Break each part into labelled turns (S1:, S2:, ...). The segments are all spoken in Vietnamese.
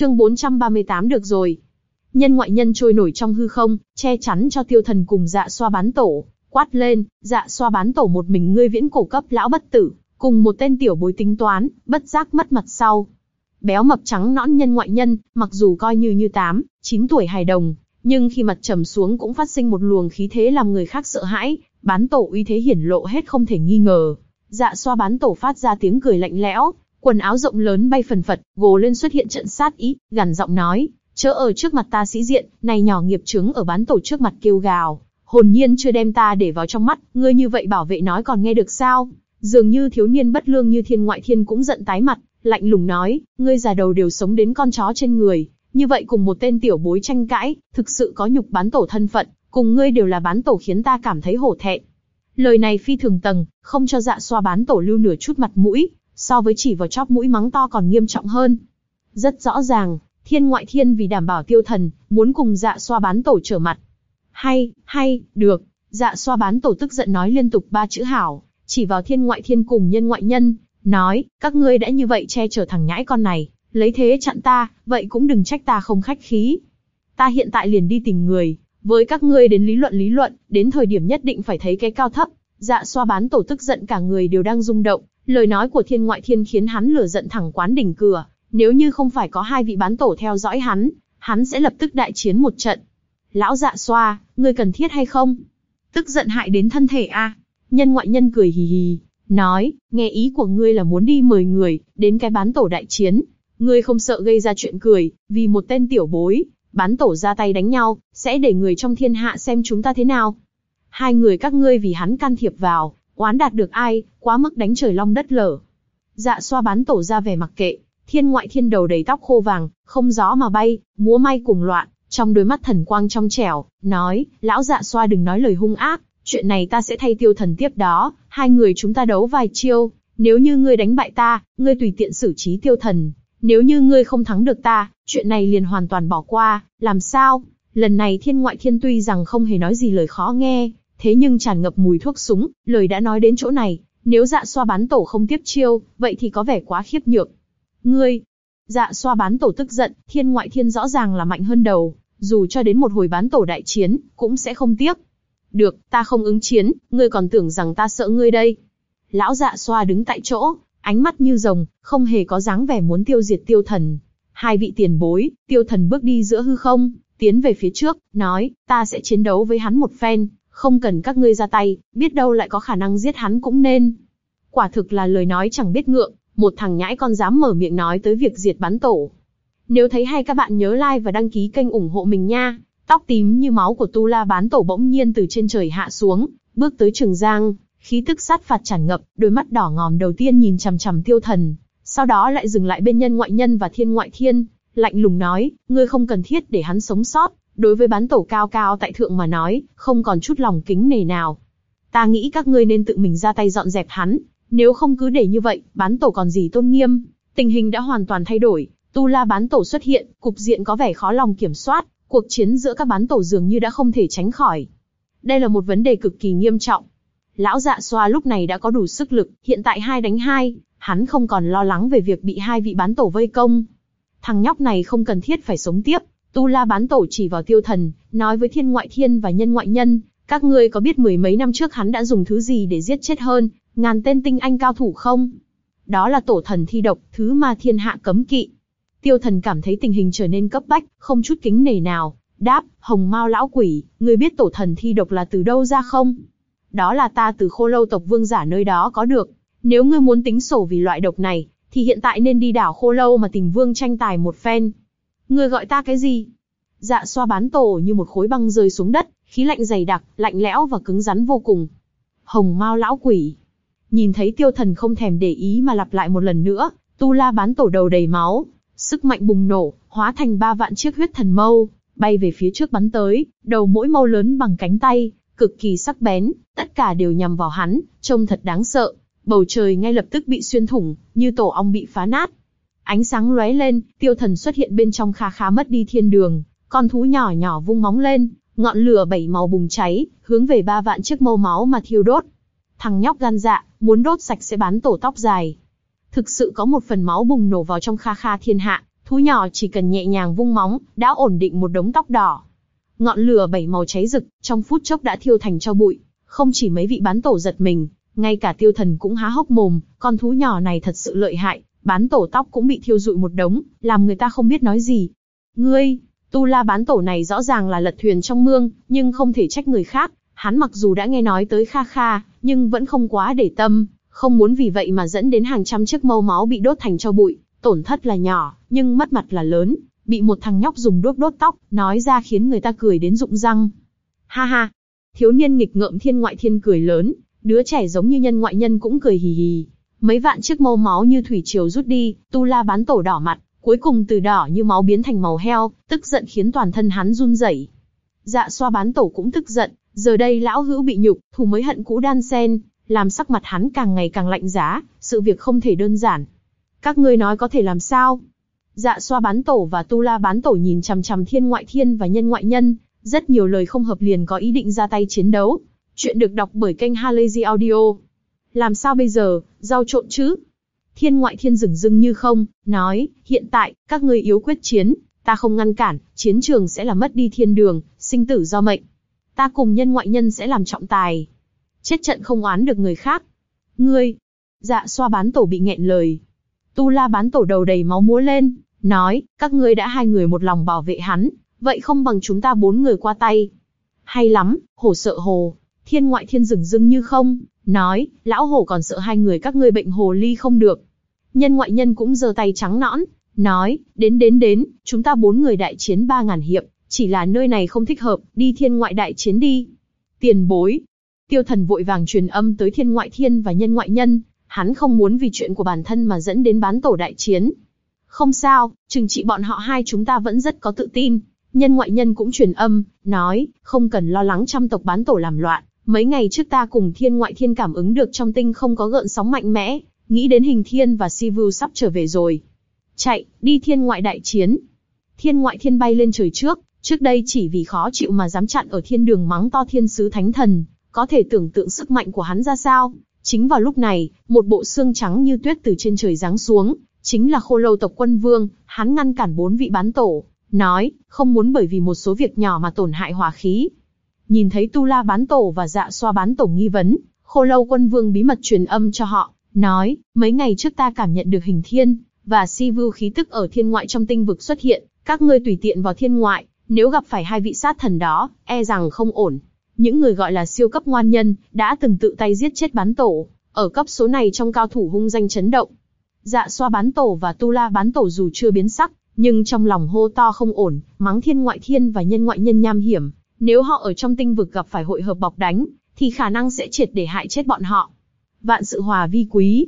S1: Chương 438 được rồi. Nhân ngoại nhân trôi nổi trong hư không, che chắn cho tiêu thần cùng dạ xoa bán tổ, quát lên, dạ xoa bán tổ một mình ngươi viễn cổ cấp lão bất tử, cùng một tên tiểu bối tính toán, bất giác mất mặt sau. Béo mập trắng nõn nhân ngoại nhân, mặc dù coi như như 8, 9 tuổi hài đồng, nhưng khi mặt trầm xuống cũng phát sinh một luồng khí thế làm người khác sợ hãi, bán tổ uy thế hiển lộ hết không thể nghi ngờ. Dạ xoa bán tổ phát ra tiếng cười lạnh lẽo, quần áo rộng lớn bay phần phật, gồ lên xuất hiện trận sát ý, gằn giọng nói, chớ ở trước mặt ta sĩ diện, này nhỏ nghiệp chứng ở bán tổ trước mặt kêu gào, hồn nhiên chưa đem ta để vào trong mắt, ngươi như vậy bảo vệ nói còn nghe được sao? Dường như thiếu niên bất lương như thiên ngoại thiên cũng giận tái mặt, lạnh lùng nói, ngươi già đầu đều sống đến con chó trên người, như vậy cùng một tên tiểu bối tranh cãi, thực sự có nhục bán tổ thân phận, cùng ngươi đều là bán tổ khiến ta cảm thấy hổ thẹn. Lời này phi thường tầng, không cho dạ xoa bán tổ lưu nửa chút mặt mũi, so với chỉ vào chóp mũi mắng to còn nghiêm trọng hơn. Rất rõ ràng, thiên ngoại thiên vì đảm bảo tiêu thần, muốn cùng dạ xoa bán tổ trở mặt. Hay, hay, được, dạ xoa bán tổ tức giận nói liên tục ba chữ hảo, chỉ vào thiên ngoại thiên cùng nhân ngoại nhân, nói, các ngươi đã như vậy che chở thằng nhãi con này, lấy thế chặn ta, vậy cũng đừng trách ta không khách khí. Ta hiện tại liền đi tìm người, với các ngươi đến lý luận lý luận, đến thời điểm nhất định phải thấy cái cao thấp. Dạ xoa bán tổ tức giận cả người đều đang rung động, lời nói của thiên ngoại thiên khiến hắn lửa giận thẳng quán đỉnh cửa, nếu như không phải có hai vị bán tổ theo dõi hắn, hắn sẽ lập tức đại chiến một trận. Lão dạ xoa, ngươi cần thiết hay không? Tức giận hại đến thân thể a. Nhân ngoại nhân cười hì hì, nói, nghe ý của ngươi là muốn đi mời người, đến cái bán tổ đại chiến. Ngươi không sợ gây ra chuyện cười, vì một tên tiểu bối, bán tổ ra tay đánh nhau, sẽ để người trong thiên hạ xem chúng ta thế nào. Hai người các ngươi vì hắn can thiệp vào, oán đạt được ai, quá mức đánh trời long đất lở. Dạ xoa bán tổ ra vẻ mặc kệ, thiên ngoại thiên đầu đầy tóc khô vàng, không gió mà bay, múa may cùng loạn, trong đôi mắt thần quang trong trẻo, nói, lão dạ xoa đừng nói lời hung ác, chuyện này ta sẽ thay tiêu thần tiếp đó, hai người chúng ta đấu vài chiêu, nếu như ngươi đánh bại ta, ngươi tùy tiện xử trí tiêu thần, nếu như ngươi không thắng được ta, chuyện này liền hoàn toàn bỏ qua, làm sao? Lần này thiên ngoại thiên tuy rằng không hề nói gì lời khó nghe, thế nhưng tràn ngập mùi thuốc súng, lời đã nói đến chỗ này, nếu dạ xoa bán tổ không tiếp chiêu, vậy thì có vẻ quá khiếp nhược. Ngươi, dạ xoa bán tổ tức giận, thiên ngoại thiên rõ ràng là mạnh hơn đầu, dù cho đến một hồi bán tổ đại chiến, cũng sẽ không tiếc. Được, ta không ứng chiến, ngươi còn tưởng rằng ta sợ ngươi đây. Lão dạ xoa đứng tại chỗ, ánh mắt như rồng, không hề có dáng vẻ muốn tiêu diệt tiêu thần. Hai vị tiền bối, tiêu thần bước đi giữa hư không, tiến về phía trước, nói, ta sẽ chiến đấu với hắn một phen, không cần các ngươi ra tay, biết đâu lại có khả năng giết hắn cũng nên. Quả thực là lời nói chẳng biết ngượng, một thằng nhãi con dám mở miệng nói tới việc diệt bắn tổ. Nếu thấy hay các bạn nhớ like và đăng ký kênh ủng hộ mình nha. Tóc tím như máu của Tu La bán tổ bỗng nhiên từ trên trời hạ xuống, bước tới Trường Giang, khí tức sát phạt tràn ngập, đôi mắt đỏ ngòm đầu tiên nhìn chằm chằm Tiêu Thần, sau đó lại dừng lại bên nhân ngoại nhân và thiên ngoại thiên, lạnh lùng nói, ngươi không cần thiết để hắn sống sót, đối với bán tổ cao cao tại thượng mà nói, không còn chút lòng kính nề nào. Ta nghĩ các ngươi nên tự mình ra tay dọn dẹp hắn, nếu không cứ để như vậy, bán tổ còn gì tôn nghiêm. Tình hình đã hoàn toàn thay đổi, Tu La bán tổ xuất hiện, cục diện có vẻ khó lòng kiểm soát, cuộc chiến giữa các bán tổ dường như đã không thể tránh khỏi. Đây là một vấn đề cực kỳ nghiêm trọng. Lão dạ xoa lúc này đã có đủ sức lực, hiện tại hai đánh hai, hắn không còn lo lắng về việc bị hai vị bán tổ vây công. Thằng nhóc này không cần thiết phải sống tiếp, Tu La bán tổ chỉ vào tiêu thần, nói với thiên ngoại thiên và nhân ngoại nhân, các ngươi có biết mười mấy năm trước hắn đã dùng thứ gì để giết chết hơn, ngàn tên tinh anh cao thủ không? Đó là tổ thần thi độc, thứ mà thiên hạ cấm kỵ. Tiêu thần cảm thấy tình hình trở nên cấp bách, không chút kính nể nào, đáp, hồng mao lão quỷ, ngươi biết tổ thần thi độc là từ đâu ra không? Đó là ta từ khô lâu tộc vương giả nơi đó có được. Nếu ngươi muốn tính sổ vì loại độc này, thì hiện tại nên đi đảo khô lâu mà tìm vương tranh tài một phen. Ngươi gọi ta cái gì? Dạ xoa bán tổ như một khối băng rơi xuống đất, khí lạnh dày đặc, lạnh lẽo và cứng rắn vô cùng. Hồng Mao lão quỷ. Nhìn thấy tiêu thần không thèm để ý mà lặp lại một lần nữa, tu la bán tổ đầu đầy máu, sức mạnh bùng nổ, hóa thành ba vạn chiếc huyết thần mâu, bay về phía trước bắn tới, đầu mỗi mâu lớn bằng cánh tay, cực kỳ sắc bén, tất cả đều nhằm vào hắn, trông thật đáng sợ. Bầu trời ngay lập tức bị xuyên thủng, như tổ ong bị phá nát. Ánh sáng lóe lên, tiêu thần xuất hiện bên trong kha khá mất đi thiên đường, con thú nhỏ nhỏ vung móng lên, ngọn lửa bảy màu bùng cháy, hướng về ba vạn chiếc mâu máu mà thiêu đốt. Thằng nhóc gan dạ, muốn đốt sạch sẽ bán tổ tóc dài. Thực sự có một phần máu bùng nổ vào trong kha kha thiên hạ, thú nhỏ chỉ cần nhẹ nhàng vung móng, đã ổn định một đống tóc đỏ. Ngọn lửa bảy màu cháy rực, trong phút chốc đã thiêu thành cho bụi. Không chỉ mấy vị bán tổ giật mình, ngay cả tiêu thần cũng há hốc mồm, con thú nhỏ này thật sự lợi hại, bán tổ tóc cũng bị thiêu rụi một đống, làm người ta không biết nói gì. Ngươi, tu la bán tổ này rõ ràng là lật thuyền trong mương, nhưng không thể trách người khác. Hắn mặc dù đã nghe nói tới Kha Kha, nhưng vẫn không quá để tâm, không muốn vì vậy mà dẫn đến hàng trăm chiếc mâu máu bị đốt thành cho bụi. Tổn thất là nhỏ, nhưng mất mặt là lớn. Bị một thằng nhóc dùng đuốc đốt tóc, nói ra khiến người ta cười đến rụng răng. Ha ha! Thiếu niên nghịch ngợm thiên ngoại thiên cười lớn, đứa trẻ giống như nhân ngoại nhân cũng cười hì hì. Mấy vạn chiếc mâu máu như thủy triều rút đi, tu la bán tổ đỏ mặt, cuối cùng từ đỏ như máu biến thành màu heo, tức giận khiến toàn thân hắn run rẩy. Dạ xoa bán tổ cũng tức giận, giờ đây lão hữu bị nhục, thù mới hận cũ đan sen, làm sắc mặt hắn càng ngày càng lạnh giá, sự việc không thể đơn giản. Các ngươi nói có thể làm sao? Dạ xoa bán tổ và tu la bán tổ nhìn chằm chằm thiên ngoại thiên và nhân ngoại nhân, rất nhiều lời không hợp liền có ý định ra tay chiến đấu. Chuyện được đọc bởi kênh Halazy Audio. Làm sao bây giờ, giao trộn chứ? Thiên ngoại thiên rừng rưng như không, nói, hiện tại, các ngươi yếu quyết chiến, ta không ngăn cản, chiến trường sẽ là mất đi thiên đường, sinh tử do mệnh. Ta cùng nhân ngoại nhân sẽ làm trọng tài. Chết trận không oán được người khác. Ngươi, dạ xoa bán tổ bị nghẹn lời. Tu la bán tổ đầu đầy máu múa lên, nói, các ngươi đã hai người một lòng bảo vệ hắn, vậy không bằng chúng ta bốn người qua tay. Hay lắm, hổ sợ hồ, thiên ngoại thiên rừng rưng như không, nói, lão hổ còn sợ hai người các ngươi bệnh hồ ly không được. Nhân ngoại nhân cũng giơ tay trắng nõn, nói, đến đến đến, chúng ta bốn người đại chiến ba ngàn hiệp, chỉ là nơi này không thích hợp, đi thiên ngoại đại chiến đi. Tiền bối. Tiêu thần vội vàng truyền âm tới thiên ngoại thiên và nhân ngoại nhân, hắn không muốn vì chuyện của bản thân mà dẫn đến bán tổ đại chiến. Không sao, trừng trị bọn họ hai chúng ta vẫn rất có tự tin. Nhân ngoại nhân cũng truyền âm, nói, không cần lo lắng trăm tộc bán tổ làm loạn. Mấy ngày trước ta cùng thiên ngoại thiên cảm ứng được trong tinh không có gợn sóng mạnh mẽ, nghĩ đến hình thiên và Sivu sắp trở về rồi. Chạy, đi thiên ngoại đại chiến. Thiên ngoại thiên bay lên trời trước, trước đây chỉ vì khó chịu mà dám chặn ở thiên đường mắng to thiên sứ thánh thần, có thể tưởng tượng sức mạnh của hắn ra sao. Chính vào lúc này, một bộ xương trắng như tuyết từ trên trời giáng xuống, chính là khô lâu tộc quân vương, hắn ngăn cản bốn vị bán tổ, nói, không muốn bởi vì một số việc nhỏ mà tổn hại hòa khí. Nhìn thấy Tu La bán tổ và dạ xoa bán tổ nghi vấn, khô lâu quân vương bí mật truyền âm cho họ, nói, mấy ngày trước ta cảm nhận được hình thiên, và si vưu khí tức ở thiên ngoại trong tinh vực xuất hiện, các ngươi tùy tiện vào thiên ngoại, nếu gặp phải hai vị sát thần đó, e rằng không ổn. Những người gọi là siêu cấp ngoan nhân, đã từng tự tay giết chết bán tổ, ở cấp số này trong cao thủ hung danh chấn động. Dạ xoa bán tổ và tu la bán tổ dù chưa biến sắc, nhưng trong lòng hô to không ổn, mắng thiên ngoại thiên và nhân ngoại nhân nham hiểm. Nếu họ ở trong tinh vực gặp phải hội hợp bọc đánh, thì khả năng sẽ triệt để hại chết bọn họ. Vạn sự hòa vi quý.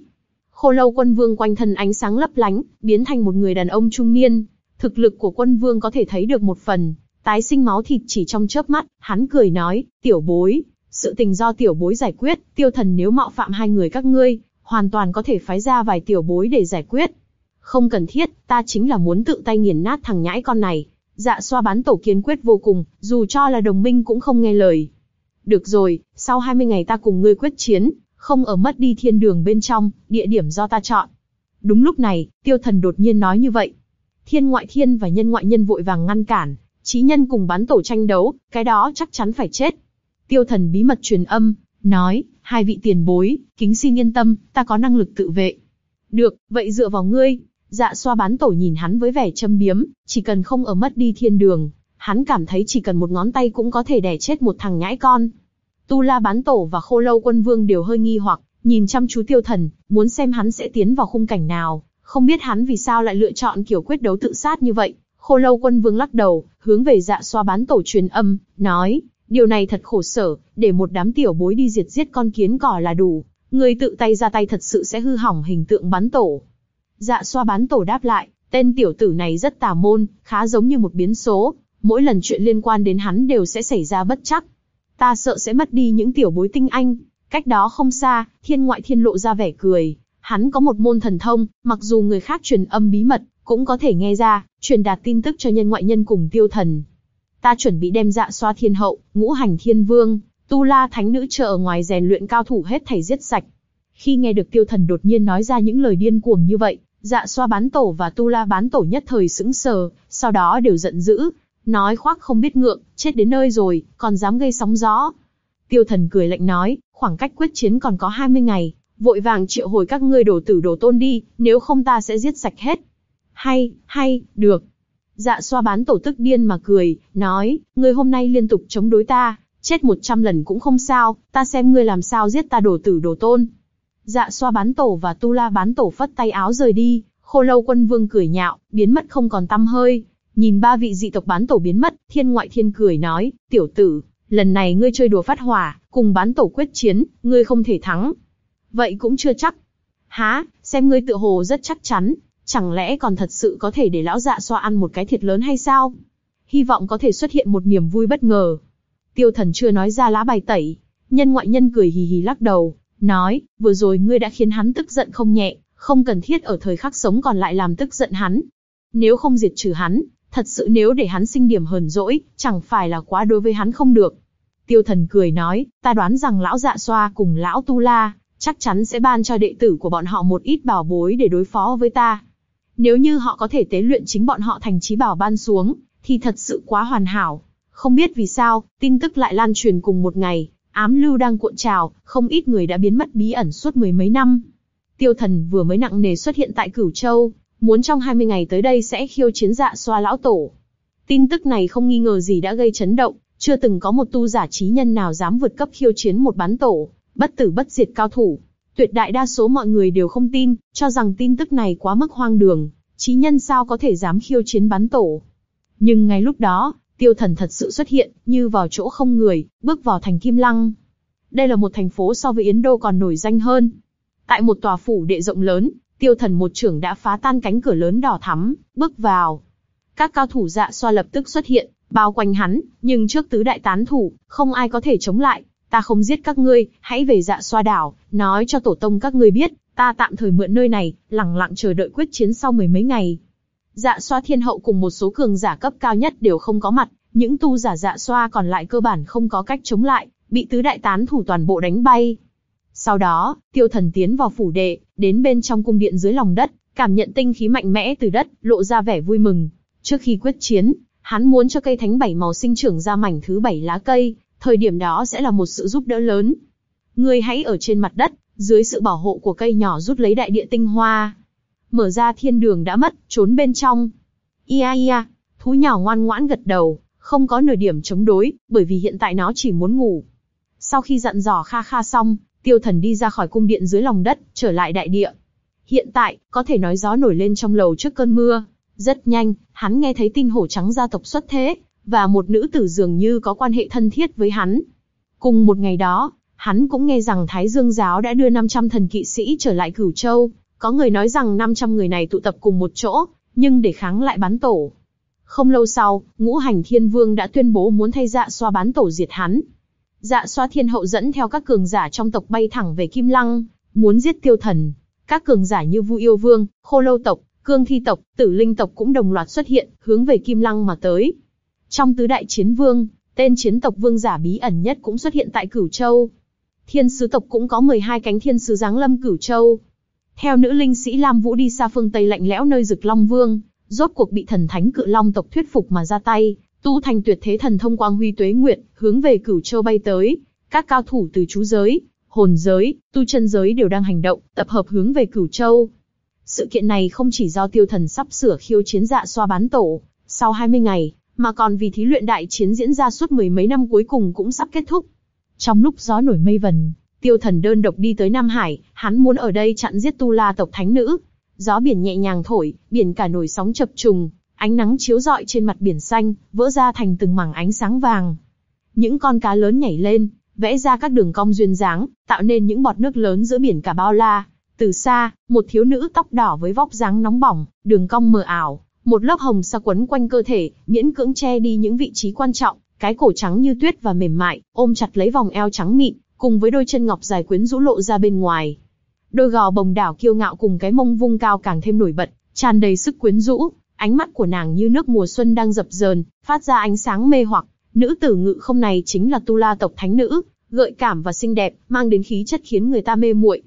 S1: Khô lâu quân vương quanh thân ánh sáng lấp lánh, biến thành một người đàn ông trung niên. Thực lực của quân vương có thể thấy được một phần, tái sinh máu thịt chỉ trong chớp mắt, hắn cười nói, tiểu bối, sự tình do tiểu bối giải quyết, tiêu thần nếu mạo phạm hai người các ngươi, hoàn toàn có thể phái ra vài tiểu bối để giải quyết. Không cần thiết, ta chính là muốn tự tay nghiền nát thằng nhãi con này. Dạ xoa bán tổ kiên quyết vô cùng, dù cho là đồng minh cũng không nghe lời. Được rồi, sau 20 ngày ta cùng ngươi quyết chiến, không ở mất đi thiên đường bên trong, địa điểm do ta chọn. Đúng lúc này, tiêu thần đột nhiên nói như vậy. Thiên ngoại thiên và nhân ngoại nhân vội vàng ngăn cản, trí nhân cùng bán tổ tranh đấu, cái đó chắc chắn phải chết. Tiêu thần bí mật truyền âm, nói, hai vị tiền bối, kính xin yên tâm, ta có năng lực tự vệ. Được, vậy dựa vào ngươi. Dạ xoa bán tổ nhìn hắn với vẻ châm biếm, chỉ cần không ở mất đi thiên đường, hắn cảm thấy chỉ cần một ngón tay cũng có thể đẻ chết một thằng nhãi con. Tu La bán tổ và khô lâu quân vương đều hơi nghi hoặc, nhìn chăm chú tiêu thần, muốn xem hắn sẽ tiến vào khung cảnh nào, không biết hắn vì sao lại lựa chọn kiểu quyết đấu tự sát như vậy. Khô lâu quân vương lắc đầu, hướng về dạ xoa bán tổ truyền âm, nói, điều này thật khổ sở, để một đám tiểu bối đi diệt giết con kiến cỏ là đủ, người tự tay ra tay thật sự sẽ hư hỏng hình tượng bán tổ. Dạ xoa bán tổ đáp lại, tên tiểu tử này rất tà môn, khá giống như một biến số, mỗi lần chuyện liên quan đến hắn đều sẽ xảy ra bất chắc. Ta sợ sẽ mất đi những tiểu bối tinh anh. Cách đó không xa, thiên ngoại thiên lộ ra vẻ cười. Hắn có một môn thần thông, mặc dù người khác truyền âm bí mật, cũng có thể nghe ra, truyền đạt tin tức cho nhân ngoại nhân cùng tiêu thần. Ta chuẩn bị đem dạ xoa thiên hậu, ngũ hành thiên vương, tu la thánh nữ chờ ở ngoài rèn luyện cao thủ hết thảy giết sạch. Khi nghe được tiêu thần đột nhiên nói ra những lời điên cuồng như vậy, Dạ xoa bán tổ và tu la bán tổ nhất thời sững sờ, sau đó đều giận dữ, nói khoác không biết ngượng, chết đến nơi rồi, còn dám gây sóng gió. Tiêu thần cười lạnh nói, khoảng cách quyết chiến còn có 20 ngày, vội vàng triệu hồi các ngươi đổ tử đổ tôn đi, nếu không ta sẽ giết sạch hết. Hay, hay, được. Dạ xoa bán tổ tức điên mà cười, nói, ngươi hôm nay liên tục chống đối ta, chết 100 lần cũng không sao, ta xem ngươi làm sao giết ta đổ tử đổ tôn. Dạ xoa bán tổ và tu la bán tổ phất tay áo rời đi, khô lâu quân vương cười nhạo, biến mất không còn tăm hơi. Nhìn ba vị dị tộc bán tổ biến mất, thiên ngoại thiên cười nói, tiểu tử, lần này ngươi chơi đùa phát hỏa, cùng bán tổ quyết chiến, ngươi không thể thắng. Vậy cũng chưa chắc. Há, xem ngươi tự hồ rất chắc chắn, chẳng lẽ còn thật sự có thể để lão dạ xoa ăn một cái thiệt lớn hay sao? Hy vọng có thể xuất hiện một niềm vui bất ngờ. Tiêu thần chưa nói ra lá bài tẩy, nhân ngoại nhân cười hì hì lắc đầu, nói, vừa rồi ngươi đã khiến hắn tức giận không nhẹ, không cần thiết ở thời khắc sống còn lại làm tức giận hắn. Nếu không diệt trừ hắn, thật sự nếu để hắn sinh điểm hờn dỗi, chẳng phải là quá đối với hắn không được. Tiêu thần cười nói, ta đoán rằng lão dạ xoa cùng lão tu la, chắc chắn sẽ ban cho đệ tử của bọn họ một ít bảo bối để đối phó với ta. Nếu như họ có thể tế luyện chính bọn họ thành trí bảo ban xuống, thì thật sự quá hoàn hảo. Không biết vì sao, tin tức lại lan truyền cùng một ngày, ám lưu đang cuộn trào, không ít người đã biến mất bí ẩn suốt mười mấy năm. Tiêu thần vừa mới nặng nề xuất hiện tại Cửu Châu, muốn trong 20 ngày tới đây sẽ khiêu chiến dạ xoa lão tổ. Tin tức này không nghi ngờ gì đã gây chấn động, chưa từng có một tu giả trí nhân nào dám vượt cấp khiêu chiến một bán tổ, bất tử bất diệt cao thủ. Tuyệt đại đa số mọi người đều không tin, cho rằng tin tức này quá mức hoang đường, trí nhân sao có thể dám khiêu chiến bán tổ. Nhưng ngay lúc đó, tiêu thần thật sự xuất hiện, như vào chỗ không người, bước vào thành Kim Lăng. Đây là một thành phố so với Yến Đô còn nổi danh hơn. Tại một tòa phủ đệ rộng lớn, tiêu thần một trưởng đã phá tan cánh cửa lớn đỏ thắm, bước vào. Các cao thủ dạ xoa lập tức xuất hiện, bao quanh hắn, nhưng trước tứ đại tán thủ, không ai có thể chống lại. Ta không giết các ngươi, hãy về dạ xoa đảo, nói cho tổ tông các ngươi biết, ta tạm thời mượn nơi này, lặng lặng chờ đợi quyết chiến sau mười mấy ngày. Dạ xoa thiên hậu cùng một số cường giả cấp cao nhất đều không có mặt, những tu giả dạ xoa còn lại cơ bản không có cách chống lại, bị tứ đại tán thủ toàn bộ đánh bay. Sau đó, tiêu thần tiến vào phủ đệ, đến bên trong cung điện dưới lòng đất, cảm nhận tinh khí mạnh mẽ từ đất, lộ ra vẻ vui mừng. Trước khi quyết chiến, hắn muốn cho cây thánh bảy màu sinh trưởng ra mảnh thứ bảy lá cây, thời điểm đó sẽ là một sự giúp đỡ lớn. Ngươi hãy ở trên mặt đất, dưới sự bảo hộ của cây nhỏ rút lấy đại địa tinh hoa. Mở ra thiên đường đã mất, trốn bên trong. Ia ia, thú nhỏ ngoan ngoãn gật đầu, không có nửa điểm chống đối, bởi vì hiện tại nó chỉ muốn ngủ. Sau khi dặn dò kha kha xong, tiêu thần đi ra khỏi cung điện dưới lòng đất, trở lại đại địa. Hiện tại, có thể nói gió nổi lên trong lầu trước cơn mưa. Rất nhanh, hắn nghe thấy tin hổ trắng gia tộc xuất thế, và một nữ tử dường như có quan hệ thân thiết với hắn. Cùng một ngày đó, hắn cũng nghe rằng Thái Dương Giáo đã đưa 500 thần kỵ sĩ trở lại Cửu Châu. Có người nói rằng 500 người này tụ tập cùng một chỗ, nhưng để kháng lại bán tổ. Không lâu sau, ngũ hành thiên vương đã tuyên bố muốn thay dạ xoa bán tổ diệt hắn. Dạ xoa thiên hậu dẫn theo các cường giả trong tộc bay thẳng về Kim Lăng, muốn giết tiêu thần. Các cường giả như Vu Yêu Vương, Khô Lâu tộc, Cương Thi tộc, Tử Linh tộc cũng đồng loạt xuất hiện, hướng về Kim Lăng mà tới. Trong tứ đại chiến vương, tên chiến tộc vương giả bí ẩn nhất cũng xuất hiện tại Cửu Châu. Thiên sứ tộc cũng có 12 cánh thiên sứ giáng lâm Cửu Châu. Theo nữ linh sĩ Lam Vũ đi xa phương Tây lạnh lẽo nơi rực Long Vương, rốt cuộc bị thần thánh cự long tộc thuyết phục mà ra tay, tu thành tuyệt thế thần thông quang huy tuế nguyện, hướng về cửu châu bay tới. Các cao thủ từ chú giới, hồn giới, tu chân giới đều đang hành động, tập hợp hướng về cửu châu. Sự kiện này không chỉ do tiêu thần sắp sửa khiêu chiến dạ xoa bán tổ, sau 20 ngày, mà còn vì thí luyện đại chiến diễn ra suốt mười mấy năm cuối cùng cũng sắp kết thúc. Trong lúc gió nổi mây vần, tiêu thần đơn độc đi tới Nam Hải, hắn muốn ở đây chặn giết tu la tộc thánh nữ, Gió biển nhẹ nhàng thổi, biển cả nổi sóng chập trùng, ánh nắng chiếu rọi trên mặt biển xanh, vỡ ra thành từng mảng ánh sáng vàng. Những con cá lớn nhảy lên, vẽ ra các đường cong duyên dáng, tạo nên những bọt nước lớn giữa biển cả bao la. Từ xa, một thiếu nữ tóc đỏ với vóc dáng nóng bỏng, đường cong mờ ảo, một lớp hồng sa quấn quanh cơ thể, miễn cưỡng che đi những vị trí quan trọng, cái cổ trắng như tuyết và mềm mại, ôm chặt lấy vòng eo trắng mịn, cùng với đôi chân ngọc dài quyến rũ lộ ra bên ngoài. Đôi gò bồng đảo kiêu ngạo cùng cái mông vung cao càng thêm nổi bật, tràn đầy sức quyến rũ, ánh mắt của nàng như nước mùa xuân đang dập dờn, phát ra ánh sáng mê hoặc. Nữ tử ngự không này chính là Tu La tộc thánh nữ, gợi cảm và xinh đẹp, mang đến khí chất khiến người ta mê muội.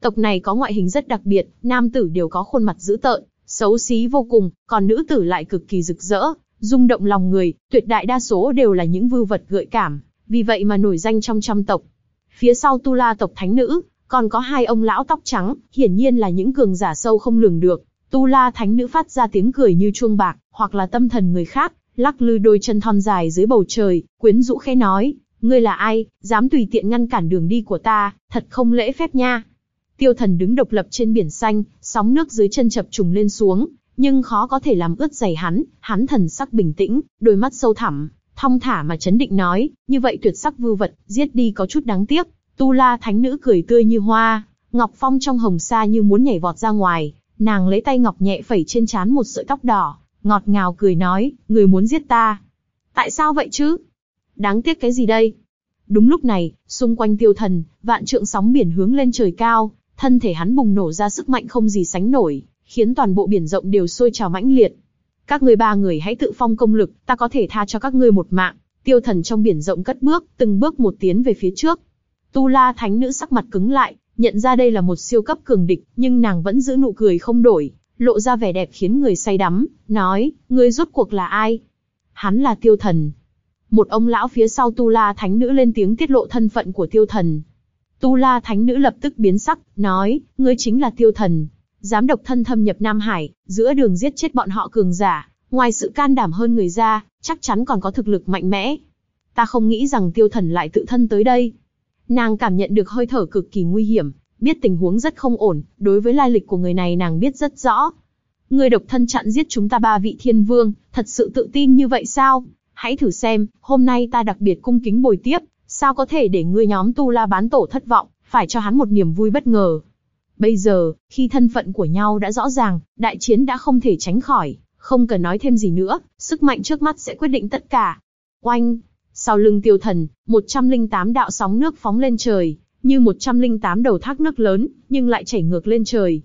S1: Tộc này có ngoại hình rất đặc biệt, nam tử đều có khuôn mặt dữ tợn, xấu xí vô cùng, còn nữ tử lại cực kỳ rực rỡ, rung động lòng người, tuyệt đại đa số đều là những vưu vật gợi cảm, vì vậy mà nổi danh trong trăm tộc. Phía sau Tu La tộc thánh nữ, còn có hai ông lão tóc trắng, hiển nhiên là những cường giả sâu không lường được. Tu La thánh nữ phát ra tiếng cười như chuông bạc, hoặc là tâm thần người khác, lắc lư đôi chân thon dài dưới bầu trời, quyến rũ khẽ nói, ngươi là ai, dám tùy tiện ngăn cản đường đi của ta, thật không lễ phép nha. Tiêu thần đứng độc lập trên biển xanh, sóng nước dưới chân chập trùng lên xuống, nhưng khó có thể làm ướt giày hắn, hắn thần sắc bình tĩnh, đôi mắt sâu thẳm, thong thả mà chấn định nói, như vậy tuyệt sắc vưu vật, giết đi có chút đáng tiếc. Tu La thánh nữ cười tươi như hoa, Ngọc Phong trong hồng sa như muốn nhảy vọt ra ngoài, nàng lấy tay ngọc nhẹ phẩy trên trán một sợi tóc đỏ, ngọt ngào cười nói, người muốn giết ta. Tại sao vậy chứ? Đáng tiếc cái gì đây? Đúng lúc này, xung quanh tiêu thần, vạn trượng sóng biển hướng lên trời cao, thân thể hắn bùng nổ ra sức mạnh không gì sánh nổi, khiến toàn bộ biển rộng đều sôi trào mãnh liệt. Các ngươi ba người hãy tự phong công lực, ta có thể tha cho các ngươi một mạng. Tiêu thần trong biển rộng cất bước, từng bước một tiến về phía trước. Tu La Thánh Nữ sắc mặt cứng lại, nhận ra đây là một siêu cấp cường địch, nhưng nàng vẫn giữ nụ cười không đổi, lộ ra vẻ đẹp khiến người say đắm, nói, ngươi rốt cuộc là ai? Hắn là tiêu thần. Một ông lão phía sau Tu La Thánh Nữ lên tiếng tiết lộ thân phận của tiêu thần. Tu La Thánh Nữ lập tức biến sắc, nói, ngươi chính là tiêu thần. Dám độc thân thâm nhập Nam Hải, giữa đường giết chết bọn họ cường giả, ngoài sự can đảm hơn người ra, chắc chắn còn có thực lực mạnh mẽ. Ta không nghĩ rằng tiêu thần lại tự thân tới đây. Nàng cảm nhận được hơi thở cực kỳ nguy hiểm, biết tình huống rất không ổn, đối với lai lịch của người này nàng biết rất rõ. Người độc thân chặn giết chúng ta ba vị thiên vương, thật sự tự tin như vậy sao? Hãy thử xem, hôm nay ta đặc biệt cung kính bồi tiếp, sao có thể để ngươi nhóm tu la bán tổ thất vọng, phải cho hắn một niềm vui bất ngờ. Bây giờ, khi thân phận của nhau đã rõ ràng, đại chiến đã không thể tránh khỏi, không cần nói thêm gì nữa, sức mạnh trước mắt sẽ quyết định tất cả. Oanh! Sau lưng tiêu thần, 108 đạo sóng nước phóng lên trời, như 108 đầu thác nước lớn, nhưng lại chảy ngược lên trời.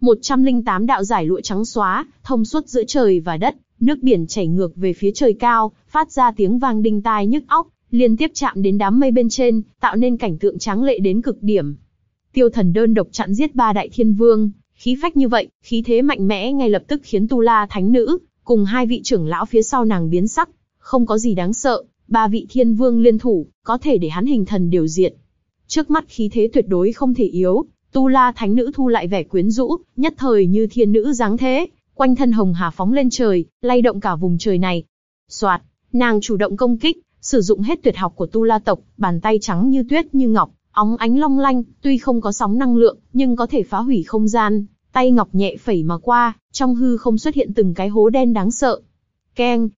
S1: 108 đạo giải lụa trắng xóa, thông suốt giữa trời và đất, nước biển chảy ngược về phía trời cao, phát ra tiếng vang đinh tai nhức óc, liên tiếp chạm đến đám mây bên trên, tạo nên cảnh tượng tráng lệ đến cực điểm. Tiêu thần đơn độc chặn giết ba đại thiên vương, khí phách như vậy, khí thế mạnh mẽ ngay lập tức khiến Tu La Thánh Nữ, cùng hai vị trưởng lão phía sau nàng biến sắc, không có gì đáng sợ, ba vị thiên vương liên thủ, có thể để hắn hình thần điều diệt. Trước mắt khí thế tuyệt đối không thể yếu, Tu La Thánh Nữ thu lại vẻ quyến rũ, nhất thời như thiên nữ dáng thế, quanh thân hồng hà phóng lên trời, lay động cả vùng trời này. Soạt, nàng chủ động công kích, sử dụng hết tuyệt học của Tu La tộc, bàn tay trắng như tuyết như ngọc, óng ánh long lanh, tuy không có sóng năng lượng, nhưng có thể phá hủy không gian. Tay ngọc nhẹ phẩy mà qua, trong hư không xuất hiện từng cái hố đen đáng sợ. Keng,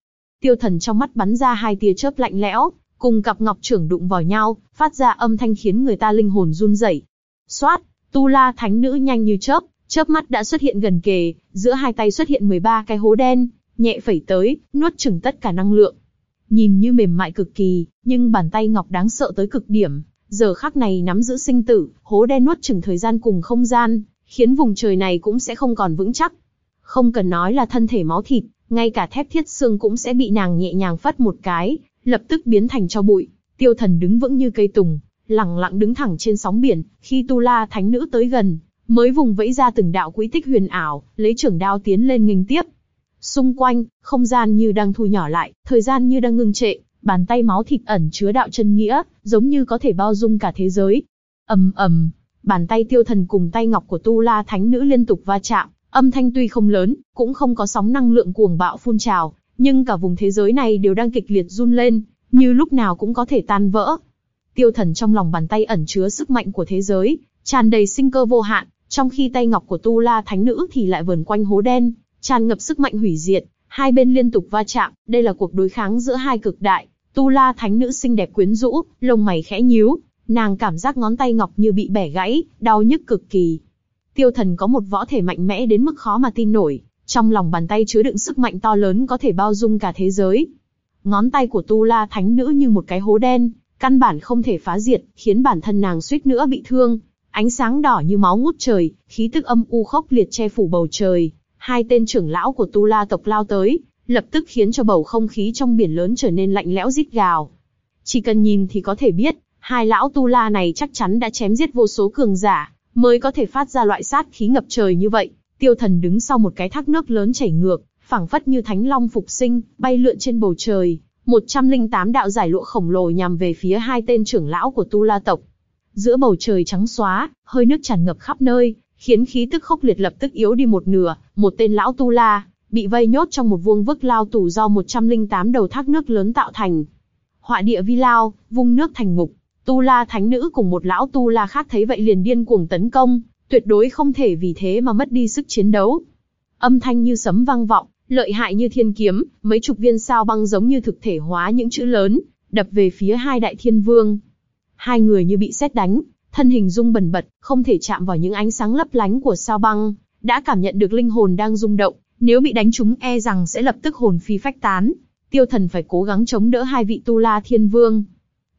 S1: tiêu thần trong mắt bắn ra hai tia chớp lạnh lẽo, cùng cặp ngọc trưởng đụng vào nhau, phát ra âm thanh khiến người ta linh hồn run rẩy. Xoát, tu la thánh nữ nhanh như chớp, chớp mắt đã xuất hiện gần kề, giữa hai tay xuất hiện 13 cái hố đen, nhẹ phẩy tới, nuốt chửng tất cả năng lượng. Nhìn như mềm mại cực kỳ, nhưng bàn tay ngọc đáng sợ tới cực điểm, giờ khắc này nắm giữ sinh tử, hố đen nuốt chửng thời gian cùng không gian, khiến vùng trời này cũng sẽ không còn vững chắc. Không cần nói là thân thể máu thịt, ngay cả thép thiết xương cũng sẽ bị nàng nhẹ nhàng phất một cái, lập tức biến thành cho bụi. Tiêu thần đứng vững như cây tùng, lặng lặng đứng thẳng trên sóng biển, khi Tu La Thánh Nữ tới gần, mới vùng vẫy ra từng đạo quỹ tích huyền ảo, lấy trưởng đao tiến lên nghênh tiếp. Xung quanh, không gian như đang thu nhỏ lại, thời gian như đang ngưng trệ, bàn tay máu thịt ẩn chứa đạo chân nghĩa, giống như có thể bao dung cả thế giới. ầm ầm, bàn tay tiêu thần cùng tay ngọc của Tu La Thánh Nữ liên tục va chạm, Âm thanh tuy không lớn, cũng không có sóng năng lượng cuồng bạo phun trào, nhưng cả vùng thế giới này đều đang kịch liệt run lên, như lúc nào cũng có thể tan vỡ. Tiêu thần trong lòng bàn tay ẩn chứa sức mạnh của thế giới, tràn đầy sinh cơ vô hạn, trong khi tay ngọc của Tu La Thánh Nữ thì lại vờn quanh hố đen, tràn ngập sức mạnh hủy diệt, hai bên liên tục va chạm, đây là cuộc đối kháng giữa hai cực đại. Tu La Thánh Nữ xinh đẹp quyến rũ, lông mày khẽ nhíu, nàng cảm giác ngón tay ngọc như bị bẻ gãy, đau nhức cực kỳ. Tiêu thần có một võ thể mạnh mẽ đến mức khó mà tin nổi, trong lòng bàn tay chứa đựng sức mạnh to lớn có thể bao dung cả thế giới. Ngón tay của Tu La Thánh Nữ như một cái hố đen, căn bản không thể phá diệt, khiến bản thân nàng suýt nữa bị thương. Ánh sáng đỏ như máu ngút trời, khí tức âm u khốc liệt che phủ bầu trời. Hai tên trưởng lão của Tu La tộc lao tới, lập tức khiến cho bầu không khí trong biển lớn trở nên lạnh lẽo rít gào. Chỉ cần nhìn thì có thể biết, hai lão Tu La này chắc chắn đã chém giết vô số cường giả, mới có thể phát ra loại sát khí ngập trời như vậy. Tiêu thần đứng sau một cái thác nước lớn chảy ngược, phảng phất như thánh long phục sinh, bay lượn trên bầu trời. 108 đạo giải lụa khổng lồ nhằm về phía hai tên trưởng lão của Tu La tộc. Giữa bầu trời trắng xóa, hơi nước tràn ngập khắp nơi, khiến khí tức khốc liệt lập tức yếu đi một nửa, một tên lão Tu La, bị vây nhốt trong một vuông vức lao tù do 108 đầu thác nước lớn tạo thành. Họa địa vi lao, vung nước thành ngục, Tu La Thánh Nữ cùng một lão Tu La khác thấy vậy liền điên cuồng tấn công, tuyệt đối không thể vì thế mà mất đi sức chiến đấu. Âm thanh như sấm vang vọng, lợi hại như thiên kiếm, mấy chục viên sao băng giống như thực thể hóa những chữ lớn, đập về phía hai đại thiên vương. Hai người như bị sét đánh, thân hình rung bần bật, không thể chạm vào những ánh sáng lấp lánh của sao băng, đã cảm nhận được linh hồn đang rung động, nếu bị đánh trúng e rằng sẽ lập tức hồn phi phách tán. Tiêu thần phải cố gắng chống đỡ hai vị Tu La Thiên Vương.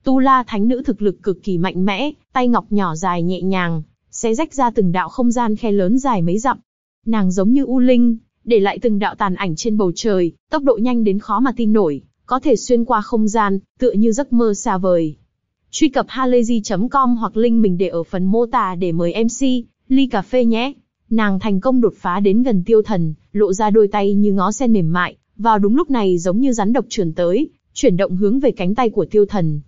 S1: Tu La Thánh Nữ thực lực cực kỳ mạnh mẽ, tay ngọc nhỏ dài nhẹ nhàng, sẽ rách ra từng đạo không gian khe lớn dài mấy dặm. Nàng giống như U Linh, để lại từng đạo tàn ảnh trên bầu trời, tốc độ nhanh đến khó mà tin nổi, có thể xuyên qua không gian, tựa như giấc mơ xa vời. Truy cập halayzi.com hoặc link mình để ở phần mô tả để mời MC, ly cà phê nhé. Nàng thành công đột phá đến gần tiêu thần, lộ ra đôi tay như ngó sen mềm mại, vào đúng lúc này giống như rắn độc truyền tới, chuyển động hướng về cánh tay của tiêu thần.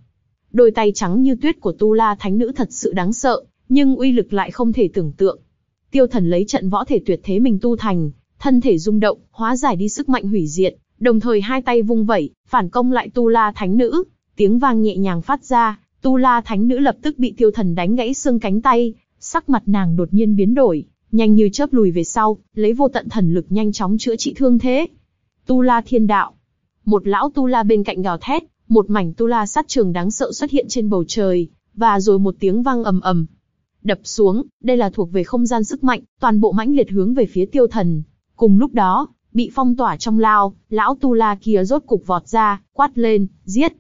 S1: Đôi tay trắng như tuyết của Tu La Thánh Nữ thật sự đáng sợ, nhưng uy lực lại không thể tưởng tượng. Tiêu thần lấy trận võ thể tuyệt thế mình tu thành, thân thể rung động, hóa giải đi sức mạnh hủy diệt, đồng thời hai tay vung vẩy, phản công lại Tu La Thánh Nữ. Tiếng vang nhẹ nhàng phát ra, Tu La Thánh Nữ lập tức bị tiêu thần đánh gãy xương cánh tay, sắc mặt nàng đột nhiên biến đổi, nhanh như chớp lùi về sau, lấy vô tận thần lực nhanh chóng chữa trị thương thế. Tu La Thiên Đạo. Một lão Tu La bên cạnh gào thét, một mảnh Tu La sát trường đáng sợ xuất hiện trên bầu trời, và rồi một tiếng vang ầm ầm. Đập xuống, đây là thuộc về không gian sức mạnh, toàn bộ mãnh liệt hướng về phía tiêu thần. Cùng lúc đó, bị phong tỏa trong lao, lão Tu La kia rốt cục vọt ra, quát lên, giết.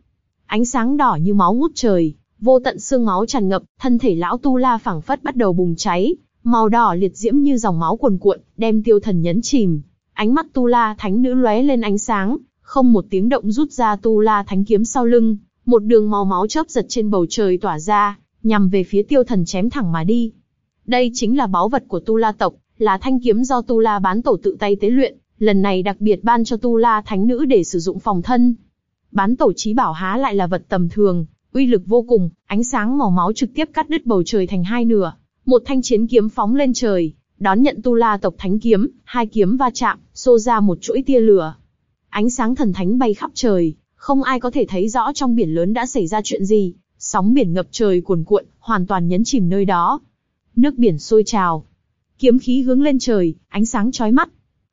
S1: Ánh sáng đỏ như máu ngút trời, vô tận xương máu tràn ngập, thân thể lão Tu La phảng phất bắt đầu bùng cháy, màu đỏ liệt diễm như dòng máu cuồn cuộn, đem tiêu thần nhấn chìm. Ánh mắt Tu La Thánh Nữ lóe lên ánh sáng, không một tiếng động rút ra Tu La Thánh kiếm sau lưng, một đường màu máu chớp giật trên bầu trời tỏa ra, nhằm về phía tiêu thần chém thẳng mà đi. Đây chính là báu vật của Tu La tộc, là thanh kiếm do Tu La bán tổ tự tay tế luyện, lần này đặc biệt ban cho Tu La Thánh Nữ để sử dụng phòng thân. Bán tổ trí bảo há lại là vật tầm thường, uy lực vô cùng, ánh sáng màu máu trực tiếp cắt đứt bầu trời thành hai nửa, một thanh chiến kiếm phóng lên trời, đón nhận Tu La tộc thánh kiếm, hai kiếm va chạm, xô ra một chuỗi tia lửa. Ánh sáng thần thánh bay khắp trời, không ai có thể thấy rõ trong biển lớn đã xảy ra chuyện gì, sóng biển ngập trời cuồn cuộn, hoàn toàn nhấn chìm nơi đó. Nước biển sôi trào, kiếm khí hướng lên trời, ánh sáng chói mắt.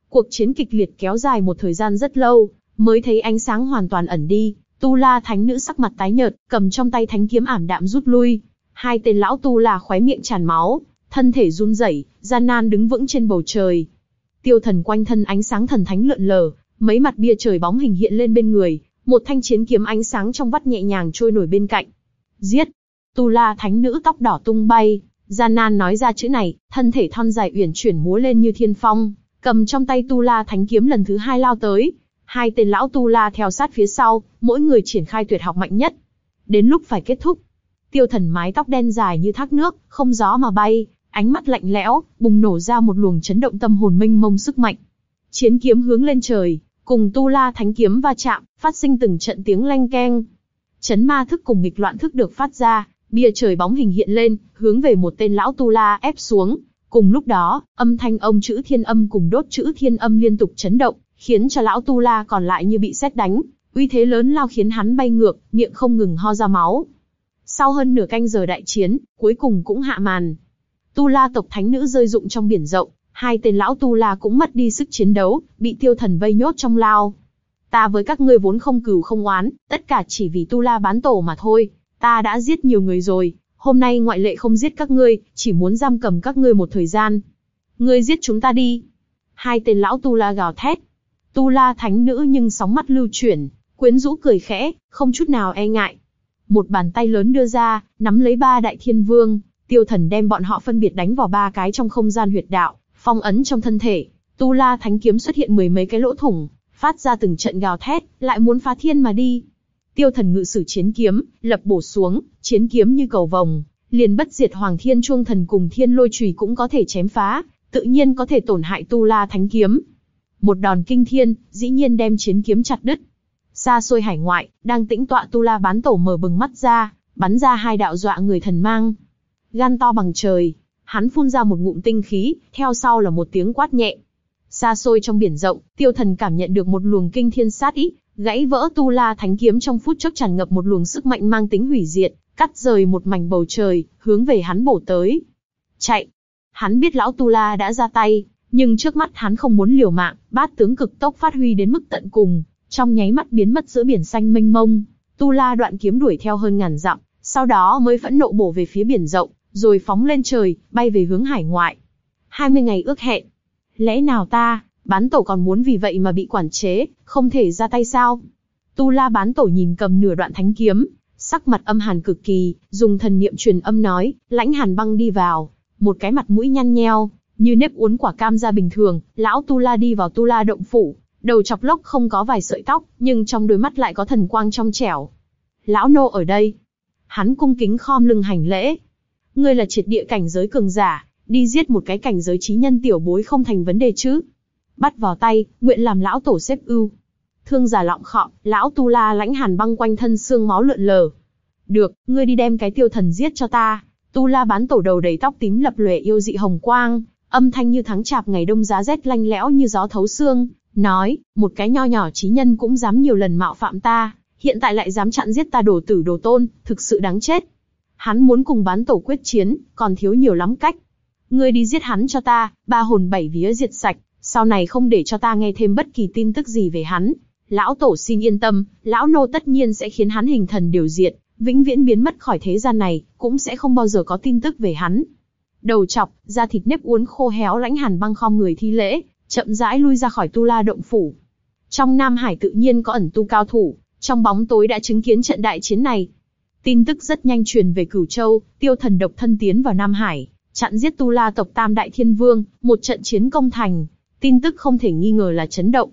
S1: Cuộc chiến kịch liệt kéo dài một thời gian rất lâu, mới thấy ánh sáng hoàn toàn ẩn đi. Tu La Thánh Nữ sắc mặt tái nhợt, cầm trong tay thánh kiếm ảm đạm rút lui. Hai tên lão Tu La khóe miệng tràn máu, thân thể run rẩy, gian nan đứng vững trên bầu trời. Tiêu Thần quanh thân ánh sáng thần thánh lượn lờ, mấy mặt bia trời bóng hình hiện lên bên người, một thanh chiến kiếm ánh sáng trong vắt nhẹ nhàng trôi nổi bên cạnh. Giết! Tu La Thánh Nữ tóc đỏ tung bay, gian nan nói ra chữ này, thân thể thon dài uyển chuyển múa lên như thiên phong, cầm trong tay Tu La Thánh kiếm lần thứ hai lao tới. Hai tên lão Tu La theo sát phía sau, mỗi người triển khai tuyệt học mạnh nhất. Đến lúc phải kết thúc, tiêu thần mái tóc đen dài như thác nước, không gió mà bay, ánh mắt lạnh lẽo, bùng nổ ra một luồng chấn động tâm hồn minh mông sức mạnh. Chiến kiếm hướng lên trời, cùng Tu La Thánh kiếm va chạm, phát sinh từng trận tiếng leng keng. Chấn ma thức cùng nghịch loạn thức được phát ra, bia trời bóng hình hiện lên, hướng về một tên lão Tu La ép xuống. Cùng lúc đó, âm thanh ông chữ thiên âm cùng đốt chữ thiên âm liên tục chấn động, khiến cho lão Tu La còn lại như bị xét đánh, uy thế lớn lao khiến hắn bay ngược, miệng không ngừng ho ra máu. Sau hơn nửa canh giờ đại chiến, cuối cùng cũng hạ màn. Tu La tộc thánh nữ rơi dụng trong biển rộng, hai tên lão Tu La cũng mất đi sức chiến đấu, bị tiêu thần vây nhốt trong lao. Ta với các ngươi vốn không cừu không oán, tất cả chỉ vì Tu La bán tổ mà thôi. Ta đã giết nhiều người rồi, hôm nay ngoại lệ không giết các ngươi, chỉ muốn giam cầm các ngươi một thời gian. Ngươi giết chúng ta đi. Hai tên lão Tu La gào thét. Tu La thánh nữ nhưng sóng mắt lưu chuyển, quyến rũ cười khẽ, không chút nào e ngại. Một bàn tay lớn đưa ra, nắm lấy ba đại thiên vương, tiêu thần đem bọn họ phân biệt đánh vào ba cái trong không gian huyệt đạo, phong ấn trong thân thể. Tu La thánh kiếm xuất hiện mười mấy cái lỗ thủng, phát ra từng trận gào thét, lại muốn phá thiên mà đi. Tiêu thần ngự sử chiến kiếm, lập bổ xuống, chiến kiếm như cầu vồng, liền bất diệt Hoàng Thiên Chuông Thần cùng Thiên Lôi Chùy cũng có thể chém phá, tự nhiên có thể tổn hại Tu La Thánh Kiếm. Một đòn kinh thiên, dĩ nhiên đem chiến kiếm chặt đứt. Xa xôi hải ngoại, đang tĩnh tọa Tu La bán tổ mở bừng mắt ra, bắn ra hai đạo dọa người thần mang. Gan to bằng trời, hắn phun ra một ngụm tinh khí, theo sau là một tiếng quát nhẹ. Xa xôi trong biển rộng, tiêu thần cảm nhận được một luồng kinh thiên sát ý, gãy vỡ tu la thánh kiếm trong phút chốc tràn ngập một luồng sức mạnh mang tính hủy diệt, cắt rời một mảnh bầu trời, hướng về hắn bổ tới. Chạy! Hắn biết lão tu la đã ra tay, nhưng trước mắt hắn không muốn liều mạng, bát tướng cực tốc phát huy đến mức tận cùng, trong nháy mắt biến mất giữa biển xanh mênh mông. Tu la đoạn kiếm đuổi theo hơn ngàn dặm, sau đó mới phẫn nộ bổ về phía biển rộng, rồi phóng lên trời, bay về hướng hải ngoại. 20 ngày ước hẹn. Lẽ nào ta, bán tổ còn muốn vì vậy mà bị quản chế, không thể ra tay sao? Tu la bán tổ nhìn cầm nửa đoạn thánh kiếm, sắc mặt âm hàn cực kỳ, dùng thần niệm truyền âm nói, lãnh hàn băng đi vào, một cái mặt mũi nhăn nheo, như nếp uốn quả cam ra bình thường, lão Tu La đi vào Tu La động phủ, đầu chọc lốc không có vài sợi tóc, nhưng trong đôi mắt lại có thần quang trong trẻo. Lão nô ở đây. Hắn cung kính khom lưng hành lễ. Ngươi là triệt địa cảnh giới cường giả, đi giết một cái cảnh giới trí nhân tiểu bối không thành vấn đề chứ. Bắt vào tay, nguyện làm lão tổ xếp ưu. Thương giả lọng khọ, lão tu la lãnh hàn băng quanh thân xương máu lượn lờ. Được, ngươi đi đem cái tiêu thần giết cho ta. Tu la bán tổ đầu đầy tóc tím lập lòe yêu dị hồng quang, âm thanh như tháng chạp ngày đông giá rét lanh lẽo như gió thấu xương, nói, một cái nho nhỏ trí nhân cũng dám nhiều lần mạo phạm ta, hiện tại lại dám chặn giết ta đồ tử đồ tôn, thực sự đáng chết. Hắn muốn cùng bán tổ quyết chiến, còn thiếu nhiều lắm cách. Ngươi đi giết hắn cho ta, ba hồn bảy vía diệt sạch, sau này không để cho ta nghe thêm bất kỳ tin tức gì về hắn. Lão tổ xin yên tâm, lão nô tất nhiên sẽ khiến hắn hình thần điều diệt, vĩnh viễn biến mất khỏi thế gian này, cũng sẽ không bao giờ có tin tức về hắn. Đầu chọc, da thịt nếp uốn khô héo lãnh hàn băng khom người thi lễ, chậm rãi lui ra khỏi tu la động phủ. Trong Nam Hải tự nhiên có ẩn tu cao thủ, trong bóng tối đã chứng kiến trận đại chiến này. Tin tức rất nhanh truyền về Cửu Châu, tiêu thần độc thân tiến vào Nam Hải, chặn giết tu la tộc Tam Đại Thiên Vương, một trận chiến công thành. Tin tức không thể nghi ngờ là chấn động.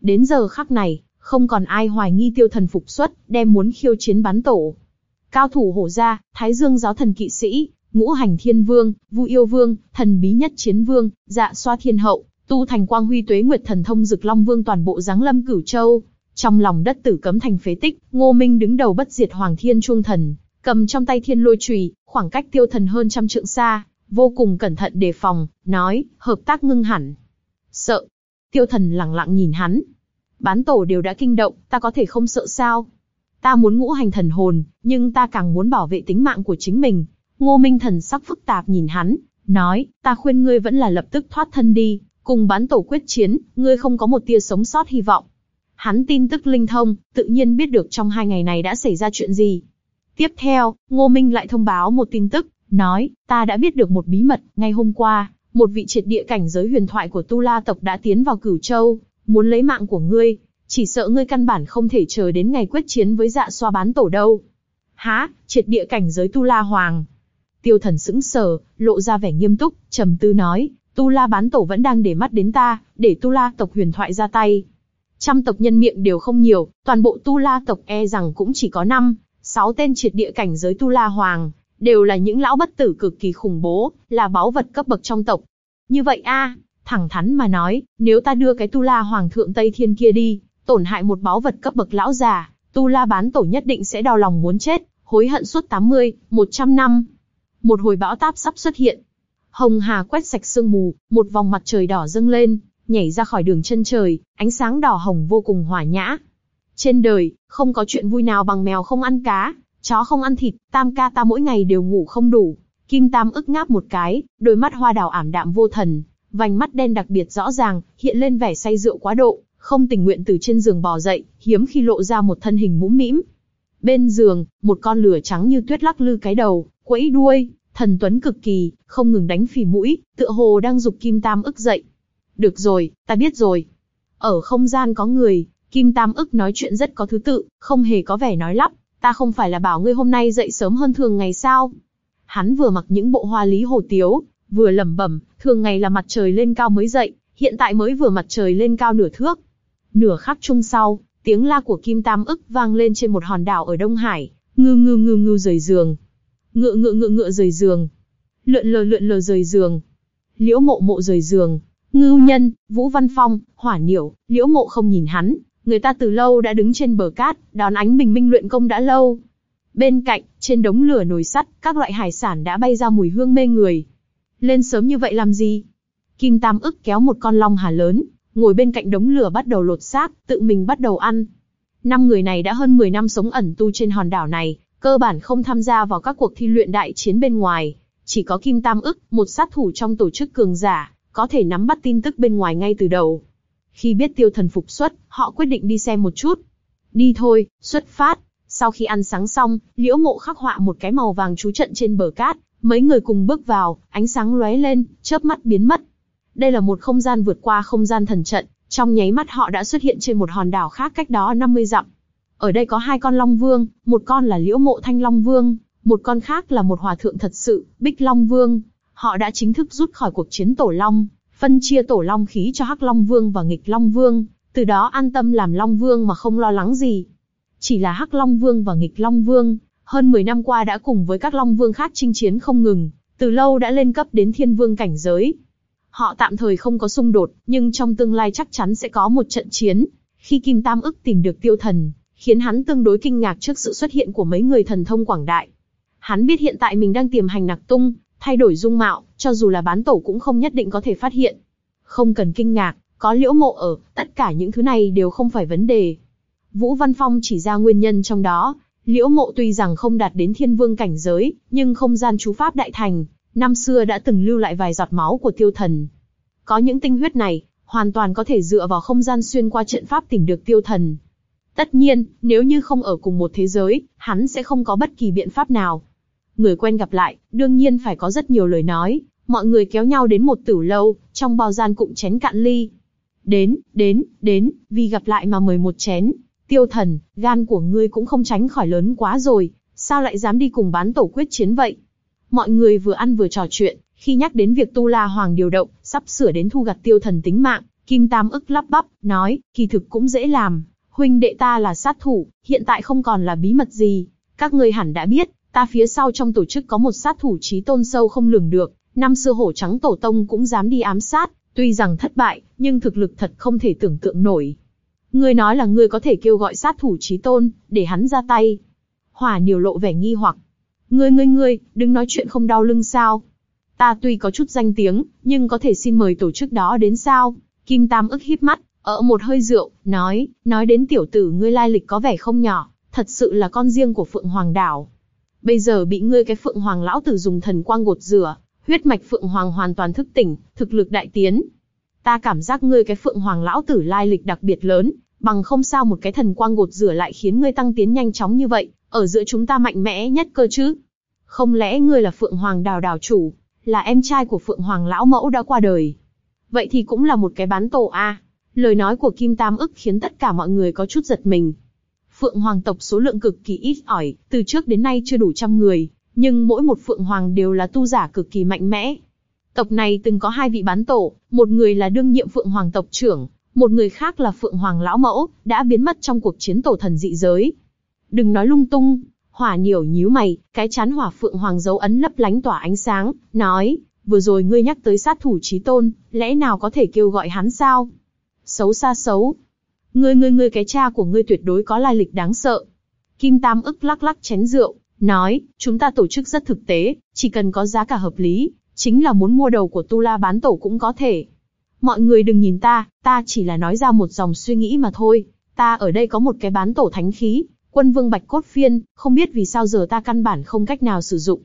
S1: Đến giờ khắc này, không còn ai hoài nghi tiêu thần phục xuất, đem muốn khiêu chiến bắn tổ. Cao thủ hổ gia, Thái Dương giáo thần kỵ sĩ, ngũ hành thiên vương, vu yêu vương, thần bí nhất chiến vương, dạ xoa thiên hậu, tu thành quang huy tuế nguyệt thần thông dực long vương toàn bộ giáng lâm cửu châu. Trong lòng đất tử cấm thành phế tích, Ngô Minh đứng đầu bất diệt Hoàng Thiên Chuông Thần, cầm trong tay thiên lôi chùy, khoảng cách tiêu thần hơn trăm trượng xa, vô cùng cẩn thận đề phòng, nói, hợp tác ngưng hẳn. Sợ. Tiêu thần lặng lặng nhìn hắn. Bán tổ đều đã kinh động, ta có thể không sợ sao? Ta muốn ngũ hành thần hồn, nhưng ta càng muốn bảo vệ tính mạng của chính mình. Ngô Minh thần sắc phức tạp nhìn hắn, nói, ta khuyên ngươi vẫn là lập tức thoát thân đi, cùng bán tổ quyết chiến, ngươi không có một tia sống sót hy vọng. Hắn tin tức linh thông, tự nhiên biết được trong hai ngày này đã xảy ra chuyện gì. Tiếp theo, Ngô Minh lại thông báo một tin tức, nói, ta đã biết được một bí mật, ngay hôm qua, một vị triệt địa cảnh giới huyền thoại của Tu La tộc đã tiến vào Cửu Châu, muốn lấy mạng của ngươi, chỉ sợ ngươi căn bản không thể chờ đến ngày quyết chiến với dạ xoa bán tổ đâu. Há, triệt địa cảnh giới Tu La Hoàng. Tiêu thần sững sờ, lộ ra vẻ nghiêm túc, trầm tư nói, Tu La bán tổ vẫn đang để mắt đến ta, để Tu La tộc huyền thoại ra tay. Trăm tộc nhân miệng đều không nhiều, toàn bộ Tu La tộc e rằng cũng chỉ có năm, sáu tên triệt địa cảnh giới Tu La Hoàng, đều là những lão bất tử cực kỳ khủng bố, là báu vật cấp bậc trong tộc. Như vậy a, thẳng thắn mà nói, nếu ta đưa cái Tu La Hoàng thượng Tây Thiên kia đi, tổn hại một báu vật cấp bậc lão già, Tu La bán tổ nhất định sẽ đau lòng muốn chết, hối hận suốt 80, 100 năm. Một hồi bão táp sắp xuất hiện. Hồng Hà quét sạch sương mù, một vòng mặt trời đỏ dâng lên, nhảy ra khỏi đường chân trời, ánh sáng đỏ hồng vô cùng hỏa nhã. Trên đời, không có chuyện vui nào bằng mèo không ăn cá, chó không ăn thịt, tam ca ta mỗi ngày đều ngủ không đủ. Kim Tam ức ngáp một cái, đôi mắt hoa đào ảm đạm vô thần, vành mắt đen đặc biệt rõ ràng, hiện lên vẻ say rượu quá độ, không tình nguyện từ trên giường bò dậy, hiếm khi lộ ra một thân hình mũm mĩm. Bên giường, một con lửa trắng như tuyết lắc lư cái đầu, quẫy đuôi, thần tuấn cực kỳ, không ngừng đánh phì mũi, tựa hồ đang dục Kim Tam ức dậy. Được rồi, ta biết rồi. Ở không gian có người, Kim Tam ức nói chuyện rất có thứ tự, không hề có vẻ nói lắp. Ta không phải là bảo ngươi hôm nay dậy sớm hơn thường ngày sao? Hắn vừa mặc những bộ hoa lý hồ tiếu, vừa lẩm bẩm, thường ngày là mặt trời lên cao mới dậy, hiện tại mới vừa mặt trời lên cao nửa thước. Nửa khắc chung sau, tiếng la của Kim Tam ức vang lên trên một hòn đảo ở Đông Hải, ngư ngư ngư ngư rời giường. Ngựa ngựa ngựa ngựa rời giường. Lượn lờ lượn lờ rời giường. Liễu mộ mộ rời giường. Ngưu nhân, Vũ Văn Phong, Hỏa Niểu, Liễu mộ không nhìn hắn. Người ta từ lâu đã đứng trên bờ cát, đón ánh bình minh luyện công đã lâu. Bên cạnh, trên đống lửa nồi sắt, các loại hải sản đã bay ra mùi hương mê người. Lên sớm như vậy làm gì? Kim Tam ức kéo một con long hà lớn, ngồi bên cạnh đống lửa bắt đầu lột xác, tự mình bắt đầu ăn. Năm người này đã hơn 10 năm sống ẩn tu trên hòn đảo này, cơ bản không tham gia vào các cuộc thi luyện đại chiến bên ngoài. Chỉ có Kim Tam ức, một sát thủ trong tổ chức cường giả, có thể nắm bắt tin tức bên ngoài ngay từ đầu. Khi biết tiêu thần phục xuất, họ quyết định đi xem một chút. Đi thôi, xuất phát. Sau khi ăn sáng xong, liễu mộ khắc họa một cái màu vàng chú trận trên bờ cát, mấy người cùng bước vào, ánh sáng lóe lên, chớp mắt biến mất. Đây là một không gian vượt qua không gian thần trận, trong nháy mắt họ đã xuất hiện trên một hòn đảo khác cách đó 50 dặm. Ở đây có hai con Long Vương, một con là Liễu Mộ Thanh Long Vương, một con khác là một hòa thượng thật sự, Bích Long Vương. Họ đã chính thức rút khỏi cuộc chiến Tổ Long, phân chia Tổ Long khí cho Hắc Long Vương và Nghịch Long Vương, từ đó an tâm làm Long Vương mà không lo lắng gì. Chỉ là Hắc Long Vương và Nghịch Long Vương, hơn 10 năm qua đã cùng với các Long Vương khác chinh chiến không ngừng, từ lâu đã lên cấp đến Thiên Vương cảnh giới, Họ tạm thời không có xung đột, nhưng trong tương lai chắc chắn sẽ có một trận chiến. Khi Kim Tam ức tìm được tiêu thần, khiến hắn tương đối kinh ngạc trước sự xuất hiện của mấy người thần thông quảng đại. Hắn biết hiện tại mình đang tiềm hành nặc tung, thay đổi dung mạo, cho dù là bán tổ cũng không nhất định có thể phát hiện. Không cần kinh ngạc, có liễu mộ ở, tất cả những thứ này đều không phải vấn đề. Vũ Văn Phong chỉ ra nguyên nhân trong đó, liễu mộ tuy rằng không đạt đến thiên vương cảnh giới, nhưng không gian chú pháp đại thành, năm xưa đã từng lưu lại vài giọt máu của tiêu thần. Có những tinh huyết này, hoàn toàn có thể dựa vào không gian xuyên qua trận pháp tìm được tiêu thần. Tất nhiên, nếu như không ở cùng một thế giới, hắn sẽ không có bất kỳ biện pháp nào. Người quen gặp lại, đương nhiên phải có rất nhiều lời nói, mọi người kéo nhau đến một tử lâu, trong bao gian cụm chén cạn ly. Đến, đến, đến, vì gặp lại mà mời một chén. Tiêu thần, gan của ngươi cũng không tránh khỏi lớn quá rồi, sao lại dám đi cùng bán tổ quyết chiến vậy? Mọi người vừa ăn vừa trò chuyện, khi nhắc đến việc Tu La Hoàng điều động, sắp sửa đến thu gặt tiêu thần tính mạng, Kim Tam ức lắp bắp, nói, kỳ thực cũng dễ làm, huynh đệ ta là sát thủ, hiện tại không còn là bí mật gì. Các ngươi hẳn đã biết, ta phía sau trong tổ chức có một sát thủ trí tôn sâu không lường được, năm xưa hổ trắng tổ tông cũng dám đi ám sát, tuy rằng thất bại, nhưng thực lực thật không thể tưởng tượng nổi. Ngươi nói là ngươi có thể kêu gọi sát thủ trí tôn, để hắn ra tay. Hỏa nhiều lộ vẻ nghi hoặc, Ngươi ngươi ngươi, đừng nói chuyện không đau lưng sao. Ta tuy có chút danh tiếng, nhưng có thể xin mời tổ chức đó đến sao? Kim Tam ức híp mắt, ở một hơi rượu, nói, nói đến tiểu tử ngươi lai lịch có vẻ không nhỏ, thật sự là con riêng của Phượng Hoàng Đảo. Bây giờ bị ngươi cái Phượng Hoàng lão tử dùng thần quang gột rửa, huyết mạch Phượng Hoàng hoàn toàn thức tỉnh, thực lực đại tiến. Ta cảm giác ngươi cái Phượng Hoàng lão tử lai lịch đặc biệt lớn, bằng không sao một cái thần quang gột rửa lại khiến ngươi tăng tiến nhanh chóng như vậy, ở giữa chúng ta mạnh mẽ nhất cơ chứ. Không lẽ ngươi là Phượng Hoàng đào đào chủ, là em trai của Phượng Hoàng lão mẫu đã qua đời. Vậy thì cũng là một cái bán tổ a. Lời nói của Kim Tam ức khiến tất cả mọi người có chút giật mình. Phượng Hoàng tộc số lượng cực kỳ ít ỏi, từ trước đến nay chưa đủ trăm người, nhưng mỗi một Phượng Hoàng đều là tu giả cực kỳ mạnh mẽ. Tộc này từng có hai vị bán tổ, một người là đương nhiệm Phượng Hoàng tộc trưởng, một người khác là Phượng Hoàng lão mẫu, đã biến mất trong cuộc chiến tổ thần dị giới. Đừng nói lung tung, hỏa nhiều nhíu mày, cái chán hỏa phượng hoàng dấu ấn lấp lánh tỏa ánh sáng, nói, vừa rồi ngươi nhắc tới sát thủ trí tôn, lẽ nào có thể kêu gọi hắn sao? Xấu xa xấu. Ngươi ngươi ngươi cái cha của ngươi tuyệt đối có lai lịch đáng sợ. Kim Tam ức lắc lắc chén rượu, nói, chúng ta tổ chức rất thực tế, chỉ cần có giá cả hợp lý, chính là muốn mua đầu của Tu La bán tổ cũng có thể. Mọi người đừng nhìn ta, ta chỉ là nói ra một dòng suy nghĩ mà thôi. Ta ở đây có một cái bán tổ thánh khí, Quân vương bạch cốt phiên, không biết vì sao giờ ta căn bản không cách nào sử dụng.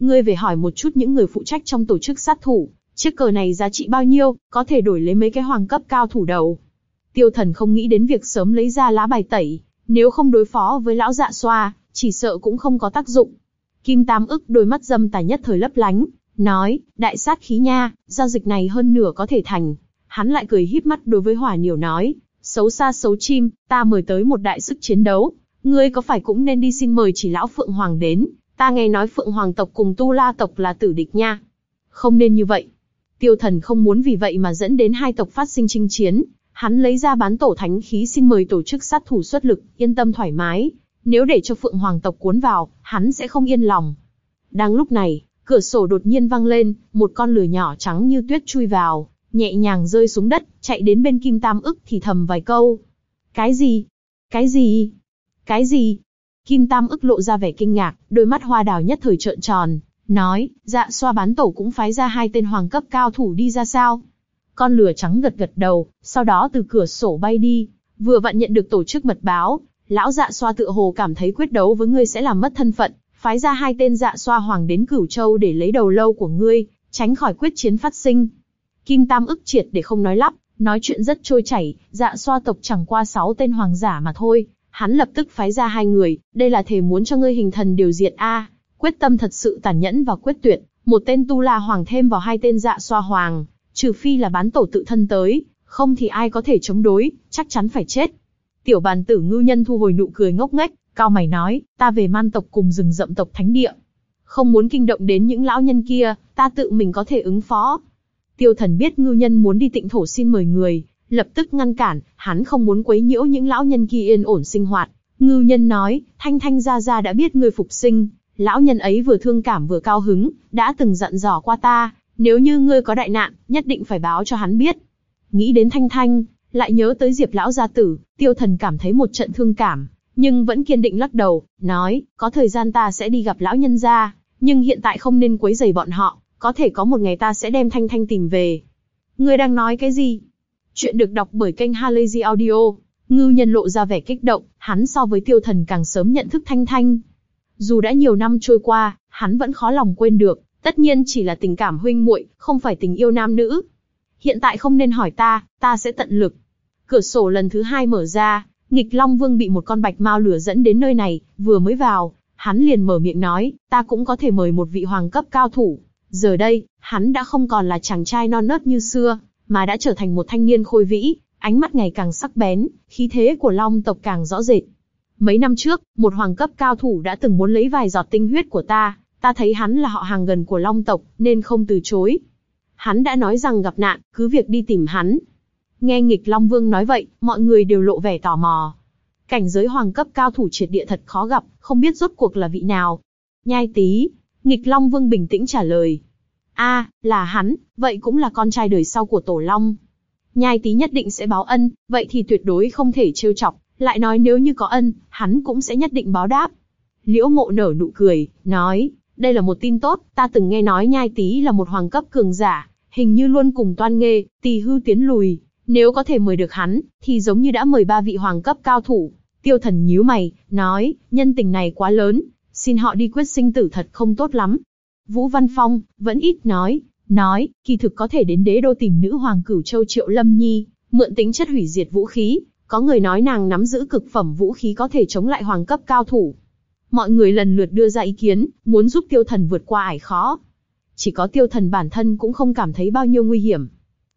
S1: Ngươi về hỏi một chút những người phụ trách trong tổ chức sát thủ, chiếc cờ này giá trị bao nhiêu, có thể đổi lấy mấy cái hoàng cấp cao thủ đầu. Tiêu thần không nghĩ đến việc sớm lấy ra lá bài tẩy, nếu không đối phó với lão dạ xoa, chỉ sợ cũng không có tác dụng. Kim Tam ức đôi mắt dâm tài nhất thời lấp lánh, nói, đại sát khí nha, giao dịch này hơn nửa có thể thành. Hắn lại cười híp mắt đối với hỏa niểu nói, xấu xa xấu chim, ta mời tới một đại sức chiến đấu, Ngươi có phải cũng nên đi xin mời chỉ lão Phượng Hoàng đến, ta nghe nói Phượng Hoàng tộc cùng Tu La tộc là tử địch nha. Không nên như vậy. Tiêu thần không muốn vì vậy mà dẫn đến hai tộc phát sinh chinh chiến, hắn lấy ra bán tổ thánh khí xin mời tổ chức sát thủ xuất lực, yên tâm thoải mái. Nếu để cho Phượng Hoàng tộc cuốn vào, hắn sẽ không yên lòng. Đang lúc này, cửa sổ đột nhiên văng lên, một con lửa nhỏ trắng như tuyết chui vào, nhẹ nhàng rơi xuống đất, chạy đến bên Kim Tam ức thì thầm vài câu. Cái gì? Cái gì? Cái gì? Kim Tam ức lộ ra vẻ kinh ngạc, đôi mắt hoa đào nhất thời trợn tròn, nói, dạ xoa bán tổ cũng phái ra hai tên hoàng cấp cao thủ đi ra sao? Con lửa trắng gật gật đầu, sau đó từ cửa sổ bay đi, vừa vặn nhận được tổ chức mật báo, lão dạ xoa tựa hồ cảm thấy quyết đấu với ngươi sẽ làm mất thân phận, phái ra hai tên dạ xoa hoàng đến cửu châu để lấy đầu lâu của ngươi, tránh khỏi quyết chiến phát sinh. Kim Tam ức triệt để không nói lắp, nói chuyện rất trôi chảy, dạ xoa tộc chẳng qua sáu tên hoàng giả mà thôi, hắn lập tức phái ra hai người, đây là thể muốn cho ngươi hình thần điều diệt a, quyết tâm thật sự tàn nhẫn và quyết tuyệt, một tên tu la hoàng thêm vào hai tên dạ xoa hoàng, trừ phi là bán tổ tự thân tới, không thì ai có thể chống đối, chắc chắn phải chết. Tiểu bàn tử ngư nhân thu hồi nụ cười ngốc nghếch, cao mày nói, ta về man tộc cùng rừng rậm tộc thánh địa. Không muốn kinh động đến những lão nhân kia, ta tự mình có thể ứng phó. Tiêu thần biết ngư nhân muốn đi tịnh thổ xin mời người, lập tức ngăn cản, hắn không muốn quấy nhiễu những lão nhân kia yên ổn sinh hoạt. Ngư nhân nói, thanh thanh gia gia đã biết người phục sinh, lão nhân ấy vừa thương cảm vừa cao hứng, đã từng dặn dò qua ta, nếu như ngươi có đại nạn, nhất định phải báo cho hắn biết. Nghĩ đến thanh thanh, lại nhớ tới diệp lão gia tử, tiêu thần cảm thấy một trận thương cảm, nhưng vẫn kiên định lắc đầu, nói, có thời gian ta sẽ đi gặp lão nhân gia, nhưng hiện tại không nên quấy rầy bọn họ, có thể có một ngày ta sẽ đem thanh thanh tìm về. Ngươi đang nói cái gì? Chuyện được đọc bởi kênh Halazy Audio. ngưu nhân lộ ra vẻ kích động, hắn so với tiêu thần càng sớm nhận thức thanh thanh. Dù đã nhiều năm trôi qua, hắn vẫn khó lòng quên được, tất nhiên chỉ là tình cảm huynh muội, không phải tình yêu nam nữ. Hiện tại không nên hỏi ta, ta sẽ tận lực. Cửa sổ lần thứ hai mở ra, nghịch Long Vương bị một con bạch mao lửa dẫn đến nơi này, vừa mới vào, hắn liền mở miệng nói, ta cũng có thể mời một vị hoàng cấp cao thủ. Giờ đây, hắn đã không còn là chàng trai non nớt như xưa, mà đã trở thành một thanh niên khôi vĩ, ánh mắt ngày càng sắc bén, khí thế của Long tộc càng rõ rệt. Mấy năm trước, một hoàng cấp cao thủ đã từng muốn lấy vài giọt tinh huyết của ta, ta thấy hắn là họ hàng gần của Long tộc, nên không từ chối. Hắn đã nói rằng gặp nạn, cứ việc đi tìm hắn. Nghe nghịch Long Vương nói vậy, mọi người đều lộ vẻ tò mò. Cảnh giới hoàng cấp cao thủ triệt địa thật khó gặp, không biết rốt cuộc là vị nào. Nhai tí, nghịch Long Vương bình tĩnh trả lời. a là hắn, vậy cũng là con trai đời sau của Tổ Long. Nhai tí nhất định sẽ báo ân, vậy thì tuyệt đối không thể trêu chọc, lại nói nếu như có ân, hắn cũng sẽ nhất định báo đáp. Liễu mộ nở nụ cười, nói, đây là một tin tốt, ta từng nghe nói nhai tí là một hoàng cấp cường giả, hình như luôn cùng toan nghê, tỳ hư tiến lùi. Nếu có thể mời được hắn, thì giống như đã mời ba vị hoàng cấp cao thủ. Tiêu thần nhíu mày, nói, nhân tình này quá lớn, xin họ đi quyết sinh tử thật không tốt lắm. Vũ Văn Phong, vẫn ít nói, nói, kỳ thực có thể đến đế đô tìm nữ hoàng cửu châu Triệu Lâm Nhi, mượn tính chất hủy diệt vũ khí, có người nói nàng nắm giữ cực phẩm vũ khí có thể chống lại hoàng cấp cao thủ. Mọi người lần lượt đưa ra ý kiến, muốn giúp tiêu thần vượt qua ải khó. Chỉ có tiêu thần bản thân cũng không cảm thấy bao nhiêu nguy hiểm.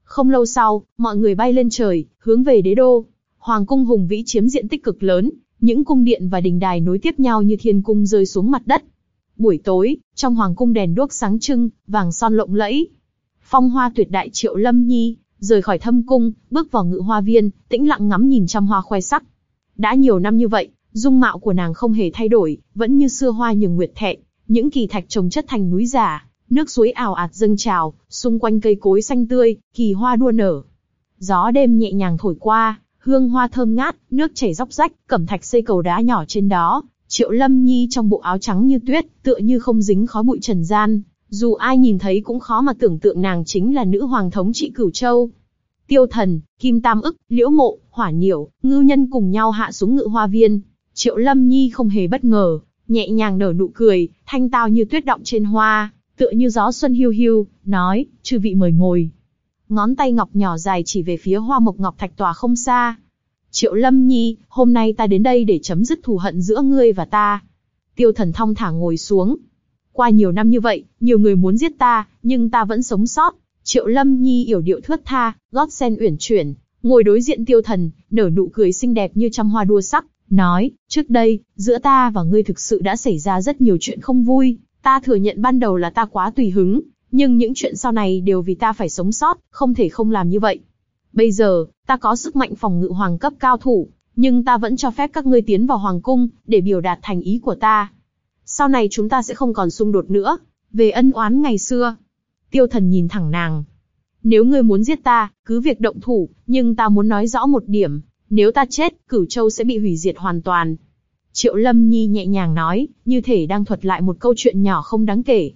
S1: Không lâu sau, mọi người bay lên trời, hướng về đế đô. Hoàng cung hùng vĩ chiếm diện tích cực lớn, những cung điện và đình đài nối tiếp nhau như thiên cung rơi xuống mặt đất. Buổi tối, trong hoàng cung đèn đuốc sáng trưng, vàng son lộng lẫy. Phong hoa tuyệt đại triệu lâm nhi, rời khỏi thâm cung, bước vào ngự hoa viên, tĩnh lặng ngắm nhìn trăm hoa khoe sắc. Đã nhiều năm như vậy, dung mạo của nàng không hề thay đổi, vẫn như xưa hoa nhường nguyệt thẹn, những kỳ thạch trồng chất thành núi giả, nước suối ảo ạt dâng trào, xung quanh cây cối xanh tươi, kỳ hoa đua nở. Gió đêm nhẹ nhàng thổi qua, hương hoa thơm ngát, nước chảy róc rách, cẩm thạch xây cầu đá nhỏ trên đó. Triệu Lâm Nhi trong bộ áo trắng như tuyết, tựa như không dính khói bụi trần gian, dù ai nhìn thấy cũng khó mà tưởng tượng nàng chính là nữ hoàng thống trị cửu châu. Tiêu thần, Kim Tam ức, Liễu Mộ, Hỏa Nhiểu, Ngưu Nhân cùng nhau hạ xuống ngự hoa viên. Triệu Lâm Nhi không hề bất ngờ, nhẹ nhàng nở nụ cười, thanh tao như tuyết động trên hoa, tựa như gió xuân hiu hiu, nói, chư vị mời ngồi. Ngón tay ngọc nhỏ dài chỉ về phía hoa mộc ngọc thạch tòa không xa. Triệu Lâm Nhi, hôm nay ta đến đây để chấm dứt thù hận giữa ngươi và ta. Tiêu thần thong thả ngồi xuống, qua nhiều năm như vậy, nhiều người muốn giết ta, nhưng ta vẫn sống sót. Triệu Lâm Nhi yểu điệu thướt tha, gót sen uyển chuyển, ngồi đối diện tiêu thần, nở nụ cười xinh đẹp như trăm hoa đua sắc, nói, trước đây, giữa ta và ngươi thực sự đã xảy ra rất nhiều chuyện không vui, ta thừa nhận ban đầu là ta quá tùy hứng, nhưng những chuyện sau này đều vì ta phải sống sót, không thể không làm như vậy. Bây giờ, ta có sức mạnh phòng ngự hoàng cấp cao thủ, nhưng ta vẫn cho phép các ngươi tiến vào hoàng cung, để biểu đạt thành ý của ta sau này chúng ta sẽ không còn xung đột nữa. Về ân oán ngày xưa. Tiêu thần nhìn thẳng nàng. Nếu ngươi muốn giết ta, cứ việc động thủ, nhưng ta muốn nói rõ một điểm. Nếu ta chết, cửu châu sẽ bị hủy diệt hoàn toàn. Triệu Lâm Nhi nhẹ nhàng nói, như thể đang thuật lại một câu chuyện nhỏ không đáng kể.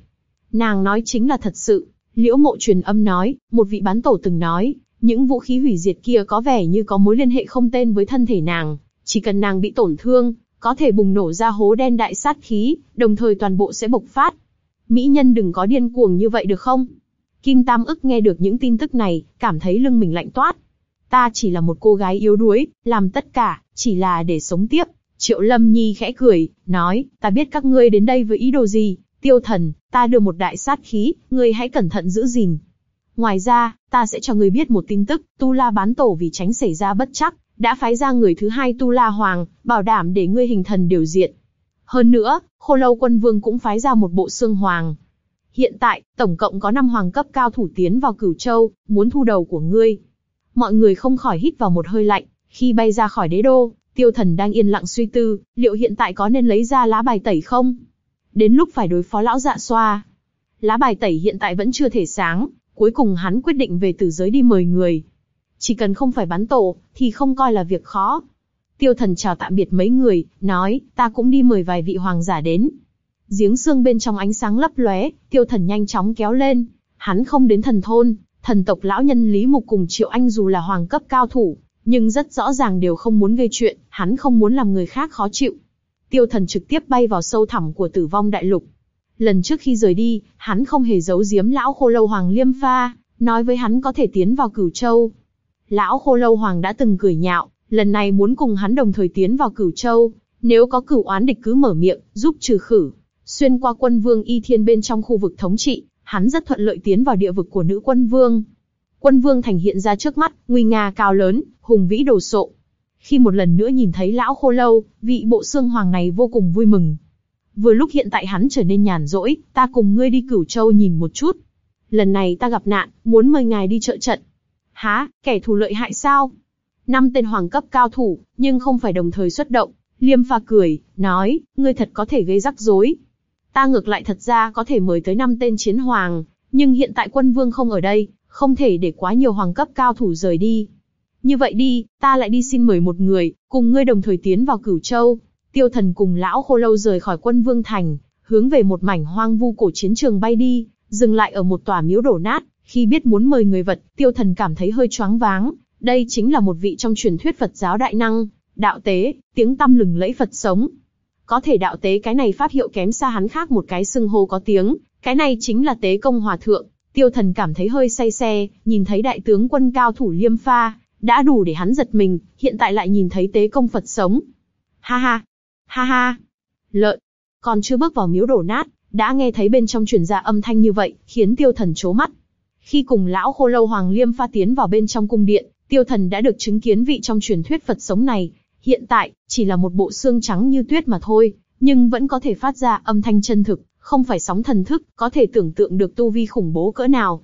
S1: Nàng nói chính là thật sự. Liễu mộ truyền âm nói, một vị bán tổ từng nói, những vũ khí hủy diệt kia có vẻ như có mối liên hệ không tên với thân thể nàng. Chỉ cần nàng bị tổn thương, có thể bùng nổ ra hố đen đại sát khí, đồng thời toàn bộ sẽ bộc phát. Mỹ nhân đừng có điên cuồng như vậy được không? Kim Tam ức nghe được những tin tức này, cảm thấy lưng mình lạnh toát. Ta chỉ là một cô gái yếu đuối, làm tất cả, chỉ là để sống tiếp. Triệu Lâm Nhi khẽ cười, nói, ta biết các ngươi đến đây với ý đồ gì, tiêu thần, ta đưa một đại sát khí, ngươi hãy cẩn thận giữ gìn. Ngoài ra, ta sẽ cho ngươi biết một tin tức, Tu La bán tổ vì tránh xảy ra bất chắc, đã phái ra người thứ hai Tu La Hoàng, bảo đảm để ngươi hình thần điều diện. Hơn nữa, Khô Lâu Quân Vương cũng phái ra một bộ xương hoàng. Hiện tại, tổng cộng có 5 hoàng cấp cao thủ tiến vào Cửu Châu, muốn thu đầu của ngươi. Mọi người không khỏi hít vào một hơi lạnh, khi bay ra khỏi đế đô, Tiêu Thần đang yên lặng suy tư, liệu hiện tại có nên lấy ra lá bài tẩy không? Đến lúc phải đối phó lão dạ xoa. Lá bài tẩy hiện tại vẫn chưa thể sáng, cuối cùng hắn quyết định về tử giới đi mời người. Chỉ cần không phải bắn tổ, thì không coi là việc khó. Tiêu thần chào tạm biệt mấy người, nói, ta cũng đi mời vài vị hoàng giả đến. Giếng xương bên trong ánh sáng lấp lóe, tiêu thần nhanh chóng kéo lên. Hắn không đến thần thôn, thần tộc lão nhân Lý Mục cùng Triệu Anh dù là hoàng cấp cao thủ, nhưng rất rõ ràng đều không muốn gây chuyện, hắn không muốn làm người khác khó chịu. Tiêu thần trực tiếp bay vào sâu thẳm của tử vong đại lục. Lần trước khi rời đi, hắn không hề giấu giếm lão khô lâu hoàng liêm pha, nói với hắn có thể tiến vào cửu châu. Lão khô lâu hoàng đã từng cười nhạo, lần này muốn cùng hắn đồng thời tiến vào cửu châu, nếu có cửu oán địch cứ mở miệng, giúp trừ khử. Xuyên qua quân vương y thiên bên trong khu vực thống trị, hắn rất thuận lợi tiến vào địa vực của nữ quân vương. Quân vương thành hiện ra trước mắt, nguy nga cao lớn, hùng vĩ đồ sộ. Khi một lần nữa nhìn thấy lão khô lâu, vị bộ xương hoàng này vô cùng vui mừng. Vừa lúc hiện tại hắn trở nên nhàn rỗi, ta cùng ngươi đi cửu châu nhìn một chút. Lần này ta gặp nạn, muốn mời ngài đi trợ trận. Há, kẻ thù lợi hại sao? Năm tên hoàng cấp cao thủ, nhưng không phải đồng thời xuất động. Liêm pha cười, nói, ngươi thật có thể gây rắc rối. Ta ngược lại thật ra có thể mời tới năm tên chiến hoàng, nhưng hiện tại quân vương không ở đây, không thể để quá nhiều hoàng cấp cao thủ rời đi. Như vậy đi, ta lại đi xin mời một người, cùng ngươi đồng thời tiến vào cửu châu. Tiêu thần cùng lão khô lâu rời khỏi quân vương thành, hướng về một mảnh hoang vu cổ chiến trường bay đi, dừng lại ở một tòa miếu đổ nát. Khi biết muốn mời người vật, tiêu thần cảm thấy hơi choáng váng. Đây chính là một vị trong truyền thuyết Phật giáo đại năng, đạo tế, tiếng tăm lừng lẫy Phật sống. Có thể đạo tế cái này pháp hiệu kém xa hắn khác một cái xưng hô có tiếng, cái này chính là tế công hòa thượng. Tiêu thần cảm thấy hơi say xe, nhìn thấy đại tướng quân cao thủ liêm pha, đã đủ để hắn giật mình, hiện tại lại nhìn thấy tế công Phật sống. Ha ha, ha ha, lợn, còn chưa bước vào miếu đổ nát, đã nghe thấy bên trong truyền ra âm thanh như vậy, khiến tiêu thần chố mắt. Khi cùng lão khô lâu Hoàng Liêm pha tiến vào bên trong cung điện, tiêu thần đã được chứng kiến vị trong truyền thuyết Phật sống này. Hiện tại, chỉ là một bộ xương trắng như tuyết mà thôi, nhưng vẫn có thể phát ra âm thanh chân thực, không phải sóng thần thức, có thể tưởng tượng được tu vi khủng bố cỡ nào.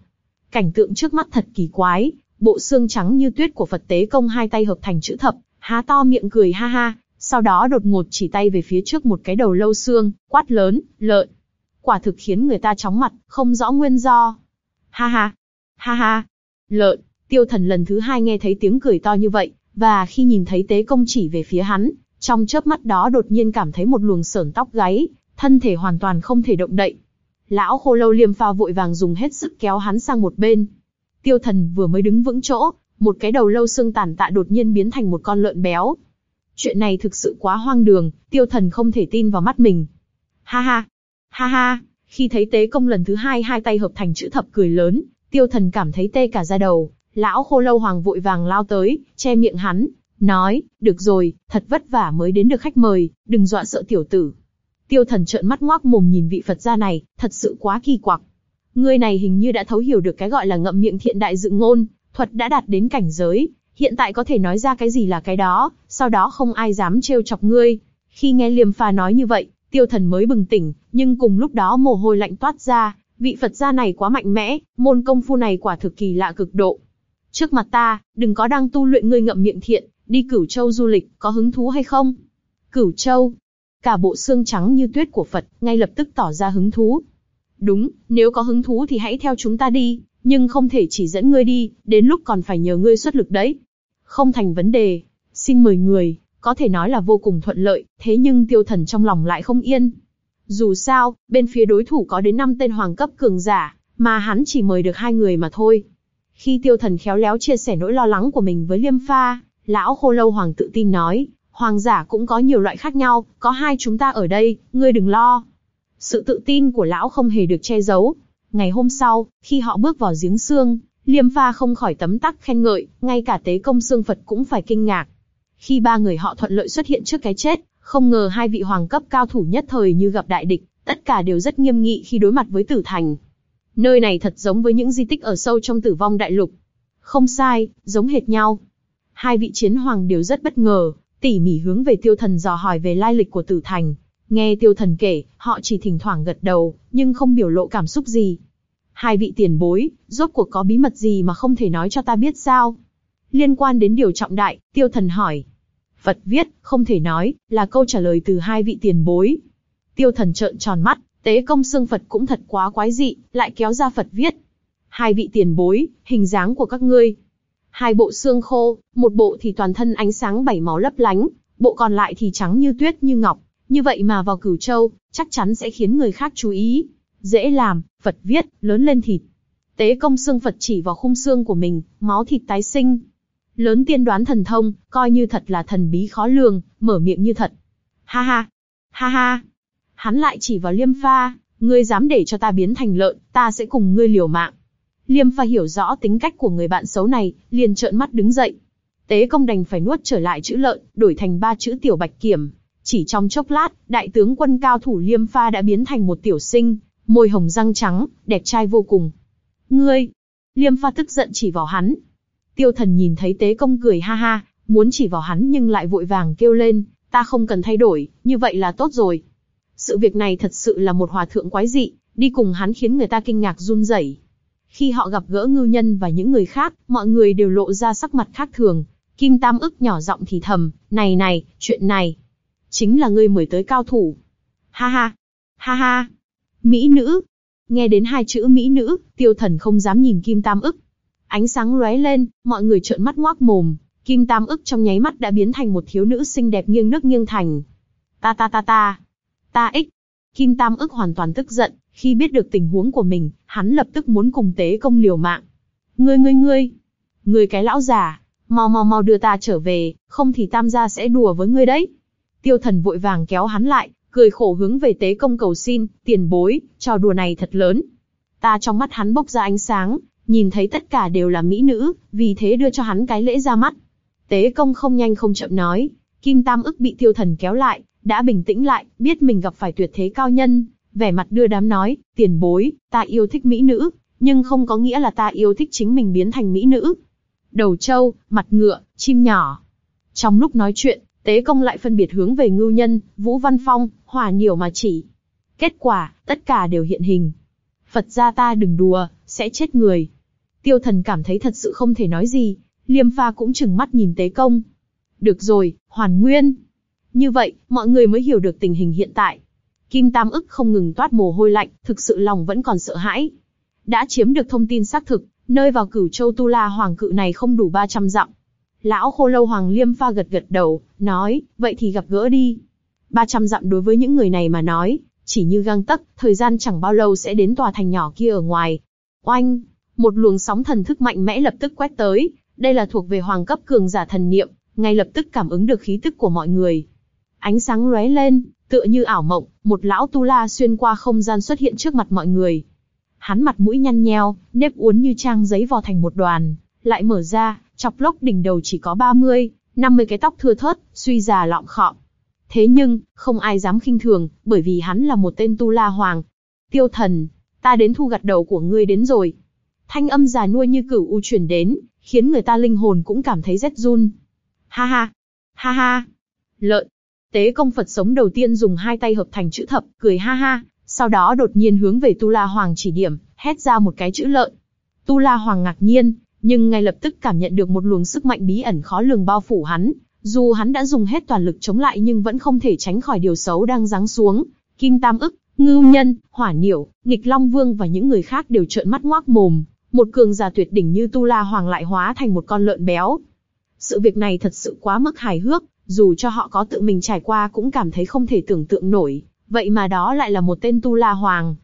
S1: Cảnh tượng trước mắt thật kỳ quái, bộ xương trắng như tuyết của Phật tế công hai tay hợp thành chữ thập, há to miệng cười ha ha, sau đó đột ngột chỉ tay về phía trước một cái đầu lâu xương, quát lớn, lợn. Quả thực khiến người ta chóng mặt, không rõ nguyên do. Ha ha, ha ha, lợn, tiêu thần lần thứ hai nghe thấy tiếng cười to như vậy, và khi nhìn thấy tế công chỉ về phía hắn, trong chớp mắt đó đột nhiên cảm thấy một luồng sởn tóc gáy, thân thể hoàn toàn không thể động đậy. Lão khô lâu liêm pha vội vàng dùng hết sức kéo hắn sang một bên, Tiêu thần vừa mới đứng vững chỗ, một cái đầu lâu xương tàn tạ đột nhiên biến thành một con lợn béo. Chuyện này thực sự quá hoang đường, tiêu thần không thể tin vào mắt mình. Ha ha, ha ha, khi thấy tế công lần thứ hai hai tay hợp thành chữ thập cười lớn, tiêu thần cảm thấy tê cả da đầu, lão khô lâu hoàng vội vàng lao tới, che miệng hắn, nói, được rồi, thật vất vả mới đến được khách mời, đừng dọa sợ tiểu tử. Tiêu thần trợn mắt ngoác mồm nhìn vị Phật gia này, thật sự quá kỳ quặc. người này hình như đã thấu hiểu được cái gọi là ngậm miệng thiện đại dự ngôn, thuật đã đạt đến cảnh giới, hiện tại có thể nói ra cái gì là cái đó, sau đó không ai dám trêu chọc ngươi. Khi nghe Liêm Pha nói như vậy, tiêu thần mới bừng tỉnh, nhưng cùng lúc đó mồ hôi lạnh toát ra, vị Phật gia này quá mạnh mẽ, môn công phu này quả thực kỳ lạ cực độ. Trước mặt ta, đừng có đang tu luyện ngươi ngậm miệng thiện, đi Cửu Châu du lịch, có hứng thú hay không? Cửu Châu? cả bộ xương trắng như tuyết của Phật, ngay lập tức tỏ ra hứng thú. Đúng, nếu có hứng thú thì hãy theo chúng ta đi, nhưng không thể chỉ dẫn ngươi đi, đến lúc còn phải nhờ ngươi xuất lực đấy. Không thành vấn đề, xin mời người, có thể nói là vô cùng thuận lợi, thế nhưng tiêu thần trong lòng lại không yên. Dù sao, bên phía đối thủ có đến 5 tên hoàng cấp cường giả, mà hắn chỉ mời được hai người mà thôi. Khi tiêu thần khéo léo chia sẻ nỗi lo lắng của mình với liêm pha, lão khô lâu hoàng tự tin nói, hoàng giả cũng có nhiều loại khác nhau, có hai chúng ta ở đây, ngươi đừng lo. Sự tự tin của lão không hề được che giấu. Ngày hôm sau, khi họ bước vào giếng xương, liêm pha không khỏi tấm tắc khen ngợi, ngay cả tế công xương Phật cũng phải kinh ngạc. Khi ba người họ thuận lợi xuất hiện trước cái chết, không ngờ hai vị hoàng cấp cao thủ nhất thời như gặp đại địch, tất cả đều rất nghiêm nghị khi đối mặt với tử thành. Nơi này thật giống với những di tích ở sâu trong tử vong đại lục. Không sai, giống hệt nhau. Hai vị chiến hoàng đều rất bất ngờ, tỉ mỉ hướng về tiêu thần dò hỏi về lai lịch của tử thành. Nghe tiêu thần kể, họ chỉ thỉnh thoảng gật đầu, nhưng không biểu lộ cảm xúc gì. Hai vị tiền bối, rốt cuộc có bí mật gì mà không thể nói cho ta biết sao? Liên quan đến điều trọng đại, tiêu thần hỏi. Phật viết, không thể nói, là câu trả lời từ hai vị tiền bối. Tiêu thần trợn tròn mắt, tế công xương Phật cũng thật quá quái dị, lại kéo ra Phật viết. Hai vị tiền bối, hình dáng của các ngươi. Hai bộ xương khô, một bộ thì toàn thân ánh sáng bảy màu lấp lánh, bộ còn lại thì trắng như tuyết như ngọc. Như vậy mà vào cửu châu, chắc chắn sẽ khiến người khác chú ý. Dễ làm, Phật viết, lớn lên thịt. Tế công xương Phật chỉ vào khung xương của mình, máu thịt tái sinh, Lớn tiên đoán thần thông, coi như thật là thần bí khó lường, mở miệng như thật. Ha ha, ha ha. Hắn lại chỉ vào liêm pha, ngươi dám để cho ta biến thành lợn, ta sẽ cùng ngươi liều mạng. Liêm pha hiểu rõ tính cách của người bạn xấu này, liền trợn mắt đứng dậy. Tế công đành phải nuốt trở lại chữ lợn, đổi thành ba chữ tiểu bạch kiểm. Chỉ trong chốc lát, đại tướng quân cao thủ liêm pha đã biến thành một tiểu sinh, môi hồng răng trắng, đẹp trai vô cùng. Ngươi! Liêm pha tức giận chỉ vào hắn, Tiêu thần nhìn thấy tế công cười ha ha, muốn chỉ vào hắn nhưng lại vội vàng kêu lên, ta không cần thay đổi, như vậy là tốt rồi. Sự việc này thật sự là một hòa thượng quái dị, đi cùng hắn khiến người ta kinh ngạc run rẩy. Khi họ gặp gỡ ngư nhân và những người khác, mọi người đều lộ ra sắc mặt khác thường. Kim Tam ức nhỏ giọng thì thầm, này này, chuyện này, chính là ngươi mời tới cao thủ. Ha ha, ha ha, mỹ nữ. Nghe đến hai chữ mỹ nữ, tiêu thần không dám nhìn Kim Tam ức, Ánh sáng lóe lên, mọi người trợn mắt ngoác mồm, Kim Tam ức trong nháy mắt đã biến thành một thiếu nữ xinh đẹp nghiêng nước nghiêng thành. Ta ta ta ta, ta ích. Kim Tam ức hoàn toàn tức giận, khi biết được tình huống của mình, hắn lập tức muốn cùng tế công liều mạng. Ngươi ngươi ngươi, ngươi cái lão già, mau mau mau đưa ta trở về, không thì Tam gia sẽ đùa với ngươi đấy. Tiêu thần vội vàng kéo hắn lại, cười khổ hướng về tế công cầu xin, tiền bối, trò đùa này thật lớn. Ta trong mắt hắn bốc ra ánh sáng, nhìn thấy tất cả đều là mỹ nữ, vì thế đưa cho hắn cái lễ ra mắt. Tế công không nhanh không chậm nói, Kim Tam ức bị tiêu thần kéo lại, đã bình tĩnh lại, biết mình gặp phải tuyệt thế cao nhân, vẻ mặt đưa đám nói, tiền bối, ta yêu thích mỹ nữ, nhưng không có nghĩa là ta yêu thích chính mình biến thành mỹ nữ. Đầu trâu, mặt ngựa, chim nhỏ. Trong lúc nói chuyện, tế công lại phân biệt hướng về ngưu nhân, vũ văn phong, hòa nhiều mà chỉ. Kết quả, tất cả đều hiện hình. Phật gia ta đừng đùa, sẽ chết người. Tiêu thần cảm thấy thật sự không thể nói gì, liêm pha cũng chừng mắt nhìn tế công. Được rồi, hoàn nguyên. Như vậy, mọi người mới hiểu được tình hình hiện tại. Kim Tam ức không ngừng toát mồ hôi lạnh, thực sự lòng vẫn còn sợ hãi. Đã chiếm được thông tin xác thực, nơi vào cửu châu Tu La Hoàng cự này không đủ 300 dặm. Lão khô lâu Hoàng Liêm pha gật gật đầu, nói, vậy thì gặp gỡ đi. 300 dặm đối với những người này mà nói, chỉ như găng tấc, thời gian chẳng bao lâu sẽ đến tòa thành nhỏ kia ở ngoài. Oanh! Một luồng sóng thần thức mạnh mẽ lập tức quét tới, đây là thuộc về hoàng cấp cường giả thần niệm, ngay lập tức cảm ứng được khí tức của mọi người. Ánh sáng lóe lên, tựa như ảo mộng, một lão tu la xuyên qua không gian xuất hiện trước mặt mọi người. Hắn mặt mũi nhăn nheo, nếp uốn như trang giấy vò thành một đoàn, lại mở ra, chọc lốc đỉnh đầu chỉ có 30, 50 cái tóc thưa thớt, suy già lọng khọm. Thế nhưng, không ai dám khinh thường, bởi vì hắn là một tên tu la hoàng. Tiêu thần, ta đến thu gặt đầu của ngươi đến rồi. Thanh âm già nuôi như cửu u truyền đến, khiến người ta linh hồn cũng cảm thấy rét run. Ha ha, ha ha, lợn. Tế công Phật sống đầu tiên dùng hai tay hợp thành chữ thập, cười ha ha, sau đó đột nhiên hướng về Tu La Hoàng chỉ điểm, hét ra một cái chữ lợn. Tu La Hoàng ngạc nhiên, nhưng ngay lập tức cảm nhận được một luồng sức mạnh bí ẩn khó lường bao phủ hắn, Dù hắn đã dùng hết toàn lực chống lại nhưng vẫn không thể tránh khỏi điều xấu đang giáng xuống. Kim Tam ức, Ngưu Nhân, Hỏa Niểu, Nghịch Long Vương và những người khác đều trợn mắt ngoác mồm. Một cường giả tuyệt đỉnh như Tu La Hoàng lại hóa thành một con lợn béo. Sự việc này thật sự quá mức hài hước, dù cho họ có tự mình trải qua cũng cảm thấy không thể tưởng tượng nổi. Vậy mà đó lại là một tên Tu La Hoàng.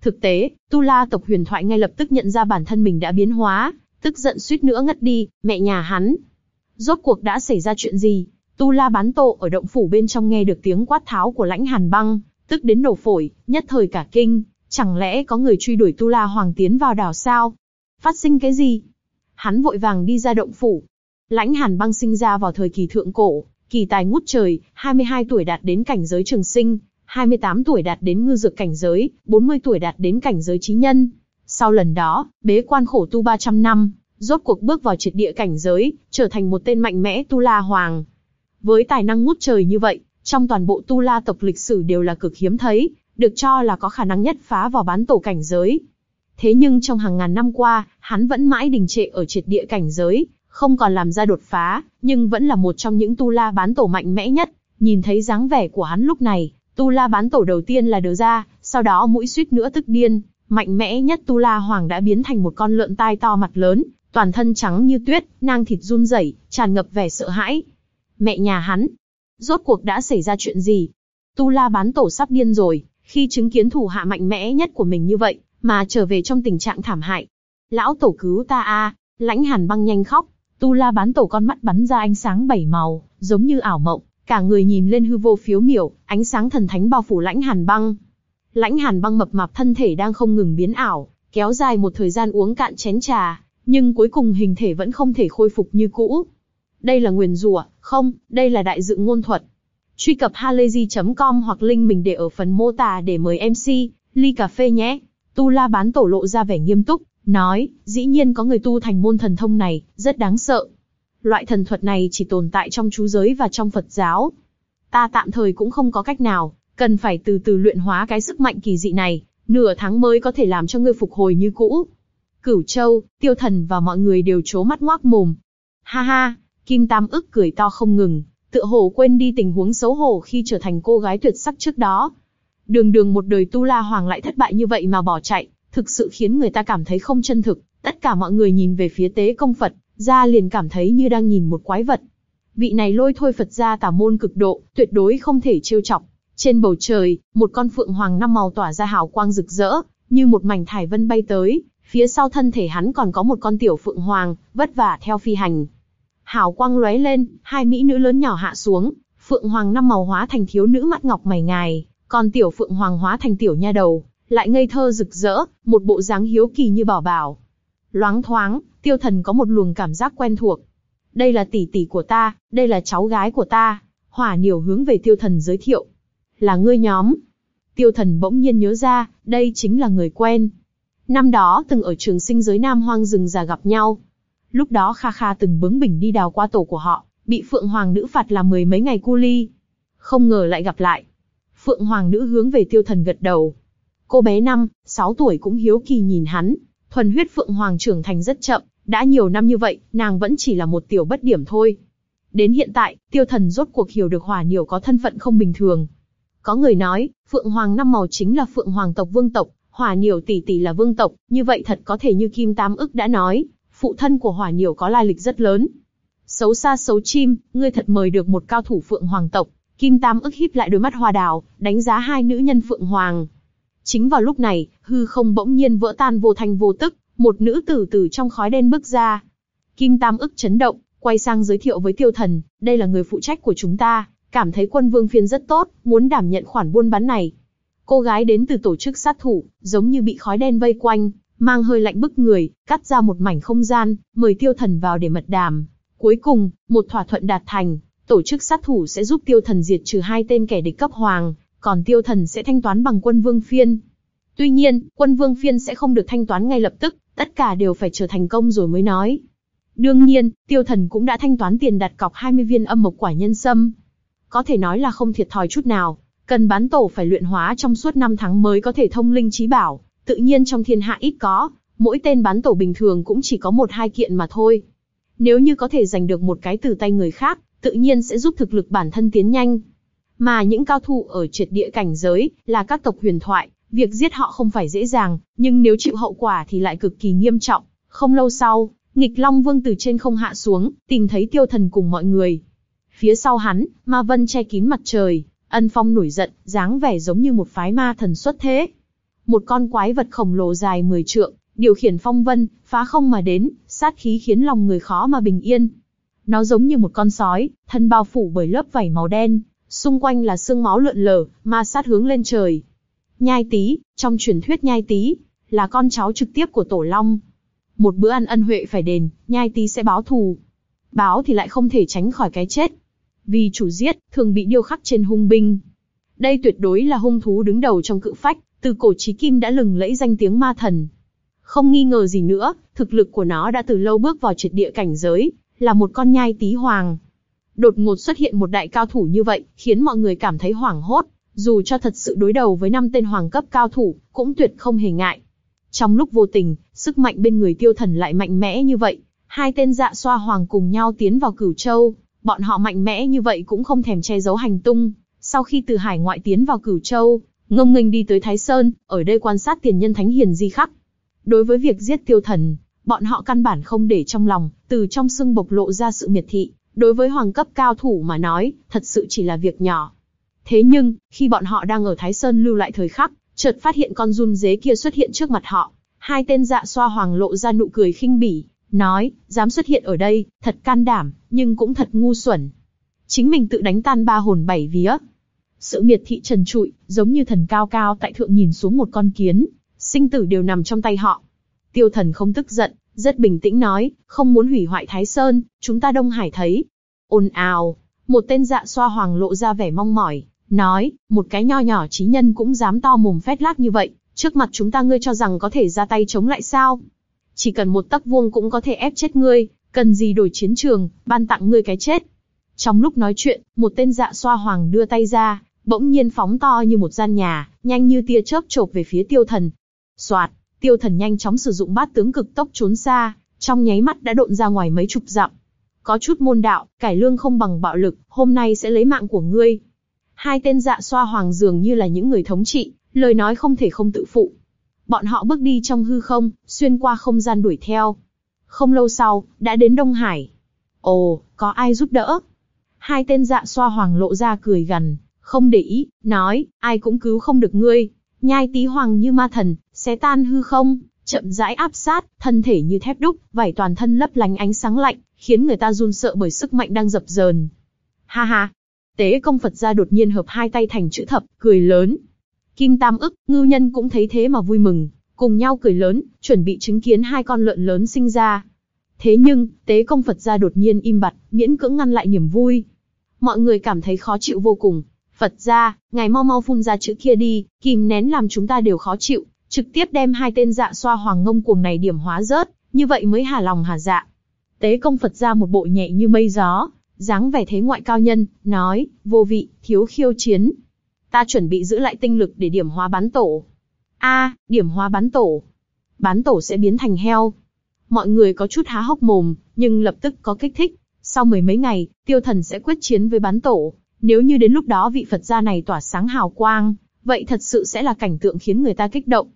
S1: Thực tế, Tu La tộc huyền thoại ngay lập tức nhận ra bản thân mình đã biến hóa, tức giận suýt nữa ngất đi, mẹ nhà hắn. Rốt cuộc đã xảy ra chuyện gì? Tu La bán tổ ở động phủ bên trong nghe được tiếng quát tháo của lãnh hàn băng, tức đến nổ phổi, nhất thời cả kinh, chẳng lẽ có người truy đuổi Tu La Hoàng tiến vào đảo sao? Phát sinh cái gì? Hắn vội vàng đi ra động phủ. Lãnh hàn băng sinh ra vào thời kỳ thượng cổ, kỳ tài ngút trời, 22 tuổi đạt đến cảnh giới trường sinh, 28 tuổi đạt đến ngư dược cảnh giới, 40 tuổi đạt đến cảnh giới trí nhân. Sau lần đó, bế quan khổ tu 300 năm, rốt cuộc bước vào triệt địa cảnh giới, trở thành một tên mạnh mẽ Tu La Hoàng. Với tài năng ngút trời như vậy, trong toàn bộ Tu La tộc lịch sử đều là cực hiếm thấy, được cho là có khả năng nhất phá vào bán tổ cảnh giới. Thế nhưng trong hàng ngàn năm qua, hắn vẫn mãi đình trệ ở triệt địa cảnh giới, không còn làm ra đột phá, nhưng vẫn là một trong những Tu La bán tổ mạnh mẽ nhất. Nhìn thấy dáng vẻ của hắn lúc này, Tu La bán tổ đầu tiên là đờ ra, sau đó mũi suýt nữa tức điên, mạnh mẽ nhất Tu La Hoàng đã biến thành một con lợn tai to mặt lớn, toàn thân trắng như tuyết, nang thịt run rẩy, tràn ngập vẻ sợ hãi. Mẹ nhà hắn, rốt cuộc đã xảy ra chuyện gì? Tu La bán tổ sắp điên rồi, khi chứng kiến thủ hạ mạnh mẽ nhất của mình như vậy, mà trở về trong tình trạng thảm hại. Lão tổ cứu ta a! lãnh hàn băng nhanh khóc, Tu La bán tổ con mắt bắn ra ánh sáng bảy màu, giống như ảo mộng, cả người nhìn lên hư vô phiếu miểu, ánh sáng thần thánh bao phủ lãnh hàn băng. Lãnh hàn băng mập mạp thân thể đang không ngừng biến ảo, kéo dài một thời gian uống cạn chén trà, nhưng cuối cùng hình thể vẫn không thể khôi phục như cũ. Đây là nguyền rủa, không, đây là đại dự ngôn thuật. Truy cập halayzi.com hoặc link mình để ở phần mô tả để mời MC, ly cà phê nhé. Tu La bán tổ lộ ra vẻ nghiêm túc, nói, dĩ nhiên có người tu thành môn thần thông này, rất đáng sợ. Loại thần thuật này chỉ tồn tại trong chú giới và trong Phật giáo. Ta tạm thời cũng không có cách nào, cần phải từ từ luyện hóa cái sức mạnh kỳ dị này, nửa tháng mới có thể làm cho ngươi phục hồi như cũ. Cửu Châu, Tiêu Thần và mọi người đều trố mắt ngoác mồm. Ha ha, Kim Tam ức cười to không ngừng, tựa hồ quên đi tình huống xấu hổ khi trở thành cô gái tuyệt sắc trước đó. Đường đường một đời tu la hoàng lại thất bại như vậy mà bỏ chạy, thực sự khiến người ta cảm thấy không chân thực. Tất cả mọi người nhìn về phía tế công Phật, ra liền cảm thấy như đang nhìn một quái vật. Vị này lôi thôi Phật gia tà môn cực độ, tuyệt đối không thể trêu chọc. Trên bầu trời, một con phượng hoàng năm màu tỏa ra hào quang rực rỡ, như một mảnh thải vân bay tới, phía sau thân thể hắn còn có một con tiểu phượng hoàng, vất vả theo phi hành. Hào quang lóe lên, hai mỹ nữ lớn nhỏ hạ xuống, phượng hoàng năm màu hóa thành thiếu nữ mắt ngọc mày ngài, còn tiểu phượng hoàng hóa thành tiểu nha đầu, lại ngây thơ rực rỡ, một bộ dáng hiếu kỳ như bảo bảo. Loáng thoáng, tiêu thần có một luồng cảm giác quen thuộc. Đây là tỷ tỷ của ta, đây là cháu gái của ta. Hỏa nhiều hướng về tiêu thần giới thiệu. Là ngươi nhóm. Tiêu thần bỗng nhiên nhớ ra, đây chính là người quen. Năm đó từng ở trường sinh giới Nam Hoang rừng già gặp nhau. Lúc đó Kha Kha từng bướng bỉnh đi đào qua tổ của họ, bị Phượng Hoàng nữ phạt làm mười mấy ngày cu ly. Không ngờ lại gặp lại. Phượng Hoàng nữ hướng về tiêu thần gật đầu. Cô bé năm, sáu tuổi cũng hiếu kỳ nhìn hắn, thuần huyết Phượng Hoàng trưởng thành rất chậm, đã nhiều năm như vậy, nàng vẫn chỉ là một tiểu bất điểm thôi. Đến hiện tại, tiêu thần rốt cuộc hiểu được hỏa nhiều có thân phận không bình thường. Có người nói, Phượng Hoàng năm màu chính là Phượng Hoàng tộc vương tộc, hỏa nhiều tỷ tỷ là vương tộc, như vậy thật có thể như Kim Tam ức đã nói, phụ thân của hỏa nhiều có lai lịch rất lớn. Xấu xa xấu chim, ngươi thật mời được một cao thủ Phượng Hoàng tộc. Kim Tam ức híp lại đôi mắt hoa đào, đánh giá hai nữ nhân Phượng Hoàng. Chính vào lúc này, hư không bỗng nhiên vỡ tan vô thanh vô tức, một nữ tử từ trong khói đen bước ra. Kim Tam ức chấn động, quay sang giới thiệu với tiêu thần, đây là người phụ trách của chúng ta, cảm thấy quân vương phiên rất tốt, muốn đảm nhận khoản buôn bán này. Cô gái đến từ tổ chức sát thủ, giống như bị khói đen vây quanh, mang hơi lạnh bức người, cắt ra một mảnh không gian, mời tiêu thần vào để mật đàm. Cuối cùng, một thỏa thuận đạt thành, tổ chức sát thủ sẽ giúp tiêu thần diệt trừ hai tên kẻ địch cấp hoàng, còn tiêu thần sẽ thanh toán bằng quân vương phiên. Tuy nhiên, quân vương phiên sẽ không được thanh toán ngay lập tức, tất cả đều phải chờ thành công rồi mới nói. Đương nhiên, tiêu thần cũng đã thanh toán tiền đặt cọc 20 viên âm mộc quả nhân sâm. Có thể nói là không thiệt thòi chút nào, cần bán tổ phải luyện hóa trong suốt 5 tháng mới có thể thông linh trí bảo, tự nhiên trong thiên hạ ít có, mỗi tên bán tổ bình thường cũng chỉ có một hai kiện mà thôi. Nếu như có thể giành được một cái từ tay người khác, tự nhiên sẽ giúp thực lực bản thân tiến nhanh. Mà những cao thủ ở triệt địa cảnh giới, là các tộc huyền thoại, việc giết họ không phải dễ dàng, nhưng nếu chịu hậu quả thì lại cực kỳ nghiêm trọng. Không lâu sau, nghịch Long Vương từ trên không hạ xuống, tìm thấy tiêu thần cùng mọi người. Phía sau hắn, ma vân che kín mặt trời, ân phong nổi giận, dáng vẻ giống như một phái ma thần xuất thế. Một con quái vật khổng lồ dài 10 trượng, điều khiển phong vân, phá không mà đến, sát khí khiến lòng người khó mà bình yên. Nó giống như một con sói, thân bao phủ bởi lớp vảy màu đen, xung quanh là xương máu lượn lờ, ma sát hướng lên trời. Nhai Tý, trong truyền thuyết Nhai Tý, là con cháu trực tiếp của Tổ Long. Một bữa ăn ân huệ phải đền, Nhai Tý sẽ báo thù. Báo thì lại không thể tránh khỏi cái chết. Vì chủ giết, thường bị điêu khắc trên hung binh. Đây tuyệt đối là hung thú đứng đầu trong cự phách, từ cổ chí kim đã lừng lẫy danh tiếng ma thần. Không nghi ngờ gì nữa, thực lực của nó đã từ lâu bước vào triệt địa cảnh giới, là một con nhai tí hoàng. Đột ngột xuất hiện một đại cao thủ như vậy, khiến mọi người cảm thấy hoảng hốt, dù cho thật sự đối đầu với năm tên hoàng cấp cao thủ, cũng tuyệt không hề ngại. Trong lúc vô tình, sức mạnh bên người tiêu thần lại mạnh mẽ như vậy, hai tên dạ xoa hoàng cùng nhau tiến vào cửu châu, bọn họ mạnh mẽ như vậy cũng không thèm che giấu hành tung. Sau khi từ hải ngoại tiến vào cửu châu, ngông nghênh đi tới Thái Sơn, ở đây quan sát tiền nhân thánh hiền di khắc. Đối với việc giết tiêu thần, bọn họ căn bản không để trong lòng, từ trong xương bộc lộ ra sự miệt thị, đối với hoàng cấp cao thủ mà nói, thật sự chỉ là việc nhỏ. Thế nhưng, khi bọn họ đang ở Thái Sơn lưu lại thời khắc, chợt phát hiện con run dế kia xuất hiện trước mặt họ. Hai tên dạ xoa hoàng lộ ra nụ cười khinh bỉ, nói, dám xuất hiện ở đây, thật can đảm, nhưng cũng thật ngu xuẩn. Chính mình tự đánh tan ba hồn bảy vía. Sự miệt thị trần trụi, giống như thần cao cao tại thượng nhìn xuống một con kiến, sinh tử đều nằm trong tay họ. Tiêu thần không tức giận, rất bình tĩnh nói, không muốn hủy hoại Thái Sơn, chúng ta Đông Hải thấy. ồn ào, một tên dạ xoa hoàng lộ ra vẻ mong mỏi, nói, một cái nho nhỏ trí nhân cũng dám to mồm phét lác như vậy, trước mặt chúng ta ngươi cho rằng có thể ra tay chống lại sao? Chỉ cần một tấc vuông cũng có thể ép chết ngươi, cần gì đổi chiến trường, ban tặng ngươi cái chết. Trong lúc nói chuyện, một tên dạ xoa hoàng đưa tay ra, bỗng nhiên phóng to như một gian nhà, nhanh như tia chớp chộp về phía tiêu thần. Soạt, tiêu thần nhanh chóng sử dụng bát tướng cực tốc trốn xa, trong nháy mắt đã độn ra ngoài mấy chục dặm. Có chút môn đạo, cải lương không bằng bạo lực, hôm nay sẽ lấy mạng của ngươi. Hai tên dạ xoa hoàng dường như là những người thống trị, lời nói không thể không tự phụ. Bọn họ bước đi trong hư không, xuyên qua không gian đuổi theo. Không lâu sau, đã đến Đông Hải. Ồ, có ai giúp đỡ? Hai tên dạ xoa hoàng lộ ra cười gằn, không để ý, nói, ai cũng cứu không được ngươi. Nhai tí hoàng như ma thần, xé tan hư không, chậm rãi áp sát, thân thể như thép đúc, vảy toàn thân lấp lánh ánh sáng lạnh, khiến người ta run sợ bởi sức mạnh đang dập dờn. Ha ha! Tế công Phật ra đột nhiên hợp hai tay thành chữ thập, cười lớn. Kim Tam ức, ngư nhân cũng thấy thế mà vui mừng, cùng nhau cười lớn, chuẩn bị chứng kiến hai con lợn lớn sinh ra. Thế nhưng, tế công Phật ra đột nhiên im bặt, miễn cưỡng ngăn lại niềm vui. Mọi người cảm thấy khó chịu vô cùng. Phật ra, ngài mau mau phun ra chữ kia đi, kìm nén làm chúng ta đều khó chịu, trực tiếp đem hai tên dạ xoa hoàng ngông cuồng này điểm hóa rớt, như vậy mới hà lòng hà dạ. Tế công Phật ra một bộ nhẹ như mây gió, dáng vẻ thế ngoại cao nhân, nói, vô vị, thiếu khiêu chiến. Ta chuẩn bị giữ lại tinh lực để điểm hóa bán tổ. A, điểm hóa bán tổ. Bán tổ sẽ biến thành heo. Mọi người có chút há hốc mồm, nhưng lập tức có kích thích. Sau mười mấy ngày, tiêu thần sẽ quyết chiến với bán tổ. Nếu như đến lúc đó vị Phật gia này tỏa sáng hào quang, vậy thật sự sẽ là cảnh tượng khiến người ta kích động.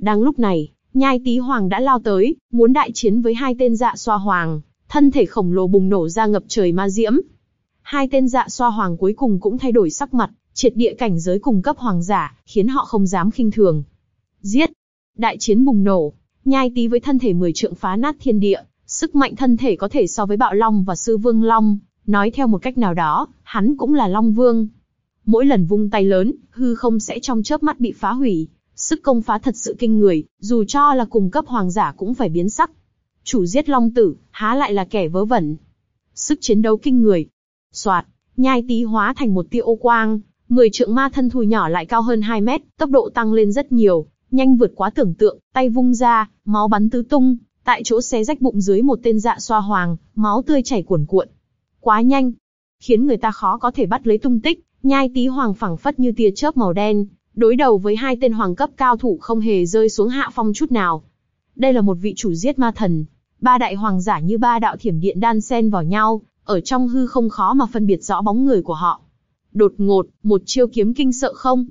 S1: Đang lúc này, nhai tý hoàng đã lao tới, muốn đại chiến với hai tên dạ xoa hoàng, thân thể khổng lồ bùng nổ ra ngập trời ma diễm. Hai tên dạ xoa hoàng cuối cùng cũng thay đổi sắc mặt, triệt địa cảnh giới cùng cấp hoàng giả, khiến họ không dám khinh thường. Giết! Đại chiến bùng nổ, nhai tý với thân thể 10 trượng phá nát thiên địa, sức mạnh thân thể có thể so với bạo long và sư vương long, nói theo một cách nào đó, hắn cũng là long vương. Mỗi lần vung tay lớn, hư không sẽ trong chớp mắt bị phá hủy, sức công phá thật sự kinh người, dù cho là cùng cấp hoàng giả cũng phải biến sắc. Chủ giết long tử, há lại là kẻ vớ vẩn. Sức chiến đấu kinh người. Soạt, nhai tí hóa thành một tia ô quang, 10 trượng ma thân thù nhỏ lại cao hơn 2 mét, tốc độ tăng lên rất nhiều, nhanh vượt quá tưởng tượng, tay vung ra, máu bắn tứ tung, tại chỗ xé rách bụng dưới một tên dạ xoa hoàng, máu tươi chảy cuồn cuộn. Quá nhanh, khiến người ta khó có thể bắt lấy tung tích, nhai tí hoàng phẳng phất như tia chớp màu đen, đối đầu với hai tên hoàng cấp cao thủ không hề rơi xuống hạ phong chút nào. Đây là một vị chủ giết ma thần, Ba đại hoàng giả như ba đạo thiểm điện đan xen vào nhau, ở trong hư không khó mà phân biệt rõ bóng người của họ. Đột ngột, một chiêu kiếm kinh sợ không?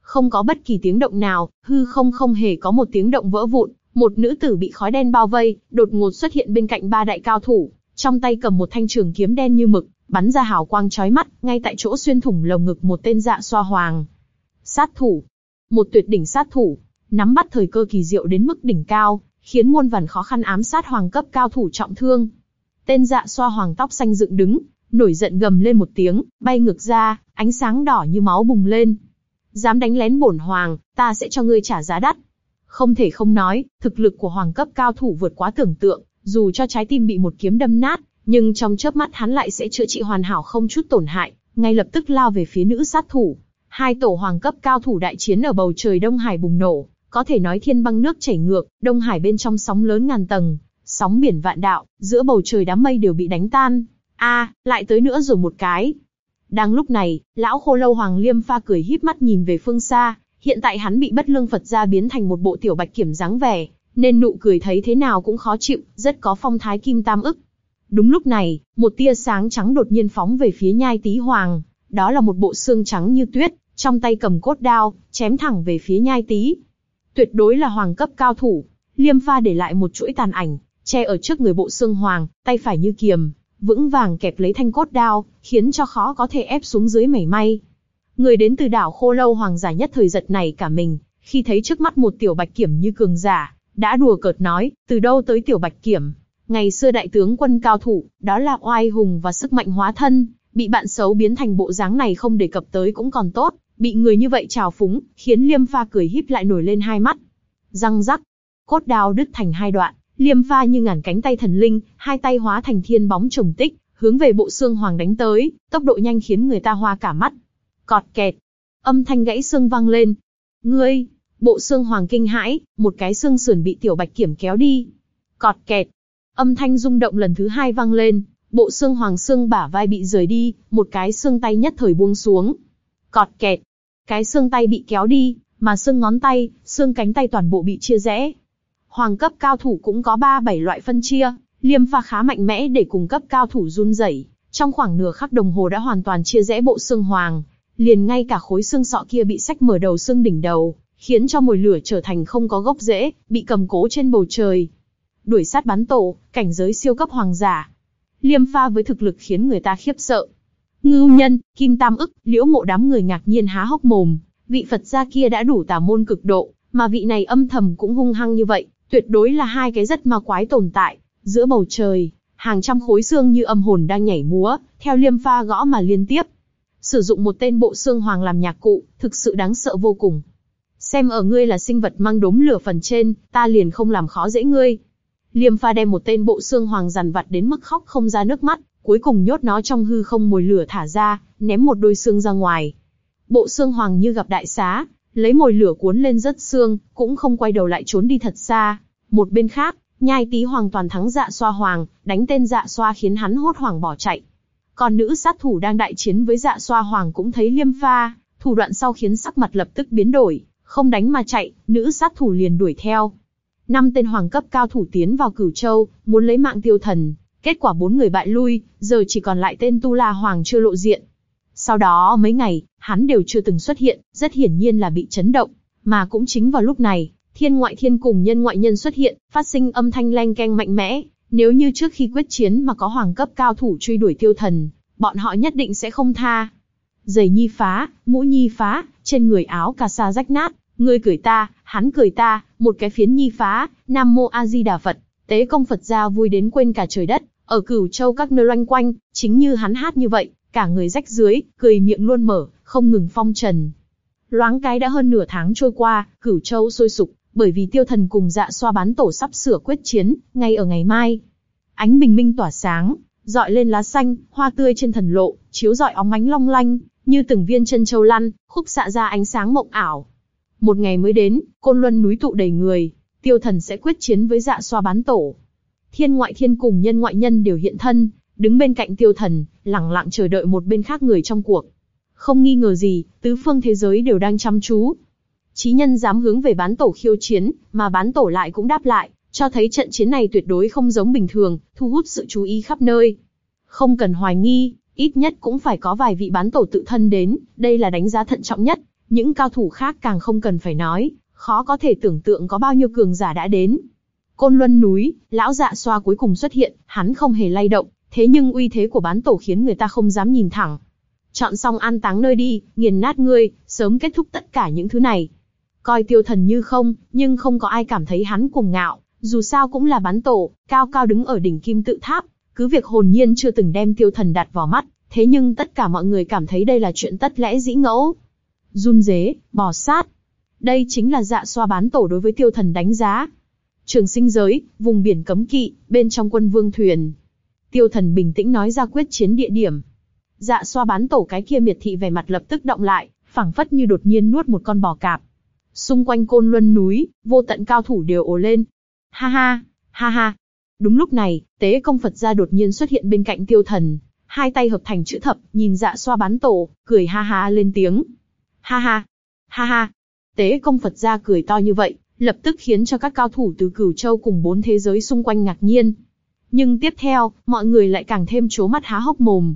S1: Không có bất kỳ tiếng động nào, hư không không hề có một tiếng động vỡ vụn, một nữ tử bị khói đen bao vây, đột ngột xuất hiện bên cạnh ba đại cao thủ, trong tay cầm một thanh trường kiếm đen như mực, bắn ra hào quang chói mắt, ngay tại chỗ xuyên thủng lồng ngực một tên dạ xoa hoàng. Sát thủ, một tuyệt đỉnh sát thủ, nắm bắt thời cơ kỳ diệu đến mức đỉnh cao, khiến muôn vàn khó khăn ám sát hoàng cấp cao thủ trọng thương. Tên dạ xoa hoàng tóc xanh dựng đứng, nổi giận gầm lên một tiếng, bay ngược ra, ánh sáng đỏ như máu bùng lên. Dám đánh lén bổn hoàng, ta sẽ cho ngươi trả giá đắt. Không thể không nói, thực lực của hoàng cấp cao thủ vượt quá tưởng tượng, dù cho trái tim bị một kiếm đâm nát, nhưng trong chớp mắt hắn lại sẽ chữa trị hoàn hảo không chút tổn hại, ngay lập tức lao về phía nữ sát thủ. Hai tổ hoàng cấp cao thủ đại chiến ở bầu trời Đông Hải bùng nổ, có thể nói thiên băng nước chảy ngược, Đông Hải bên trong sóng lớn ngàn tầng, sóng biển vạn đạo, giữa bầu trời đám mây đều bị đánh tan. A, lại tới nữa rồi một cái. Đang lúc này, lão khô lâu Hoàng Liêm pha cười híp mắt nhìn về phương xa, hiện tại hắn bị bất lương Phật gia biến thành một bộ tiểu bạch kiểm dáng vẻ, nên nụ cười thấy thế nào cũng khó chịu, rất có phong thái kim tam ức. Đúng lúc này, một tia sáng trắng đột nhiên phóng về phía nhai tý hoàng, đó là một bộ xương trắng như tuyết, trong tay cầm cốt đao, chém thẳng về phía nhai tý. Tuyệt đối là hoàng cấp cao thủ, liêm pha để lại một chuỗi tàn ảnh, che ở trước người bộ xương hoàng, tay phải như kiềm, vững vàng kẹp lấy thanh cốt đao, khiến cho khó có thể ép xuống dưới mảy may. Người đến từ đảo khô lâu hoàng giả nhất thời giật này cả mình, khi thấy trước mắt một tiểu bạch kiểm như cường giả, đã đùa cợt nói, từ đâu tới tiểu bạch kiểm. Ngày xưa đại tướng quân cao thủ, đó là oai hùng và sức mạnh hóa thân, bị bạn xấu biến thành bộ dáng này không đề cập tới cũng còn tốt, bị người như vậy trào phúng, khiến liêm pha cười híp lại nổi lên hai mắt. Răng rắc, cốt đao đứt thành hai đoạn, liêm pha như ngàn cánh tay thần linh, hai tay hóa thành thiên bóng trùng tích, hướng về bộ xương hoàng đánh tới, tốc độ nhanh khiến người ta hoa cả mắt. Cọt kẹt, âm thanh gãy xương vang lên. Ngươi, bộ xương hoàng kinh hãi, một cái xương sườn bị tiểu bạch kiểm kéo đi. Cọt kẹt, âm thanh rung động lần thứ hai vang lên, bộ xương hoàng xương bả vai bị rời đi, một cái xương tay nhất thời buông xuống. Cọt kẹt, cái xương tay bị kéo đi, mà xương ngón tay, xương cánh tay toàn bộ bị chia rẽ. Hoàng cấp cao thủ cũng có 3-7 loại phân chia, liêm pha khá mạnh mẽ để cùng cấp cao thủ run rẩy. Trong khoảng nửa khắc đồng hồ đã hoàn toàn chia rẽ bộ xương hoàng, liền ngay cả khối xương sọ kia bị sách mở đầu xương đỉnh đầu, khiến cho mồi lửa trở thành không có gốc rễ, bị cầm cố trên bầu trời. Đuổi sát bắn tổ, cảnh giới siêu cấp hoàng giả. Liêm pha với thực lực khiến người ta khiếp sợ. Ngưu nhân, kim tam ức, liễu mộ đám người ngạc nhiên há hốc mồm, vị Phật gia kia đã đủ tà môn cực độ, mà vị này âm thầm cũng hung hăng như vậy, tuyệt đối là hai cái rất ma quái tồn tại. Giữa bầu trời, hàng trăm khối xương như âm hồn đang nhảy múa, theo liêm pha gõ mà liên tiếp. Sử dụng một tên bộ xương hoàng làm nhạc cụ, thực sự đáng sợ vô cùng. Xem ở ngươi là sinh vật mang đốm lửa phần trên, ta liền không làm khó dễ ngươi. Liêm pha đem một tên bộ xương hoàng dằn vặt đến mức khóc không ra nước mắt, cuối cùng nhốt nó trong hư không mồi lửa thả ra, ném một đôi xương ra ngoài. Bộ xương hoàng như gặp đại xá, lấy mồi lửa cuốn lên rất xương, cũng không quay đầu lại trốn đi thật xa. Một bên khác, nhai tý hoàng toàn thắng dạ xoa hoàng, đánh tên dạ xoa khiến hắn hốt hoảng bỏ chạy. Còn nữ sát thủ đang đại chiến với dạ xoa hoàng cũng thấy liêm pha, thủ đoạn sau khiến sắc mặt lập tức biến đổi, không đánh mà chạy, nữ sát thủ liền đuổi theo. Năm tên hoàng cấp cao thủ tiến vào cửu châu, muốn lấy mạng tiêu thần, kết quả bốn người bại lui, giờ chỉ còn lại tên Tu La Hoàng chưa lộ diện. Sau đó mấy ngày, hắn đều chưa từng xuất hiện, rất hiển nhiên là bị chấn động. Mà cũng chính vào lúc này, thiên ngoại thiên cùng nhân ngoại nhân xuất hiện, phát sinh âm thanh leng keng mạnh mẽ. Nếu như trước khi quyết chiến mà có hoàng cấp cao thủ truy đuổi tiêu thần, bọn họ nhất định sẽ không tha. Giày nhi phá, mũ nhi phá, trên người áo cà sa rách nát, người cười ta, hắn cười ta, một cái phiến nhi phá, Nam Mô A Di Đà Phật, tế công Phật gia vui đến quên cả trời đất, ở cửu châu các nơi loanh quanh, chính như hắn hát như vậy, cả người rách dưới, cười miệng luôn mở, không ngừng phong trần. Loáng cái đã hơn nửa tháng trôi qua, cửu châu sôi sục, bởi vì tiêu thần cùng dạ xoa bán tổ sắp sửa quyết chiến, ngay ở ngày mai. Ánh bình minh tỏa sáng, dọi lên lá xanh, hoa tươi trên thần lộ, chiếu dọi óng ánh long lanh, như từng viên chân châu lăn, khúc xạ ra ánh sáng mộng ảo. Một ngày mới đến, côn luân núi tụ đầy người, tiêu thần sẽ quyết chiến với dạ xoa bán tổ. Thiên ngoại thiên cùng nhân ngoại nhân đều hiện thân, đứng bên cạnh tiêu thần, lẳng lặng chờ đợi một bên khác người trong cuộc. Không nghi ngờ gì, tứ phương thế giới đều đang chăm chú. Chí nhân dám hướng về bán tổ khiêu chiến, mà bán tổ lại cũng đáp lại, cho thấy trận chiến này tuyệt đối không giống bình thường, thu hút sự chú ý khắp nơi. Không cần hoài nghi, ít nhất cũng phải có vài vị bán tổ tự thân đến, đây là đánh giá thận trọng nhất, những cao thủ khác càng không cần phải nói, khó có thể tưởng tượng có bao nhiêu cường giả đã đến. Côn Luân núi, lão dạ xoa cuối cùng xuất hiện, hắn không hề lay động, thế nhưng uy thế của bán tổ khiến người ta không dám nhìn thẳng. Chọn xong an táng nơi đi, nghiền nát ngươi, sớm kết thúc tất cả những thứ này. Coi tiêu thần như không, nhưng không có ai cảm thấy hắn cuồng ngạo, dù sao cũng là bán tổ, cao cao đứng ở đỉnh kim tự tháp, cứ việc hồn nhiên chưa từng đem tiêu thần đặt vào mắt, thế nhưng tất cả mọi người cảm thấy đây là chuyện tất lẽ dĩ ngẫu. Run dế, bò sát. Đây chính là dạ xoa bán tổ đối với tiêu thần đánh giá. Trường sinh giới, vùng biển cấm kỵ, bên trong quân vương thuyền. Tiêu thần bình tĩnh nói ra quyết chiến địa điểm. Dạ xoa bán tổ cái kia miệt thị vẻ mặt lập tức động lại, phảng phất như đột nhiên nuốt một con bò cạp. Xung quanh côn luân núi, vô tận cao thủ đều ồ lên. Ha ha, ha ha. Đúng lúc này, tế công Phật gia đột nhiên xuất hiện bên cạnh tiêu thần, hai tay hợp thành chữ thập, nhìn dạ xoa bán tổ, cười ha ha lên tiếng. Ha ha, ha ha. Tế công Phật gia cười to như vậy, lập tức khiến cho các cao thủ từ cửu châu cùng bốn thế giới xung quanh ngạc nhiên. Nhưng tiếp theo, mọi người lại càng thêm chố mắt há hốc mồm.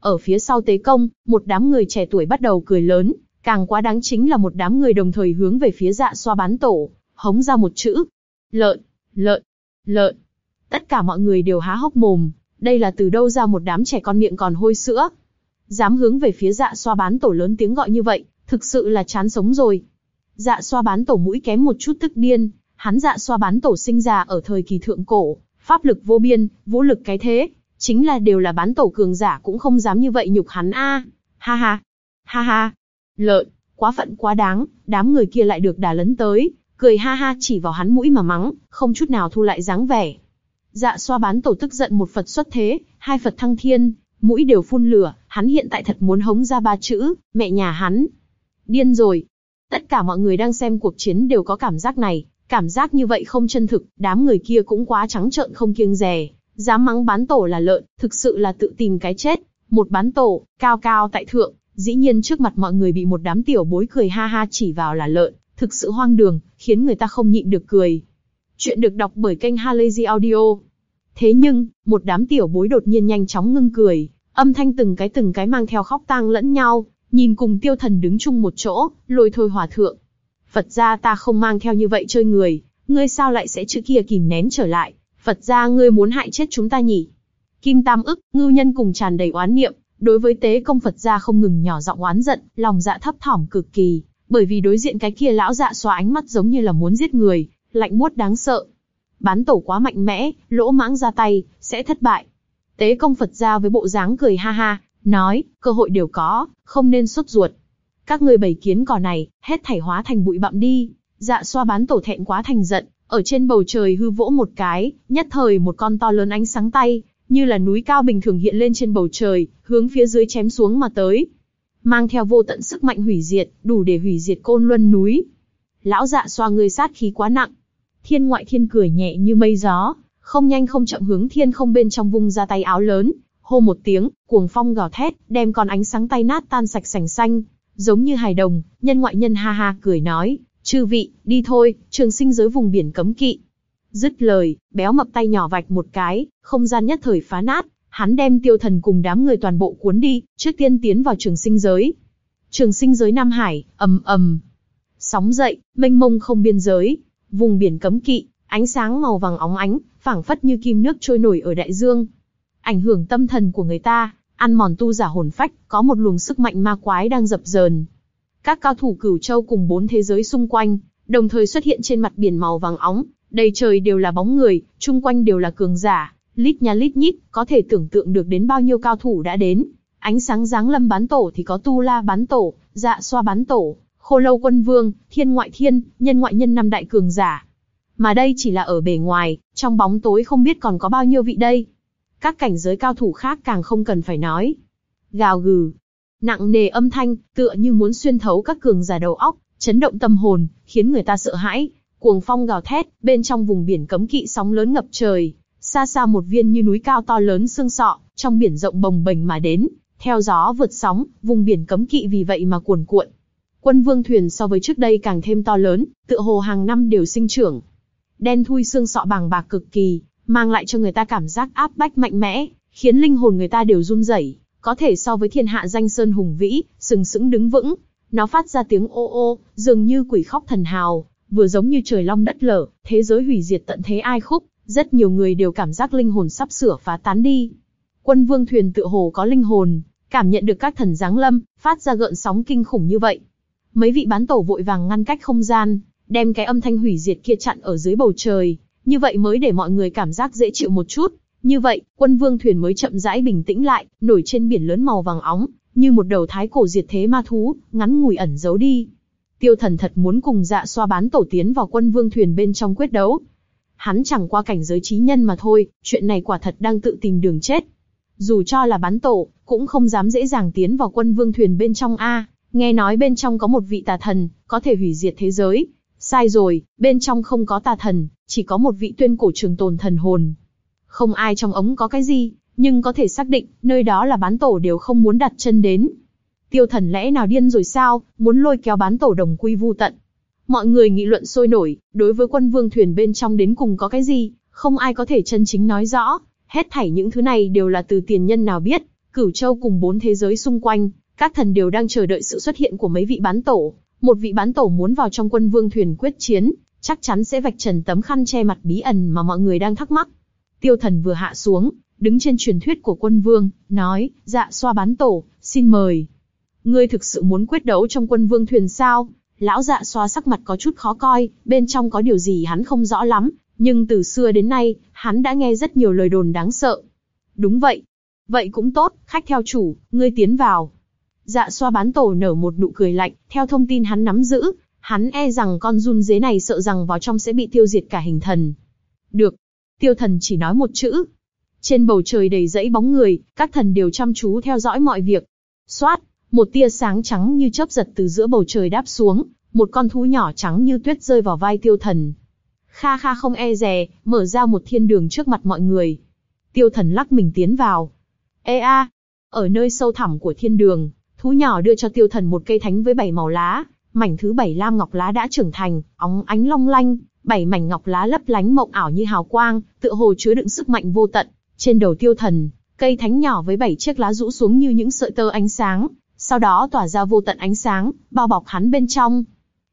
S1: Ở phía sau tế công, một đám người trẻ tuổi bắt đầu cười lớn, càng quá đáng chính là một đám người đồng thời hướng về phía dạ xoa bán tổ, hống ra một chữ. Lợn, lợn, lợn. Tất cả mọi người đều há hốc mồm, đây là từ đâu ra một đám trẻ con miệng còn hôi sữa. Dám hướng về phía dạ xoa bán tổ lớn tiếng gọi như vậy, thực sự là chán sống rồi. Dạ xoa bán tổ mũi kém một chút tức điên, hắn dạ xoa bán tổ sinh ra ở thời kỳ thượng cổ, pháp lực vô biên, vũ lực cái thế, chính là đều là bán tổ cường giả cũng không dám như vậy nhục hắn a. Ha ha, ha ha, lợn, quá phận quá đáng, đám người kia lại được đà lấn tới, cười ha ha chỉ vào hắn mũi mà mắng, không chút nào thu lại dáng vẻ. Dạ xoa bán tổ tức giận một Phật xuất thế, hai Phật thăng thiên, mũi đều phun lửa, hắn hiện tại thật muốn hống ra ba chữ, mẹ nhà hắn. Điên rồi. Tất cả mọi người đang xem cuộc chiến đều có cảm giác này, cảm giác như vậy không chân thực, đám người kia cũng quá trắng trợn không kiêng dè, dám mắng bán tổ là lợn, thực sự là tự tìm cái chết. Một bán tổ, cao cao tại thượng, dĩ nhiên trước mặt mọi người bị một đám tiểu bối cười ha ha chỉ vào là lợn, thực sự hoang đường, khiến người ta không nhịn được cười. Chuyện được đọc bởi kênh Halazy Audio. Thế nhưng, một đám tiểu bối đột nhiên nhanh chóng ngưng cười, âm thanh từng cái từng cái mang theo khóc tang lẫn nhau, nhìn cùng tiêu thần đứng chung một chỗ, lôi thôi hòa thượng. Phật gia ta không mang theo như vậy chơi người, ngươi sao lại sẽ chữ kia kìm nén trở lại, Phật gia ngươi muốn hại chết chúng ta nhỉ? Kim Tam ức, ngưu nhân cùng tràn đầy oán niệm, đối với tế công Phật gia không ngừng nhỏ giọng oán giận, lòng dạ thấp thỏm cực kỳ, bởi vì đối diện cái kia lão dạ xóa ánh mắt giống như là muốn giết người, lạnh buốt đáng sợ. Bán tổ quá mạnh mẽ, lỗ mãng ra tay, sẽ thất bại. Tế công Phật gia với bộ dáng cười ha ha, nói, cơ hội đều có, không nên xuất ruột. Các người bảy kiến cỏ này, hết thảy hóa thành bụi bặm đi. Dạ xoa bán tổ thẹn quá thành giận, ở trên bầu trời hư vỗ một cái, nhất thời một con to lớn ánh sáng tay, như là núi cao bình thường hiện lên trên bầu trời, hướng phía dưới chém xuống mà tới. Mang theo vô tận sức mạnh hủy diệt, đủ để hủy diệt côn luân núi. Lão dạ xoa người sát khí quá nặng, Thiên ngoại thiên cười nhẹ như mây gió, không nhanh không chậm hướng thiên không bên trong vung ra tay áo lớn, hô một tiếng, cuồng phong gào thét, đem con ánh sáng tay nát tan sạch sành xanh, giống như hài đồng, nhân ngoại nhân ha ha cười nói, chư vị, đi thôi, trường sinh giới vùng biển cấm kỵ. Dứt lời, béo mập tay nhỏ vạch một cái, không gian nhất thời phá nát, hắn đem tiêu thần cùng đám người toàn bộ cuốn đi, trước tiên tiến vào trường sinh giới. Trường sinh giới Nam Hải, ầm ầm, sóng dậy, mênh mông không biên giới, Vùng biển cấm kỵ, ánh sáng màu vàng óng ánh, phảng phất như kim nước trôi nổi ở đại dương. Ảnh hưởng tâm thần của người ta, ăn mòn tu giả hồn phách, có một luồng sức mạnh ma quái đang dập dờn. Các cao thủ cửu châu cùng bốn thế giới xung quanh, đồng thời xuất hiện trên mặt biển màu vàng óng, đầy trời đều là bóng người, chung quanh đều là cường giả, lít nha lít nhít, có thể tưởng tượng được đến bao nhiêu cao thủ đã đến. Ánh sáng giáng lâm bán tổ thì có tu la bán tổ, dạ xoa bán tổ, Khô lâu quân vương, thiên ngoại thiên, nhân ngoại nhân năm đại cường giả. Mà đây chỉ là ở bề ngoài, trong bóng tối không biết còn có bao nhiêu vị đây. Các cảnh giới cao thủ khác càng không cần phải nói. Gào gừ, nặng nề âm thanh, tựa như muốn xuyên thấu các cường giả đầu óc, chấn động tâm hồn, khiến người ta sợ hãi. Cuồng phong gào thét, bên trong vùng biển cấm kỵ sóng lớn ngập trời, xa xa một viên như núi cao to lớn xương sọ, trong biển rộng bồng bềnh mà đến, theo gió vượt sóng, vùng biển cấm kỵ vì vậy mà cuồn cuộn. Quân vương thuyền so với trước đây càng thêm to lớn, tựa hồ hàng năm đều sinh trưởng. đen thui xương sọ bàng bạc cực kỳ, mang lại cho người ta cảm giác áp bách mạnh mẽ, khiến linh hồn người ta đều run rẩy, có thể so với thiên hạ danh sơn hùng vĩ, sừng sững đứng vững. Nó phát ra tiếng ô ô, dường như quỷ khóc thần hào, vừa giống như trời long đất lở, thế giới hủy diệt tận thế ai khúc, rất nhiều người đều cảm giác linh hồn sắp sửa phá tán đi. Quân vương thuyền tựa hồ có linh hồn, cảm nhận được các thần giáng lâm, phát ra gợn sóng kinh khủng như vậy. Mấy vị bán tổ vội vàng ngăn cách không gian, đem cái âm thanh hủy diệt kia chặn ở dưới bầu trời, như vậy mới để mọi người cảm giác dễ chịu một chút. Như vậy, quân vương thuyền mới chậm rãi bình tĩnh lại, nổi trên biển lớn màu vàng óng, như một đầu thái cổ diệt thế ma thú, ngắn ngủi ẩn giấu đi. Tiêu thần thật muốn cùng dạ xoa bán tổ tiến vào quân vương thuyền bên trong quyết đấu. Hắn chẳng qua cảnh giới trí nhân mà thôi, chuyện này quả thật đang tự tìm đường chết. Dù cho là bán tổ, cũng không dám dễ dàng tiến vào quân vương thuyền bên trong A, nghe nói bên trong có một vị tà thần, có thể hủy diệt thế giới. Sai rồi, bên trong không có tà thần, chỉ có một vị tuyên cổ trường tồn thần hồn. Không ai trong ống có cái gì, nhưng có thể xác định, nơi đó là bán tổ đều không muốn đặt chân đến. Tiêu thần lẽ nào điên rồi sao, muốn lôi kéo bán tổ đồng quy vu tận. Mọi người nghị luận sôi nổi, đối với quân vương thuyền bên trong đến cùng có cái gì, không ai có thể chân chính nói rõ. Hết thảy những thứ này đều là từ tiền nhân nào biết, cửu châu cùng bốn thế giới xung quanh, các thần đều đang chờ đợi sự xuất hiện của mấy vị bán tổ. Một vị bán tổ muốn vào trong quân vương thuyền quyết chiến, chắc chắn sẽ vạch trần tấm khăn che mặt bí ẩn mà mọi người đang thắc mắc. Tiêu thần vừa hạ xuống, đứng trên truyền thuyết của quân vương, nói, dạ xoa bán tổ, xin mời. Ngươi thực sự muốn quyết đấu trong quân vương thuyền sao? Lão dạ xoa sắc mặt có chút khó coi, bên trong có điều gì hắn không rõ lắm, nhưng từ xưa đến nay, hắn đã nghe rất nhiều lời đồn đáng sợ. Đúng vậy. Vậy cũng tốt, khách theo chủ, ngươi tiến vào. Dạ xoa bán tổ nở một nụ cười lạnh, theo thông tin hắn nắm giữ, hắn e rằng con run dế này sợ rằng vào trong sẽ bị tiêu diệt cả hình thần. Được. Tiêu thần chỉ nói một chữ. Trên bầu trời đầy dãy bóng người, các thần đều chăm chú theo dõi mọi việc. Xoát, một tia sáng trắng như chớp giật từ giữa bầu trời đáp xuống, một con thú nhỏ trắng như tuyết rơi vào vai tiêu thần. Kha Kha không e dè, mở ra một thiên đường trước mặt mọi người. Tiêu thần lắc mình tiến vào. Ê a! Ở nơi sâu thẳm của thiên đường, thú nhỏ đưa cho tiêu thần một cây thánh với bảy màu lá. Mảnh thứ bảy lam ngọc lá đã trưởng thành, óng ánh long lanh, bảy mảnh ngọc lá lấp lánh mộng ảo như hào quang, tựa hồ chứa đựng sức mạnh vô tận. Trên đầu tiêu thần, cây thánh nhỏ với bảy chiếc lá rũ xuống như những sợi tơ ánh sáng, sau đó tỏa ra vô tận ánh sáng, bao bọc hắn bên trong.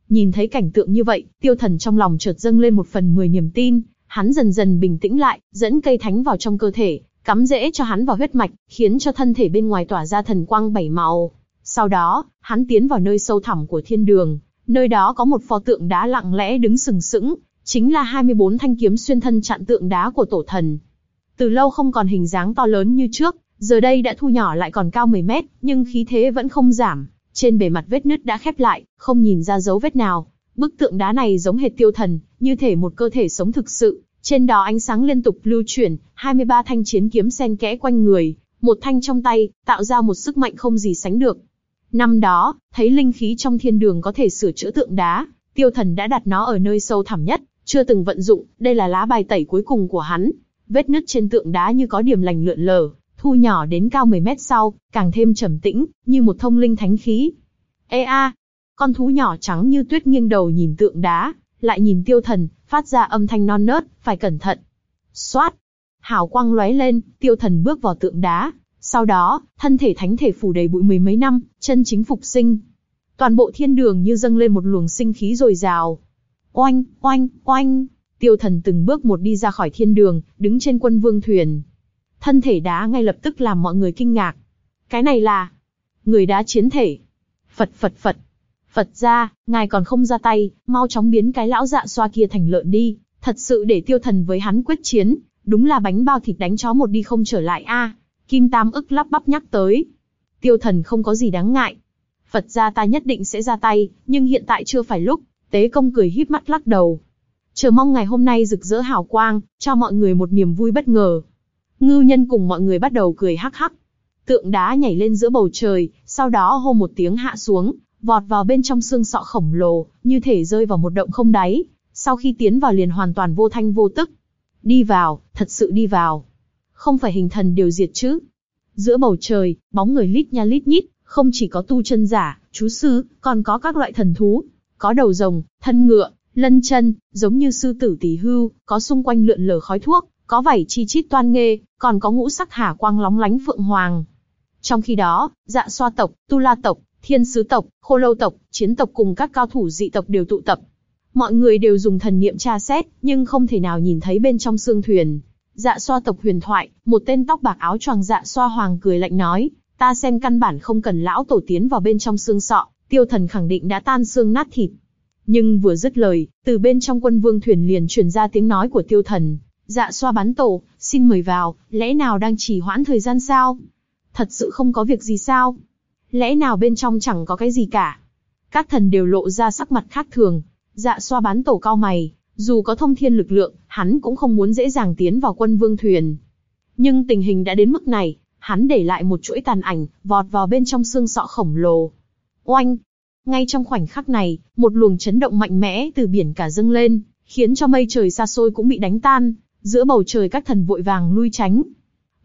S1: Nhìn thấy cảnh tượng như vậy, tiêu thần trong lòng chợt dâng lên một phần mười niềm tin, hắn dần dần bình tĩnh lại, dẫn cây thánh vào trong cơ thể, cắm rễ cho hắn vào huyết mạch, khiến cho thân thể bên ngoài tỏa ra thần quang bảy màu. Sau đó, hắn tiến vào nơi sâu thẳm của thiên đường, nơi đó có một pho tượng đá lặng lẽ đứng sừng sững, chính là 24 thanh kiếm xuyên thân chặn tượng đá của tổ thần. Từ lâu không còn hình dáng to lớn như trước, giờ đây đã thu nhỏ lại còn cao 10 mét, nhưng khí thế vẫn không giảm, trên bề mặt vết nứt đã khép lại, không nhìn ra dấu vết nào. Bức tượng đá này giống hệt tiêu thần, như thể một cơ thể sống thực sự. Trên đó ánh sáng liên tục lưu chuyển, 23 thanh chiến kiếm xen kẽ quanh người, một thanh trong tay, tạo ra một sức mạnh không gì sánh được. Năm đó, thấy linh khí trong thiên đường có thể sửa chữa tượng đá, tiêu thần đã đặt nó ở nơi sâu thẳm nhất, chưa từng vận dụng, đây là lá bài tẩy cuối cùng của hắn. Vết nứt trên tượng đá như có điểm lành lượn lờ, thu nhỏ đến cao 10 mét sau, càng thêm trầm tĩnh, như một thông linh thánh khí. Ê a, con thú nhỏ trắng như tuyết nghiêng đầu nhìn tượng đá, lại nhìn tiêu thần, phát ra âm thanh non nớt, phải cẩn thận. Xoát, hào quang lóe lên, tiêu thần bước vào tượng đá, sau đó, thân thể thánh thể phủ đầy bụi mười mấy năm, chân chính phục sinh. Toàn bộ thiên đường như dâng lên một luồng sinh khí dồi dào. Oanh, oanh, oanh, tiêu thần từng bước một đi ra khỏi thiên đường, đứng trên quân vương thuyền, Thân thể đá ngay lập tức làm mọi người kinh ngạc. Cái này là người đá chiến thể. Phật Phật Phật. Phật ra, ngài còn không ra tay, mau chóng biến cái lão dạ xoa kia thành lợn đi, thật sự để tiêu thần với hắn quyết chiến, đúng là bánh bao thịt đánh chó một đi không trở lại a. Kim Tam ức lắp bắp nhắc tới. Tiêu thần không có gì đáng ngại. Phật ra ta nhất định sẽ ra tay, nhưng hiện tại chưa phải lúc, tế công cười híp mắt lắc đầu. Chờ mong ngày hôm nay rực rỡ hào quang, cho mọi người một niềm vui bất ngờ. Ngưu nhân cùng mọi người bắt đầu cười hắc hắc. Tượng đá nhảy lên giữa bầu trời, sau đó hô một tiếng hạ xuống, vọt vào bên trong xương sọ khổng lồ, như thể rơi vào một động không đáy. Sau khi tiến vào liền hoàn toàn vô thanh vô tức. Đi vào, thật sự đi vào. Không phải hình thần đều diệt chứ. Giữa bầu trời, bóng người lít nha lít nhít, không chỉ có tu chân giả, chú sư, còn có các loại thần thú. Có đầu rồng, thân ngựa, lân chân, giống như sư tử tỷ hưu, có xung quanh lượn lờ khói thuốc, có vảy chi chít toan nghê, còn có ngũ sắc hà quang lóng lánh phượng hoàng. Trong khi đó, dạ xoa tộc, tu la tộc, thiên sứ tộc, khô lâu tộc, chiến tộc cùng các cao thủ dị tộc đều tụ tập. Mọi người đều dùng thần niệm tra xét, nhưng không thể nào nhìn thấy bên trong xương thuyền. Dạ xoa tộc huyền thoại, một tên tóc bạc áo choàng dạ xoa hoàng cười lạnh nói, ta xem căn bản không cần lão tổ tiến vào bên trong xương sọ, tiêu thần khẳng định đã tan xương nát thịt. Nhưng vừa dứt lời, từ bên trong quân vương thuyền liền truyền ra tiếng nói của tiêu thần. Dạ xoa bắn tổ, xin mời vào, lẽ nào đang trì hoãn thời gian sao? Thật sự không có việc gì sao? Lẽ nào bên trong chẳng có cái gì cả? Các thần đều lộ ra sắc mặt khác thường. Dạ xoa bắn tổ cao mày, dù có thông thiên lực lượng, hắn cũng không muốn dễ dàng tiến vào quân vương thuyền. Nhưng tình hình đã đến mức này, hắn để lại một chuỗi tàn ảnh, vọt vào bên trong xương sọ khổng lồ. Oanh! Ngay trong khoảnh khắc này, một luồng chấn động mạnh mẽ từ biển cả dâng lên, khiến cho mây trời xa xôi cũng bị đánh tan, giữa bầu trời các thần vội vàng lui tránh.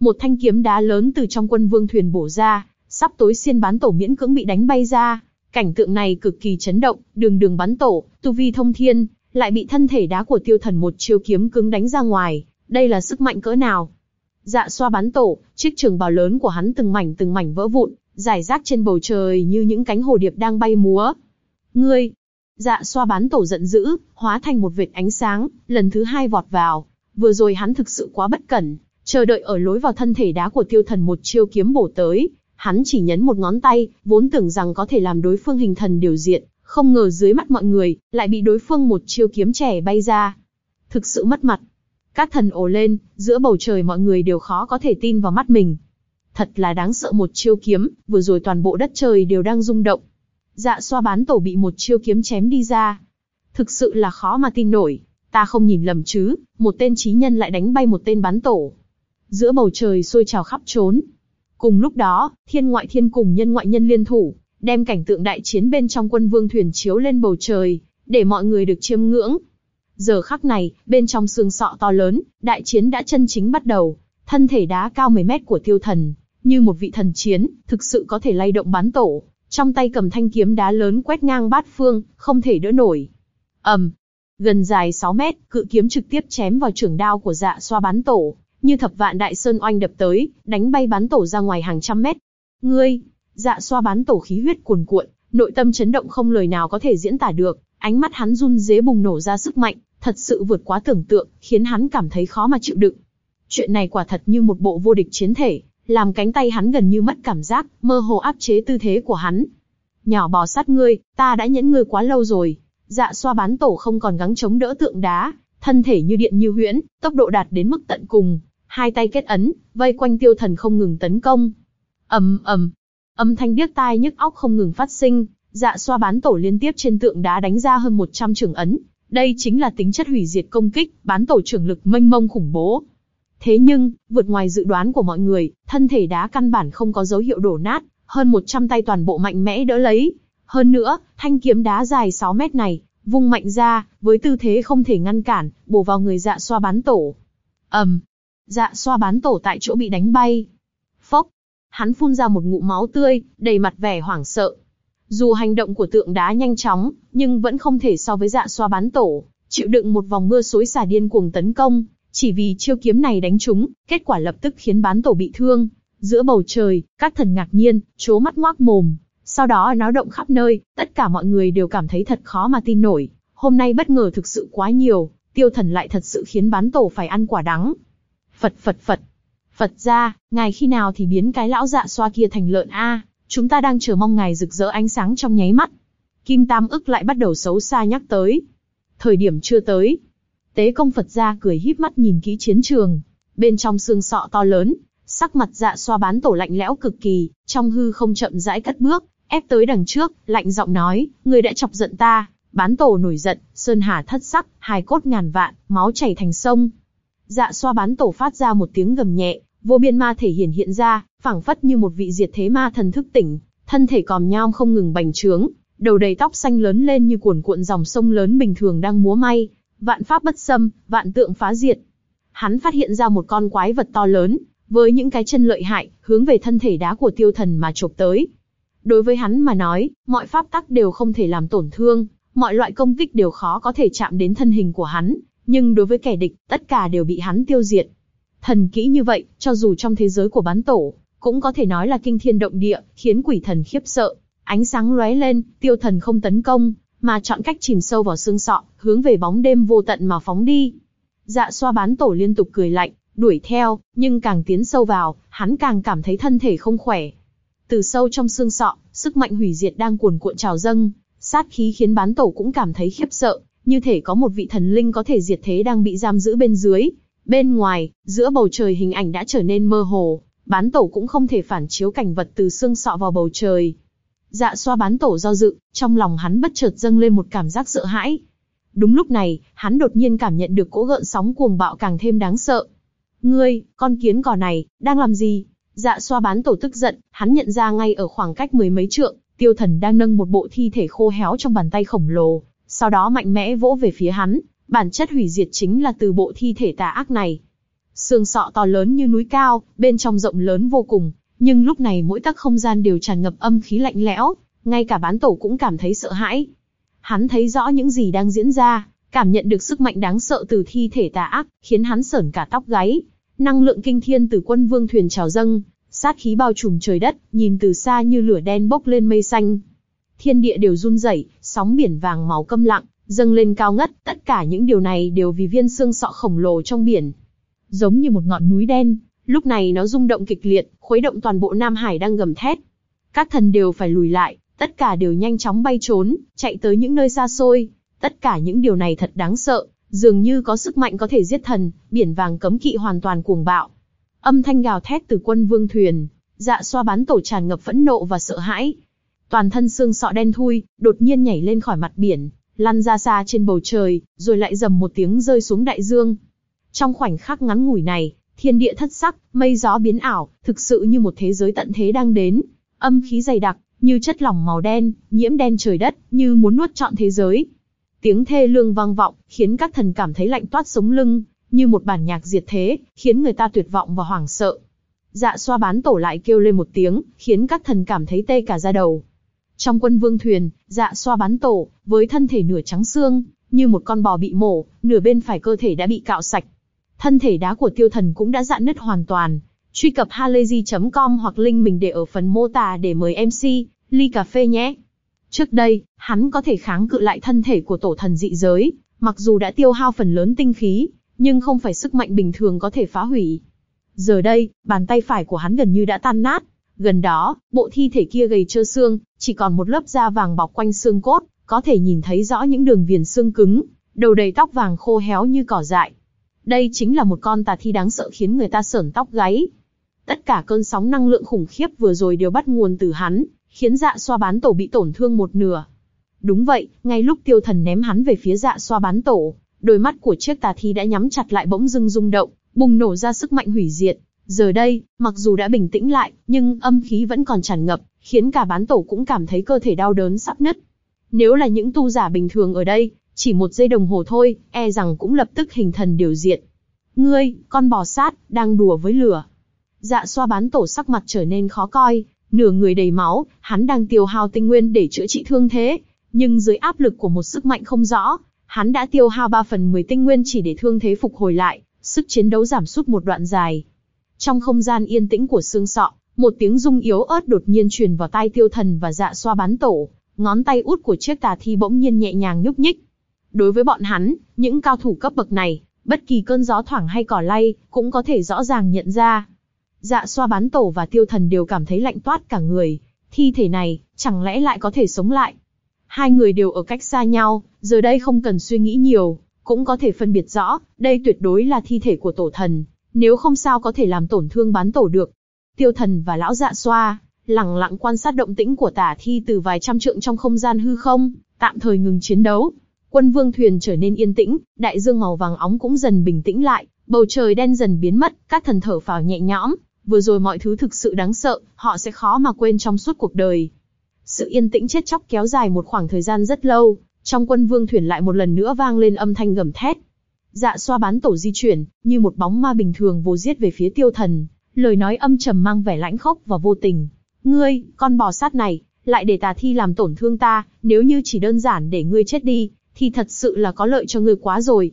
S1: Một thanh kiếm đá lớn từ trong quân vương thuyền bổ ra, sắp tối xiên bán tổ miễn cưỡng bị đánh bay ra. Cảnh tượng này cực kỳ chấn động, đường đường bắn tổ, tu vi thông thiên, lại bị thân thể đá của tiêu thần một chiêu kiếm cứng đánh ra ngoài. Đây là sức mạnh cỡ nào? Dạ xoa bắn tổ, chiếc trường bào lớn của hắn từng mảnh từng mảnh vỡ vụn, giải rác trên bầu trời như những cánh hồ điệp đang bay múa. Ngươi! Dạ xoa bán tổ giận dữ, hóa thành một vệt ánh sáng, lần thứ hai vọt vào. Vừa rồi hắn thực sự quá bất cẩn, chờ đợi ở lối vào thân thể đá của tiêu thần một chiêu kiếm bổ tới. Hắn chỉ nhấn một ngón tay, vốn tưởng rằng có thể làm đối phương hình thần điều diện, không ngờ dưới mắt mọi người, lại bị đối phương một chiêu kiếm trẻ bay ra. Thực sự mất mặt. Các thần ồ lên, giữa bầu trời mọi người đều khó có thể tin vào mắt mình. Thật là đáng sợ một chiêu kiếm, vừa rồi toàn bộ đất trời đều đang rung động. Dạ xoa bán tổ bị một chiêu kiếm chém đi ra. Thực sự là khó mà tin nổi, ta không nhìn lầm chứ, một tên trí nhân lại đánh bay một tên bán tổ. Giữa bầu trời sôi trào khắp trốn. Cùng lúc đó, thiên ngoại thiên cùng nhân ngoại nhân liên thủ, đem cảnh tượng đại chiến bên trong quân vương thuyền chiếu lên bầu trời, để mọi người được chiêm ngưỡng. Giờ khắc này, bên trong xương sọ to lớn, đại chiến đã chân chính bắt đầu. Thân thể đá cao 10 mét của tiêu thần, như một vị thần chiến, thực sự có thể lay động bán tổ, trong tay cầm thanh kiếm đá lớn quét ngang bát phương, không thể đỡ nổi. ầm, gần dài 6 mét, cự kiếm trực tiếp chém vào trường đao của dạ xoa bán tổ, như thập vạn đại sơn oanh đập tới, đánh bay bán tổ ra ngoài hàng trăm mét. Ngươi, dạ xoa bán tổ khí huyết cuồn cuộn, nội tâm chấn động không lời nào có thể diễn tả được, ánh mắt hắn run rế bùng nổ ra sức mạnh, thật sự vượt quá tưởng tượng, khiến hắn cảm thấy khó mà chịu đựng. Chuyện này quả thật như một bộ vô địch chiến thể, làm cánh tay hắn gần như mất cảm giác, mơ hồ áp chế tư thế của hắn. Nhỏ bò sát ngươi, ta đã nhẫn ngươi quá lâu rồi. Dạ xoa bán tổ không còn gắng chống đỡ tượng đá, thân thể như điện như huyễn, tốc độ đạt đến mức tận cùng, hai tay kết ấn, vây quanh tiêu thần không ngừng tấn công. ầm ầm, âm thanh điếc tai nhức óc không ngừng phát sinh, dạ xoa bán tổ liên tiếp trên tượng đá đánh ra hơn 100 trường ấn. Đây chính là tính chất hủy diệt công kích, bán tổ trưởng lực mênh mông khủng bố, Thế nhưng, vượt ngoài dự đoán của mọi người, thân thể đá căn bản không có dấu hiệu đổ nát, hơn 100 tay toàn bộ mạnh mẽ đỡ lấy. Hơn nữa, thanh kiếm đá dài 6 mét này, vung mạnh ra, với tư thế không thể ngăn cản, bổ vào người dạ xoa bán tổ. ầm, um, dạ xoa bán tổ tại chỗ bị đánh bay. Hắn phun ra một ngụm máu tươi, đầy mặt vẻ hoảng sợ. Dù hành động của tượng đá nhanh chóng, nhưng vẫn không thể so với dạ xoa bán tổ, chịu đựng một vòng mưa xối xả điên cuồng tấn công, chỉ vì chiêu kiếm này đánh trúng, kết quả lập tức khiến bán tổ bị thương. Giữa bầu trời, các thần ngạc nhiên, chố mắt ngoác mồm. Sau đó náo động khắp nơi, tất cả mọi người đều cảm thấy thật khó mà tin nổi. Hôm nay bất ngờ thực sự quá nhiều, tiêu thần lại thật sự khiến bán tổ phải ăn quả đắng. Phật Phật Phật. Phật ra, ngài khi nào thì biến cái lão dạ xoa kia thành lợn a? chúng ta đang chờ mong ngài rực rỡ ánh sáng trong nháy mắt. Kim Tam ức lại bắt đầu xấu xa nhắc tới. Thời điểm chưa tới, Tế công Phật gia cười híp mắt nhìn kỹ chiến trường. Bên trong xương sọ to lớn, sắc mặt dạ xoa bán tổ lạnh lẽo cực kỳ, trong hư không chậm rãi cất bước, ép tới đằng trước, lạnh giọng nói, người đã chọc giận ta. Bán tổ nổi giận, sơn hà thất sắc, hài cốt ngàn vạn, máu chảy thành sông. Dạ xoa bán tổ phát ra một tiếng gầm nhẹ, vô biên ma thể hiển hiện ra, phảng phất như một vị diệt thế ma thần thức tỉnh, thân thể còm nhom không ngừng bành trướng, đầu đầy tóc xanh lớn lên như cuồn cuộn dòng sông lớn bình thường đang múa may, vạn pháp bất xâm, vạn tượng phá diệt. Hắn phát hiện ra một con quái vật to lớn, với những cái chân lợi hại, hướng về thân thể đá của tiêu thần mà chộp tới. Đối với hắn mà nói, mọi pháp tắc đều không thể làm tổn thương, mọi loại công kích đều khó có thể chạm đến thân hình của hắn, nhưng đối với kẻ địch, tất cả đều bị hắn tiêu diệt. Thần kỹ như vậy, cho dù trong thế giới của bán tổ, cũng có thể nói là kinh thiên động địa, khiến quỷ thần khiếp sợ. Ánh sáng lóe lên, tiêu thần không tấn công, mà chọn cách chìm sâu vào xương sọ, hướng về bóng đêm vô tận mà phóng đi. Dạ xoa bán tổ liên tục cười lạnh, đuổi theo, nhưng càng tiến sâu vào, hắn càng cảm thấy thân thể không khỏe. Từ sâu trong xương sọ, sức mạnh hủy diệt đang cuồn cuộn trào dâng, sát khí khiến bán tổ cũng cảm thấy khiếp sợ, như thể có một vị thần linh có thể diệt thế đang bị giam giữ bên dưới. Bên ngoài, giữa bầu trời hình ảnh đã trở nên mơ hồ, bán tổ cũng không thể phản chiếu cảnh vật từ xương sọ vào bầu trời. Dạ xoa bán tổ do dự, trong lòng hắn bất chợt dâng lên một cảm giác sợ hãi. Đúng lúc này, hắn đột nhiên cảm nhận được cỗ gợn sóng cuồng bạo càng thêm đáng sợ. Ngươi, con kiến cỏ này, đang làm gì? Dạ xoa bán tổ tức giận, hắn nhận ra ngay ở khoảng cách mười mấy trượng, tiêu thần đang nâng một bộ thi thể khô héo trong bàn tay khổng lồ, sau đó mạnh mẽ vỗ về phía hắn, bản chất hủy diệt chính là từ bộ thi thể tà ác này. Xương sọ to lớn như núi cao, bên trong rộng lớn vô cùng, nhưng lúc này mỗi tấc không gian đều tràn ngập âm khí lạnh lẽo, ngay cả bán tổ cũng cảm thấy sợ hãi. Hắn thấy rõ những gì đang diễn ra, cảm nhận được sức mạnh đáng sợ từ thi thể tà ác, khiến hắn sởn cả tóc gáy. Năng lượng kinh thiên từ quân vương thuyền trào dâng, sát khí bao trùm trời đất, nhìn từ xa như lửa đen bốc lên mây xanh. Thiên địa đều run rẩy, sóng biển vàng máu câm lặng, dâng lên cao ngất, tất cả những điều này đều vì viên xương sọ khổng lồ trong biển. Giống như một ngọn núi đen, lúc này nó rung động kịch liệt, khuấy động toàn bộ Nam Hải đang gầm thét. Các thần đều phải lùi lại, tất cả đều nhanh chóng bay trốn, chạy tới những nơi xa xôi. Tất cả những điều này thật đáng sợ, dường như có sức mạnh có thể giết thần, biển vàng cấm kỵ hoàn toàn cuồng bạo. Âm thanh gào thét từ quân vương thuyền, dạ xoa bán tổ tràn ngập phẫn nộ và sợ hãi. Toàn thân xương sọ đen thui, đột nhiên nhảy lên khỏi mặt biển, lăn ra xa trên bầu trời, rồi lại dầm một tiếng rơi xuống đại dương. Trong khoảnh khắc ngắn ngủi này, thiên địa thất sắc, mây gió biến ảo, thực sự như một thế giới tận thế đang đến. Âm khí dày đặc, như chất lỏng màu đen, nhiễm đen trời đất, như muốn nuốt trọn thế giới. Tiếng thê lương vang vọng, khiến các thần cảm thấy lạnh toát sống lưng, như một bản nhạc diệt thế, khiến người ta tuyệt vọng và hoảng sợ. Dạ xoa bán tổ lại kêu lên một tiếng, khiến các thần cảm thấy tê cả da đầu. Trong quân vương thuyền, dạ xoa bán tổ, với thân thể nửa trắng xương, như một con bò bị mổ, nửa bên phải cơ thể đã bị cạo sạch. Thân thể đá của tiêu thần cũng đã dạn nứt hoàn toàn. Truy cập halayzi.com hoặc link mình để ở phần mô tả để mời MC, ly cà phê nhé. Trước đây, hắn có thể kháng cự lại thân thể của tổ thần dị giới, mặc dù đã tiêu hao phần lớn tinh khí, nhưng không phải sức mạnh bình thường có thể phá hủy. Giờ đây, bàn tay phải của hắn gần như đã tan nát. Gần đó, bộ thi thể kia gầy trơ xương, chỉ còn một lớp da vàng bọc quanh xương cốt, có thể nhìn thấy rõ những đường viền xương cứng, đầu đầy tóc vàng khô héo như cỏ dại. Đây chính là một con tà thi đáng sợ khiến người ta sởn tóc gáy. Tất cả cơn sóng năng lượng khủng khiếp vừa rồi đều bắt nguồn từ hắn, khiến dạ xoa bán tổ bị tổn thương một nửa. Đúng vậy, ngay lúc tiêu thần ném hắn về phía dạ xoa bán tổ, đôi mắt của chiếc tà thi đã nhắm chặt lại bỗng dưng rung động, bùng nổ ra sức mạnh hủy diệt. Giờ đây, mặc dù đã bình tĩnh lại, nhưng âm khí vẫn còn tràn ngập, khiến cả bán tổ cũng cảm thấy cơ thể đau đớn sắp nứt. Nếu là những tu giả bình thường ở đây, chỉ một giây đồng hồ thôi, e rằng cũng lập tức hình thần điều diện. Ngươi, con bò sát, đang đùa với lửa. Dạ xoa bán tổ sắc mặt trở nên khó coi, nửa người đầy máu, hắn đang tiêu hao tinh nguyên để chữa trị thương thế, nhưng dưới áp lực của một sức mạnh không rõ, hắn đã tiêu hao 3 phần 10 tinh nguyên chỉ để thương thế phục hồi lại, sức chiến đấu giảm sút một đoạn dài. Trong không gian yên tĩnh của xương sọ, một tiếng rung yếu ớt đột nhiên truyền vào tai tiêu thần và dạ xoa bán tổ, ngón tay út của chiếc tà thi bỗng nhiên nhẹ nhàng nhúc nhích. Đối với bọn hắn, những cao thủ cấp bậc này, bất kỳ cơn gió thoảng hay cỏ lay, cũng có thể rõ ràng nhận ra. Dạ xoa bán tổ và tiêu thần đều cảm thấy lạnh toát cả người, thi thể này, chẳng lẽ lại có thể sống lại? Hai người đều ở cách xa nhau, giờ đây không cần suy nghĩ nhiều, cũng có thể phân biệt rõ, đây tuyệt đối là thi thể của tổ thần, nếu không sao có thể làm tổn thương bán tổ được. Tiêu thần và lão dạ xoa, lặng lặng quan sát động tĩnh của tả thi từ vài trăm trượng trong không gian hư không, tạm thời ngừng chiến đấu. Quân vương thuyền trở nên yên tĩnh, đại dương màu vàng óng cũng dần bình tĩnh lại, bầu trời đen dần biến mất, các thần thở phào nhẹ nhõm, vừa rồi mọi thứ thực sự đáng sợ, họ sẽ khó mà quên trong suốt cuộc đời. Sự yên tĩnh chết chóc kéo dài một khoảng thời gian rất lâu, trong quân vương thuyền lại một lần nữa vang lên âm thanh gầm thét. Dạ xoa bán tổ di chuyển, như một bóng ma bình thường vô giết về phía tiêu thần, lời nói âm trầm mang vẻ lãnh khốc và vô tình. Ngươi, con bò sát này, lại để tà thi làm tổn thương ta, nếu như chỉ đơn giản để ngươi chết đi, thì thật sự là có lợi cho ngươi quá rồi.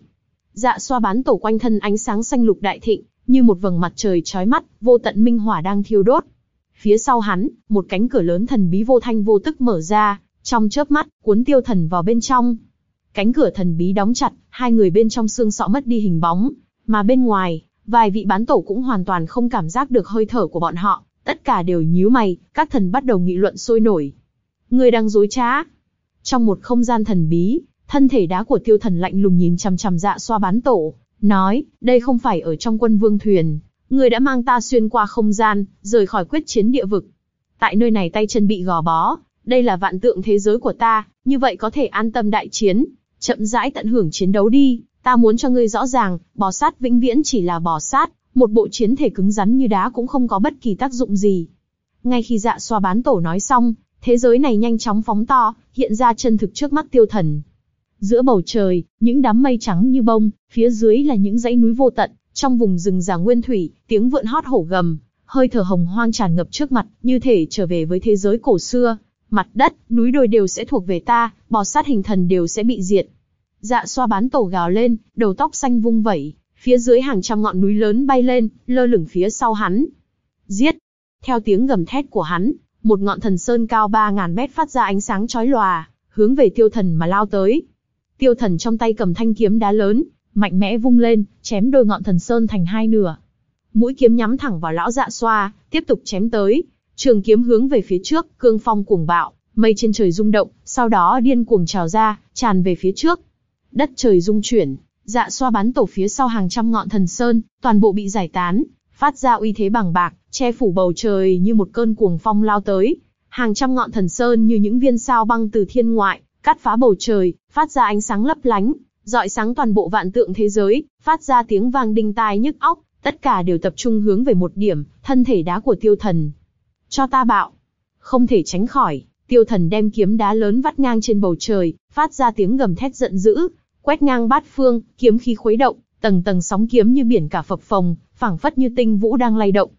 S1: Dạ xoa bán tổ quanh thân ánh sáng xanh lục đại thịnh, như một vầng mặt trời chói mắt, vô tận minh hỏa đang thiêu đốt. Phía sau hắn, một cánh cửa lớn thần bí vô thanh vô tức mở ra, trong chớp mắt, cuốn tiêu thần vào bên trong. Cánh cửa thần bí đóng chặt, hai người bên trong xương sọ mất đi hình bóng, mà bên ngoài, vài vị bán tổ cũng hoàn toàn không cảm giác được hơi thở của bọn họ, tất cả đều nhíu mày, các thần bắt đầu nghị luận sôi nổi. Người đang dối trá. Trong một không gian thần bí, thân thể đá của tiêu thần lạnh lùng nhìn chằm chằm dạ xoa bán tổ, nói, đây không phải ở trong quân vương thuyền, người đã mang ta xuyên qua không gian, rời khỏi quyết chiến địa vực. Tại nơi này tay chân bị gò bó, đây là vạn tượng thế giới của ta, như vậy có thể an tâm đại chiến, chậm rãi tận hưởng chiến đấu đi, ta muốn cho ngươi rõ ràng, bò sát vĩnh viễn chỉ là bò sát, một bộ chiến thể cứng rắn như đá cũng không có bất kỳ tác dụng gì. Ngay khi dạ xoa bán tổ nói xong, thế giới này nhanh chóng phóng to, hiện ra chân thực trước mắt tiêu thần. Giữa bầu trời, những đám mây trắng như bông, phía dưới là những dãy núi vô tận, trong vùng rừng già nguyên thủy, tiếng vượn hót hổ gầm, hơi thở hồng hoang tràn ngập trước mặt, như thể trở về với thế giới cổ xưa. Mặt đất, núi đồi đều sẽ thuộc về ta, bò sát hình thần đều sẽ bị diệt. Dạ xoa bán tổ gào lên, đầu tóc xanh vung vẩy, phía dưới hàng trăm ngọn núi lớn bay lên, lơ lửng phía sau hắn. Giết! Theo tiếng gầm thét của hắn, một ngọn thần sơn cao 3.000 mét phát ra ánh sáng chói lòa, hướng về tiêu thần mà lao tới. Tiêu thần trong tay cầm thanh kiếm đá lớn, mạnh mẽ vung lên, chém đôi ngọn thần sơn thành hai nửa. Mũi kiếm nhắm thẳng vào lão dạ xoa, tiếp tục chém tới. Trường kiếm hướng về phía trước, cương phong cuồng bạo, mây trên trời rung động, sau đó điên cuồng trào ra, tràn về phía trước. Đất trời rung chuyển, dạ xoa bắn tổ phía sau hàng trăm ngọn thần sơn, toàn bộ bị giải tán, phát ra uy thế bằng bạc, che phủ bầu trời như một cơn cuồng phong lao tới. Hàng trăm ngọn thần sơn như những viên sao băng từ thiên ngoại, cắt phá bầu trời, phát ra ánh sáng lấp lánh, dọi sáng toàn bộ vạn tượng thế giới, phát ra tiếng vang đinh tai nhức óc, tất cả đều tập trung hướng về một điểm, thân thể đá của tiêu thần. Cho ta bạo. Không thể tránh khỏi, tiêu thần đem kiếm đá lớn vắt ngang trên bầu trời, phát ra tiếng gầm thét giận dữ, quét ngang bát phương, kiếm khí khuấy động, tầng tầng sóng kiếm như biển cả phập phồng, phảng phất như tinh vũ đang lay động.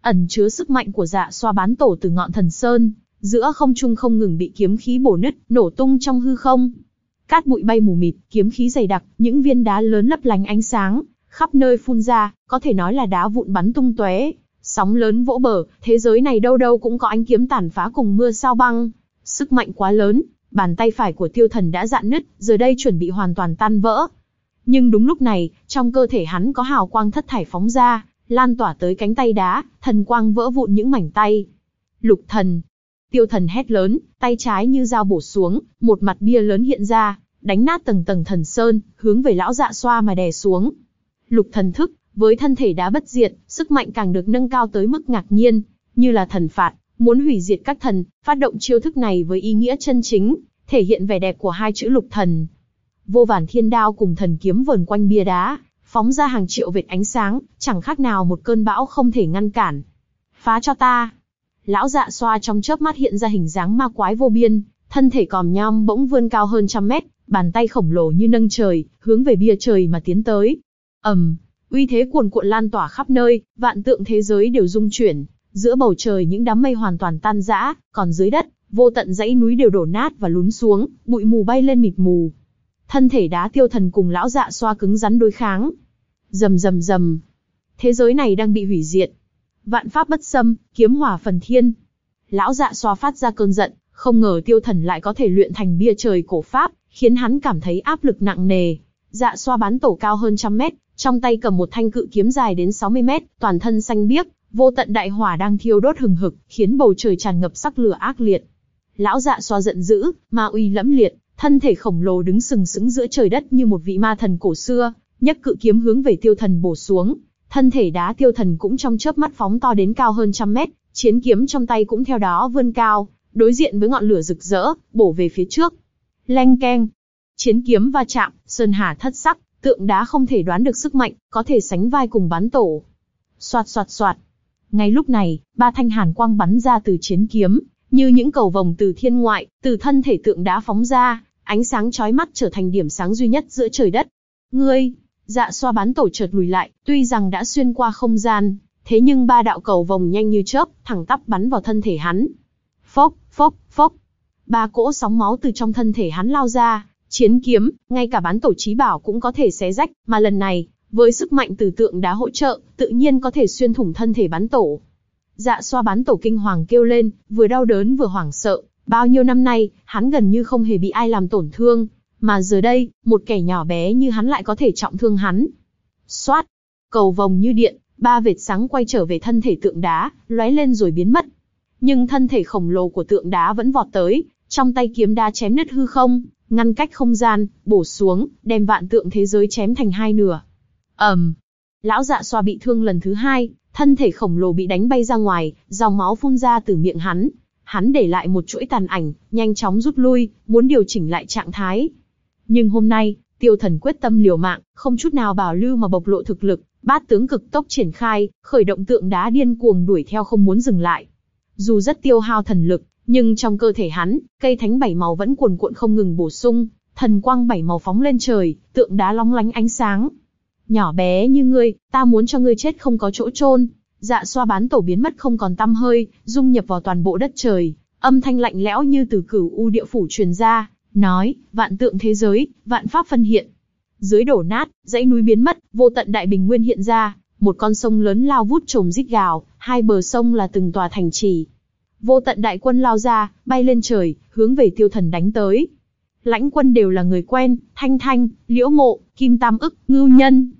S1: Ẩn chứa sức mạnh của dạ xoa bán tổ từ ngọn thần sơn, giữa không trung không ngừng bị kiếm khí bổ nứt, nổ tung trong hư không. Cát bụi bay mù mịt, kiếm khí dày đặc, những viên đá lớn lấp lánh ánh sáng, khắp nơi phun ra, có thể nói là đá vụn bắn tung tóe, sóng lớn vỗ bờ, thế giới này đâu đâu cũng có ánh kiếm tàn phá cùng mưa sao băng. Sức mạnh quá lớn, bàn tay phải của tiêu thần đã dạn nứt, giờ đây chuẩn bị hoàn toàn tan vỡ. Nhưng đúng lúc này, trong cơ thể hắn có hào quang thất thải phóng ra, lan tỏa tới cánh tay đá, thần quang vỡ vụn những mảnh tay. Lục thần. Tiêu thần hét lớn, tay trái như dao bổ xuống, một mặt bia lớn hiện ra, đánh nát tầng tầng thần sơn, hướng về lão dạ xoa mà đè xuống. Lục thần thức, với thân thể đá bất diệt, sức mạnh càng được nâng cao tới mức ngạc nhiên, như là thần phạt, muốn hủy diệt các thần, phát động chiêu thức này với ý nghĩa chân chính, thể hiện vẻ đẹp của hai chữ lục thần. Vô vàn thiên đao cùng thần kiếm vờn quanh bia đá, phóng ra hàng triệu vệt ánh sáng, chẳng khác nào một cơn bão không thể ngăn cản. Phá cho ta! Lão dạ xoa trong chớp mắt hiện ra hình dáng ma quái vô biên, thân thể còm nhom bỗng vươn cao hơn trăm mét, bàn tay khổng lồ như nâng trời, hướng về bia trời mà tiến tới. ầm, uy thế cuồn cuộn lan tỏa khắp nơi, vạn tượng thế giới đều rung chuyển, giữa bầu trời những đám mây hoàn toàn tan rã, còn dưới đất, vô tận dãy núi đều đổ nát và lún xuống, bụi mù bay lên mịt mù. Thân thể đá tiêu thần cùng lão dạ xoa cứng rắn đối kháng. Rầm rầm rầm. Thế giới này đang bị hủy diệt. Vạn pháp bất xâm, kiếm hỏa phần thiên. Lão dạ xoa phát ra cơn giận, không ngờ tiêu thần lại có thể luyện thành bia trời cổ pháp, khiến hắn cảm thấy áp lực nặng nề. Dạ xoa bán tổ cao hơn trăm mét, trong tay cầm một thanh cự kiếm dài đến 60 mét, toàn thân xanh biếc, vô tận đại hỏa đang thiêu đốt hừng hực, khiến bầu trời tràn ngập sắc lửa ác liệt. Lão dạ xoa giận dữ, ma uy lẫm liệt, thân thể khổng lồ đứng sừng sững giữa trời đất như một vị ma thần cổ xưa, nhấc cự kiếm hướng về tiêu thần bổ xuống. Thân thể đá tiêu thần cũng trong chớp mắt phóng to đến cao hơn trăm mét, chiến kiếm trong tay cũng theo đó vươn cao, đối diện với ngọn lửa rực rỡ, bổ về phía trước. Leng keng. Chiến kiếm va chạm, sơn hà thất sắc, tượng đá không thể đoán được sức mạnh, có thể sánh vai cùng bắn tổ. Soạt soạt soạt. Ngay lúc này, ba thanh hàn quang bắn ra từ chiến kiếm, như những cầu vồng từ thiên ngoại, từ thân thể tượng đá phóng ra, ánh sáng chói mắt trở thành điểm sáng duy nhất giữa trời đất. Ngươi, dạ xoa bắn tổ chợt lùi lại, tuy rằng đã xuyên qua không gian, thế nhưng ba đạo cầu vồng nhanh như chớp, thẳng tắp bắn vào thân thể hắn. Phốc, phốc, phốc. Ba cỗ sóng máu từ trong thân thể hắn lao ra, chiến kiếm, ngay cả bán tổ trí bảo cũng có thể xé rách, mà lần này, với sức mạnh từ tượng đá hỗ trợ, tự nhiên có thể xuyên thủng thân thể bán tổ. Dạ xoa bán tổ kinh hoàng kêu lên, vừa đau đớn vừa hoảng sợ, bao nhiêu năm nay, hắn gần như không hề bị ai làm tổn thương, mà giờ đây, một kẻ nhỏ bé như hắn lại có thể trọng thương hắn. Xoát, cầu vòng như điện, ba vệt sáng quay trở về thân thể tượng đá, lóe lên rồi biến mất. Nhưng thân thể khổng lồ của tượng đá vẫn vọt tới, trong tay kiếm đa chém nứt hư không, ngăn cách không gian, bổ xuống, đem vạn tượng thế giới chém thành hai nửa ầm, um, lão dạ xoa bị thương lần thứ hai, thân thể khổng lồ bị đánh bay ra ngoài, dòng máu phun ra từ miệng hắn. Hắn để lại một chuỗi tàn ảnh, nhanh chóng rút lui, muốn điều chỉnh lại trạng thái. Nhưng hôm nay, tiêu thần quyết tâm liều mạng, không chút nào bảo lưu mà bộc lộ thực lực, bát tướng cực tốc triển khai, khởi động tượng đá điên cuồng đuổi theo không muốn dừng lại. Dù rất tiêu hao thần lực, nhưng trong cơ thể hắn, cây thánh bảy màu vẫn cuồn cuộn không ngừng bổ sung, thần quang bảy màu phóng lên trời, tượng đá long lánh ánh sáng. Nhỏ bé như ngươi, ta muốn cho ngươi chết không có chỗ chôn. Dạ xoa bán tổ biến mất không còn tăm hơi, dung nhập vào toàn bộ đất trời, âm thanh lạnh lẽo như từ cửu u địa phủ truyền ra, nói, vạn tượng thế giới, vạn pháp phân hiện. Dưới đổ nát, dãy núi biến mất, vô tận đại bình nguyên hiện ra, một con sông lớn lao vút trồm rít gào, hai bờ sông là từng tòa thành trì. Vô tận đại quân lao ra, bay lên trời, hướng về tiêu thần đánh tới. Lãnh quân đều là người quen, Thanh Thanh, Liễu Mộ, Kim Tam ức, Ngưu Nhân.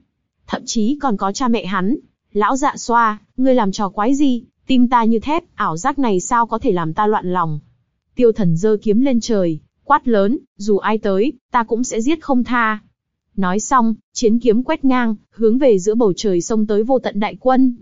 S1: Thậm chí còn có cha mẹ hắn. Lão dạ xoa, ngươi làm trò quái gì, tim ta như thép, ảo giác này sao có thể làm ta loạn lòng. Tiêu thần giơ kiếm lên trời, quát lớn, dù ai tới, ta cũng sẽ giết không tha. Nói xong, chiến kiếm quét ngang, hướng về giữa bầu trời sông tới vô tận đại quân.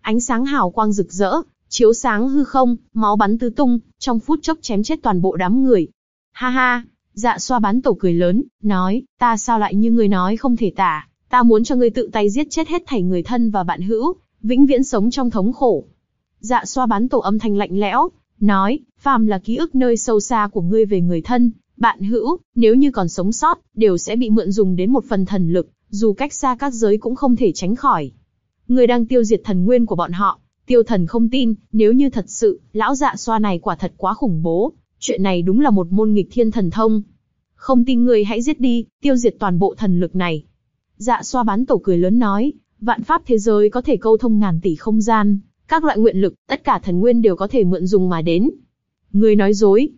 S1: Ánh sáng hào quang rực rỡ, chiếu sáng hư không, máu bắn tứ tung, trong phút chốc chém chết toàn bộ đám người. Ha ha, dạ xoa bán tổ cười lớn, nói, ta sao lại như người nói không thể tả, ta muốn cho ngươi tự tay giết chết hết thảy người thân và bạn hữu, vĩnh viễn sống trong thống khổ. Dạ xoa bán tổ âm thanh lạnh lẽo, nói, phàm là ký ức nơi sâu xa của ngươi về người thân, bạn hữu, nếu như còn sống sót, đều sẽ bị mượn dùng đến một phần thần lực, dù cách xa các giới cũng không thể tránh khỏi. Ngươi đang tiêu diệt thần nguyên của bọn họ, tiêu thần không tin, nếu như thật sự, lão dạ xoa này quả thật quá khủng bố, chuyện này đúng là một môn nghịch thiên thần thông. Không tin ngươi hãy giết đi, tiêu diệt toàn bộ thần lực này. Dạ xoa bán tổ cười lớn nói, vạn pháp thế giới có thể câu thông ngàn tỷ không gian, các loại nguyện lực, tất cả thần nguyên đều có thể mượn dùng mà đến. Ngươi nói dối.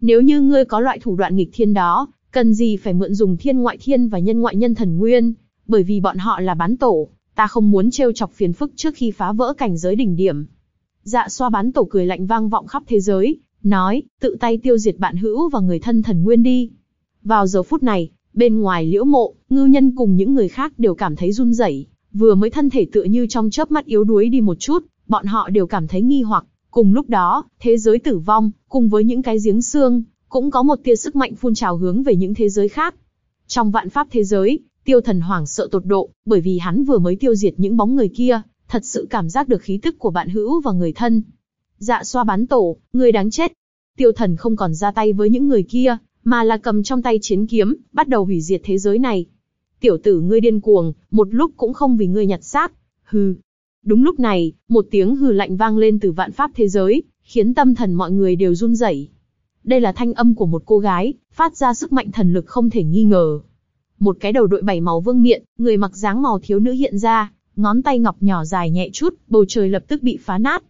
S1: Nếu như ngươi có loại thủ đoạn nghịch thiên đó, cần gì phải mượn dùng thiên ngoại thiên và nhân ngoại nhân thần nguyên, bởi vì bọn họ là bán tổ, ta không muốn trêu chọc phiền phức trước khi phá vỡ cảnh giới đỉnh điểm. Dạ xoa bán tổ cười lạnh vang vọng khắp thế giới, nói, tự tay tiêu diệt bạn hữu và người thân thần nguyên đi. Vào giờ phút này, bên ngoài liễu mộ, ngư nhân cùng những người khác đều cảm thấy run rẩy, vừa mới thân thể tựa như trong chớp mắt yếu đuối đi một chút, bọn họ đều cảm thấy nghi hoặc. Cùng lúc đó, thế giới tử vong, cùng với những cái giếng xương, cũng có một tia sức mạnh phun trào hướng về những thế giới khác. Trong vạn pháp thế giới, tiêu thần hoảng sợ tột độ, bởi vì hắn vừa mới tiêu diệt những bóng người kia, thật sự cảm giác được khí tức của bạn hữu và người thân. Dạ xoa bán tổ, người đáng chết. Tiêu thần không còn ra tay với những người kia, mà là cầm trong tay chiến kiếm, bắt đầu hủy diệt thế giới này. Tiểu tử ngươi điên cuồng, một lúc cũng không vì ngươi nhặt xác. Hừ, Đúng lúc này, một tiếng hừ lạnh vang lên từ vạn pháp thế giới, khiến tâm thần mọi người đều run rẩy. Đây là thanh âm của một cô gái, phát ra sức mạnh thần lực không thể nghi ngờ. Một cái đầu đội bảy màu vương miện, người mặc dáng màu thiếu nữ hiện ra, ngón tay ngọc nhỏ dài nhẹ chút, bầu trời lập tức bị phá nát.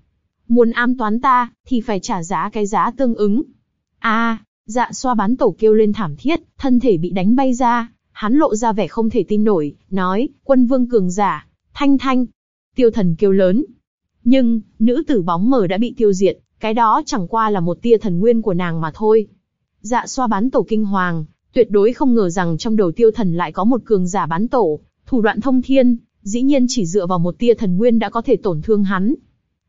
S1: Muốn am toán ta, thì phải trả giá cái giá tương ứng. A, dạ xoa bán tổ kêu lên thảm thiết, thân thể bị đánh bay ra, hắn lộ ra vẻ không thể tin nổi, nói, quân vương cường giả, thanh thanh, Tiêu thần kêu lớn. Nhưng, nữ tử bóng mờ đã bị tiêu diệt, cái đó chẳng qua là một tia thần nguyên của nàng mà thôi. Dạ xoa bán tổ kinh hoàng, tuyệt đối không ngờ rằng trong đầu tiêu thần lại có một cường giả bán tổ, thủ đoạn thông thiên, dĩ nhiên chỉ dựa vào một tia thần nguyên đã có thể tổn thương hắn.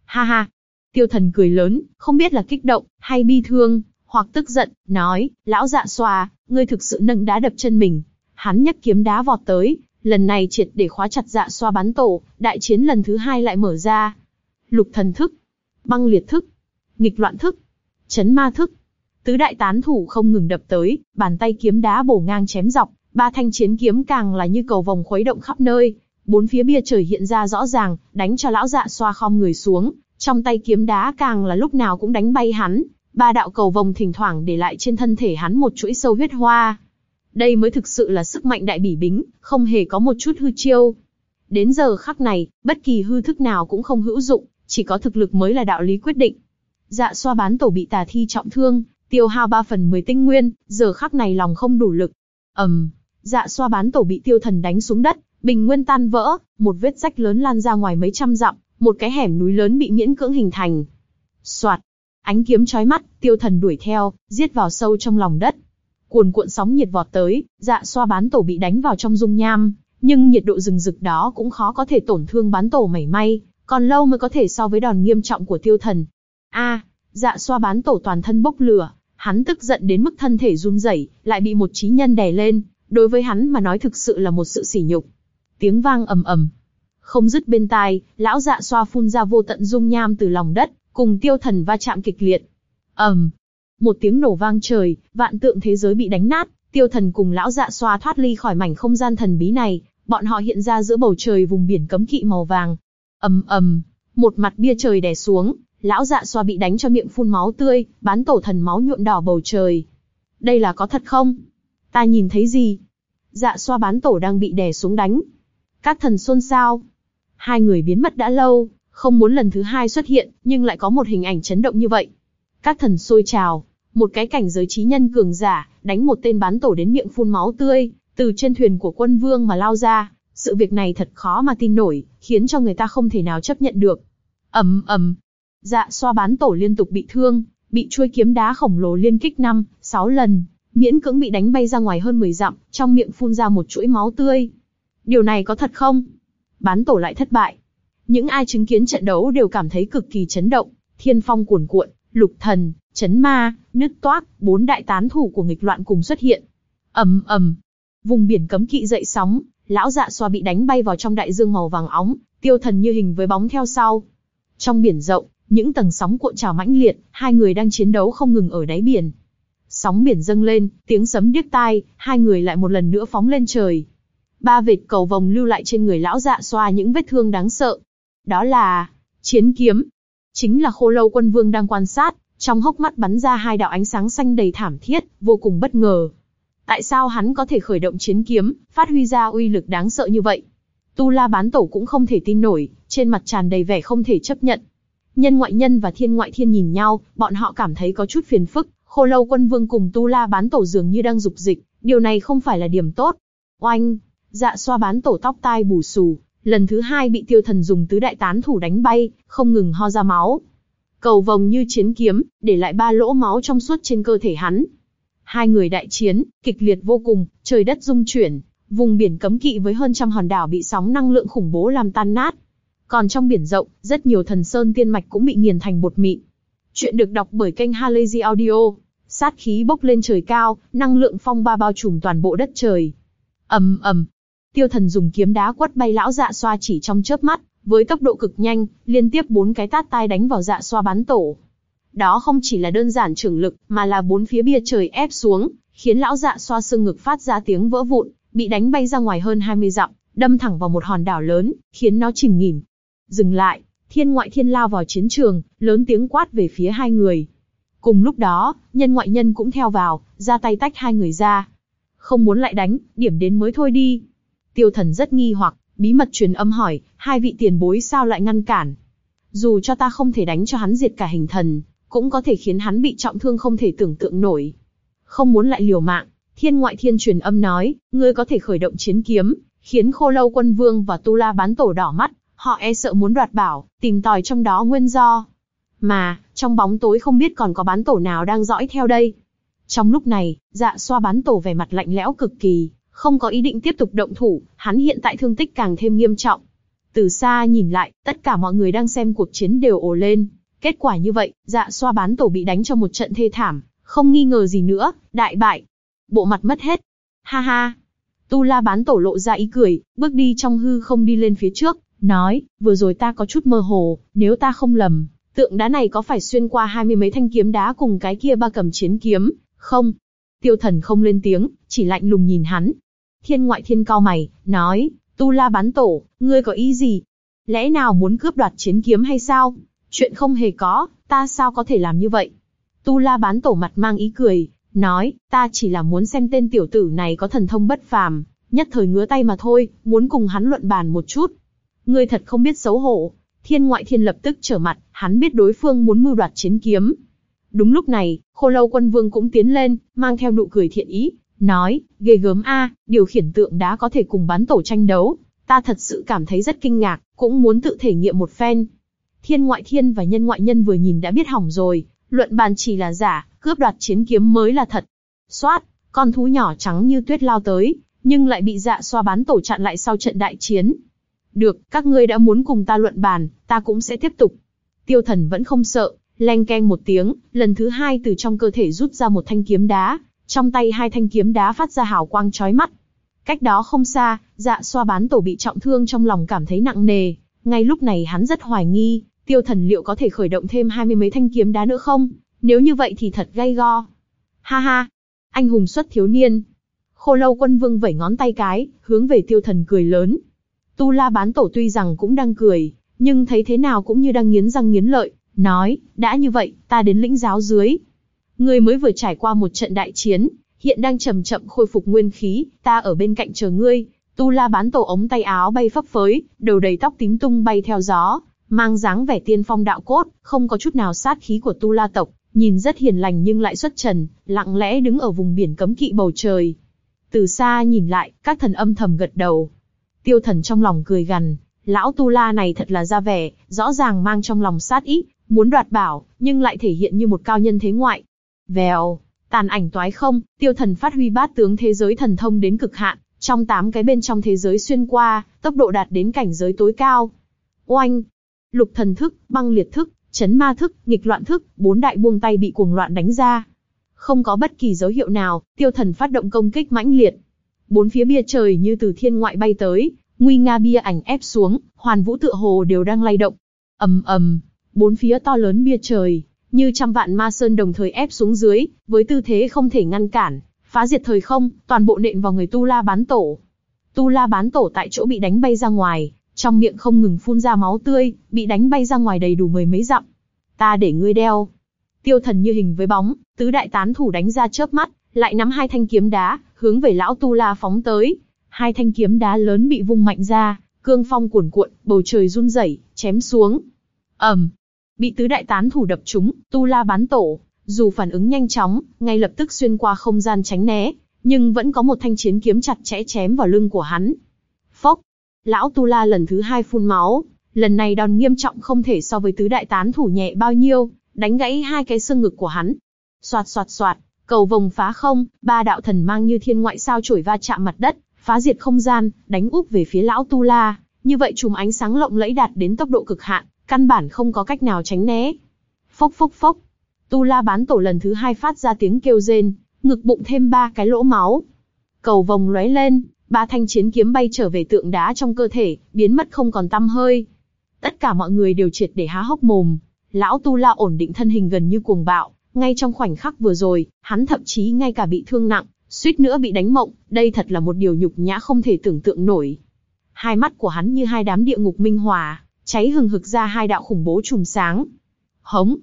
S1: Ha ha! Tiêu thần cười lớn, không biết là kích động, hay bi thương, hoặc tức giận, nói, lão dạ xoa, ngươi thực sự nâng đá đập chân mình. Hắn nhấc kiếm đá vọt tới, Lần này triệt để khóa chặt dạ xoa bắn tổ, đại chiến lần thứ hai lại mở ra. Lục thần thức, băng liệt thức, nghịch loạn thức, chấn ma thức. Tứ đại tán thủ không ngừng đập tới, bàn tay kiếm đá bổ ngang chém dọc, ba thanh chiến kiếm càng là như cầu vòng khuấy động khắp nơi. Bốn phía bia trời hiện ra rõ ràng, đánh cho lão dạ xoa khom người xuống, trong tay kiếm đá càng là lúc nào cũng đánh bay hắn, Ba đạo cầu vồng thỉnh thoảng để lại trên thân thể hắn một chuỗi sâu huyết hoa. Đây mới thực sự là sức mạnh đại bỉ bính, không hề có một chút hư chiêu. Đến giờ khắc này, bất kỳ hư thức nào cũng không hữu dụng, chỉ có thực lực mới là đạo lý quyết định. Dạ xoa bán tổ bị tà thi trọng thương, tiêu hao 3 phần 10 tinh nguyên, giờ khắc này lòng không đủ lực. ầm, um, dạ xoa bán tổ bị tiêu thần đánh xuống đất, bình nguyên tan vỡ, một vết rách lớn lan ra ngoài mấy trăm dặm, một cái hẻm núi lớn bị miễn cưỡng hình thành. Soạt, ánh kiếm chói mắt, tiêu thần đuổi theo, giết vào sâu trong lòng đất. Cuồn cuộn sóng nhiệt vọt tới, dạ xoa bán tổ bị đánh vào trong dung nham, nhưng nhiệt độ rừng rực đó cũng khó có thể tổn thương bán tổ mảy may, còn lâu mới có thể so với đòn nghiêm trọng của tiêu thần. A, dạ xoa bán tổ toàn thân bốc lửa, hắn tức giận đến mức thân thể run rẩy, lại bị một trí nhân đè lên, đối với hắn mà nói thực sự là một sự sỉ nhục. Tiếng vang ầm ầm, không dứt bên tai, lão dạ xoa phun ra vô tận dung nham từ lòng đất, cùng tiêu thần va chạm kịch liệt. ầm, một tiếng nổ vang trời, vạn tượng thế giới bị đánh nát, tiêu thần cùng lão dạ xoa thoát ly khỏi mảnh không gian thần bí này, bọn họ hiện ra giữa bầu trời vùng biển cấm kỵ màu vàng. ầm ầm, một mặt bia trời đè xuống, lão dạ xoa bị đánh cho miệng phun máu tươi, bán tổ thần máu nhuộm đỏ bầu trời. Đây là có thật không? Ta nhìn thấy gì? Dạ xoa bán tổ đang bị đè xuống đánh. Các thần xôn xao. Hai người biến mất đã lâu, không muốn lần thứ hai xuất hiện, nhưng lại có một hình ảnh chấn động như vậy. Các thần sôi trào, một cái cảnh giới trí nhân cường giả, đánh một tên bán tổ đến miệng phun máu tươi, từ trên thuyền của quân vương mà lao ra. Sự việc này thật khó mà tin nổi, khiến cho người ta không thể nào chấp nhận được. ầm ầm, dạ xoa bán tổ liên tục bị thương, bị chuôi kiếm đá khổng lồ liên kích năm, sáu lần, miễn cưỡng bị đánh bay ra ngoài hơn 10 dặm, trong miệng phun ra một chuỗi máu tươi. Điều này có thật không? Bán tổ lại thất bại. Những ai chứng kiến trận đấu đều cảm thấy cực kỳ chấn động, thiên phong cuồn cuộn, lục thần, chấn ma, nứt toác, bốn đại tán thủ của nghịch loạn cùng xuất hiện. ầm ầm, vùng biển cấm kỵ dậy sóng, lão dạ xoa bị đánh bay vào trong đại dương màu vàng óng, tiêu thần như hình với bóng theo sau. Trong biển rộng, những tầng sóng cuộn trào mãnh liệt, hai người đang chiến đấu không ngừng ở đáy biển. Sóng biển dâng lên, tiếng sấm điếc tai, hai người lại một lần nữa phóng lên trời. Ba vệt cầu vòng lưu lại trên người lão dạ xoa những vết thương đáng sợ. Đó là chiến kiếm. Chính là khô lâu quân vương đang quan sát, trong hốc mắt bắn ra hai đạo ánh sáng xanh đầy thảm thiết, vô cùng bất ngờ. Tại sao hắn có thể khởi động chiến kiếm, phát huy ra uy lực đáng sợ như vậy? Tu La bán tổ cũng không thể tin nổi, trên mặt tràn đầy vẻ không thể chấp nhận. Nhân ngoại nhân và thiên ngoại thiên nhìn nhau, bọn họ cảm thấy có chút phiền phức, khô lâu quân vương cùng Tu La bán tổ dường như đang dục dịch, điều này không phải là điểm tốt. Oanh! Dạ xoa bán tổ tóc tai bù xù, lần thứ hai bị tiêu thần dùng tứ đại tán thủ đánh bay, không ngừng ho ra máu. Cầu vòng như chiến kiếm, để lại ba lỗ máu trong suốt trên cơ thể hắn. Hai người đại chiến, kịch liệt vô cùng, trời đất rung chuyển, vùng biển cấm kỵ với hơn trăm hòn đảo bị sóng năng lượng khủng bố làm tan nát. Còn trong biển rộng, rất nhiều thần sơn tiên mạch cũng bị nghiền thành bột mịn. Chuyện được đọc bởi kênh Halazy Audio. Sát khí bốc lên trời cao, năng lượng phong ba bao trùm toàn bộ đất trời. ầm ầm, Tiêu Thần dùng kiếm đá quất bay lão dạ xoa chỉ trong chớp mắt, với tốc độ cực nhanh, liên tiếp bốn cái tát tai đánh vào dạ xoa bắn tổ. Đó không chỉ là đơn giản trưởng lực, mà là bốn phía bia trời ép xuống, khiến lão dạ xoa xương ngực phát ra tiếng vỡ vụn, bị đánh bay ra ngoài hơn 20 dặm, đâm thẳng vào một hòn đảo lớn, khiến nó chìm nghỉm. Dừng lại, thiên ngoại thiên lao vào chiến trường, lớn tiếng quát về phía hai người. Cùng lúc đó, nhân ngoại nhân cũng theo vào, ra tay tách hai người ra. Không muốn lại đánh, điểm đến mới thôi đi. Tiêu thần rất nghi hoặc, bí mật truyền âm hỏi, hai vị tiền bối sao lại ngăn cản. Dù cho ta không thể đánh cho hắn diệt cả hình thần, cũng có thể khiến hắn bị trọng thương không thể tưởng tượng nổi. Không muốn lại liều mạng, thiên ngoại thiên truyền âm nói, ngươi có thể khởi động chiến kiếm, khiến khô lâu quân vương và tu la bán tổ đỏ mắt, họ e sợ muốn đoạt bảo, tìm tòi trong đó nguyên do. Mà, trong bóng tối không biết còn có bán tổ nào đang dõi theo đây. Trong lúc này, dạ xoa bán tổ vẻ mặt lạnh lẽo cực kỳ, không có ý định tiếp tục động thủ, hắn hiện tại thương tích càng thêm nghiêm trọng. Từ xa nhìn lại, tất cả mọi người đang xem cuộc chiến đều ồ lên. Kết quả như vậy, dạ xoa bán tổ bị đánh cho một trận thê thảm, không nghi ngờ gì nữa, đại bại. Bộ mặt mất hết. Ha ha. Tu la bán tổ lộ ra ý cười, bước đi trong hư không đi lên phía trước, nói, vừa rồi ta có chút mơ hồ, nếu ta không lầm, tượng đá này có phải xuyên qua hai mươi mấy thanh kiếm đá cùng cái kia ba cầm chiến kiếm, không? Tiêu thần không lên tiếng, chỉ lạnh lùng nhìn hắn, Thiên ngoại thiên cao mày, nói, Tu La bán tổ, ngươi có ý gì? Lẽ nào muốn cướp đoạt chiến kiếm hay sao? Chuyện không hề có, ta sao có thể làm như vậy? Tu La bán tổ mặt mang ý cười, nói, ta chỉ là muốn xem tên tiểu tử này có thần thông bất phàm, nhất thời ngứa tay mà thôi, muốn cùng hắn luận bàn một chút. Ngươi thật không biết xấu hổ. Thiên ngoại thiên lập tức trở mặt, hắn biết đối phương muốn mưu đoạt chiến kiếm. Đúng lúc này, khô lâu quân vương cũng tiến lên, mang theo nụ cười thiện ý, nói, ghê gớm a, điều khiển tượng đá có thể cùng bán tổ tranh đấu. Ta thật sự cảm thấy rất kinh ngạc, cũng muốn tự thể nghiệm một phen. Thiên ngoại thiên và nhân ngoại nhân vừa nhìn đã biết hỏng rồi, luận bàn chỉ là giả, cướp đoạt chiến kiếm mới là thật. Xoát, con thú nhỏ trắng như tuyết lao tới, nhưng lại bị dạ xoa bán tổ chặn lại sau trận đại chiến. Được, các ngươi đã muốn cùng ta luận bàn, ta cũng sẽ tiếp tục. Tiêu thần vẫn không sợ, leng keng một tiếng, lần thứ hai từ trong cơ thể rút ra một thanh kiếm đá, trong tay hai thanh kiếm đá phát ra hào quang chói mắt. Cách đó không xa, dạ xoa bán tổ bị trọng thương trong lòng cảm thấy nặng nề, ngay lúc này hắn rất hoài nghi, tiêu thần liệu có thể khởi động thêm hai mươi mấy thanh kiếm đá nữa không? Nếu như vậy thì thật gay go. Ha ha, anh hùng xuất thiếu niên. Khô lâu quân vương vẩy ngón tay cái, hướng về tiêu thần cười lớn. Tu la bán tổ tuy rằng cũng đang cười, nhưng thấy thế nào cũng như đang nghiến răng nghiến lợi, nói, đã như vậy, ta đến lĩnh giáo dưới. Ngươi mới vừa trải qua một trận đại chiến, hiện đang chậm chậm khôi phục nguyên khí, ta ở bên cạnh chờ ngươi. Tu la bán tổ ống tay áo bay phấp phới, đầu đầy tóc tím tung bay theo gió, mang dáng vẻ tiên phong đạo cốt, không có chút nào sát khí của tu la tộc, nhìn rất hiền lành nhưng lại xuất trần, lặng lẽ đứng ở vùng biển cấm kỵ bầu trời. Từ xa nhìn lại, các thần âm thầm gật đầu. Tiêu thần trong lòng cười gằn, lão tu la này thật là ra vẻ, rõ ràng mang trong lòng sát ý, muốn đoạt bảo, nhưng lại thể hiện như một cao nhân thế ngoại. Vèo, tàn ảnh toái không, tiêu thần phát huy bát tướng thế giới thần thông đến cực hạn, trong tám cái bên trong thế giới xuyên qua, tốc độ đạt đến cảnh giới tối cao. Oanh, lục thần thức, băng liệt thức, chấn ma thức, nghịch loạn thức, bốn đại buông tay bị cuồng loạn đánh ra. Không có bất kỳ dấu hiệu nào, tiêu thần phát động công kích mãnh liệt. Bốn phía bia trời như từ thiên ngoại bay tới, nguy nga bia ảnh ép xuống, hoàn vũ tựa hồ đều đang lay động. ầm ầm, bốn phía to lớn bia trời, như trăm vạn ma sơn đồng thời ép xuống dưới, với tư thế không thể ngăn cản, phá diệt thời không, toàn bộ nện vào người Tu La bán tổ. Tu La bán tổ tại chỗ bị đánh bay ra ngoài, trong miệng không ngừng phun ra máu tươi, bị đánh bay ra ngoài đầy đủ mười mấy dặm. Ta để ngươi đeo. Tiêu thần như hình với bóng, tứ đại tán thủ đánh ra chớp mắt, lại nắm hai thanh kiếm đá, hướng về lão Tu La phóng tới. Hai thanh kiếm đá lớn bị vung mạnh ra, cương phong cuồn cuộn, bầu trời run rẩy, chém xuống. ầm, bị tứ đại tán thủ đập trúng, Tu La bán tổ, dù phản ứng nhanh chóng, ngay lập tức xuyên qua không gian tránh né, nhưng vẫn có một thanh chiến kiếm chặt chẽ chém vào lưng của hắn. Phốc, Lão Tu La lần thứ hai phun máu, lần này đòn nghiêm trọng không thể so với tứ đại tán thủ nhẹ bao nhiêu, đánh gãy hai cái xương ngực của hắn. Soạt soạt soạt, cầu vồng phá không, ba đạo thần mang như thiên ngoại sao chổi va chạm mặt đất, phá diệt không gian, đánh úp về phía lão Tu La. Như vậy chùm ánh sáng lộng lẫy đạt đến tốc độ cực hạn, căn bản không có cách nào tránh né. Phốc phốc phốc, Tu La bán tổ lần thứ hai phát ra tiếng kêu rên, ngực bụng thêm ba cái lỗ máu. Cầu vòng lóe lên, ba thanh chiến kiếm bay trở về tượng đá trong cơ thể, biến mất không còn tăm hơi. Tất cả mọi người đều triệt để há hốc mồm. Lão Tu La ổn định thân hình gần như cuồng bạo, ngay trong khoảnh khắc vừa rồi, hắn thậm chí ngay cả bị thương nặng, suýt nữa bị đánh mộng, đây thật là một điều nhục nhã không thể tưởng tượng nổi. Hai mắt của hắn như hai đám địa ngục minh hòa, cháy hừng hực ra hai đạo khủng bố chùm sáng. Hống!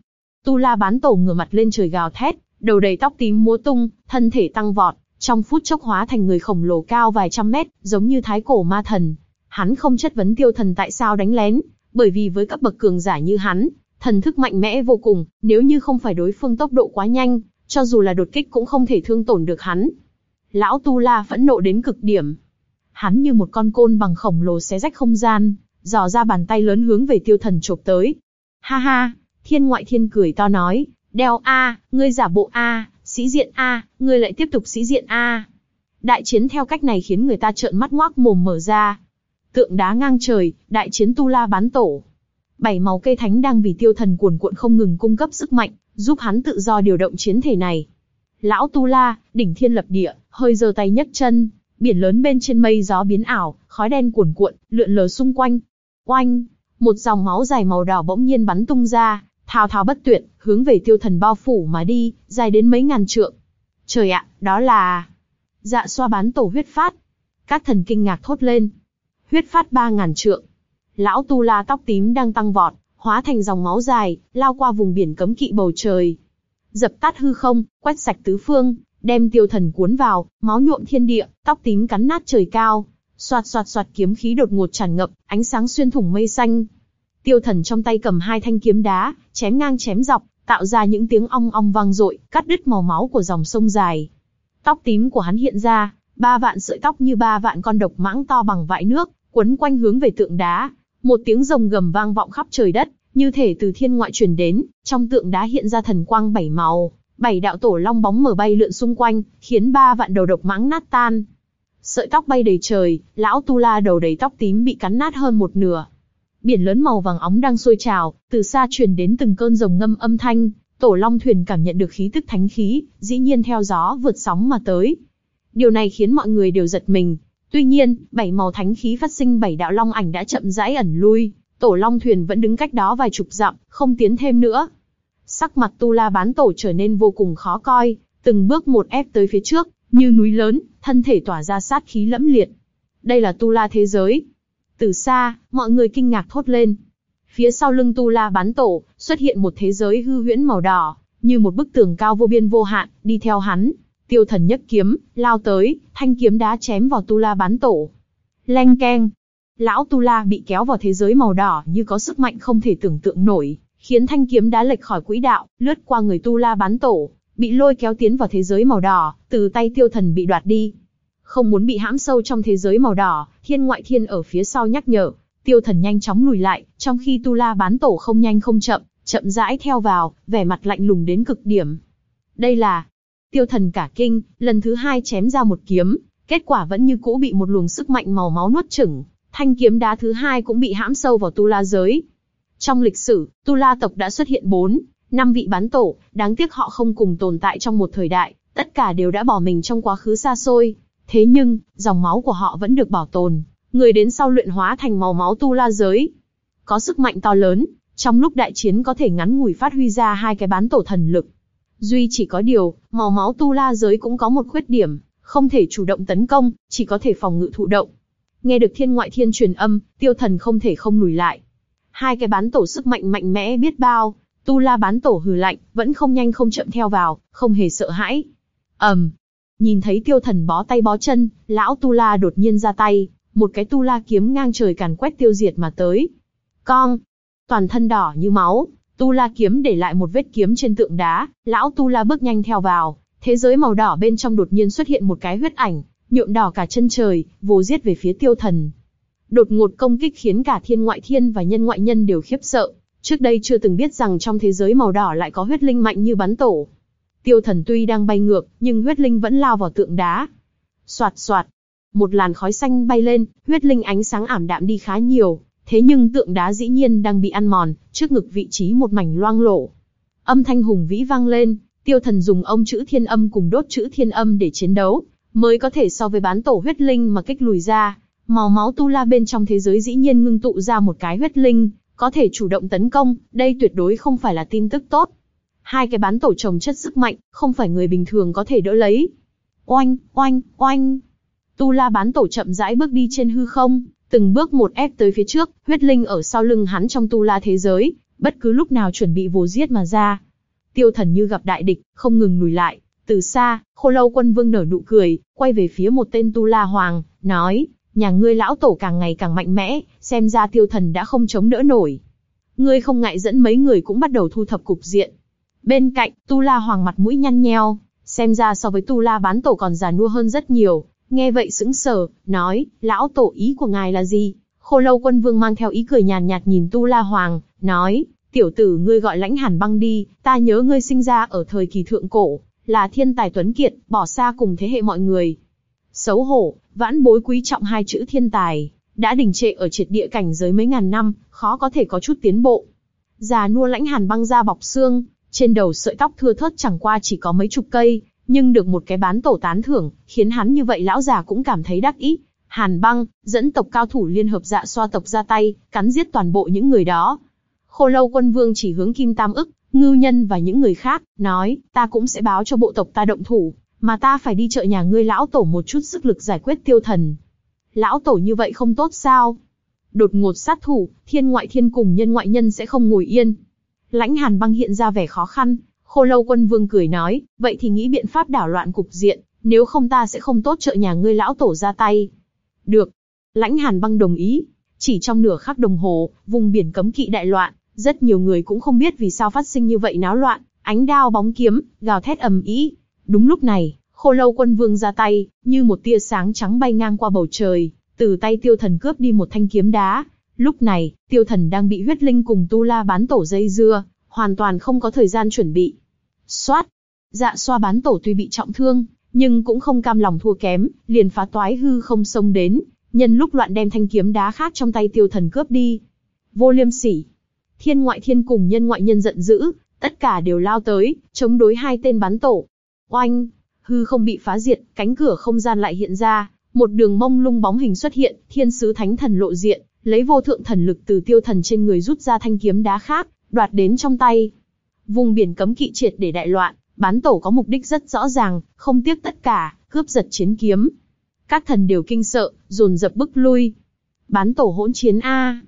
S1: Tu La bán tổ ngửa mặt lên trời gào thét, đầu đầy tóc tím múa tung, thân thể tăng vọt, trong phút chốc hóa thành người khổng lồ cao vài trăm mét, giống như thái cổ ma thần. Hắn không chất vấn tiêu thần tại sao đánh lén, bởi vì với các bậc cường giả như hắn, thần thức mạnh mẽ vô cùng, nếu như không phải đối phương tốc độ quá nhanh, cho dù là đột kích cũng không thể thương tổn được hắn. Lão Tu La phẫn nộ đến cực điểm. Hắn như một con côn bằng khổng lồ xé rách không gian, dò ra bàn tay lớn hướng về tiêu thần chộp tới. Ha ha, thiên ngoại thiên cười to nói, đeo A, ngươi giả bộ A, sĩ diện A, ngươi lại tiếp tục sĩ diện A. Đại chiến theo cách này khiến người ta trợn mắt ngoác mồm mở ra. Tượng đá ngang trời, đại chiến tu la bán tổ. Bảy màu cây thánh đang vì tiêu thần cuồn cuộn không ngừng cung cấp sức mạnh, giúp hắn tự do điều động chiến thể này. Lão tu la, đỉnh thiên lập địa, hơi giơ tay nhấc chân, biển lớn bên trên mây gió biến ảo, khói đen cuồn cuộn, lượn lờ xung quanh. Oanh, một dòng máu dài màu đỏ bỗng nhiên bắn tung ra, thao thao bất tuyệt, hướng về tiêu thần bao phủ mà đi, dài đến mấy ngàn trượng. Trời ạ, đó là... Dạ xoa bán tổ huyết phát. Các thần kinh ngạc thốt lên. Huyết phát ba ngàn trượng. Lão tu la tóc tím đang tăng vọt, hóa thành dòng máu dài, lao qua vùng biển cấm kỵ bầu trời. dập tắt hư không, quét sạch tứ phương, đem tiêu thần cuốn vào, máu nhuộm thiên địa, tóc tím cắn nát trời cao. Xoạt xoạt xoạt kiếm khí đột ngột tràn ngập, ánh sáng xuyên thủng mây xanh. Tiêu thần trong tay cầm hai thanh kiếm đá, chém ngang chém dọc, tạo ra những tiếng ong ong vang dội, cắt đứt màu máu của dòng sông dài. Tóc tím của hắn hiện ra, ba vạn sợi tóc như ba vạn con độc mãng to bằng vại nước, quấn quanh hướng về tượng đá. Một tiếng rồng gầm vang vọng khắp trời đất, như thể từ thiên ngoại truyền đến, trong tượng đá hiện ra thần quang bảy màu, bảy đạo tổ long bóng mở bay lượn xung quanh, khiến ba vạn đầu độc mãng nát tan. Sợi tóc bay đầy trời, lão tu la đầu đầy tóc tím bị cắn nát hơn một nửa. Biển lớn màu vàng óng đang sôi trào, từ xa truyền đến từng cơn rồng ngâm âm thanh, tổ long thuyền cảm nhận được khí tức thánh khí, dĩ nhiên theo gió vượt sóng mà tới. Điều này khiến mọi người đều giật mình. Tuy nhiên, bảy màu thánh khí phát sinh bảy đạo long ảnh đã chậm rãi ẩn lui, tổ long thuyền vẫn đứng cách đó vài chục dặm, không tiến thêm nữa. Sắc mặt Tu La bán tổ trở nên vô cùng khó coi, từng bước một ép tới phía trước, như núi lớn, thân thể tỏa ra sát khí lẫm liệt. Đây là Tu La thế giới. Từ xa, mọi người kinh ngạc thốt lên. Phía sau lưng Tu La bán tổ, xuất hiện một thế giới hư huyễn màu đỏ, như một bức tường cao vô biên vô hạn, đi theo hắn. Tiêu thần nhấc kiếm, lao tới, thanh kiếm đá chém vào Tu La bán tổ. Leng keng. Lão Tu La bị kéo vào thế giới màu đỏ như có sức mạnh không thể tưởng tượng nổi, khiến thanh kiếm đá lệch khỏi quỹ đạo, lướt qua người Tu La bán tổ, bị lôi kéo tiến vào thế giới màu đỏ, từ tay tiêu thần bị đoạt đi. Không muốn bị hãm sâu trong thế giới màu đỏ, thiên ngoại thiên ở phía sau nhắc nhở, tiêu thần nhanh chóng lùi lại, trong khi Tu La bán tổ không nhanh không chậm, chậm rãi theo vào, vẻ mặt lạnh lùng đến cực điểm. Đây là tiêu thần cả kinh, lần thứ hai chém ra một kiếm, kết quả vẫn như cũ bị một luồng sức mạnh màu máu nuốt chửng, thanh kiếm đá thứ hai cũng bị hãm sâu vào Tu La giới. Trong lịch sử, Tu La tộc đã xuất hiện bốn năm vị bán tổ, đáng tiếc họ không cùng tồn tại trong một thời đại, tất cả đều đã bỏ mình trong quá khứ xa xôi. Thế nhưng, dòng máu của họ vẫn được bảo tồn, người đến sau luyện hóa thành màu máu Tu La giới. Có sức mạnh to lớn, trong lúc đại chiến có thể ngắn ngủi phát huy ra hai cái bán tổ thần lực. Duy chỉ có điều, màu máu Tu La giới cũng có một khuyết điểm, không thể chủ động tấn công, chỉ có thể phòng ngự thụ động. Nghe được thiên ngoại thiên truyền âm, tiêu thần không thể không lùi lại. Hai cái bán tổ sức mạnh mạnh mẽ biết bao, Tu La bán tổ hừ lạnh, vẫn không nhanh không chậm theo vào, không hề sợ hãi. ầm, um, nhìn thấy tiêu thần bó tay bó chân, lão Tu La đột nhiên ra tay, một cái Tu La kiếm ngang trời càn quét tiêu diệt mà tới. Con, toàn thân đỏ như máu, Tu La kiếm để lại một vết kiếm trên tượng đá, lão Tu La bước nhanh theo vào, thế giới màu đỏ bên trong đột nhiên xuất hiện một cái huyết ảnh, nhuộm đỏ cả chân trời, vô giết về phía tiêu thần. Đột ngột công kích khiến cả thiên ngoại thiên và nhân ngoại nhân đều khiếp sợ, trước đây chưa từng biết rằng trong thế giới màu đỏ lại có huyết linh mạnh như bắn tổ. Tiêu thần tuy đang bay ngược, nhưng huyết linh vẫn lao vào tượng đá. Soạt soạt, một làn khói xanh bay lên, huyết linh ánh sáng ảm đạm đi khá nhiều, thế nhưng tượng đá dĩ nhiên đang bị ăn mòn, trước ngực vị trí một mảnh loang lổ. Âm thanh hùng vĩ vang lên, tiêu thần dùng ông chữ thiên âm cùng đốt chữ thiên âm để chiến đấu, mới có thể so với bán tổ huyết linh mà kích lùi ra. Màu máu tu la bên trong thế giới dĩ nhiên ngưng tụ ra một cái huyết linh, có thể chủ động tấn công, đây tuyệt đối không phải là tin tức tốt. Hai cái bán tổ trồng chất sức mạnh, không phải người bình thường có thể đỡ lấy. Oanh, oanh, oanh. Tu la bán tổ chậm rãi bước đi trên hư không, từng bước một ép tới phía trước, huyết linh ở sau lưng hắn trong tu la thế giới, bất cứ lúc nào chuẩn bị vồ giết mà ra. Tiêu thần như gặp đại địch, không ngừng lùi lại, từ xa, khô lâu quân vương nở nụ cười, quay về phía một tên tu la hoàng, nói, nhà ngươi lão tổ càng ngày càng mạnh mẽ, xem ra tiêu thần đã không chống đỡ nổi. Ngươi không ngại dẫn mấy người cũng bắt đầu thu thập cục diện. Bên cạnh, tu la hoàng mặt mũi nhăn nheo, xem ra so với tu la bán tổ còn già nua hơn rất nhiều, nghe vậy sững sờ, nói, lão tổ ý của ngài là gì? Khô lâu quân vương mang theo ý cười nhàn nhạt, nhạt nhìn tu la hoàng, nói, tiểu tử ngươi gọi lãnh hàn băng đi, ta nhớ ngươi sinh ra ở thời kỳ thượng cổ, là thiên tài tuấn kiệt, bỏ xa cùng thế hệ mọi người. Xấu hổ, vãn bối quý trọng hai chữ thiên tài, đã đình trệ ở triệt địa cảnh giới mấy ngàn năm, khó có thể có chút tiến bộ. Già nua lãnh hàn băng ra bọc xương, trên đầu sợi tóc thưa thớt chẳng qua chỉ có mấy chục cây, nhưng được một cái bán tổ tán thưởng, khiến hắn như vậy lão già cũng cảm thấy đắc ý. Hàn băng, dẫn tộc cao thủ liên hợp dạ xoa tộc ra tay, cắn giết toàn bộ những người đó. Khô lâu quân vương chỉ hướng kim tam ức, Ngư nhân và những người khác, nói, ta cũng sẽ báo cho bộ tộc ta động thủ, mà ta phải đi chợ nhà ngươi lão tổ một chút sức lực giải quyết tiêu thần. Lão tổ như vậy không tốt sao? Đột ngột sát thủ, thiên ngoại thiên cùng nhân ngoại nhân sẽ không ngồi yên. Lãnh hàn băng hiện ra vẻ khó khăn, Khô lâu quân vương cười nói, vậy thì nghĩ biện pháp đảo loạn cục diện, nếu không ta sẽ không tốt trợ nhà ngươi lão tổ ra tay. Được. Lãnh hàn băng đồng ý. Chỉ trong nửa khắc đồng hồ, vùng biển cấm kỵ đại loạn, rất nhiều người cũng không biết vì sao phát sinh như vậy náo loạn, ánh đao bóng kiếm, gào thét ầm ĩ. Đúng lúc này, khô lâu quân vương ra tay, như một tia sáng trắng bay ngang qua bầu trời, từ tay tiêu thần cướp đi một thanh kiếm đá. Lúc này, tiêu thần đang bị huyết linh cùng tu la bán tổ dây dưa, hoàn toàn không có thời gian chuẩn bị. Xoát! Dạ xoa bán tổ tuy bị trọng thương, nhưng cũng không cam lòng thua kém, liền phá toái hư không xông đến, nhân lúc loạn đem thanh kiếm đá khác trong tay tiêu thần cướp đi. Vô liêm sỉ! Thiên ngoại thiên cùng nhân ngoại nhân giận dữ, tất cả đều lao tới, chống đối hai tên bán tổ. Oanh! Hư không bị phá diệt, cánh cửa không gian lại hiện ra, một đường mông lung bóng hình xuất hiện, thiên sứ thánh thần lộ diện, lấy vô thượng thần lực từ tiêu thần trên người rút ra thanh kiếm đá khác, đoạt đến trong tay. Vùng biển cấm kỵ triệt để đại loạn, bán tổ có mục đích rất rõ ràng, không tiếc tất cả, cướp giật chiến kiếm. Các thần đều kinh sợ, dồn dập bức lui. Bán tổ hỗn chiến A.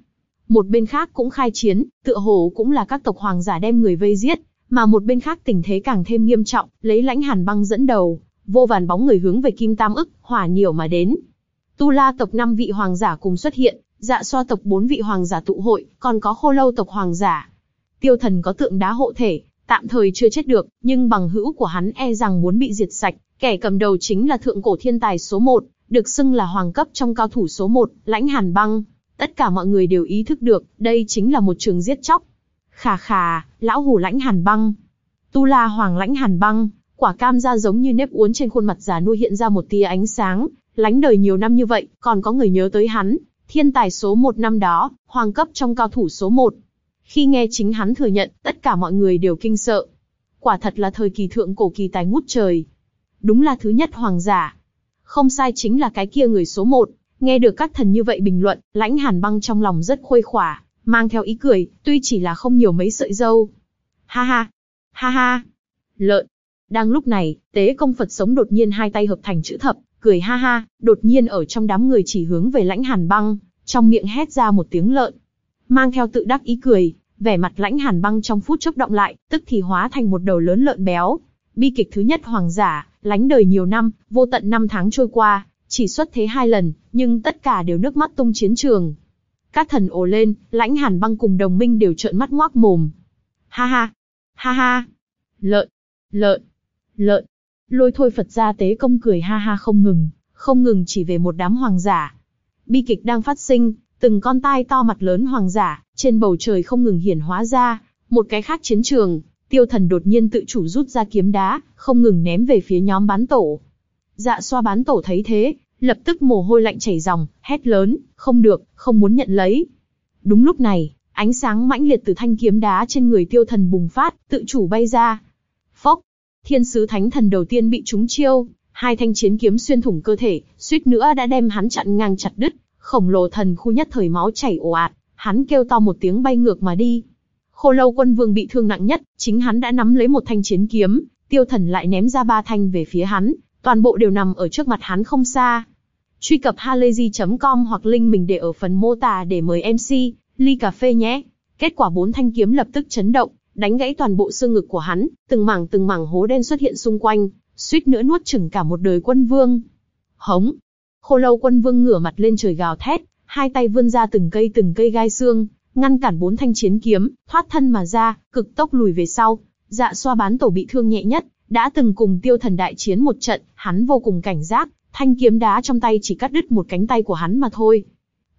S1: Một bên khác cũng khai chiến, tựa hồ cũng là các tộc hoàng giả đem người vây giết, mà một bên khác tình thế càng thêm nghiêm trọng, lấy lãnh hàn băng dẫn đầu, vô vàn bóng người hướng về Kim Tam ức, hỏa nhiều mà đến. Tu La tộc năm vị hoàng giả cùng xuất hiện, dạ so tộc bốn vị hoàng giả tụ hội, còn có khô lâu tộc hoàng giả. Tiêu thần có tượng đá hộ thể, tạm thời chưa chết được, nhưng bằng hữu của hắn e rằng muốn bị diệt sạch. Kẻ cầm đầu chính là thượng cổ thiên tài số 1, được xưng là hoàng cấp trong cao thủ số 1, lãnh hàn băng. Tất cả mọi người đều ý thức được, đây chính là một trường giết chóc. Khà khà, lão hủ lãnh hàn băng. Tu la hoàng lãnh hàn băng, quả cam da giống như nếp uốn trên khuôn mặt già nuôi hiện ra một tia ánh sáng, lánh đời nhiều năm như vậy, còn có người nhớ tới hắn, thiên tài số một năm đó, hoàng cấp trong cao thủ số một. Khi nghe chính hắn thừa nhận, tất cả mọi người đều kinh sợ. Quả thật là thời kỳ thượng cổ kỳ tài ngút trời. Đúng là thứ nhất hoàng giả. Không sai chính là cái kia người số một. Nghe được các thần như vậy bình luận, lãnh hàn băng trong lòng rất khuây khỏa, mang theo ý cười, tuy chỉ là không nhiều mấy sợi dâu. Ha ha, ha ha, lợn. Đang lúc này, tế công Phật sống đột nhiên hai tay hợp thành chữ thập, cười ha ha, đột nhiên ở trong đám người chỉ hướng về lãnh hàn băng, trong miệng hét ra một tiếng lợn. Mang theo tự đắc ý cười, vẻ mặt lãnh hàn băng trong phút chốc động lại, tức thì hóa thành một đầu lớn lợn béo. Bi kịch thứ nhất hoàng giả, lánh đời nhiều năm, vô tận năm tháng trôi qua, chỉ xuất thế hai lần, nhưng tất cả đều nước mắt tung chiến trường. Các thần ồ lên, lãnh hàn băng cùng đồng minh đều trợn mắt ngoác mồm. Ha ha, ha ha, lợn, lợn, lợn. Lôi thôi Phật gia tế công cười ha ha không ngừng, không ngừng chỉ về một đám hoàng giả. Bi kịch đang phát sinh, từng con tai to mặt lớn hoàng giả, trên bầu trời không ngừng hiển hóa ra. Một cái khác chiến trường, tiêu thần đột nhiên tự chủ rút ra kiếm đá, không ngừng ném về phía nhóm bán tổ. Dạ xoa bán tổ thấy thế, lập tức mồ hôi lạnh chảy ròng, hét lớn, không được, không muốn nhận lấy. Đúng lúc này, ánh sáng mãnh liệt từ thanh kiếm đá trên người tiêu thần bùng phát, tự chủ bay ra. Phốc, thiên sứ thánh thần đầu tiên bị trúng chiêu, hai thanh chiến kiếm xuyên thủng cơ thể, suýt nữa đã đem hắn chặn ngang chặt đứt, khổng lồ thần khu nhất thời máu chảy ồ ạt, hắn kêu to một tiếng bay ngược mà đi. Khô lâu quân vương bị thương nặng nhất, chính hắn đã nắm lấy một thanh chiến kiếm, tiêu thần lại ném ra ba thanh về phía hắn, toàn bộ đều nằm ở trước mặt hắn không xa. Truy cập halayzi.com hoặc link mình để ở phần mô tả để mời MC, ly cà phê nhé. Kết quả bốn thanh kiếm lập tức chấn động, đánh gãy toàn bộ xương ngực của hắn, từng mảng từng mảng hố đen xuất hiện xung quanh, suýt nữa nuốt chửng cả một đời quân vương. Hống! Khô lâu quân vương ngửa mặt lên trời gào thét, hai tay vươn ra từng cây từng cây gai xương, ngăn cản bốn thanh chiến kiếm, thoát thân mà ra, cực tốc lùi về sau. Dạ xoa bán tổ bị thương nhẹ nhất, đã từng cùng tiêu thần đại chiến một trận, hắn vô cùng cảnh giác, thanh kiếm đá trong tay chỉ cắt đứt một cánh tay của hắn mà thôi.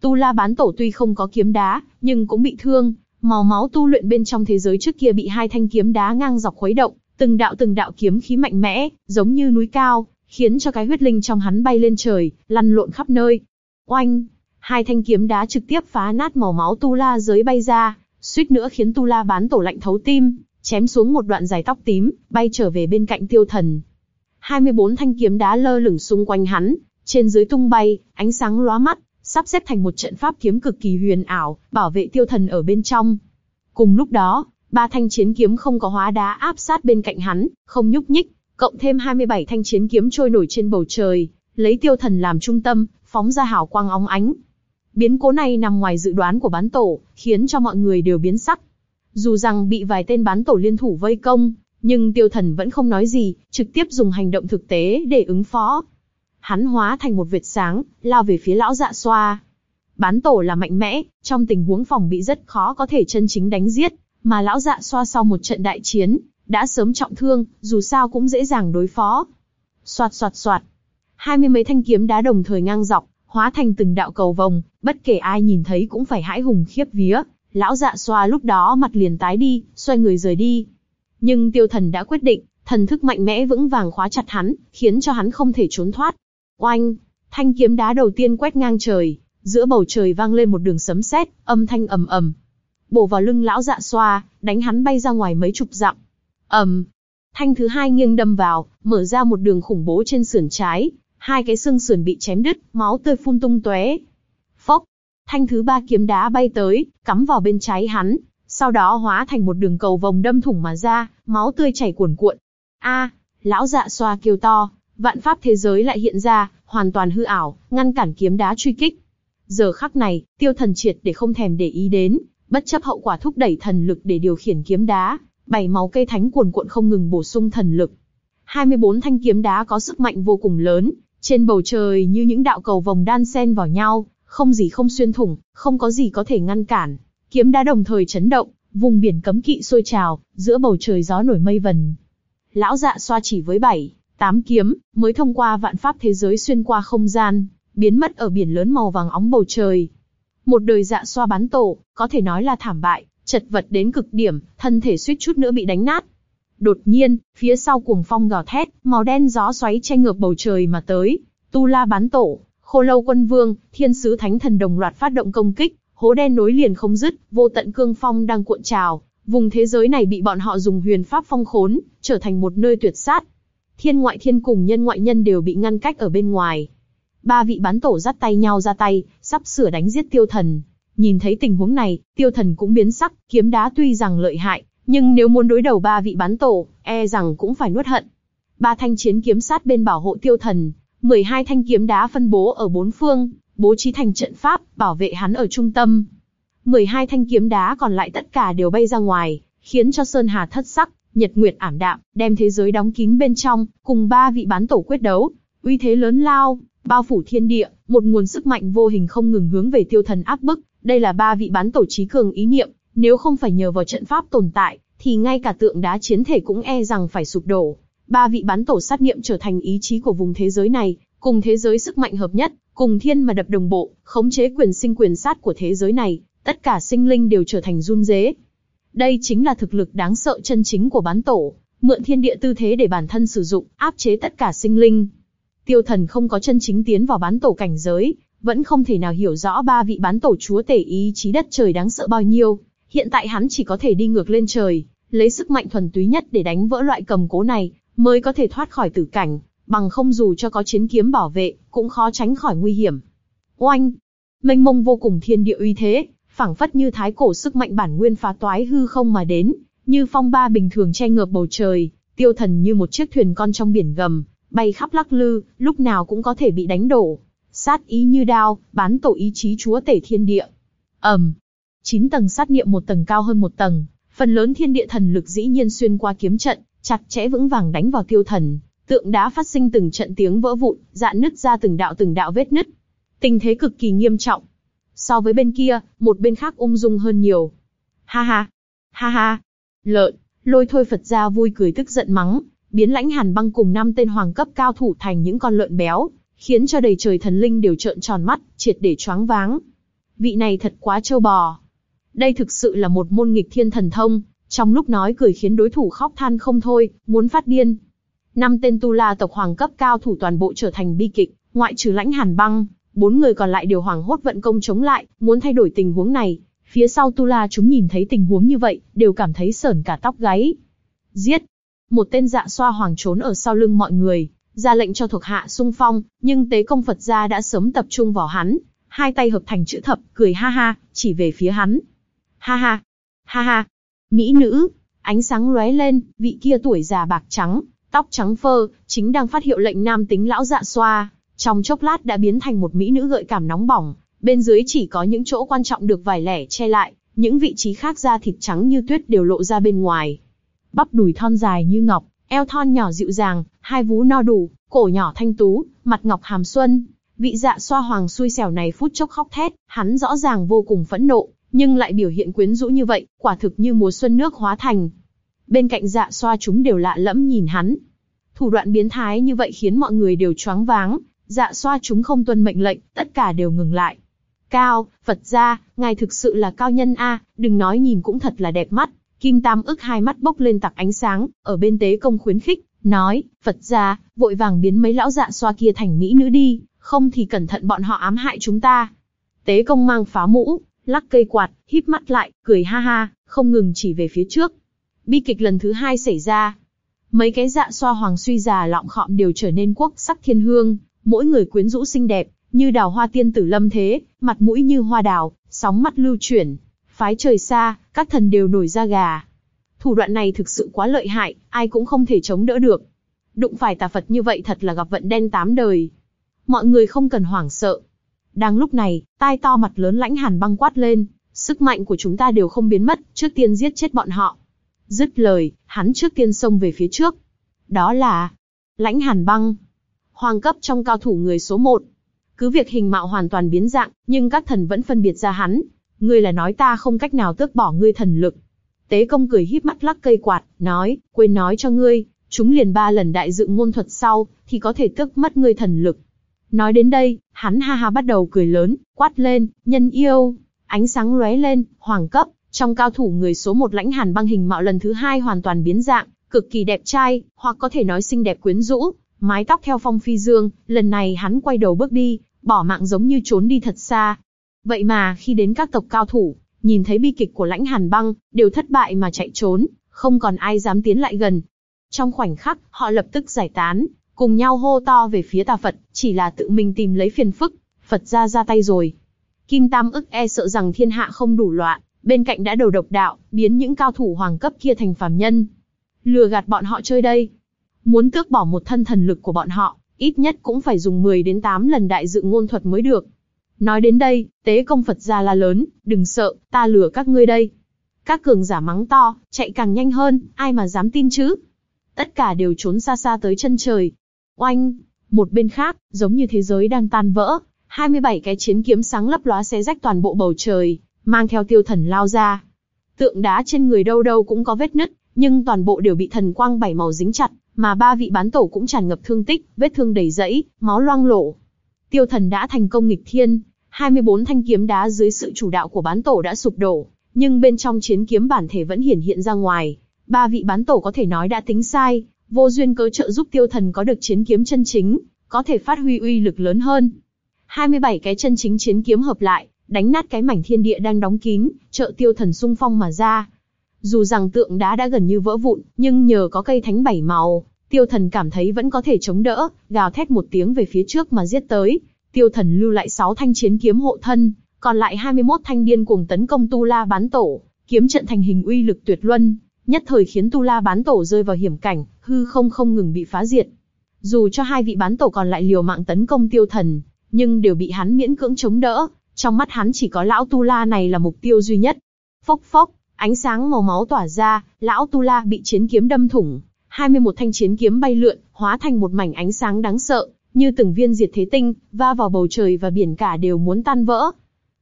S1: Tu La bán tổ tuy không có kiếm đá, nhưng cũng bị thương, màu máu tu luyện bên trong thế giới trước kia bị hai thanh kiếm đá ngang dọc khuấy động, từng đạo từng đạo kiếm khí mạnh mẽ, giống như núi cao, khiến cho cái huyết linh trong hắn bay lên trời, lăn lộn khắp nơi. Oanh! Hai thanh kiếm đá trực tiếp phá nát màu máu tu la giới bay ra, suýt nữa khiến tu la bán tổ lạnh thấu tim, chém xuống một đoạn dài tóc tím, bay trở về bên cạnh tiêu thần. 24 thanh kiếm đá lơ lửng xung quanh hắn, trên dưới tung bay, ánh sáng lóa mắt, sắp xếp thành một trận pháp kiếm cực kỳ huyền ảo, bảo vệ tiêu thần ở bên trong. Cùng lúc đó, ba thanh chiến kiếm không có hóa đá áp sát bên cạnh hắn, không nhúc nhích, cộng thêm 27 thanh chiến kiếm trôi nổi trên bầu trời, lấy tiêu thần làm trung tâm, phóng ra hào quang óng ánh. Biến cố này nằm ngoài dự đoán của bán tổ, khiến cho mọi người đều biến sắc. Dù rằng bị vài tên bán tổ liên thủ vây công, nhưng tiêu thần vẫn không nói gì, trực tiếp dùng hành động thực tế để ứng phó. Hắn hóa thành một vệt sáng, lao về phía lão dạ xoa. Bán tổ là mạnh mẽ, trong tình huống phòng bị rất khó có thể chân chính đánh giết, mà lão dạ xoa sau một trận đại chiến, đã sớm trọng thương, dù sao cũng dễ dàng đối phó. Xoạt xoạt xoạt. Hai mươi mấy thanh kiếm đá đồng thời ngang dọc, hóa thành từng đạo cầu vồng, bất kể ai nhìn thấy cũng phải hãi hùng khiếp vía. Lão dạ xoa lúc đó mặt liền tái đi, xoay người rời đi. Nhưng tiêu thần đã quyết định, thần thức mạnh mẽ vững vàng khóa chặt hắn, khiến cho hắn không thể trốn thoát. Oanh! Thanh kiếm đá đầu tiên quét ngang trời, giữa bầu trời vang lên một đường sấm sét, âm thanh ầm ầm. Bổ vào lưng lão dạ xoa, đánh hắn bay ra ngoài mấy chục dặm. ầm, thanh thứ hai nghiêng đâm vào, mở ra một đường khủng bố trên sườn trái, hai cái xương sườn bị chém đứt, máu tươi phun tung tóe. Phốc, thanh thứ ba kiếm đá bay tới, cắm vào bên trái hắn, sau đó hóa thành một đường cầu vòng đâm thủng mà ra, máu tươi chảy cuồn cuộn. A, lão dạ xoa kêu to, vạn pháp thế giới lại hiện ra, hoàn toàn hư ảo, ngăn cản kiếm đá truy kích. Giờ khắc này, tiêu thần triệt để không thèm để ý đến, bất chấp hậu quả thúc đẩy thần lực để điều khiển kiếm đá, bảy máu cây thánh cuồn cuộn không ngừng bổ sung thần lực. 24 thanh kiếm đá có sức mạnh vô cùng lớn, trên bầu trời như những đạo cầu vòng đan xen vào nhau, không gì không xuyên thủng, không có gì có thể ngăn cản. Kiếm đá đồng thời chấn động, vùng biển cấm kỵ sôi trào, giữa bầu trời gió nổi mây vần. Lão dạ xoa chỉ với bảy, tám kiếm, mới thông qua vạn pháp thế giới xuyên qua không gian, biến mất ở biển lớn màu vàng óng bầu trời. Một đời dạ xoa bán tổ, có thể nói là thảm bại, chật vật đến cực điểm, thân thể suýt chút nữa bị đánh nát. Đột nhiên, phía sau cuồng phong gào thét, màu đen gió xoáy che ngược bầu trời mà tới. Tu La bán tổ, Khô Lâu Quân Vương, Thiên Sứ Thánh Thần đồng loạt phát động công kích, hố đen nối liền không dứt, vô tận cương phong đang cuộn trào, vùng thế giới này bị bọn họ dùng huyền pháp phong khốn, trở thành một nơi tuyệt sát. Thiên ngoại thiên cùng nhân ngoại nhân đều bị ngăn cách ở bên ngoài. Ba vị bán tổ dắt tay nhau ra tay, sắp sửa đánh giết tiêu thần. Nhìn thấy tình huống này, tiêu thần cũng biến sắc, kiếm đá tuy rằng lợi hại, nhưng nếu muốn đối đầu ba vị bán tổ, e rằng cũng phải nuốt hận. Ba thanh chiến kiếm sát bên bảo hộ tiêu thần, 12 thanh kiếm đá phân bố ở bốn phương, bố trí thành trận pháp, bảo vệ hắn ở trung tâm. 12 thanh kiếm đá còn lại tất cả đều bay ra ngoài, khiến cho Sơn Hà thất sắc, nhật nguyệt ảm đạm, đem thế giới đóng kín bên trong, cùng ba vị bán tổ quyết đấu. Uy thế lớn lao, bao phủ thiên địa, một nguồn sức mạnh vô hình không ngừng hướng về tiêu thần áp bức. Đây là ba vị bán tổ trí cường ý niệm, nếu không phải nhờ vào trận pháp tồn tại, thì ngay cả tượng đá chiến thể cũng e rằng phải sụp đổ. Ba vị bán tổ sát niệm trở thành ý chí của vùng thế giới này, cùng thế giới sức mạnh hợp nhất, cùng thiên mà đập đồng bộ, khống chế quyền sinh quyền sát của thế giới này, tất cả sinh linh đều trở thành run rế. Đây chính là thực lực đáng sợ chân chính của bán tổ, mượn thiên địa tư thế để bản thân sử dụng, áp chế tất cả sinh linh. Tiêu thần không có chân chính tiến vào bán tổ cảnh giới, vẫn không thể nào hiểu rõ ba vị bán tổ chúa tể ý chí đất trời đáng sợ bao nhiêu. Hiện tại hắn chỉ có thể đi ngược lên trời, lấy sức mạnh thuần túy nhất để đánh vỡ loại cầm cố này, mới có thể thoát khỏi tử cảnh, bằng không dù cho có chiến kiếm bảo vệ, cũng khó tránh khỏi nguy hiểm. Oanh! Mênh mông vô cùng thiên địa uy thế, phảng phất như thái cổ sức mạnh bản nguyên phá toái hư không mà đến, như phong ba bình thường che ngược bầu trời, tiêu thần như một chiếc thuyền con trong biển gầm, bay khắp lắc lư, lúc nào cũng có thể bị đánh đổ. Sát ý như đao, bán tổ ý chí chúa tể thiên địa. ầm, chín tầng sát niệm một tầng cao hơn một tầng, phần lớn thiên địa thần lực dĩ nhiên xuyên qua kiếm trận, chặt chẽ vững vàng đánh vào tiêu thần. Tượng đá phát sinh từng trận tiếng vỡ vụn, dạn nứt ra từng đạo từng đạo vết nứt. Tình thế cực kỳ nghiêm trọng. So với bên kia, một bên khác ung dung hơn nhiều. Ha ha, ha ha, lợn, lôi thôi Phật ra vui cười tức giận mắng, biến lãnh hàn băng cùng năm tên hoàng cấp cao thủ thành những con lợn béo, khiến cho đầy trời thần linh đều trợn tròn mắt, triệt để choáng váng. Vị này thật quá trâu bò. Đây thực sự là một môn nghịch thiên thần thông, trong lúc nói cười khiến đối thủ khóc than không thôi, muốn phát điên. Năm tên tu la tộc hoàng cấp cao thủ toàn bộ trở thành bi kịch, ngoại trừ lãnh hàn băng, bốn người còn lại đều hoảng hốt vận công chống lại, muốn thay đổi tình huống này. Phía sau tu la chúng nhìn thấy tình huống như vậy, đều cảm thấy sởn cả tóc gáy. Giết! Một tên dạ xoa hoàng trốn ở sau lưng mọi người, ra lệnh cho thuộc hạ xung phong, nhưng tế công Phật gia đã sớm tập trung vào hắn, hai tay hợp thành chữ thập, cười ha ha, chỉ về phía hắn. Ha ha! Ha ha! Mỹ nữ! Ánh sáng lóe lên, vị kia tuổi già bạc trắng, tóc trắng phơ, chính đang phát hiệu lệnh nam tính lão dạ xoa, trong chốc lát đã biến thành một mỹ nữ gợi cảm nóng bỏng, bên dưới chỉ có những chỗ quan trọng được vài lẻ che lại, những vị trí khác da thịt trắng như tuyết đều lộ ra bên ngoài. bắp đùi thon dài như ngọc, eo thon nhỏ dịu dàng, hai vú no đủ, cổ nhỏ thanh tú, mặt ngọc hàm xuân. Vị dạ xoa hoàng xui xẻo này phút chốc khóc thét, hắn rõ ràng vô cùng phẫn nộ, nhưng lại biểu hiện quyến rũ như vậy, quả thực như mùa xuân nước hóa thành. Bên cạnh dạ xoa chúng đều lạ lẫm nhìn hắn. Thủ đoạn biến thái như vậy khiến mọi người đều choáng váng, dạ xoa chúng không tuân mệnh lệnh, tất cả đều ngừng lại. Cao, Phật gia, ngài thực sự là cao nhân a, đừng nói nhìn cũng thật là đẹp mắt. Kim Tam ức hai mắt bốc lên tặc ánh sáng, ở bên tế công khuyến khích, nói, Phật gia, vội vàng biến mấy lão dạ xoa kia thành mỹ nữ đi, không thì cẩn thận bọn họ ám hại chúng ta. Tế công mang phá mũ, lắc cây quạt, híp mắt lại, cười ha ha, không ngừng chỉ về phía trước. Bi kịch lần thứ hai xảy ra. Mấy cái dạ xoa hoàng suy già lọng khọm đều trở nên quốc sắc thiên hương, mỗi người quyến rũ xinh đẹp, như đào hoa tiên tử lâm thế, mặt mũi như hoa đào, sóng mắt lưu chuyển. Phái trời xa, các thần đều nổi da gà. Thủ đoạn này thực sự quá lợi hại, ai cũng không thể chống đỡ được. Đụng phải tà Phật như vậy thật là gặp vận đen tám đời. Mọi người không cần hoảng sợ. Đang lúc này, tai to mặt lớn lãnh hàn băng quát lên, sức mạnh của chúng ta đều không biến mất, trước tiên giết chết bọn họ. Dứt lời, hắn trước tiên xông về phía trước. Đó là lãnh hàn băng. Hoàng cấp trong cao thủ người số một. Cứ việc hình mạo hoàn toàn biến dạng, nhưng các thần vẫn phân biệt ra hắn. Ngươi là nói ta không cách nào tước bỏ ngươi thần lực. Tế công cười híp mắt lắc cây quạt, nói, quên nói cho ngươi, chúng liền ba lần đại dựng ngôn thuật sau, thì có thể tước mất ngươi thần lực. Nói đến đây, hắn ha ha bắt đầu cười lớn, quát lên, nhân yêu, ánh sáng lóe lên, hoàng cấp, trong cao thủ người số một lãnh hàn băng hình mạo lần thứ hai hoàn toàn biến dạng, cực kỳ đẹp trai, hoặc có thể nói xinh đẹp quyến rũ, mái tóc theo phong phi dương, lần này hắn quay đầu bước đi, bỏ mạng giống như trốn đi thật xa. Vậy mà khi đến các tộc cao thủ, nhìn thấy bi kịch của lãnh hàn băng, đều thất bại mà chạy trốn, không còn ai dám tiến lại gần. Trong khoảnh khắc, họ lập tức giải tán, cùng nhau hô to về phía tà Phật, chỉ là tự mình tìm lấy phiền phức, Phật ra ra tay rồi. Kim Tam ức e sợ rằng thiên hạ không đủ loạn, bên cạnh đã đầu độc đạo, biến những cao thủ hoàng cấp kia thành phàm nhân. Lừa gạt bọn họ chơi đây. Muốn tước bỏ một thân thần lực của bọn họ, ít nhất cũng phải dùng 10 đến 8 lần đại dự ngôn thuật mới được. Nói đến đây, tế công Phật ra la lớn, đừng sợ, ta lừa các ngươi đây. Các cường giả mắng to, chạy càng nhanh hơn, ai mà dám tin chứ? Tất cả đều trốn xa xa tới chân trời. Oanh! Một bên khác, giống như thế giới đang tan vỡ, 27 cái chiến kiếm sáng lấp lóa xé rách toàn bộ bầu trời, mang theo tiêu thần lao ra. Tượng đá trên người đâu đâu cũng có vết nứt, nhưng toàn bộ đều bị thần quang bảy màu dính chặt, mà ba vị bán tổ cũng tràn ngập thương tích, vết thương đầy rẫy, máu loang lổ. Tiêu thần đã thành công nghịch thiên, 24 thanh kiếm đá dưới sự chủ đạo của bán tổ đã sụp đổ, nhưng bên trong chiến kiếm bản thể vẫn hiển hiện ra ngoài. Ba vị bán tổ có thể nói đã tính sai, vô duyên cớ trợ giúp tiêu thần có được chiến kiếm chân chính, có thể phát huy uy lực lớn hơn. 27 cái chân chính chiến kiếm hợp lại, đánh nát cái mảnh thiên địa đang đóng kín, trợ tiêu thần sung phong mà ra. Dù rằng tượng đá đã gần như vỡ vụn, nhưng nhờ có cây thánh bảy màu, tiêu thần cảm thấy vẫn có thể chống đỡ, gào thét một tiếng về phía trước mà giết tới. Tiêu thần lưu lại 6 thanh chiến kiếm hộ thân, còn lại 21 thanh điên cùng tấn công Tu La bán tổ, kiếm trận thành hình uy lực tuyệt luân, nhất thời khiến Tu La bán tổ rơi vào hiểm cảnh, hư không không ngừng bị phá diệt. Dù cho hai vị bán tổ còn lại liều mạng tấn công tiêu thần, nhưng đều bị hắn miễn cưỡng chống đỡ, trong mắt hắn chỉ có lão Tu La này là mục tiêu duy nhất. Phốc phốc, ánh sáng màu máu tỏa ra, lão Tu La bị chiến kiếm đâm thủng, 21 thanh chiến kiếm bay lượn, hóa thành một mảnh ánh sáng đáng sợ, như từng viên diệt thế tinh, va vào bầu trời và biển cả đều muốn tan vỡ.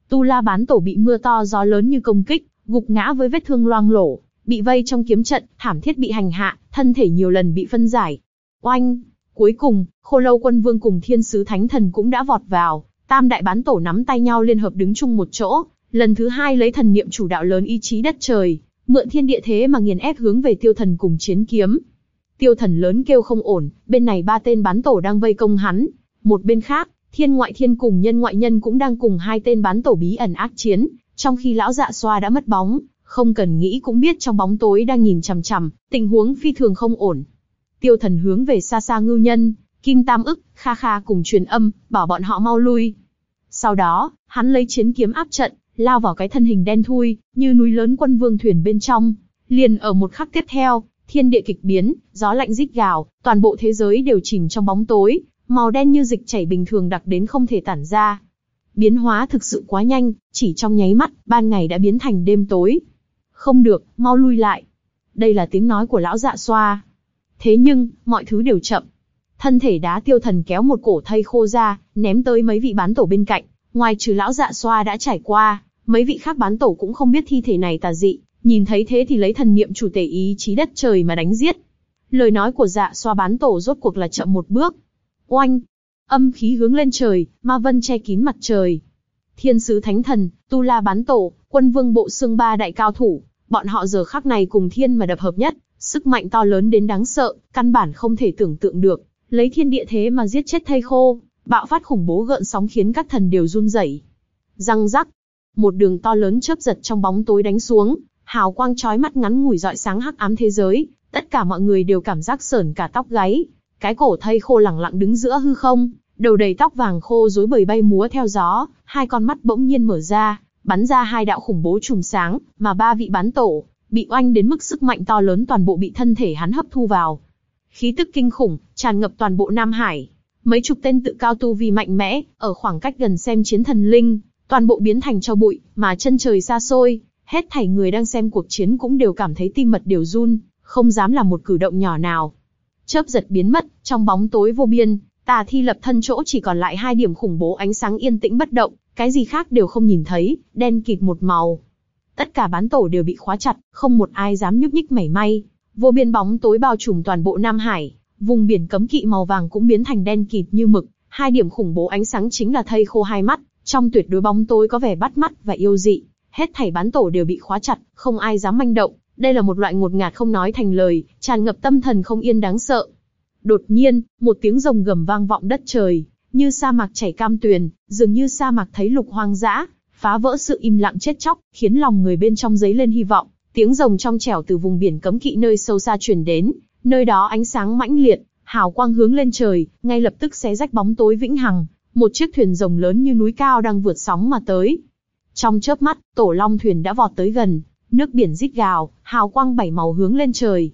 S1: Tu La bán tổ bị mưa to gió lớn như công kích, gục ngã với vết thương loang lổ, bị vây trong kiếm trận, thảm thiết bị hành hạ, thân thể nhiều lần bị phân giải. Oanh! Cuối cùng, Khô Lâu Quân Vương cùng Thiên Sứ Thánh Thần cũng đã vọt vào, Tam đại bán tổ nắm tay nhau liên hợp đứng chung một chỗ, lần thứ hai lấy thần niệm chủ đạo lớn ý chí đất trời, mượn thiên địa thế mà nghiền ép hướng về tiêu thần cùng chiến kiếm. Tiêu thần lớn kêu không ổn, bên này ba tên bán tổ đang vây công hắn, một bên khác, thiên ngoại thiên cùng nhân ngoại nhân cũng đang cùng hai tên bán tổ bí ẩn ác chiến, trong khi lão dạ xoa đã mất bóng, không cần nghĩ cũng biết trong bóng tối đang nhìn chằm chằm, tình huống phi thường không ổn. Tiêu thần hướng về xa xa ngưu nhân, kim tam ức, kha kha cùng truyền âm, bảo bọn họ mau lui. Sau đó, hắn lấy chiến kiếm áp trận, lao vào cái thân hình đen thui, như núi lớn quân vương thuyền bên trong. Liền ở một khắc tiếp theo, thiên địa kịch biến, gió lạnh rít gào, toàn bộ thế giới đều chìm trong bóng tối, màu đen như dịch chảy bình thường đặc đến không thể tản ra. Biến hóa thực sự quá nhanh, chỉ trong nháy mắt, ban ngày đã biến thành đêm tối. Không được, mau lui lại. đây là tiếng nói của lão dạ xoa. Thế nhưng, mọi thứ đều chậm. Thân thể đá tiêu thần kéo một cổ thây khô ra, ném tới mấy vị bán tổ bên cạnh. Ngoài trừ lão dạ xoa đã trải qua, mấy vị khác bán tổ cũng không biết thi thể này tà dị, nhìn thấy thế thì lấy thần niệm chủ tể ý chí đất trời mà đánh giết. Lời nói của dạ xoa bán tổ rốt cuộc là chậm một bước. Oanh! Âm khí hướng lên trời, ma vân che kín mặt trời. Thiên sứ thánh thần, tu la bán tổ, quân vương bộ xương ba đại cao thủ, bọn họ giờ khắc này cùng thiên mà đập hợp nhất, sức mạnh to lớn đến đáng sợ, căn bản không thể tưởng tượng được, lấy thiên địa thế mà giết chết thây khô, bạo phát khủng bố gợn sóng khiến các thần đều run rẩy. Răng rắc, một đường to lớn chớp giật trong bóng tối đánh xuống, hào quang chói mắt ngắn ngủi dọi sáng hắc ám thế giới, tất cả mọi người đều cảm giác sởn cả tóc gáy. Cái cổ thây khô lẳng lặng đứng giữa hư không, đầu đầy tóc vàng khô rối bời bay múa theo gió, hai con mắt bỗng nhiên mở ra, bắn ra hai đạo khủng bố trùm sáng, mà ba vị bán tổ, bị oanh đến mức sức mạnh to lớn toàn bộ bị thân thể hắn hấp thu vào. Khí tức kinh khủng, tràn ngập toàn bộ Nam Hải. Mấy chục tên tự cao tu vi mạnh mẽ, ở khoảng cách gần xem chiến thần linh, toàn bộ biến thành cho bụi, mà chân trời xa xôi, hết thảy người đang xem cuộc chiến cũng đều cảm thấy tim mật đều run, không dám làm một cử động nhỏ nào. Chớp giật biến mất, trong bóng tối vô biên, tà thi lập thân chỗ chỉ còn lại hai điểm khủng bố ánh sáng yên tĩnh bất động, cái gì khác đều không nhìn thấy, đen kịt một màu. Tất cả bán tổ đều bị khóa chặt, không một ai dám nhúc nhích mảy may. Vô biên bóng tối bao trùm toàn bộ Nam Hải, vùng biển cấm kỵ màu vàng cũng biến thành đen kịt như mực. Hai điểm khủng bố ánh sáng chính là thây khô hai mắt, trong tuyệt đối bóng tối có vẻ bắt mắt và yêu dị. Hết thảy bán tổ đều bị khóa chặt, không ai dám manh động. Đây là một loại ngột ngạt không nói thành lời, tràn ngập tâm thần không yên đáng sợ. Đột nhiên, một tiếng rồng gầm vang vọng đất trời, như sa mạc chảy cam tuyền, dường như sa mạc thấy lục hoang dã, phá vỡ sự im lặng chết chóc, khiến lòng người bên trong giấy lên hy vọng. Tiếng rồng trong trẻo từ vùng biển cấm kỵ nơi sâu xa truyền đến, nơi đó ánh sáng mãnh liệt, hào quang hướng lên trời, ngay lập tức xé rách bóng tối vĩnh hằng. Một chiếc thuyền rồng lớn như núi cao đang vượt sóng mà tới. Trong chớp mắt, tổ long thuyền đã vọt tới gần, nước biển rít gào, hào quang bảy màu hướng lên trời.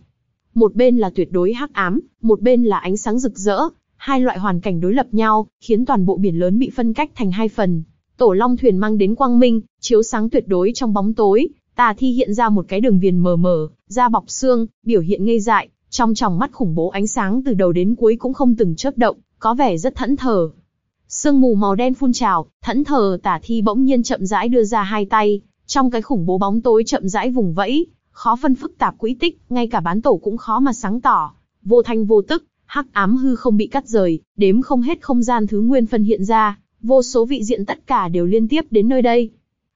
S1: Một bên là tuyệt đối hắc ám, một bên là ánh sáng rực rỡ, hai loại hoàn cảnh đối lập nhau, khiến toàn bộ biển lớn bị phân cách thành hai phần. Tổ Long thuyền mang đến quang minh, chiếu sáng tuyệt đối trong bóng tối, tà thi hiện ra một cái đường viền mờ mờ, da bọc xương, biểu hiện ngây dại, trong tròng mắt khủng bố ánh sáng từ đầu đến cuối cũng không từng chớp động, có vẻ rất thẫn thờ. Sương mù màu đen phun trào, thẫn thờ tả thi bỗng nhiên chậm rãi đưa ra hai tay, trong cái khủng bố bóng tối chậm rãi vùng vẫy, khó phân phức tạp quỹ tích, ngay cả bán tổ cũng khó mà sáng tỏ. Vô thanh vô tức, hắc ám hư không bị cắt rời, đếm không hết không gian thứ nguyên phân hiện ra, vô số vị diện tất cả đều liên tiếp đến nơi đây.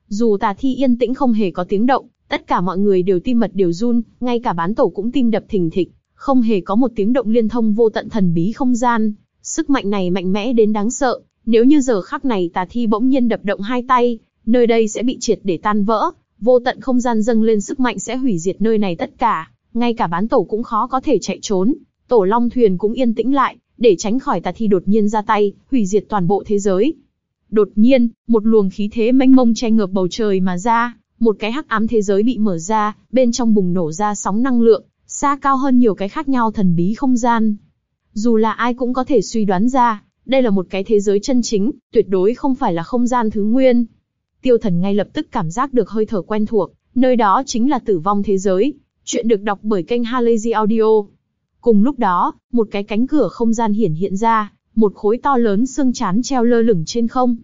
S1: Dù tà thi yên tĩnh không hề có tiếng động, tất cả mọi người đều tim mật đều run, ngay cả bán tổ cũng tim đập thình thịch, không hề có một tiếng động liên thông vô tận thần bí không gian. Sức mạnh này mạnh mẽ đến đáng sợ, nếu như giờ khắc này tà thi bỗng nhiên đập động hai tay, nơi đây sẽ bị triệt để tan vỡ, vô tận không gian dâng lên sức mạnh sẽ hủy diệt nơi này tất cả, ngay cả bán tổ cũng khó có thể chạy trốn. Tổ Long thuyền cũng yên tĩnh lại, để tránh khỏi tà thi đột nhiên ra tay, hủy diệt toàn bộ thế giới. Đột nhiên, một luồng khí thế mênh mông che ngợp bầu trời mà ra, một cái hắc ám thế giới bị mở ra, bên trong bùng nổ ra sóng năng lượng, xa cao hơn nhiều cái khác nhau thần bí không gian. Dù là ai cũng có thể suy đoán ra, đây là một cái thế giới chân chính, tuyệt đối không phải là không gian thứ nguyên. Tiêu thần ngay lập tức cảm giác được hơi thở quen thuộc, nơi đó chính là tử vong thế giới. Chuyện được đọc bởi kênh Halazy Audio. Cùng lúc đó, một cái cánh cửa không gian hiển hiện ra, một khối to lớn xương chán treo lơ lửng trên không.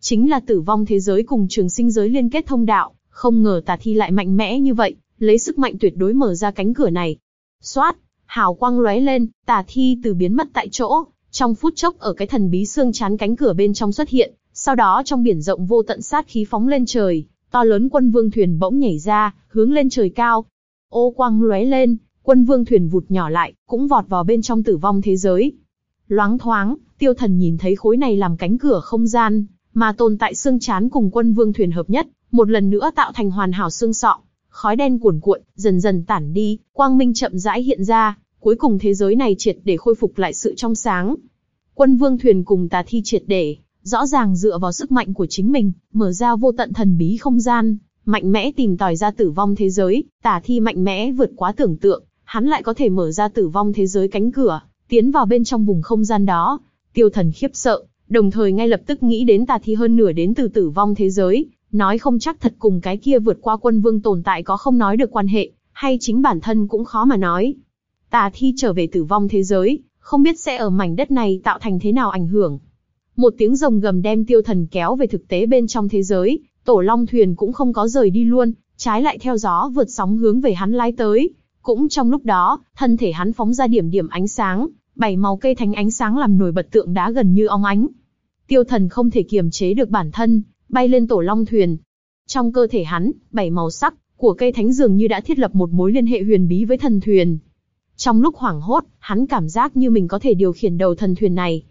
S1: Chính là tử vong thế giới cùng trường sinh giới liên kết thông đạo, không ngờ tà thi lại mạnh mẽ như vậy, lấy sức mạnh tuyệt đối mở ra cánh cửa này. Xoát, hào quang lóe lên, tà thi từ biến mất tại chỗ, trong phút chốc ở cái thần bí xương chán cánh cửa bên trong xuất hiện, sau đó trong biển rộng vô tận sát khí phóng lên trời, to lớn quân vương thuyền bỗng nhảy ra, hướng lên trời cao. Ô quang lóe lên, quân vương thuyền vụt nhỏ lại, cũng vọt vào bên trong tử vong thế giới. Loáng thoáng, tiêu thần nhìn thấy khối này làm cánh cửa không gian, mà tồn tại xương chán cùng quân vương thuyền hợp nhất, một lần nữa tạo thành hoàn hảo xương sọ. Khói đen cuồn cuộn, dần dần tản đi, quang minh chậm rãi hiện ra, cuối cùng thế giới này triệt để khôi phục lại sự trong sáng. Quân vương thuyền cùng tà thi triệt để, rõ ràng dựa vào sức mạnh của chính mình, mở ra vô tận thần bí không gian, mạnh mẽ tìm tòi ra tử vong thế giới, tà thi mạnh mẽ vượt quá tưởng tượng, hắn lại có thể mở ra tử vong thế giới cánh cửa, tiến vào bên trong vùng không gian đó. Tiêu thần khiếp sợ, đồng thời ngay lập tức nghĩ đến tà thi hơn nửa đến từ tử vong thế giới, nói không chắc thật cùng cái kia vượt qua quân vương tồn tại có không nói được quan hệ, hay chính bản thân cũng khó mà nói. Tà thi trở về tử vong thế giới, không biết sẽ ở mảnh đất này tạo thành thế nào ảnh hưởng. Một tiếng rồng gầm đem tiêu thần kéo về thực tế bên trong thế giới, tổ long thuyền cũng không có rời đi luôn, trái lại theo gió vượt sóng hướng về hắn lái tới. Cũng trong lúc đó, thân thể hắn phóng ra điểm điểm ánh sáng, bảy màu cây thánh ánh sáng làm nổi bật tượng đá gần như óng ánh. Tiêu thần không thể kiềm chế được bản thân, bay lên tổ long thuyền. Trong cơ thể hắn, bảy màu sắc của cây thánh dường như đã thiết lập một mối liên hệ huyền bí với thần thuyền. Trong lúc hoảng hốt, hắn cảm giác như mình có thể điều khiển đầu thần thuyền này.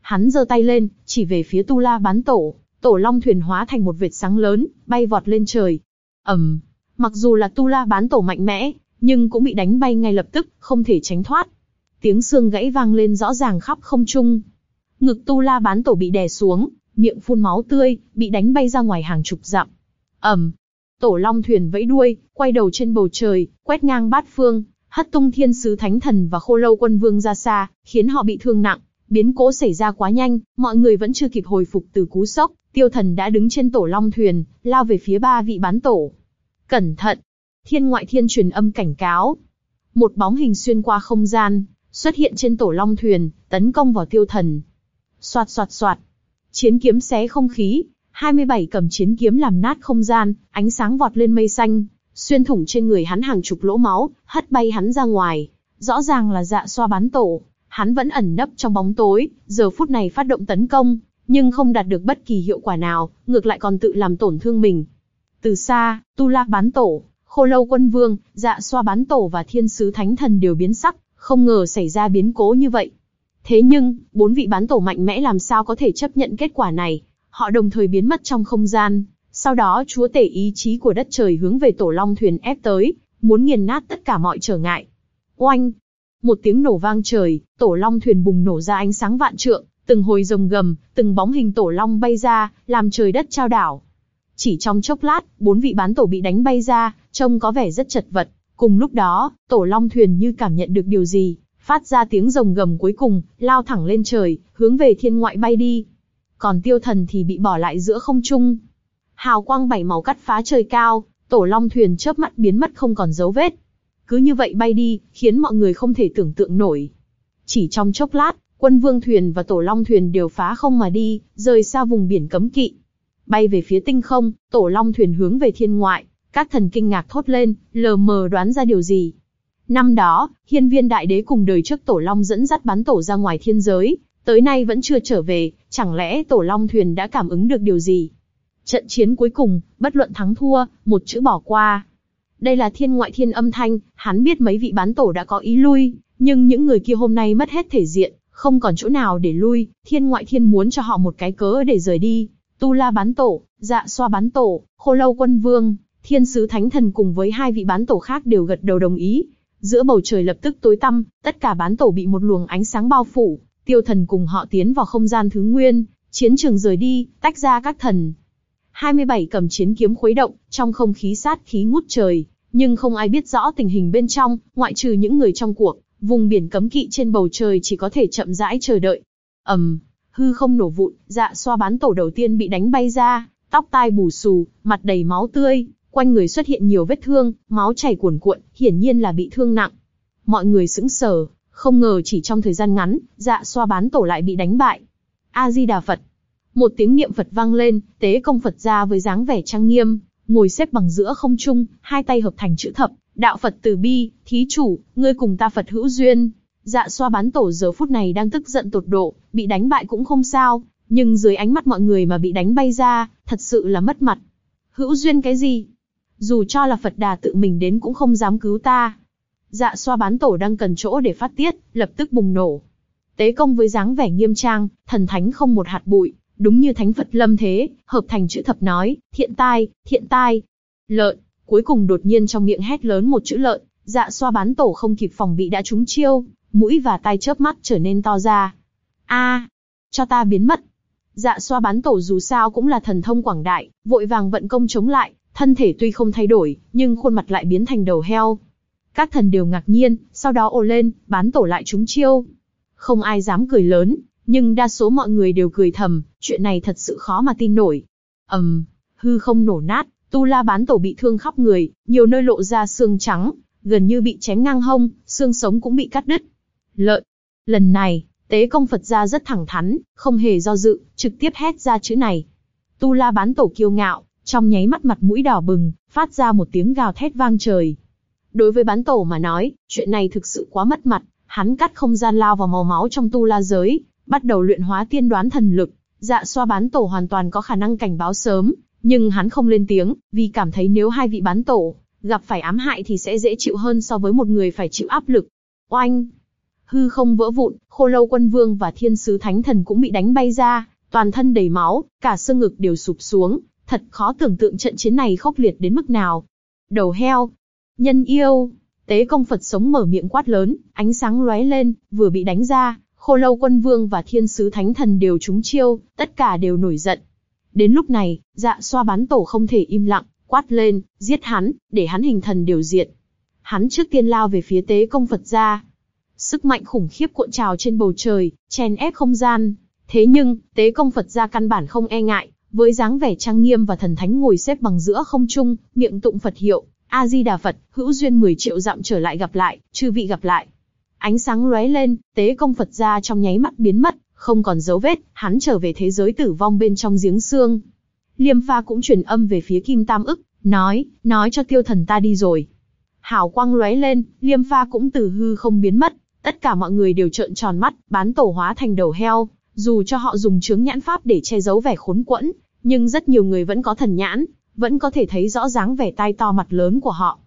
S1: Hắn giơ tay lên, chỉ về phía Tu La bán tổ, tổ long thuyền hóa thành một vệt sáng lớn, bay vọt lên trời. ầm, mặc dù là Tu La bán tổ mạnh mẽ, nhưng cũng bị đánh bay ngay lập tức, không thể tránh thoát. Tiếng xương gãy vang lên rõ ràng khắp không trung. Ngực Tu La bán tổ bị đè xuống, miệng phun máu tươi, bị đánh bay ra ngoài hàng chục dặm. ầm, tổ long thuyền vẫy đuôi, quay đầu trên bầu trời, quét ngang bát phương, hất tung thiên sứ thánh thần và khô lâu quân vương ra xa, khiến họ bị thương nặng. Biến cố xảy ra quá nhanh, mọi người vẫn chưa kịp hồi phục từ cú sốc, tiêu thần đã đứng trên tổ long thuyền, lao về phía ba vị bán tổ. Cẩn thận! Thiên ngoại thiên truyền âm cảnh cáo. Một bóng hình xuyên qua không gian, xuất hiện trên tổ long thuyền, tấn công vào tiêu thần. Xoạt xoạt xoạt. Chiến kiếm xé không khí, 27 cầm chiến kiếm làm nát không gian, ánh sáng vọt lên mây xanh, xuyên thủng trên người hắn hàng chục lỗ máu, hất bay hắn ra ngoài. Rõ ràng là dạ xoa bán tổ, hắn vẫn ẩn nấp trong bóng tối, giờ phút này phát động tấn công, nhưng không đạt được bất kỳ hiệu quả nào, ngược lại còn tự làm tổn thương mình. Từ xa, Tu La bán tổ, Khô Lâu quân vương, Dạ xoa bán tổ và Thiên sứ thánh thần đều biến sắc, không ngờ xảy ra biến cố như vậy. Thế nhưng, bốn vị bán tổ mạnh mẽ làm sao có thể chấp nhận kết quả này? Họ đồng thời biến mất trong không gian, sau đó chúa tể ý chí của đất trời hướng về tổ long thuyền ép tới, muốn nghiền nát tất cả mọi trở ngại. Oanh! Một tiếng nổ vang trời, tổ long thuyền bùng nổ ra ánh sáng vạn trượng, từng hồi rồng gầm, từng bóng hình tổ long bay ra, làm trời đất trao đảo. Chỉ trong chốc lát, bốn vị bán tổ bị đánh bay ra, trông có vẻ rất chật vật. Cùng lúc đó, tổ long thuyền như cảm nhận được điều gì, phát ra tiếng rồng gầm cuối cùng, lao thẳng lên trời, hướng về thiên ngoại bay đi. Còn tiêu thần thì bị bỏ lại giữa không trung, hào quang bảy màu cắt phá trời cao, tổ long thuyền chớp mắt biến mất không còn dấu vết. Cứ như vậy bay đi, khiến mọi người không thể tưởng tượng nổi. Chỉ trong chốc lát, quân vương thuyền và tổ long thuyền đều phá không mà đi, rời xa vùng biển cấm kỵ. Bay về phía tinh không, tổ long thuyền hướng về thiên ngoại, các thần kinh ngạc thốt lên, lờ mờ đoán ra điều gì. Năm đó, hiên viên đại đế cùng đời trước tổ long dẫn dắt bắn tổ ra ngoài thiên giới, tới nay vẫn chưa trở về, chẳng lẽ tổ long thuyền đã cảm ứng được điều gì? Trận chiến cuối cùng, bất luận thắng thua, một chữ bỏ qua. Đây là thiên ngoại thiên âm thanh, hắn biết mấy vị bán tổ đã có ý lui, nhưng những người kia hôm nay mất hết thể diện, không còn chỗ nào để lui, thiên ngoại thiên muốn cho họ một cái cớ để rời đi. Tu La bán tổ, dạ xoa bán tổ, khô lâu quân vương, thiên sứ thánh thần cùng với hai vị bán tổ khác đều gật đầu đồng ý. Giữa bầu trời lập tức tối tăm, tất cả bán tổ bị một luồng ánh sáng bao phủ, tiêu thần cùng họ tiến vào không gian thứ nguyên, chiến trường rời đi, tách ra các thần, 27 cầm chiến kiếm khuấy động, trong không khí sát khí ngút trời, nhưng không ai biết rõ tình hình bên trong, ngoại trừ những người trong cuộc, vùng biển cấm kỵ trên bầu trời chỉ có thể chậm rãi chờ đợi. ầm, um, hư không nổ vụn, dạ xoa bán tổ đầu tiên bị đánh bay ra, tóc tai bù xù, mặt đầy máu tươi, quanh người xuất hiện nhiều vết thương, máu chảy cuồn cuộn, hiển nhiên là bị thương nặng. Mọi người sững sờ, không ngờ chỉ trong thời gian ngắn, dạ xoa bán tổ lại bị đánh bại. A Di Đà Phật, một tiếng niệm Phật vang lên, tế công Phật ra với dáng vẻ trang nghiêm, ngồi xếp bằng giữa không trung, hai tay hợp thành chữ thập, đạo Phật từ bi, thí chủ, ngươi cùng ta Phật hữu duyên. Dạ xoa bán tổ giờ phút này đang tức giận tột độ, bị đánh bại cũng không sao, nhưng dưới ánh mắt mọi người mà bị đánh bay ra, thật sự là mất mặt. Hữu duyên cái gì? Dù cho là Phật đà tự mình đến cũng không dám cứu ta. Dạ xoa bán tổ đang cần chỗ để phát tiết, lập tức bùng nổ. Tế công với dáng vẻ nghiêm trang, thần thánh không một hạt bụi, Đúng như thánh Phật lâm thế, hợp thành chữ thập nói, thiện tai, thiện tai. Lợn, cuối cùng đột nhiên trong miệng hét lớn một chữ lợn, dạ xoa bán tổ không kịp phòng bị đã trúng chiêu, mũi và tai chớp mắt trở nên to ra. A, cho ta biến mất. Dạ xoa bán tổ dù sao cũng là thần thông quảng đại, vội vàng vận công chống lại, thân thể tuy không thay đổi, nhưng khuôn mặt lại biến thành đầu heo. Các thần đều ngạc nhiên, sau đó ồ lên, bán tổ lại trúng chiêu. Không ai dám cười lớn, nhưng đa số mọi người đều cười thầm, chuyện này thật sự khó mà tin nổi. ầm, um, hư không nổ nát, tu la bán tổ bị thương khắp người, nhiều nơi lộ ra xương trắng, gần như bị chém ngang hông, xương sống cũng bị cắt đứt. Lợn. Lần này, tế công Phật gia rất thẳng thắn, không hề do dự, trực tiếp hét ra chữ này. Tu La bán tổ kiêu ngạo, trong nháy mắt mặt mũi đỏ bừng, phát ra một tiếng gào thét vang trời. Đối với bán tổ mà nói, chuyện này thực sự quá mất mặt, hắn cắt không gian lao vào màu máu trong tu la giới, bắt đầu luyện hóa tiên đoán thần lực. Dạ xoa bán tổ hoàn toàn có khả năng cảnh báo sớm, nhưng hắn không lên tiếng, vì cảm thấy nếu hai vị bán tổ gặp phải ám hại thì sẽ dễ chịu hơn so với một người phải chịu áp lực. Oanh! Hư không vỡ vụn, khô lâu quân vương và thiên sứ thánh thần cũng bị đánh bay ra, toàn thân đầy máu, cả xương ngực đều sụp xuống, thật khó tưởng tượng trận chiến này khốc liệt đến mức nào. Đầu heo! Nhân yêu! Tế công Phật sống mở miệng quát lớn, ánh sáng lóe lên, vừa bị đánh ra, khô lâu quân vương và thiên sứ thánh thần đều trúng chiêu, tất cả đều nổi giận. Đến lúc này, dạ xoa bán tổ không thể im lặng, quát lên, giết hắn, để hắn hình thần đều diện. Hắn trước tiên lao về phía tế công Phật ra. Sức mạnh khủng khiếp cuộn trào trên bầu trời, chen ép không gian. Thế nhưng, tế công Phật ra căn bản không e ngại, với dáng vẻ trang nghiêm và thần thánh ngồi xếp bằng giữa không trung, miệng tụng Phật hiệu, A Di Đà Phật, hữu duyên 10 triệu dặm trở lại gặp lại, chư vị gặp lại. Ánh sáng lóe lên, tế công Phật ra trong nháy mắt biến mất, không còn dấu vết, hắn trở về thế giới tử vong bên trong giếng xương. Liêm pha cũng truyền âm về phía Kim Tam ức, nói, nói cho tiêu thần ta đi rồi. Hảo quang lóe lên, liêm pha cũng từ hư không biến mất, tất cả mọi người đều trợn tròn mắt, bán tổ hóa thành đầu heo, dù cho họ dùng chướng nhãn pháp để che giấu vẻ khốn quẫn, nhưng rất nhiều người vẫn có thần nhãn, vẫn có thể thấy rõ dáng vẻ tai to mặt lớn của họ.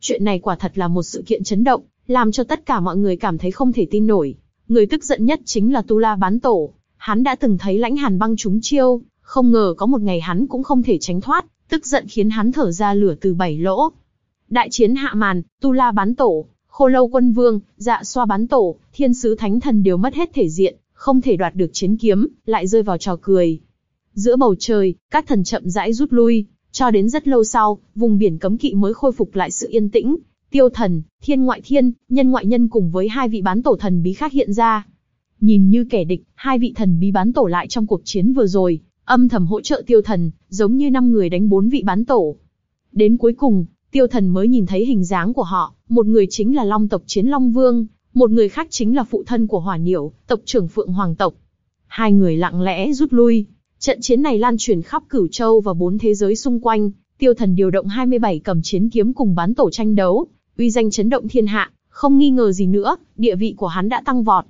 S1: Chuyện này quả thật là một sự kiện chấn động, làm cho tất cả mọi người cảm thấy không thể tin nổi. Người tức giận nhất chính là Tu La Bán Tổ, hắn đã từng thấy lãnh hàn băng trúng chiêu, không ngờ có một ngày hắn cũng không thể tránh thoát, tức giận khiến hắn thở ra lửa từ bảy lỗ. Đại chiến hạ màn, Tu La Bán Tổ, Khô Lâu Quân Vương, Dạ Xoa Bán Tổ, Thiên Sứ Thánh Thần đều mất hết thể diện, không thể đoạt được chiến kiếm, lại rơi vào trò cười. Giữa bầu trời, các thần chậm rãi rút lui, cho đến rất lâu sau, vùng biển cấm kỵ mới khôi phục lại sự yên tĩnh. Tiêu thần, thiên ngoại thiên, nhân ngoại nhân cùng với hai vị bán tổ thần bí khác hiện ra. Nhìn như kẻ địch, hai vị thần bí bán tổ lại trong cuộc chiến vừa rồi, âm thầm hỗ trợ tiêu thần, giống như năm người đánh bốn vị bán tổ. Đến cuối cùng, tiêu thần mới nhìn thấy hình dáng của họ, một người chính là long tộc chiến long vương, một người khác chính là phụ thân của hỏa nhiễu tộc trưởng phượng hoàng tộc. Hai người lặng lẽ rút lui, Trận chiến này lan truyền khắp cửu châu và bốn thế giới xung quanh, tiêu thần điều động 27 cầm chiến kiếm cùng bán tổ tranh đấu, uy danh chấn động thiên hạ, không nghi ngờ gì nữa, địa vị của hắn đã tăng vọt.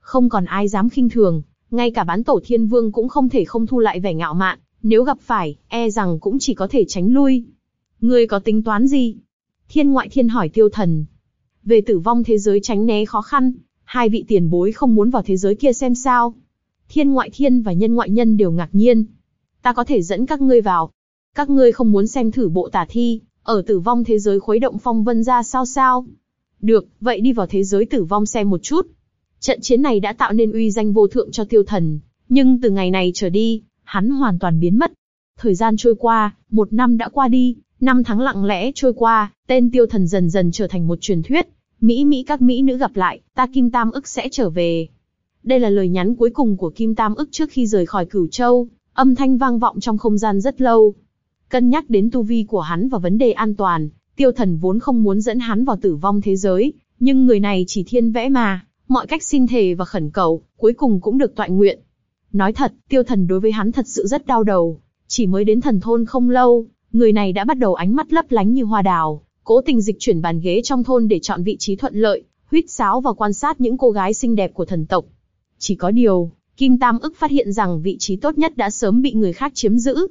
S1: Không còn ai dám khinh thường, ngay cả bán tổ thiên vương cũng không thể không thu lại vẻ ngạo mạn, nếu gặp phải, e rằng cũng chỉ có thể tránh lui. Ngươi có tính toán gì? Thiên ngoại thiên hỏi tiêu thần. Về tử vong thế giới tránh né khó khăn, hai vị tiền bối không muốn vào thế giới kia xem sao. Thiên ngoại thiên và nhân ngoại nhân đều ngạc nhiên. Ta có thể dẫn các ngươi vào. Các ngươi không muốn xem thử bộ tả thi, ở tử vong thế giới khuấy động phong vân ra sao sao? Được, vậy đi vào thế giới tử vong xem một chút. Trận chiến này đã tạo nên uy danh vô thượng cho tiêu thần, nhưng từ ngày này trở đi, hắn hoàn toàn biến mất. Thời gian trôi qua, một năm đã qua đi, năm tháng lặng lẽ trôi qua, tên tiêu thần dần dần trở thành một truyền thuyết. Mỹ Mỹ các Mỹ nữ gặp lại, ta Kim Tam ức sẽ trở về. Đây là lời nhắn cuối cùng của Kim Tam ức trước khi rời khỏi Cửu Châu, âm thanh vang vọng trong không gian rất lâu. Cân nhắc đến tu vi của hắn và vấn đề an toàn, tiêu thần vốn không muốn dẫn hắn vào tử vong thế giới, nhưng người này chỉ thiên vẽ mà, mọi cách xin thề và khẩn cầu, cuối cùng cũng được toại nguyện. Nói thật, tiêu thần đối với hắn thật sự rất đau đầu, chỉ mới đến thần thôn không lâu, người này đã bắt đầu ánh mắt lấp lánh như hoa đào, cố tình dịch chuyển bàn ghế trong thôn để chọn vị trí thuận lợi, huýt sáo và quan sát những cô gái xinh đẹp của thần tộc. Chỉ có điều, Kim Tam ức phát hiện rằng vị trí tốt nhất đã sớm bị người khác chiếm giữ.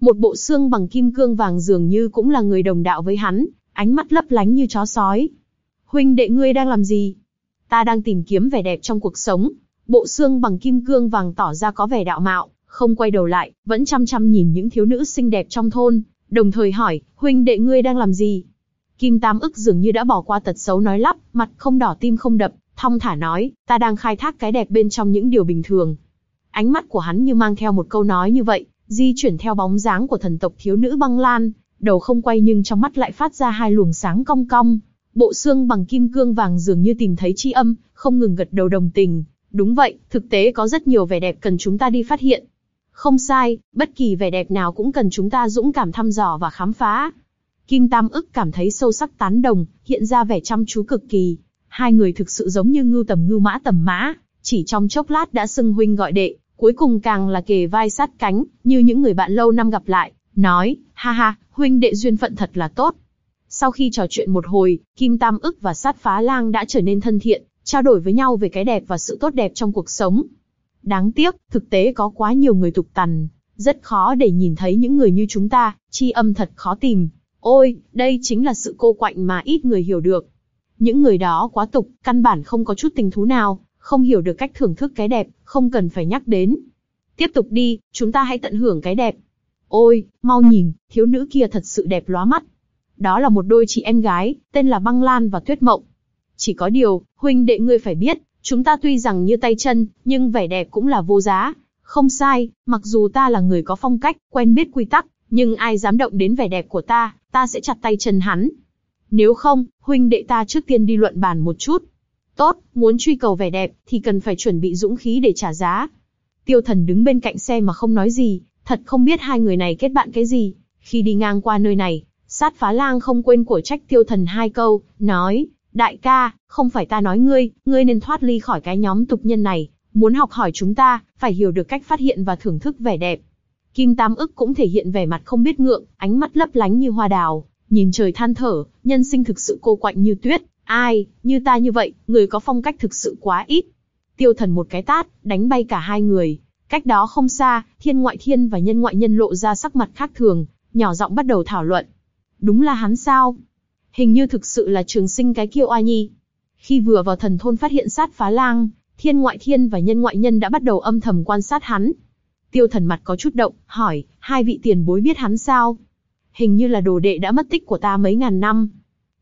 S1: Một bộ xương bằng kim cương vàng dường như cũng là người đồng đạo với hắn, ánh mắt lấp lánh như chó sói. Huynh đệ ngươi đang làm gì? Ta đang tìm kiếm vẻ đẹp trong cuộc sống. Bộ xương bằng kim cương vàng tỏ ra có vẻ đạo mạo, không quay đầu lại, vẫn chăm chăm nhìn những thiếu nữ xinh đẹp trong thôn, đồng thời hỏi, huynh đệ ngươi đang làm gì? Kim Tam ức dường như đã bỏ qua tật xấu nói lắp, mặt không đỏ tim không đập, thong thả nói, ta đang khai thác cái đẹp bên trong những điều bình thường. Ánh mắt của hắn như mang theo một câu nói như vậy, di chuyển theo bóng dáng của thần tộc thiếu nữ băng lan, đầu không quay nhưng trong mắt lại phát ra hai luồng sáng cong cong. Bộ xương bằng kim cương vàng dường như tìm thấy chi âm, không ngừng gật đầu đồng tình. Đúng vậy, thực tế có rất nhiều vẻ đẹp cần chúng ta đi phát hiện. Không sai, bất kỳ vẻ đẹp nào cũng cần chúng ta dũng cảm thăm dò và khám phá. Kim Tam ức cảm thấy sâu sắc tán đồng, hiện ra vẻ chăm chú cực kỳ. Hai người thực sự giống như ngưu tầm ngưu mã tầm mã, chỉ trong chốc lát đã xưng huynh gọi đệ, cuối cùng càng là kề vai sát cánh, như những người bạn lâu năm gặp lại, nói, ha ha, huynh đệ duyên phận thật là tốt. Sau khi trò chuyện một hồi, Kim Tam ức và sát phá lang đã trở nên thân thiện, trao đổi với nhau về cái đẹp và sự tốt đẹp trong cuộc sống. Đáng tiếc, thực tế có quá nhiều người tục tằn, rất khó để nhìn thấy những người như chúng ta, chi âm thật khó tìm. Ôi, đây chính là sự cô quạnh mà ít người hiểu được. Những người đó quá tục, căn bản không có chút tình thú nào, không hiểu được cách thưởng thức cái đẹp, không cần phải nhắc đến. Tiếp tục đi, chúng ta hãy tận hưởng cái đẹp. Ôi, mau nhìn, thiếu nữ kia thật sự đẹp lóa mắt. Đó là một đôi chị em gái, tên là Băng Lan và Tuyết Mộng. Chỉ có điều, huynh đệ ngươi phải biết, chúng ta tuy rằng như tay chân, nhưng vẻ đẹp cũng là vô giá. Không sai, mặc dù ta là người có phong cách, quen biết quy tắc, nhưng ai dám động đến vẻ đẹp của ta, ta sẽ chặt tay chân hắn. Nếu không, huynh đệ ta trước tiên đi luận bàn một chút. Tốt, muốn truy cầu vẻ đẹp, thì cần phải chuẩn bị dũng khí để trả giá. Tiêu thần đứng bên cạnh xe mà không nói gì, thật không biết hai người này kết bạn cái gì. Khi đi ngang qua nơi này, sát phá lang không quên của trách tiêu thần hai câu, nói, đại ca, không phải ta nói ngươi, ngươi nên thoát ly khỏi cái nhóm tục nhân này, muốn học hỏi chúng ta, phải hiểu được cách phát hiện và thưởng thức vẻ đẹp. Kim Tam ức cũng thể hiện vẻ mặt không biết ngượng, ánh mắt lấp lánh như hoa đào, nhìn trời than thở, nhân sinh thực sự cô quạnh như tuyết, ai, như ta như vậy, người có phong cách thực sự quá ít. Tiêu thần một cái tát, đánh bay cả hai người. Cách đó không xa, thiên ngoại thiên và nhân ngoại nhân lộ ra sắc mặt khác thường, nhỏ giọng bắt đầu thảo luận. Đúng là hắn sao? Hình như thực sự là trường sinh cái kiêu oai nhi. Khi vừa vào thần thôn phát hiện sát phá lang, thiên ngoại thiên và nhân ngoại nhân đã bắt đầu âm thầm quan sát hắn. Tiêu thần mặt có chút động, hỏi, hai vị tiền bối biết hắn sao? Hình như là đồ đệ đã mất tích của ta mấy ngàn năm.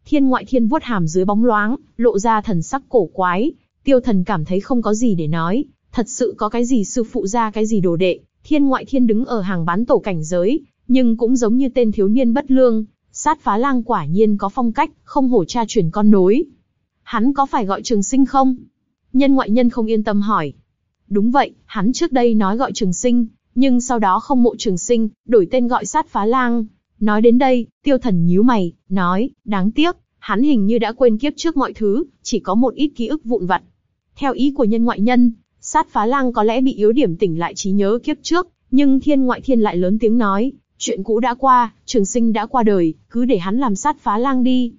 S1: Thiên ngoại thiên vuốt hàm dưới bóng loáng, lộ ra thần sắc cổ quái. Tiêu thần cảm thấy không có gì để nói, thật sự có cái gì sư phụ ra cái gì đồ đệ. Thiên ngoại thiên đứng ở hàng bán tổ cảnh giới, nhưng cũng giống như tên thiếu niên bất lương. Sát phá lang quả nhiên có phong cách, không hổ cha truyền con nối. Hắn có phải gọi trường sinh không? Nhân ngoại nhân không yên tâm hỏi. Đúng vậy, hắn trước đây nói gọi trường sinh, nhưng sau đó không mộ trường sinh, đổi tên gọi sát phá lang. Nói đến đây, tiêu thần nhíu mày, nói, đáng tiếc, hắn hình như đã quên kiếp trước mọi thứ, chỉ có một ít ký ức vụn vặt. Theo ý của nhân ngoại nhân, sát phá lang có lẽ bị yếu điểm tỉnh lại trí nhớ kiếp trước, nhưng thiên ngoại thiên lại lớn tiếng nói, chuyện cũ đã qua, trường sinh đã qua đời, cứ để hắn làm sát phá lang đi.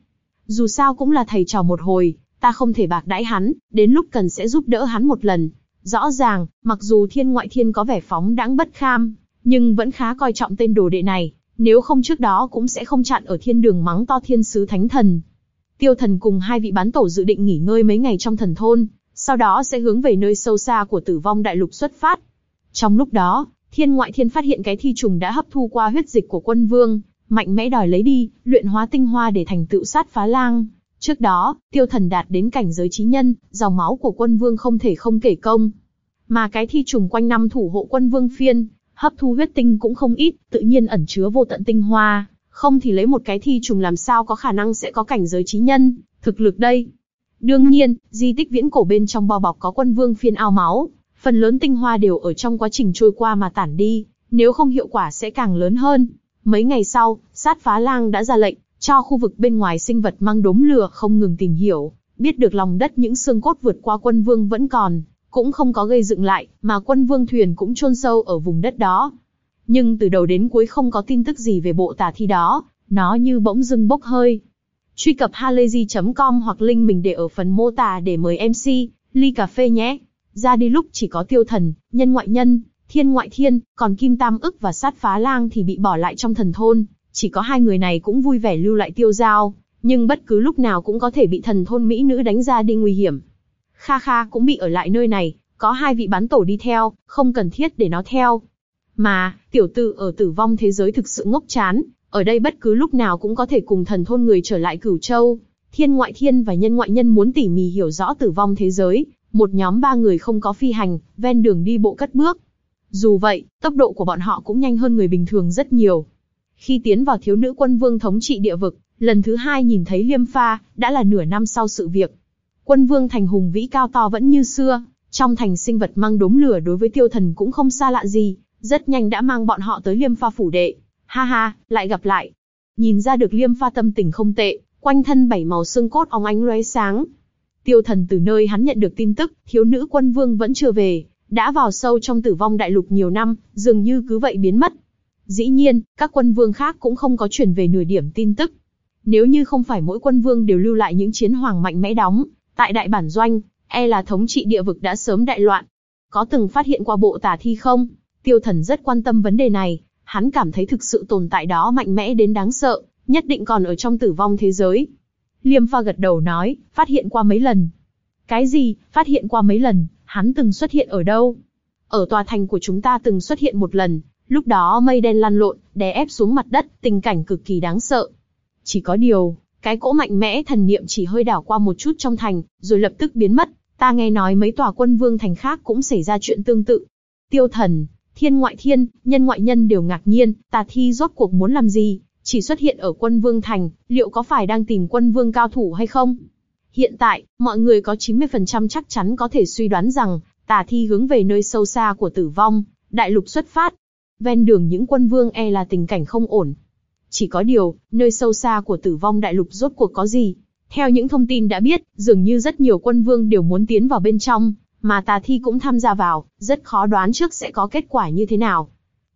S1: Dù sao cũng là thầy trò một hồi, ta không thể bạc đãi hắn, đến lúc cần sẽ giúp đỡ hắn một lần. Rõ ràng, mặc dù thiên ngoại thiên có vẻ phóng đãng bất kham, nhưng vẫn khá coi trọng tên đồ đệ này, nếu không trước đó cũng sẽ không chặn ở thiên đường mắng to thiên sứ thánh thần. Tiêu thần cùng hai vị bán tổ dự định nghỉ ngơi mấy ngày trong thần thôn, sau đó sẽ hướng về nơi sâu xa của tử vong đại lục xuất phát. Trong lúc đó, thiên ngoại thiên phát hiện cái thi trùng đã hấp thu qua huyết dịch của quân vương, mạnh mẽ đòi lấy đi, luyện hóa tinh hoa để thành tựu sát phá lang. Trước đó, tiêu thần đạt đến cảnh giới trí nhân, dòng máu của quân vương không thể không kể công. Mà cái thi trùng quanh năm thủ hộ quân vương phiên, hấp thu huyết tinh cũng không ít, tự nhiên ẩn chứa vô tận tinh hoa, không thì lấy một cái thi trùng làm sao có khả năng sẽ có cảnh giới trí nhân, thực lực đây. Đương nhiên, di tích viễn cổ bên trong bao bọc có quân vương phiên ao máu, phần lớn tinh hoa đều ở trong quá trình trôi qua mà tản đi, nếu không hiệu quả sẽ càng lớn hơn. Mấy ngày sau, sát phá lang đã ra lệnh, cho khu vực bên ngoài sinh vật mang đốm lửa không ngừng tìm hiểu, biết được lòng đất những xương cốt vượt qua quân vương vẫn còn, cũng không có gây dựng lại, mà quân vương thuyền cũng chôn sâu ở vùng đất đó. Nhưng từ đầu đến cuối không có tin tức gì về bộ tà thi đó, nó như bỗng dưng bốc hơi. Truy cập halayzi.com hoặc link mình để ở phần mô tả để mời MC, ly cà phê nhé. Ra đi lúc chỉ có tiêu thần, nhân ngoại nhân, thiên ngoại thiên, còn kim tam ức và sát phá lang thì bị bỏ lại trong thần thôn. Chỉ có hai người này cũng vui vẻ lưu lại tiêu giao, nhưng bất cứ lúc nào cũng có thể bị thần thôn mỹ nữ đánh ra đi nguy hiểm. Kha Kha cũng bị ở lại nơi này, có hai vị bán tổ đi theo, không cần thiết để nó theo. Mà, tiểu tử ở tử vong thế giới thực sự ngốc chán, ở đây bất cứ lúc nào cũng có thể cùng thần thôn người trở lại cửu châu. Thiên ngoại thiên và nhân ngoại nhân muốn tỉ mỉ hiểu rõ tử vong thế giới, một nhóm ba người không có phi hành, ven đường đi bộ cất bước. Dù vậy, tốc độ của bọn họ cũng nhanh hơn người bình thường rất nhiều. Khi tiến vào thiếu nữ quân vương thống trị địa vực, lần thứ hai nhìn thấy liêm pha, đã là nửa năm sau sự việc. Quân vương thành hùng vĩ cao to vẫn như xưa, trong thành sinh vật mang đốm lửa đối với tiêu thần cũng không xa lạ gì, rất nhanh đã mang bọn họ tới liêm pha phủ đệ. Ha ha, lại gặp lại. Nhìn ra được Liêm Pha tâm tình không tệ, quanh thân bảy màu xương cốt óng ánh lóe sáng. Tiêu thần từ nơi hắn nhận được tin tức, thiếu nữ quân vương vẫn chưa về, đã vào sâu trong tử vong đại lục nhiều năm, dường như cứ vậy biến mất. Dĩ nhiên, các quân vương khác cũng không có truyền về nửa điểm tin tức. Nếu như không phải mỗi quân vương đều lưu lại những chiến hoàng mạnh mẽ đóng, tại đại bản doanh, e là thống trị địa vực đã sớm đại loạn. Có từng phát hiện qua bộ tả thi không? Tiêu thần rất quan tâm vấn đề này, hắn cảm thấy thực sự tồn tại đó mạnh mẽ đến đáng sợ, nhất định còn ở trong tử vong thế giới. Liêm pha gật đầu nói, phát hiện qua mấy lần. Cái gì, phát hiện qua mấy lần, hắn từng xuất hiện ở đâu? Ở tòa thành của chúng ta từng xuất hiện một lần, lúc đó mây đen lăn lộn, đè ép xuống mặt đất, tình cảnh cực kỳ đáng sợ. Chỉ có điều, cái cỗ mạnh mẽ thần niệm chỉ hơi đảo qua một chút trong thành, rồi lập tức biến mất. Ta nghe nói mấy tòa quân vương thành khác cũng xảy ra chuyện tương tự. Tiêu thần, thiên ngoại thiên, nhân ngoại nhân đều ngạc nhiên, tà thi rốt cuộc muốn làm gì, chỉ xuất hiện ở quân vương thành, liệu có phải đang tìm quân vương cao thủ hay không? Hiện tại, mọi người có 90% chắc chắn có thể suy đoán rằng, tà thi hướng về nơi sâu xa của tử vong, đại lục xuất phát. Ven đường những quân vương e là tình cảnh không ổn. Chỉ có điều, nơi sâu xa của tử vong đại lục rốt cuộc có gì? Theo những thông tin đã biết, dường như rất nhiều quân vương đều muốn tiến vào bên trong, mà tà thi cũng tham gia vào, rất khó đoán trước sẽ có kết quả như thế nào.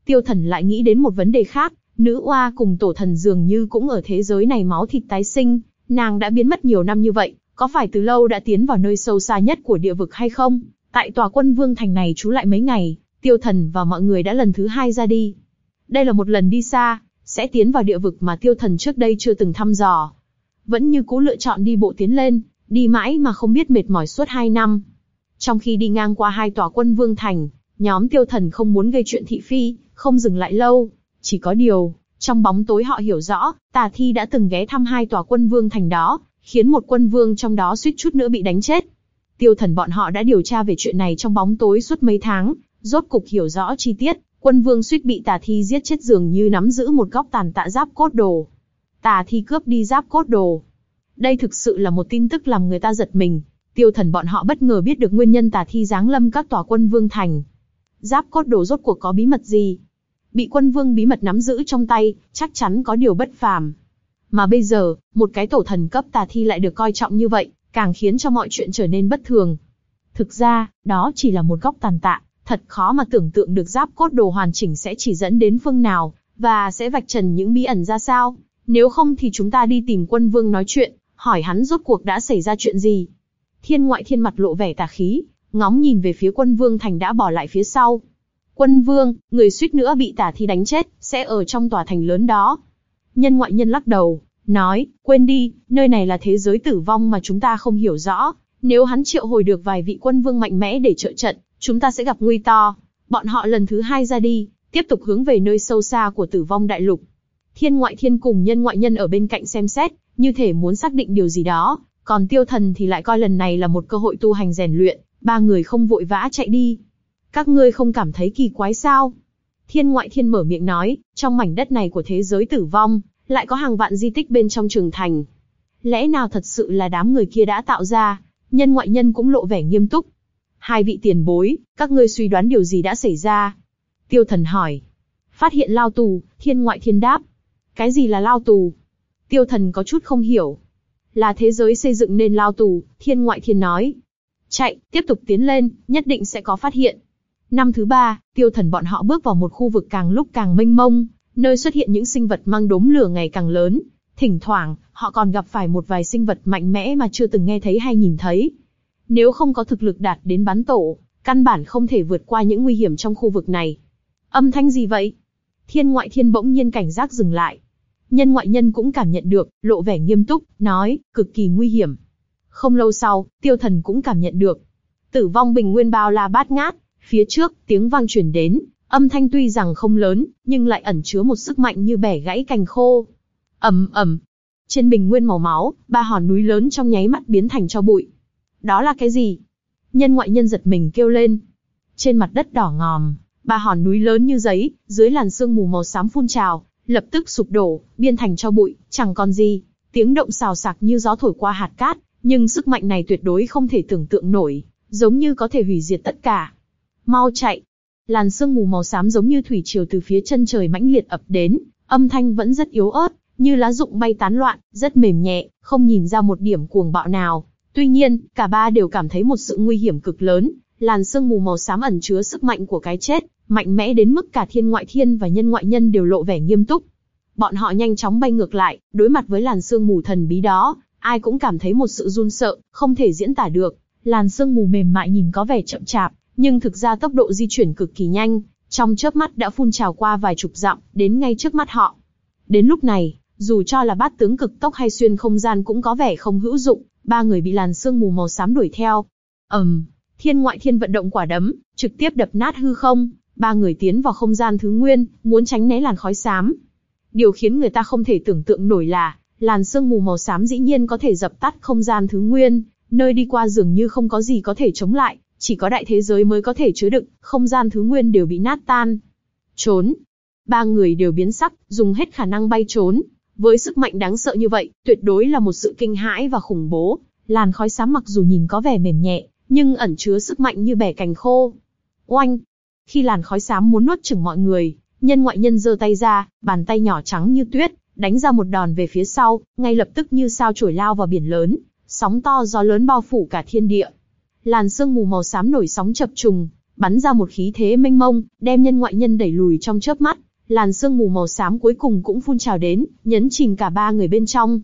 S1: Tiêu thần lại nghĩ đến một vấn đề khác, nữ oa cùng tổ thần dường như cũng ở thế giới này máu thịt tái sinh, nàng đã biến mất nhiều năm như vậy, có phải từ lâu đã tiến vào nơi sâu xa nhất của địa vực hay không? Tại tòa quân vương thành này trú lại mấy ngày, tiêu thần và mọi người đã lần thứ hai ra đi. Đây là một lần đi xa, sẽ tiến vào địa vực mà tiêu thần trước đây chưa từng thăm dò. Vẫn như cũ lựa chọn đi bộ tiến lên, đi mãi mà không biết mệt mỏi suốt hai năm. Trong khi đi ngang qua hai tòa quân vương thành, nhóm tiêu thần không muốn gây chuyện thị phi, không dừng lại lâu. Chỉ có điều, trong bóng tối họ hiểu rõ, tà thi đã từng ghé thăm hai tòa quân vương thành đó, khiến một quân vương trong đó suýt chút nữa bị đánh chết. Tiêu thần bọn họ đã điều tra về chuyện này trong bóng tối suốt mấy tháng, rốt cục hiểu rõ chi tiết, quân vương suýt bị tà thi giết chết dường như nắm giữ một góc tàn tạ giáp cốt đồ. Tà thi cướp đi giáp cốt đồ. Đây thực sự là một tin tức làm người ta giật mình, tiêu thần bọn họ bất ngờ biết được nguyên nhân tà thi giáng lâm các tòa quân vương thành. Giáp cốt đồ rốt cuộc có bí mật gì? Bị quân vương bí mật nắm giữ trong tay, chắc chắn có điều bất phàm. Mà bây giờ, một cái tổ thần cấp tà thi lại được coi trọng như vậy, càng khiến cho mọi chuyện trở nên bất thường. Thực ra, đó chỉ là một góc tàn tạ, thật khó mà tưởng tượng được giáp cốt đồ hoàn chỉnh sẽ chỉ dẫn đến phương nào, và sẽ vạch trần những bí ẩn ra sao. Nếu không thì chúng ta đi tìm quân vương nói chuyện, hỏi hắn rốt cuộc đã xảy ra chuyện gì. Thiên ngoại thiên mặt lộ vẻ tà khí, ngóng nhìn về phía quân vương thành đã bỏ lại phía sau. Quân vương, người suýt nữa bị tà thi đánh chết, sẽ ở trong tòa thành lớn đó. Nhân ngoại nhân lắc đầu, nói, quên đi, nơi này là thế giới tử vong mà chúng ta không hiểu rõ. Nếu hắn triệu hồi được vài vị quân vương mạnh mẽ để trợ trận, chúng ta sẽ gặp nguy to. Bọn họ lần thứ hai ra đi, tiếp tục hướng về nơi sâu xa của tử vong đại lục. Thiên ngoại thiên cùng nhân ngoại nhân ở bên cạnh xem xét, như thể muốn xác định điều gì đó, còn tiêu thần thì lại coi lần này là một cơ hội tu hành rèn luyện, ba người không vội vã chạy đi. Các ngươi không cảm thấy kỳ quái sao? Thiên ngoại thiên mở miệng nói, trong mảnh đất này của thế giới tử vong, lại có hàng vạn di tích bên trong trường thành. Lẽ nào thật sự là đám người kia đã tạo ra? Nhân ngoại nhân cũng lộ vẻ nghiêm túc. Hai vị tiền bối, các ngươi suy đoán điều gì đã xảy ra? Tiêu thần hỏi. Phát hiện lao tù, thiên ngoại thiên đáp. Cái gì là lao tù? Tiêu thần có chút không hiểu. Là thế giới xây dựng nên lao tù, thiên ngoại thiên nói. Chạy, tiếp tục tiến lên, nhất định sẽ có phát hiện. Năm thứ ba, tiêu thần bọn họ bước vào một khu vực càng lúc càng mênh mông, nơi xuất hiện những sinh vật mang đốm lửa ngày càng lớn. Thỉnh thoảng, họ còn gặp phải một vài sinh vật mạnh mẽ mà chưa từng nghe thấy hay nhìn thấy. Nếu không có thực lực đạt đến bắn tổ, căn bản không thể vượt qua những nguy hiểm trong khu vực này. Âm thanh gì vậy? Thiên ngoại thiên bỗng nhiên cảnh giác dừng lại. Nhân ngoại nhân cũng cảm nhận được, lộ vẻ nghiêm túc, nói, cực kỳ nguy hiểm. Không lâu sau, tiêu thần cũng cảm nhận được. Tử vong bình nguyên bao la bát ngát, phía trước, tiếng vang chuyển đến, âm thanh tuy rằng không lớn, nhưng lại ẩn chứa một sức mạnh như bẻ gãy cành khô. ầm ầm, trên bình nguyên màu máu, ba hòn núi lớn trong nháy mắt biến thành cho bụi. Đó là cái gì? Nhân ngoại nhân giật mình kêu lên. Trên mặt đất đỏ ngòm, ba hòn núi lớn như giấy, dưới làn sương mù màu xám phun trào, lập tức sụp đổ, biên thành cho bụi, chẳng còn gì. Tiếng động xào sạc như gió thổi qua hạt cát, nhưng sức mạnh này tuyệt đối không thể tưởng tượng nổi, giống như có thể hủy diệt tất cả. Mau chạy! Làn sương mù màu xám giống như thủy triều từ phía chân trời mãnh liệt ập đến, âm thanh vẫn rất yếu ớt, như lá rụng bay tán loạn, rất mềm nhẹ, không nhìn ra một điểm cuồng bạo nào. Tuy nhiên, cả ba đều cảm thấy một sự nguy hiểm cực lớn, làn sương mù màu xám ẩn chứa sức mạnh của cái chết, mạnh mẽ đến mức cả thiên ngoại thiên và nhân ngoại nhân đều lộ vẻ nghiêm túc. Bọn họ nhanh chóng bay ngược lại, đối mặt với làn sương mù thần bí đó, ai cũng cảm thấy một sự run sợ, không thể diễn tả được. Làn sương mù mềm mại nhìn có vẻ chậm chạp, nhưng thực ra tốc độ di chuyển cực kỳ nhanh, trong chớp mắt đã phun trào qua vài chục dặm, đến ngay trước mắt họ. Đến lúc này, dù cho là bát tướng cực tốc hay xuyên không gian cũng có vẻ không hữu dụng, ba người bị làn sương mù màu xám đuổi theo. ầm, um, thiên ngoại thiên vận động quả đấm, trực tiếp đập nát hư không, ba người tiến vào không gian thứ nguyên, muốn tránh né làn khói xám. Điều khiến người ta không thể tưởng tượng nổi là, làn sương mù màu xám dĩ nhiên có thể dập tắt không gian thứ nguyên, nơi đi qua dường như không có gì có thể chống lại, chỉ có đại thế giới mới có thể chứa đựng, không gian thứ nguyên đều bị nát tan. Trốn. Ba người đều biến sắc, dùng hết khả năng bay trốn. Với sức mạnh đáng sợ như vậy, tuyệt đối là một sự kinh hãi và khủng bố. Làn khói xám mặc dù nhìn có vẻ mềm nhẹ, nhưng ẩn chứa sức mạnh như bẻ cành khô. Oanh! Khi làn khói xám muốn nuốt chửng mọi người, nhân ngoại nhân giơ tay ra, bàn tay nhỏ trắng như tuyết, đánh ra một đòn về phía sau, ngay lập tức như sao chổi lao vào biển lớn, sóng to gió lớn bao phủ cả thiên địa. Làn sương mù màu xám nổi sóng chập trùng, bắn ra một khí thế mênh mông, đem nhân ngoại nhân đẩy lùi trong chớp mắt. Làn sương mù màu xám cuối cùng cũng phun trào đến, nhấn chìm cả ba người bên trong.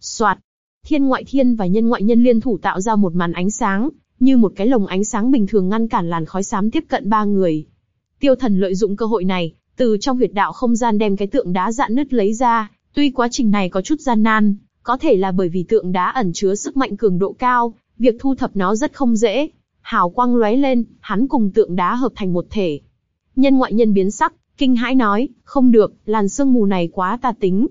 S1: Soạt, thiên ngoại thiên và nhân ngoại nhân liên thủ tạo ra một màn ánh sáng, như một cái lồng ánh sáng bình thường ngăn cản làn khói xám tiếp cận ba người. Tiêu thần lợi dụng cơ hội này, từ trong huyệt đạo không gian đem cái tượng đá dạn nứt lấy ra, tuy quá trình này có chút gian nan, có thể là bởi vì tượng đá ẩn chứa sức mạnh cường độ cao, việc thu thập nó rất không dễ. Hào quang lóe lên, hắn cùng tượng đá hợp thành một thể. Nhân ngoại nhân biến sắc, kinh hãi nói, không được, làn sương mù này quá tà tính.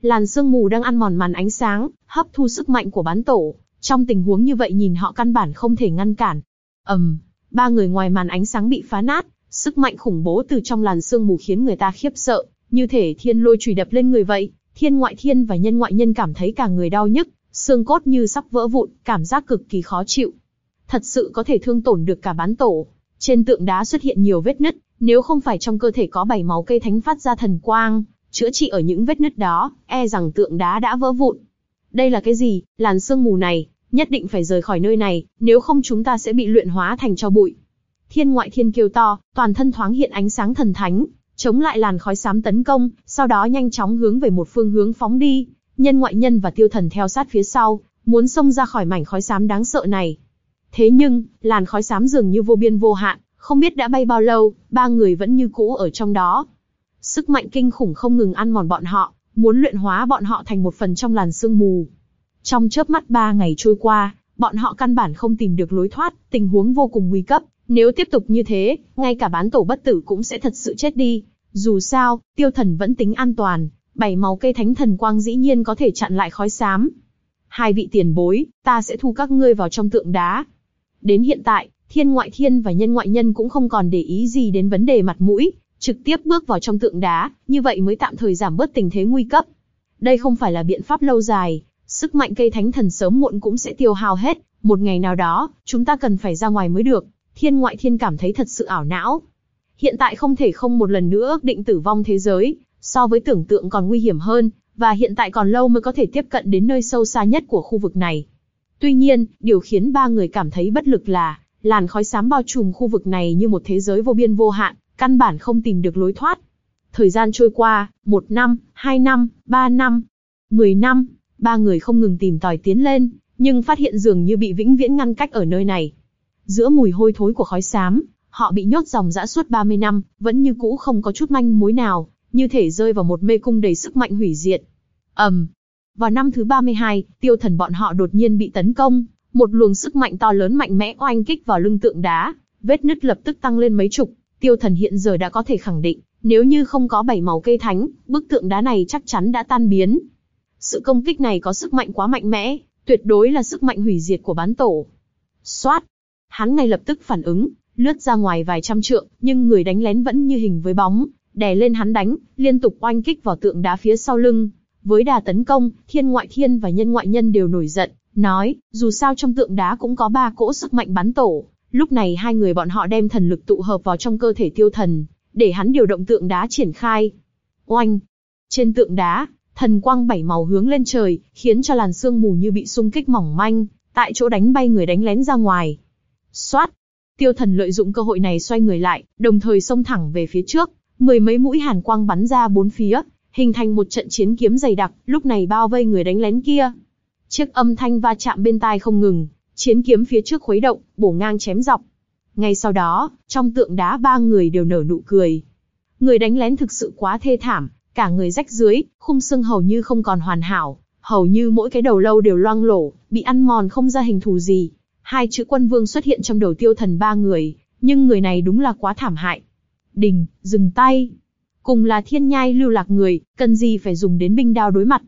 S1: Làn sương mù đang ăn mòn màn ánh sáng, hấp thu sức mạnh của bán tổ. Trong tình huống như vậy nhìn họ căn bản không thể ngăn cản. ầm, um, ba người ngoài màn ánh sáng bị phá nát, sức mạnh khủng bố từ trong làn sương mù khiến người ta khiếp sợ, như thể thiên lôi chùy đập lên người vậy. Thiên ngoại thiên và nhân ngoại nhân cảm thấy cả người đau nhức, xương cốt như sắp vỡ vụn, cảm giác cực kỳ khó chịu. Thật sự có thể thương tổn được cả bán tổ. Trên tượng đá xuất hiện nhiều vết nứt, nếu không phải trong cơ thể có bảy máu cây thánh phát ra thần quang, chữa trị ở những vết nứt đó, e rằng tượng đá đã vỡ vụn. Đây là cái gì? Làn sương mù này, nhất định phải rời khỏi nơi này, nếu không chúng ta sẽ bị luyện hóa thành cho bụi. Thiên ngoại thiên kêu to, toàn thân thoáng hiện ánh sáng thần thánh, chống lại làn khói xám tấn công, sau đó nhanh chóng hướng về một phương hướng phóng đi. Nhân ngoại nhân và tiêu thần theo sát phía sau, muốn xông ra khỏi mảnh khói xám đáng sợ này. Thế nhưng, làn khói xám dường như vô biên vô hạn, không biết đã bay bao lâu, ba người vẫn như cũ ở trong đó. Sức mạnh kinh khủng không ngừng ăn mòn bọn họ, muốn luyện hóa bọn họ thành một phần trong làn sương mù. Trong chớp mắt ba ngày trôi qua, bọn họ căn bản không tìm được lối thoát, tình huống vô cùng nguy cấp. Nếu tiếp tục như thế, ngay cả bán tổ bất tử cũng sẽ thật sự chết đi. Dù sao, tiêu thần vẫn tính an toàn, bảy màu cây thánh thần quang dĩ nhiên có thể chặn lại khói xám. Hai vị tiền bối, ta sẽ thu các ngươi vào trong tượng đá. Đến hiện tại, thiên ngoại thiên và nhân ngoại nhân cũng không còn để ý gì đến vấn đề mặt mũi, trực tiếp bước vào trong tượng đá, như vậy mới tạm thời giảm bớt tình thế nguy cấp. Đây không phải là biện pháp lâu dài, sức mạnh cây thánh thần sớm muộn cũng sẽ tiêu hao hết, một ngày nào đó, chúng ta cần phải ra ngoài mới được. Thiên ngoại thiên cảm thấy thật sự ảo não. Hiện tại không thể không một lần nữa ước định tử vong thế giới, so với tưởng tượng còn nguy hiểm hơn, và hiện tại còn lâu mới có thể tiếp cận đến nơi sâu xa nhất của khu vực này. Tuy nhiên, điều khiến ba người cảm thấy bất lực là, làn khói xám bao trùm khu vực này như một thế giới vô biên vô hạn, căn bản không tìm được lối thoát. Thời gian trôi qua, một năm, hai năm, ba năm, mười năm, ba người không ngừng tìm tòi tiến lên, nhưng phát hiện dường như bị vĩnh viễn ngăn cách ở nơi này. Giữa mùi hôi thối của khói xám, họ bị nhốt dòng dã suốt 30 năm, vẫn như cũ không có chút manh mối nào, như thể rơi vào một mê cung đầy sức mạnh hủy diệt. ầm, um, vào năm thứ 32, tiêu thần bọn họ đột nhiên bị tấn công, một luồng sức mạnh to lớn mạnh mẽ oanh kích vào lưng tượng đá, vết nứt lập tức tăng lên mấy chục. Tiêu thần hiện giờ đã có thể khẳng định, nếu như không có bảy màu cây thánh, bức tượng đá này chắc chắn đã tan biến. Sự công kích này có sức mạnh quá mạnh mẽ, tuyệt đối là sức mạnh hủy diệt của bán tổ. Xoát! Hắn ngay lập tức phản ứng, lướt ra ngoài vài trăm trượng, nhưng người đánh lén vẫn như hình với bóng, đè lên hắn đánh, liên tục oanh kích vào tượng đá phía sau lưng. Với đà tấn công, thiên ngoại thiên và nhân ngoại nhân đều nổi giận, nói, dù sao trong tượng đá cũng có ba cỗ sức mạnh bắn tổ. Lúc này hai người bọn họ đem thần lực tụ hợp vào trong cơ thể tiêu thần, để hắn điều động tượng đá triển khai. Oanh! Trên tượng đá, thần quang bảy màu hướng lên trời, khiến cho làn sương mù như bị xung kích mỏng manh, tại chỗ đánh bay người đánh lén ra ngoài. Xoát! Tiêu thần lợi dụng cơ hội này xoay người lại, đồng thời xông thẳng về phía trước, mười mấy mũi hàn quang bắn ra bốn phía, hình thành một trận chiến kiếm dày đặc, lúc này bao vây người đánh lén kia. Chiếc âm thanh va chạm bên tai không ngừng, chiến kiếm phía trước khuấy động, bổ ngang chém dọc. Ngay sau đó, trong tượng đá ba người đều nở nụ cười. Người đánh lén thực sự quá thê thảm, cả người rách dưới, khung xương hầu như không còn hoàn hảo, hầu như mỗi cái đầu lâu đều loang lổ, bị ăn mòn không ra hình thù gì. Hai chữ quân vương xuất hiện trong đầu tiêu thần ba người, nhưng người này đúng là quá thảm hại. Đình, dừng tay. Cùng là thiên nhai lưu lạc người, cần gì phải dùng đến binh đao đối mặt.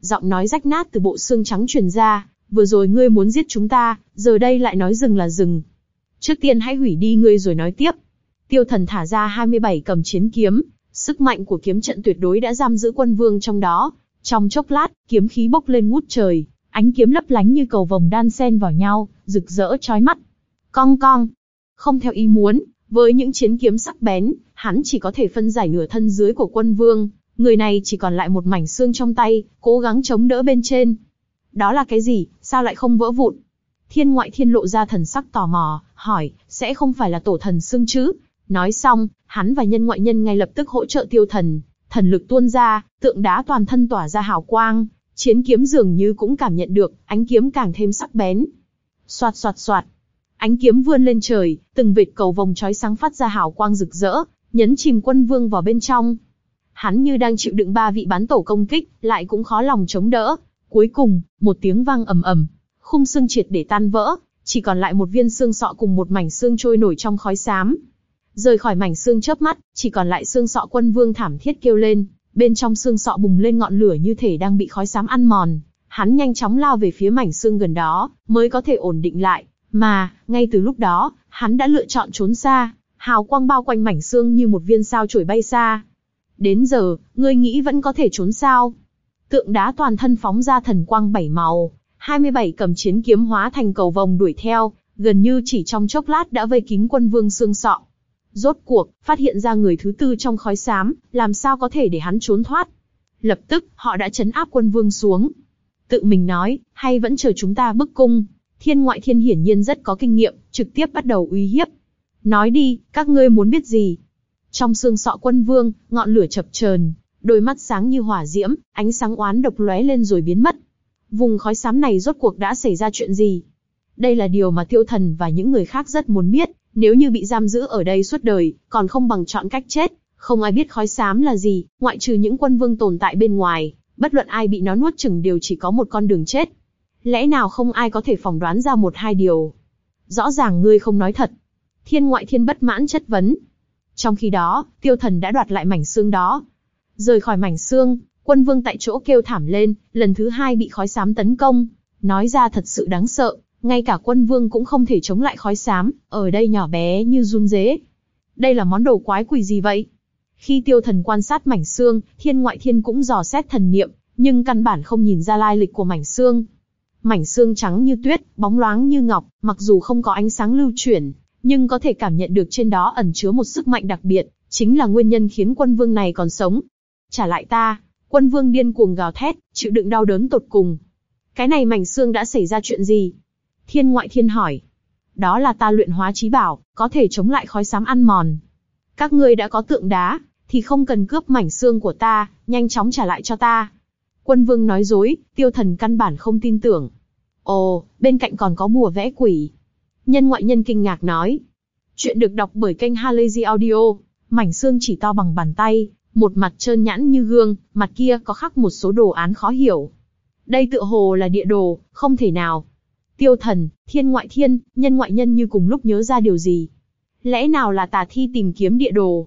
S1: Giọng nói rách nát từ bộ xương trắng truyền ra, vừa rồi ngươi muốn giết chúng ta, giờ đây lại nói dừng là dừng. Trước tiên hãy hủy đi ngươi rồi nói tiếp. Tiêu thần thả ra 27 cầm chiến kiếm, sức mạnh của kiếm trận tuyệt đối đã giam giữ quân vương trong đó. Trong chốc lát, kiếm khí bốc lên ngút trời, ánh kiếm lấp lánh như cầu vồng đan xen vào nhau, rực rỡ chói mắt. Cong cong. Không theo ý muốn, với những chiến kiếm sắc bén, hắn chỉ có thể phân giải nửa thân dưới của quân vương, người này chỉ còn lại một mảnh xương trong tay, cố gắng chống đỡ bên trên. Đó là cái gì, sao lại không vỡ vụn? Thiên ngoại thiên lộ ra thần sắc tò mò, hỏi, sẽ không phải là tổ thần xương chứ? Nói xong, hắn và nhân ngoại nhân ngay lập tức hỗ trợ tiêu thần, thần lực tuôn ra, tượng đá toàn thân tỏa ra hào quang, chiến kiếm dường như cũng cảm nhận được, ánh kiếm càng thêm sắc bén. Xoạt xoạt xoạt, ánh kiếm vươn lên trời, từng vệt cầu vòng chói sáng phát ra hào quang rực rỡ, nhấn chìm quân vương vào bên trong. Hắn như đang chịu đựng ba vị bán tổ công kích, lại cũng khó lòng chống đỡ. Cuối cùng, một tiếng vang ầm ầm, khung xương triệt để tan vỡ, chỉ còn lại một viên xương sọ cùng một mảnh xương trôi nổi trong khói xám. Rời khỏi mảnh xương chớp mắt, chỉ còn lại xương sọ quân vương thảm thiết kêu lên, bên trong xương sọ bùng lên ngọn lửa như thể đang bị khói xám ăn mòn. Hắn nhanh chóng lao về phía mảnh xương gần đó, mới có thể ổn định lại. Mà, ngay từ lúc đó, hắn đã lựa chọn trốn xa, hào quang bao quanh mảnh xương như một viên sao chổi bay xa. Đến giờ, ngươi nghĩ vẫn có thể trốn sao? Tượng đá toàn thân phóng ra thần quang bảy màu, 27 cầm chiến kiếm hóa thành cầu vòng đuổi theo, gần như chỉ trong chốc lát đã vây kín quân vương xương sọ. Rốt cuộc, phát hiện ra người thứ tư trong khói xám, làm sao có thể để hắn trốn thoát. Lập tức, họ đã chấn áp quân vương xuống. Tự mình nói, hay vẫn chờ chúng ta bức cung. Thiên ngoại thiên hiển nhiên rất có kinh nghiệm, trực tiếp bắt đầu uy hiếp. Nói đi, các ngươi muốn biết gì? Trong xương sọ quân vương, ngọn lửa chập chờn, đôi mắt sáng như hỏa diễm, ánh sáng oán độc lóe lên rồi biến mất. Vùng khói xám này rốt cuộc đã xảy ra chuyện gì? Đây là điều mà tiêu thần và những người khác rất muốn biết, nếu như bị giam giữ ở đây suốt đời, còn không bằng chọn cách chết. Không ai biết khói xám là gì, ngoại trừ những quân vương tồn tại bên ngoài, bất luận ai bị nó nuốt chửng đều chỉ có một con đường chết. Lẽ nào không ai có thể phỏng đoán ra một hai điều? Rõ ràng ngươi không nói thật. Thiên ngoại thiên bất mãn chất vấn. Trong khi đó, tiêu thần đã đoạt lại mảnh xương đó. Rời khỏi mảnh xương, quân vương tại chỗ kêu thảm lên, lần thứ hai bị khói xám tấn công. Nói ra thật sự đáng sợ, ngay cả quân vương cũng không thể chống lại khói xám, ở đây nhỏ bé như run dế. Đây là món đồ quái quỷ gì vậy? Khi tiêu thần quan sát mảnh xương, thiên ngoại thiên cũng dò xét thần niệm, nhưng căn bản không nhìn ra lai lịch của mảnh xương. Mảnh xương trắng như tuyết, bóng loáng như ngọc, mặc dù không có ánh sáng lưu chuyển, nhưng có thể cảm nhận được trên đó ẩn chứa một sức mạnh đặc biệt, chính là nguyên nhân khiến quân vương này còn sống. Trả lại ta, quân vương điên cuồng gào thét, chịu đựng đau đớn tột cùng. Cái này mảnh xương đã xảy ra chuyện gì? Thiên ngoại thiên hỏi. Đó là ta luyện hóa trí bảo, có thể chống lại khói xám ăn mòn. Các ngươi đã có tượng đá, thì không cần cướp mảnh xương của ta, nhanh chóng trả lại cho ta. Quân vương nói dối, tiêu thần căn bản không tin tưởng. Ồ, bên cạnh còn có bùa vẽ quỷ. Nhân ngoại nhân kinh ngạc nói. Chuyện được đọc bởi kênh Halazy Audio. Mảnh xương chỉ to bằng bàn tay, một mặt trơn nhẵn như gương, mặt kia có khắc một số đồ án khó hiểu. Đây tựa hồ là địa đồ, không thể nào. Tiêu thần, thiên ngoại thiên, nhân ngoại nhân như cùng lúc nhớ ra điều gì. Lẽ nào là tà thi tìm kiếm địa đồ?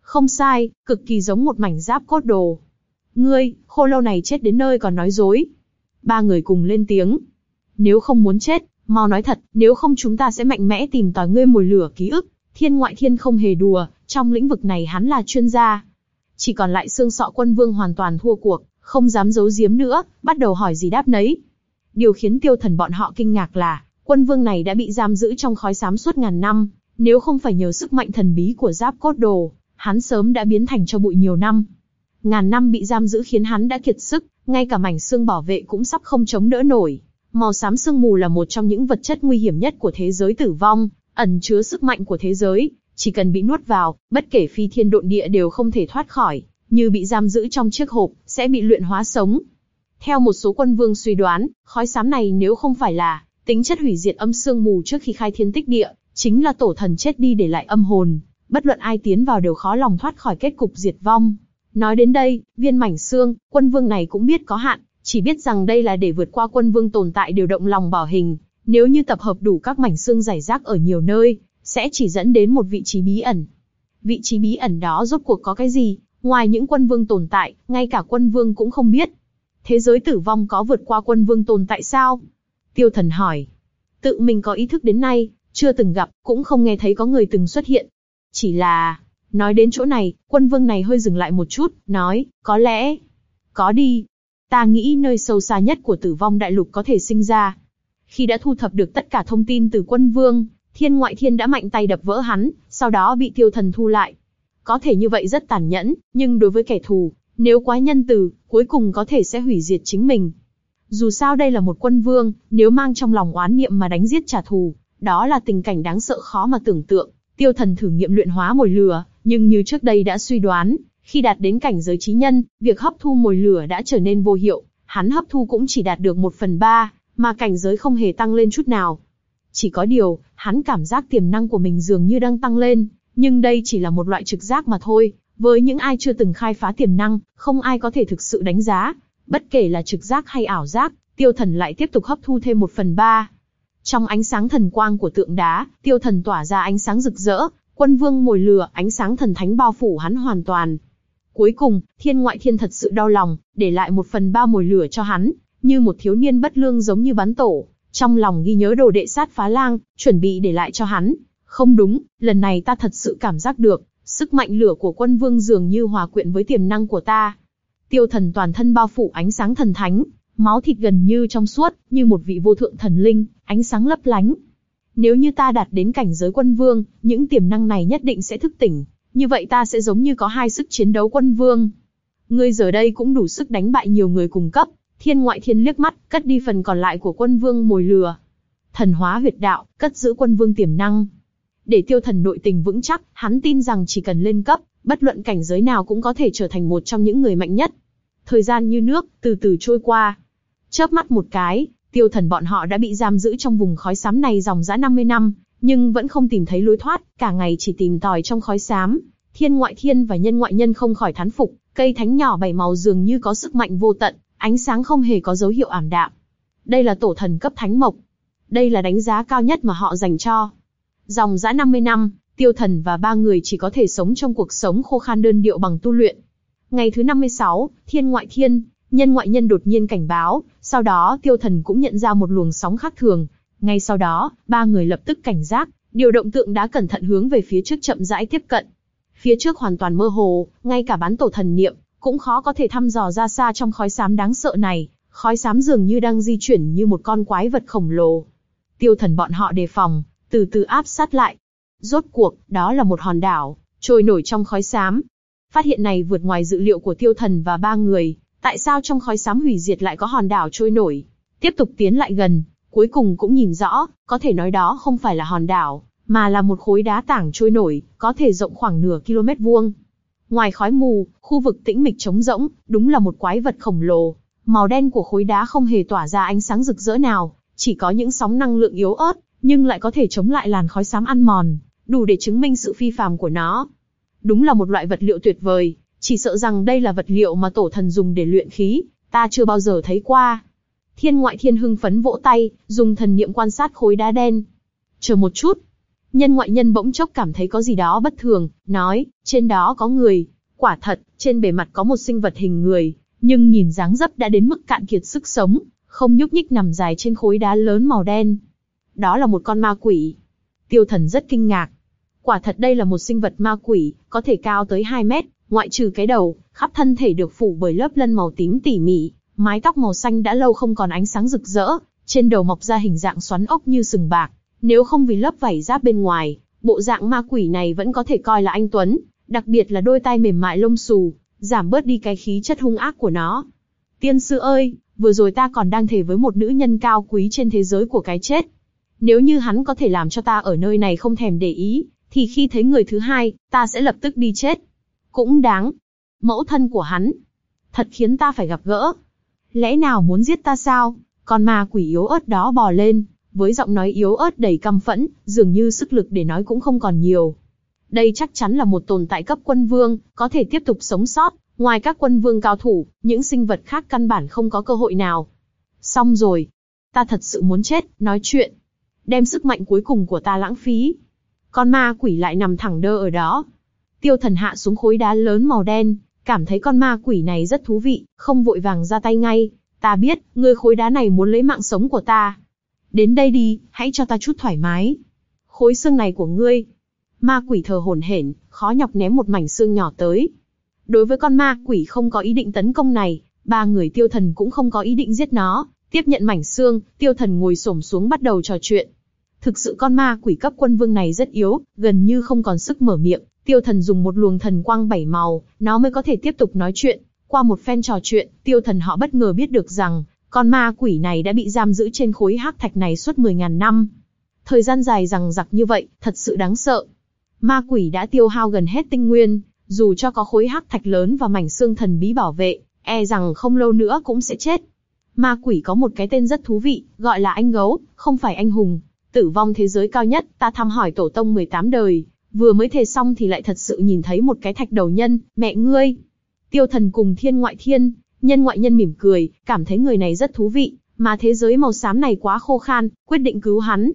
S1: Không sai, cực kỳ giống một mảnh giáp cốt đồ. Ngươi, khô lâu này chết đến nơi còn nói dối. Ba người cùng lên tiếng. Nếu không muốn chết, mau nói thật, nếu không chúng ta sẽ mạnh mẽ tìm tòi ngươi mồi lửa ký ức. Thiên ngoại thiên không hề đùa, trong lĩnh vực này hắn là chuyên gia. Chỉ còn lại xương sọ quân vương hoàn toàn thua cuộc, không dám giấu giếm nữa, bắt đầu hỏi gì đáp nấy. Điều khiến tiêu thần bọn họ kinh ngạc là, quân vương này đã bị giam giữ trong khói xám suốt ngàn năm, nếu không phải nhờ sức mạnh thần bí của giáp cốt đồ, hắn sớm đã biến thành cho bụi nhiều năm. Ngàn năm bị giam giữ khiến hắn đã kiệt sức, ngay cả mảnh xương bảo vệ cũng sắp không chống đỡ nổi. Màu xám sương mù là một trong những vật chất nguy hiểm nhất của thế giới tử vong, ẩn chứa sức mạnh của thế giới, chỉ cần bị nuốt vào, bất kể phi thiên độn địa đều không thể thoát khỏi, như bị giam giữ trong chiếc hộp, sẽ bị luyện hóa sống. Theo một số quân vương suy đoán, khói xám này nếu không phải là tính chất hủy diệt âm sương mù trước khi khai thiên tích địa, chính là tổ thần chết đi để lại âm hồn, bất luận ai tiến vào đều khó lòng thoát khỏi kết cục diệt vong. Nói đến đây, viên mảnh xương, quân vương này cũng biết có hạn, chỉ biết rằng đây là để vượt qua quân vương tồn tại điều động lòng bảo hình. Nếu như tập hợp đủ các mảnh xương giải rác ở nhiều nơi, sẽ chỉ dẫn đến một vị trí bí ẩn. Vị trí bí ẩn đó rốt cuộc có cái gì? Ngoài những quân vương tồn tại, ngay cả quân vương cũng không biết. Thế giới tử vong có vượt qua quân vương tồn tại sao? Tiêu thần hỏi. Tự mình có ý thức đến nay, chưa từng gặp, cũng không nghe thấy có người từng xuất hiện. Chỉ là, nói đến chỗ này, quân vương này hơi dừng lại một chút, nói, có lẽ, có đi. Ta nghĩ nơi sâu xa nhất của tử vong đại lục có thể sinh ra. Khi đã thu thập được tất cả thông tin từ quân vương, thiên ngoại thiên đã mạnh tay đập vỡ hắn, sau đó bị tiêu thần thu lại. Có thể như vậy rất tàn nhẫn, nhưng đối với kẻ thù, nếu quá nhân từ, cuối cùng có thể sẽ hủy diệt chính mình. Dù sao đây là một quân vương, nếu mang trong lòng oán niệm mà đánh giết trả thù, đó là tình cảnh đáng sợ khó mà tưởng tượng. Tiêu thần thử nghiệm luyện hóa mồi lửa, nhưng như trước đây đã suy đoán, khi đạt đến cảnh giới trí nhân, việc hấp thu mồi lửa đã trở nên vô hiệu, hắn hấp thu cũng chỉ đạt được một phần ba, mà cảnh giới không hề tăng lên chút nào. Chỉ có điều, hắn cảm giác tiềm năng của mình dường như đang tăng lên, nhưng đây chỉ là một loại trực giác mà thôi. Với những ai chưa từng khai phá tiềm năng, không ai có thể thực sự đánh giá. Bất kể là trực giác hay ảo giác, tiêu thần lại tiếp tục hấp thu thêm một phần ba. Trong ánh sáng thần quang của tượng đá, tiêu thần tỏa ra ánh sáng rực rỡ, quân vương mồi lửa, ánh sáng thần thánh bao phủ hắn hoàn toàn. Cuối cùng, thiên ngoại thiên thật sự đau lòng, để lại một phần ba mồi lửa cho hắn, như một thiếu niên bất lương giống như bắn tổ. Trong lòng ghi nhớ đồ đệ sát phá lang, chuẩn bị để lại cho hắn. Không đúng, lần này ta thật sự cảm giác được, sức mạnh lửa của quân vương dường như hòa quyện với tiềm năng của ta. Tiêu thần toàn thân bao phủ ánh sáng thần thánh, máu thịt gần như trong suốt, như một vị vô thượng thần linh, ánh sáng lấp lánh. Nếu như ta đạt đến cảnh giới quân vương, những tiềm năng này nhất định sẽ thức tỉnh, như vậy ta sẽ giống như có hai sức chiến đấu quân vương. Ngươi giờ đây cũng đủ sức đánh bại nhiều người cùng cấp, thiên ngoại thiên liếc mắt, cất đi phần còn lại của quân vương mồi lừa. Thần hóa huyệt đạo, cất giữ quân vương tiềm năng. Để tiêu thần nội tình vững chắc, hắn tin rằng chỉ cần lên cấp, bất luận cảnh giới nào cũng có thể trở thành một trong những người mạnh nhất. Thời gian như nước, từ từ trôi qua. Chớp mắt một cái, tiêu thần bọn họ đã bị giam giữ trong vùng khói xám này dòng dã 50 năm, nhưng vẫn không tìm thấy lối thoát, cả ngày chỉ tìm tòi trong khói xám. Thiên ngoại thiên và nhân ngoại nhân không khỏi thán phục, cây thánh nhỏ bảy màu dường như có sức mạnh vô tận, ánh sáng không hề có dấu hiệu ảm đạm. Đây là tổ thần cấp thánh mộc. Đây là đánh giá cao nhất mà họ dành cho. Dòng dã 50 năm, tiêu thần và ba người chỉ có thể sống trong cuộc sống khô khan đơn điệu bằng tu luyện. Ngày thứ 56, thiên ngoại thiên, nhân ngoại nhân đột nhiên cảnh báo, sau đó tiêu thần cũng nhận ra một luồng sóng khác thường. Ngay sau đó, ba người lập tức cảnh giác, điều động tượng đá cẩn thận hướng về phía trước chậm rãi tiếp cận. Phía trước hoàn toàn mơ hồ, ngay cả bán tổ thần niệm, cũng khó có thể thăm dò ra xa trong khói xám đáng sợ này. Khói xám dường như đang di chuyển như một con quái vật khổng lồ. Tiêu thần bọn họ đề phòng, từ từ áp sát lại. Rốt cuộc, đó là một hòn đảo, trôi nổi trong khói xám. Phát hiện này vượt ngoài dự liệu của tiêu thần và ba người, tại sao trong khói xám hủy diệt lại có hòn đảo trôi nổi. Tiếp tục tiến lại gần, cuối cùng cũng nhìn rõ, có thể nói đó không phải là hòn đảo, mà là một khối đá tảng trôi nổi, có thể rộng khoảng nửa km vuông. Ngoài khói mù, khu vực tĩnh mịch trống rỗng, đúng là một quái vật khổng lồ. Màu đen của khối đá không hề tỏa ra ánh sáng rực rỡ nào, chỉ có những sóng năng lượng yếu ớt, nhưng lại có thể chống lại làn khói xám ăn mòn, đủ để chứng minh sự phi phàm của nó. Đúng là một loại vật liệu tuyệt vời, chỉ sợ rằng đây là vật liệu mà tổ thần dùng để luyện khí, ta chưa bao giờ thấy qua. Thiên ngoại thiên hưng phấn vỗ tay, dùng thần niệm quan sát khối đá đen. Chờ một chút. Nhân ngoại nhân bỗng chốc cảm thấy có gì đó bất thường, nói, trên đó có người. Quả thật, trên bề mặt có một sinh vật hình người, nhưng nhìn dáng dấp đã đến mức cạn kiệt sức sống, không nhúc nhích nằm dài trên khối đá lớn màu đen. Đó là một con ma quỷ. Tiêu thần rất kinh ngạc. Quả thật đây là một sinh vật ma quỷ, có thể cao tới 2 mét, ngoại trừ cái đầu, khắp thân thể được phủ bởi lớp lân màu tím tỉ mỉ, mái tóc màu xanh đã lâu không còn ánh sáng rực rỡ, trên đầu mọc ra hình dạng xoắn ốc như sừng bạc. Nếu không vì lớp vảy giáp bên ngoài, bộ dạng ma quỷ này vẫn có thể coi là anh Tuấn, đặc biệt là đôi tay mềm mại lông xù, giảm bớt đi cái khí chất hung ác của nó. Tiên sư ơi, vừa rồi ta còn đang thề với một nữ nhân cao quý trên thế giới của cái chết. Nếu như hắn có thể làm cho ta ở nơi này không thèm để ý, thì khi thấy người thứ hai, ta sẽ lập tức đi chết. Cũng đáng. Mẫu thân của hắn. Thật khiến ta phải gặp gỡ. Lẽ nào muốn giết ta sao? Con ma quỷ yếu ớt đó bò lên, với giọng nói yếu ớt đầy căm phẫn, dường như sức lực để nói cũng không còn nhiều. Đây chắc chắn là một tồn tại cấp quân vương, có thể tiếp tục sống sót, ngoài các quân vương cao thủ, những sinh vật khác căn bản không có cơ hội nào. Xong rồi. Ta thật sự muốn chết, nói chuyện. Đem sức mạnh cuối cùng của ta lãng phí. Con ma quỷ lại nằm thẳng đơ ở đó. Tiêu thần hạ xuống khối đá lớn màu đen, cảm thấy con ma quỷ này rất thú vị, không vội vàng ra tay ngay. Ta biết, ngươi khối đá này muốn lấy mạng sống của ta. Đến đây đi, hãy cho ta chút thoải mái. Khối xương này của ngươi. Ma quỷ thờ hổn hển, khó nhọc ném một mảnh xương nhỏ tới. Đối với con ma quỷ không có ý định tấn công này, ba người tiêu thần cũng không có ý định giết nó. Tiếp nhận mảnh xương, tiêu thần ngồi xổm xuống bắt đầu trò chuyện. Thực sự con ma quỷ cấp quân vương này rất yếu, gần như không còn sức mở miệng. Tiêu thần dùng một luồng thần quang bảy màu, nó mới có thể tiếp tục nói chuyện. Qua một phen trò chuyện, tiêu thần họ bất ngờ biết được rằng, con ma quỷ này đã bị giam giữ trên khối hắc thạch này suốt 10.000 năm. Thời gian dài rằng giặc như vậy, thật sự đáng sợ. Ma quỷ đã tiêu hao gần hết tinh nguyên, dù cho có khối hắc thạch lớn và mảnh xương thần bí bảo vệ, e rằng không lâu nữa cũng sẽ chết. Ma quỷ có một cái tên rất thú vị, gọi là anh gấu, không phải anh hùng. Tử vong thế giới cao nhất, ta thăm hỏi tổ tông 18 đời, vừa mới thề xong thì lại thật sự nhìn thấy một cái thạch đầu nhân, mẹ ngươi. Tiêu thần cùng thiên ngoại thiên, nhân ngoại nhân mỉm cười, cảm thấy người này rất thú vị, mà thế giới màu xám này quá khô khan, quyết định cứu hắn.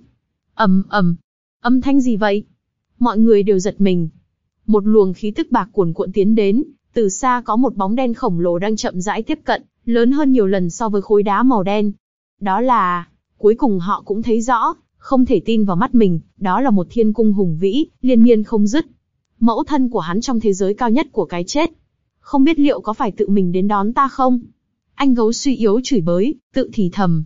S1: ầm ầm, âm thanh gì vậy? Mọi người đều giật mình. Một luồng khí tức bạc cuồn cuộn tiến đến, từ xa có một bóng đen khổng lồ đang chậm rãi tiếp cận, lớn hơn nhiều lần so với khối đá màu đen. Đó là, cuối cùng họ cũng thấy rõ, không thể tin vào mắt mình, đó là một thiên cung hùng vĩ, liên miên không dứt. Mẫu thân của hắn trong thế giới cao nhất của cái chết. Không biết liệu có phải tự mình đến đón ta không? Anh gấu suy yếu chửi bới, tự thì thầm.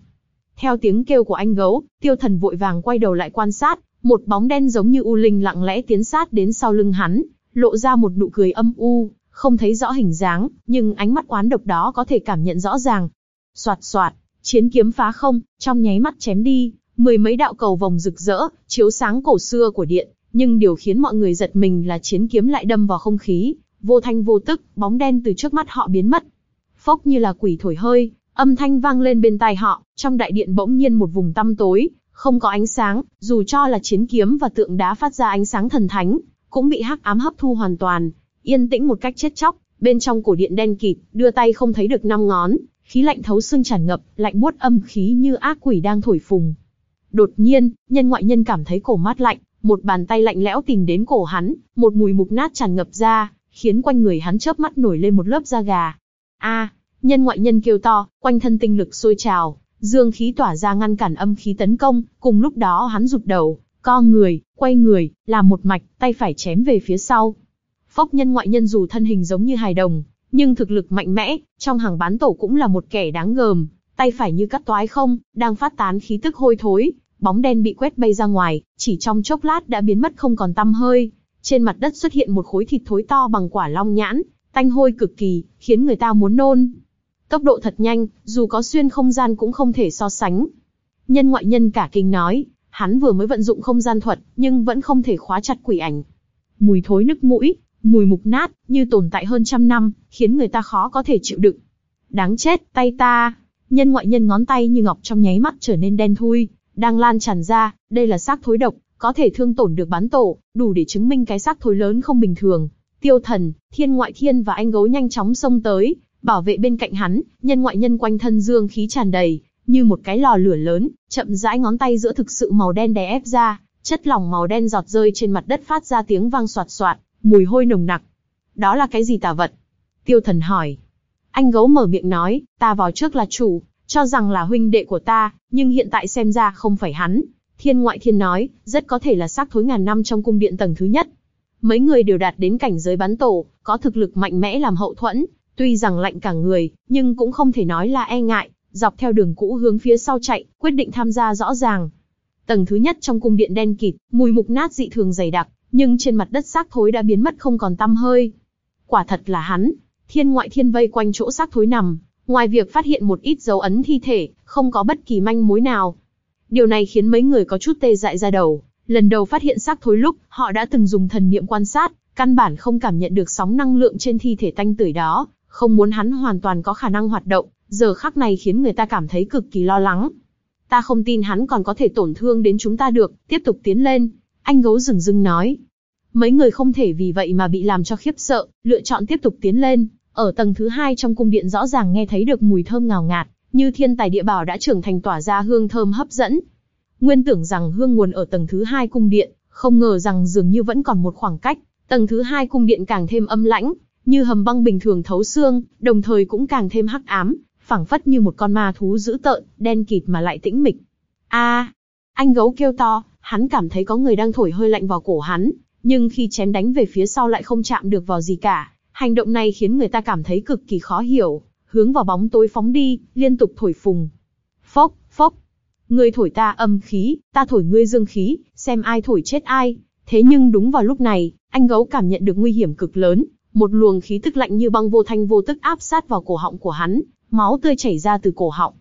S1: Theo tiếng kêu của anh gấu, tiêu thần vội vàng quay đầu lại quan sát, một bóng đen giống như u linh lặng lẽ tiến sát đến sau lưng hắn, lộ ra một nụ cười âm u, không thấy rõ hình dáng, nhưng ánh mắt oán độc đó có thể cảm nhận rõ ràng. Soạt soạt, chiến kiếm phá không, trong nháy mắt chém đi, mười mấy đạo cầu vòng rực rỡ, chiếu sáng cổ xưa của điện, nhưng điều khiến mọi người giật mình là chiến kiếm lại đâm vào không khí, vô thanh vô tức, bóng đen từ trước mắt họ biến mất. Phốc như là quỷ thổi hơi, âm thanh vang lên bên tai họ, trong đại điện bỗng nhiên một vùng tăm tối, không có ánh sáng, dù cho là chiến kiếm và tượng đá phát ra ánh sáng thần thánh, cũng bị hắc ám hấp thu hoàn toàn, yên tĩnh một cách chết chóc, bên trong cổ điện đen kịt, đưa tay không thấy được năm ngón, khí lạnh thấu xương tràn ngập, lạnh buốt âm khí như ác quỷ đang thổi phùng. Đột nhiên, nhân ngoại nhân cảm thấy cổ mát lạnh, một bàn tay lạnh lẽo tìm đến cổ hắn, một mùi mục nát tràn ngập ra, khiến quanh người hắn chớp mắt nổi lên một lớp da gà. A, nhân ngoại nhân kêu to, quanh thân tinh lực sôi trào, dương khí tỏa ra ngăn cản âm khí tấn công, cùng lúc đó hắn rụt đầu, co người, quay người, làm một mạch, tay phải chém về phía sau. Phốc nhân ngoại nhân dù thân hình giống như hài đồng, nhưng thực lực mạnh mẽ, trong hàng bán tổ cũng là một kẻ đáng gờm, tay phải như cắt toái không, đang phát tán khí tức hôi thối, bóng đen bị quét bay ra ngoài, chỉ trong chốc lát đã biến mất không còn tăm hơi. Trên mặt đất xuất hiện một khối thịt thối to bằng quả long nhãn, tanh hôi cực kỳ, khiến người ta muốn nôn. Tốc độ thật nhanh, dù có xuyên không gian cũng không thể so sánh. Nhân ngoại nhân cả kinh nói, hắn vừa mới vận dụng không gian thuật, nhưng vẫn không thể khóa chặt quỷ ảnh. Mùi thối nức mũi, mùi mục nát, như tồn tại hơn trăm năm, khiến người ta khó có thể chịu đựng. Đáng chết, tay ta! Nhân ngoại nhân ngón tay như ngọc trong nháy mắt trở nên đen thui, đang lan tràn ra, đây là xác thối độc, có thể thương tổn được bán tổ, đủ để chứng minh cái xác thối lớn không bình thường. Tiêu thần, thiên ngoại thiên và anh gấu nhanh chóng xông tới, bảo vệ bên cạnh hắn, nhân ngoại nhân quanh thân dương khí tràn đầy, như một cái lò lửa lớn, chậm rãi ngón tay giữa thực sự màu đen đè ép ra, chất lỏng màu đen giọt rơi trên mặt đất phát ra tiếng vang soạt soạt, mùi hôi nồng nặc. Đó là cái gì tà vật? Tiêu thần hỏi. Anh gấu mở miệng nói, ta vào trước là chủ, cho rằng là huynh đệ của ta, nhưng hiện tại xem ra không phải hắn. Thiên ngoại thiên nói, rất có thể là xác thối ngàn năm trong cung điện tầng thứ nhất. Mấy người đều đạt đến cảnh giới bắn tổ, có thực lực mạnh mẽ làm hậu thuẫn, tuy rằng lạnh cả người, nhưng cũng không thể nói là e ngại, dọc theo đường cũ hướng phía sau chạy, quyết định tham gia rõ ràng. Tầng thứ nhất trong cung điện đen kịt, mùi mục nát dị thường dày đặc, nhưng trên mặt đất xác thối đã biến mất không còn tăm hơi. Quả thật là hắn. Thiên ngoại thiên vây quanh chỗ xác thối nằm, ngoài việc phát hiện một ít dấu ấn thi thể, không có bất kỳ manh mối nào. Điều này khiến mấy người có chút tê dại ra đầu, lần đầu phát hiện xác thối lúc, họ đã từng dùng thần niệm quan sát, căn bản không cảm nhận được sóng năng lượng trên thi thể tanh tưởi đó, không muốn hắn hoàn toàn có khả năng hoạt động, giờ khắc này khiến người ta cảm thấy cực kỳ lo lắng. Ta không tin hắn còn có thể tổn thương đến chúng ta được, tiếp tục tiến lên. Anh gấu rừng rưng nói. Mấy người không thể vì vậy mà bị làm cho khiếp sợ, lựa chọn tiếp tục tiến lên. Ở tầng thứ hai trong cung điện rõ ràng nghe thấy được mùi thơm ngào ngạt, như thiên tài địa bảo đã trưởng thành tỏa ra hương thơm hấp dẫn. Nguyên tưởng rằng hương nguồn ở tầng thứ hai cung điện, không ngờ rằng dường như vẫn còn một khoảng cách. Tầng thứ hai cung điện càng thêm âm lãnh, như hầm băng bình thường thấu xương, đồng thời cũng càng thêm hắc ám, phảng phất như một con ma thú dữ tợn, đen kịt mà lại tĩnh mịch. A! anh gấu kêu to, hắn cảm thấy có người đang thổi hơi lạnh vào cổ hắn, nhưng khi chém đánh về phía sau lại không chạm được vào gì cả. Hành động này khiến người ta cảm thấy cực kỳ khó hiểu, hướng vào bóng tối phóng đi, liên tục thổi phùng. Phốc, phốc. Ngươi thổi ta âm khí, ta thổi ngươi dương khí, xem ai thổi chết ai. Thế nhưng đúng vào lúc này, anh gấu cảm nhận được nguy hiểm cực lớn, một luồng khí tức lạnh như băng vô thanh vô tức áp sát vào cổ họng của hắn, máu tươi chảy ra từ cổ họng.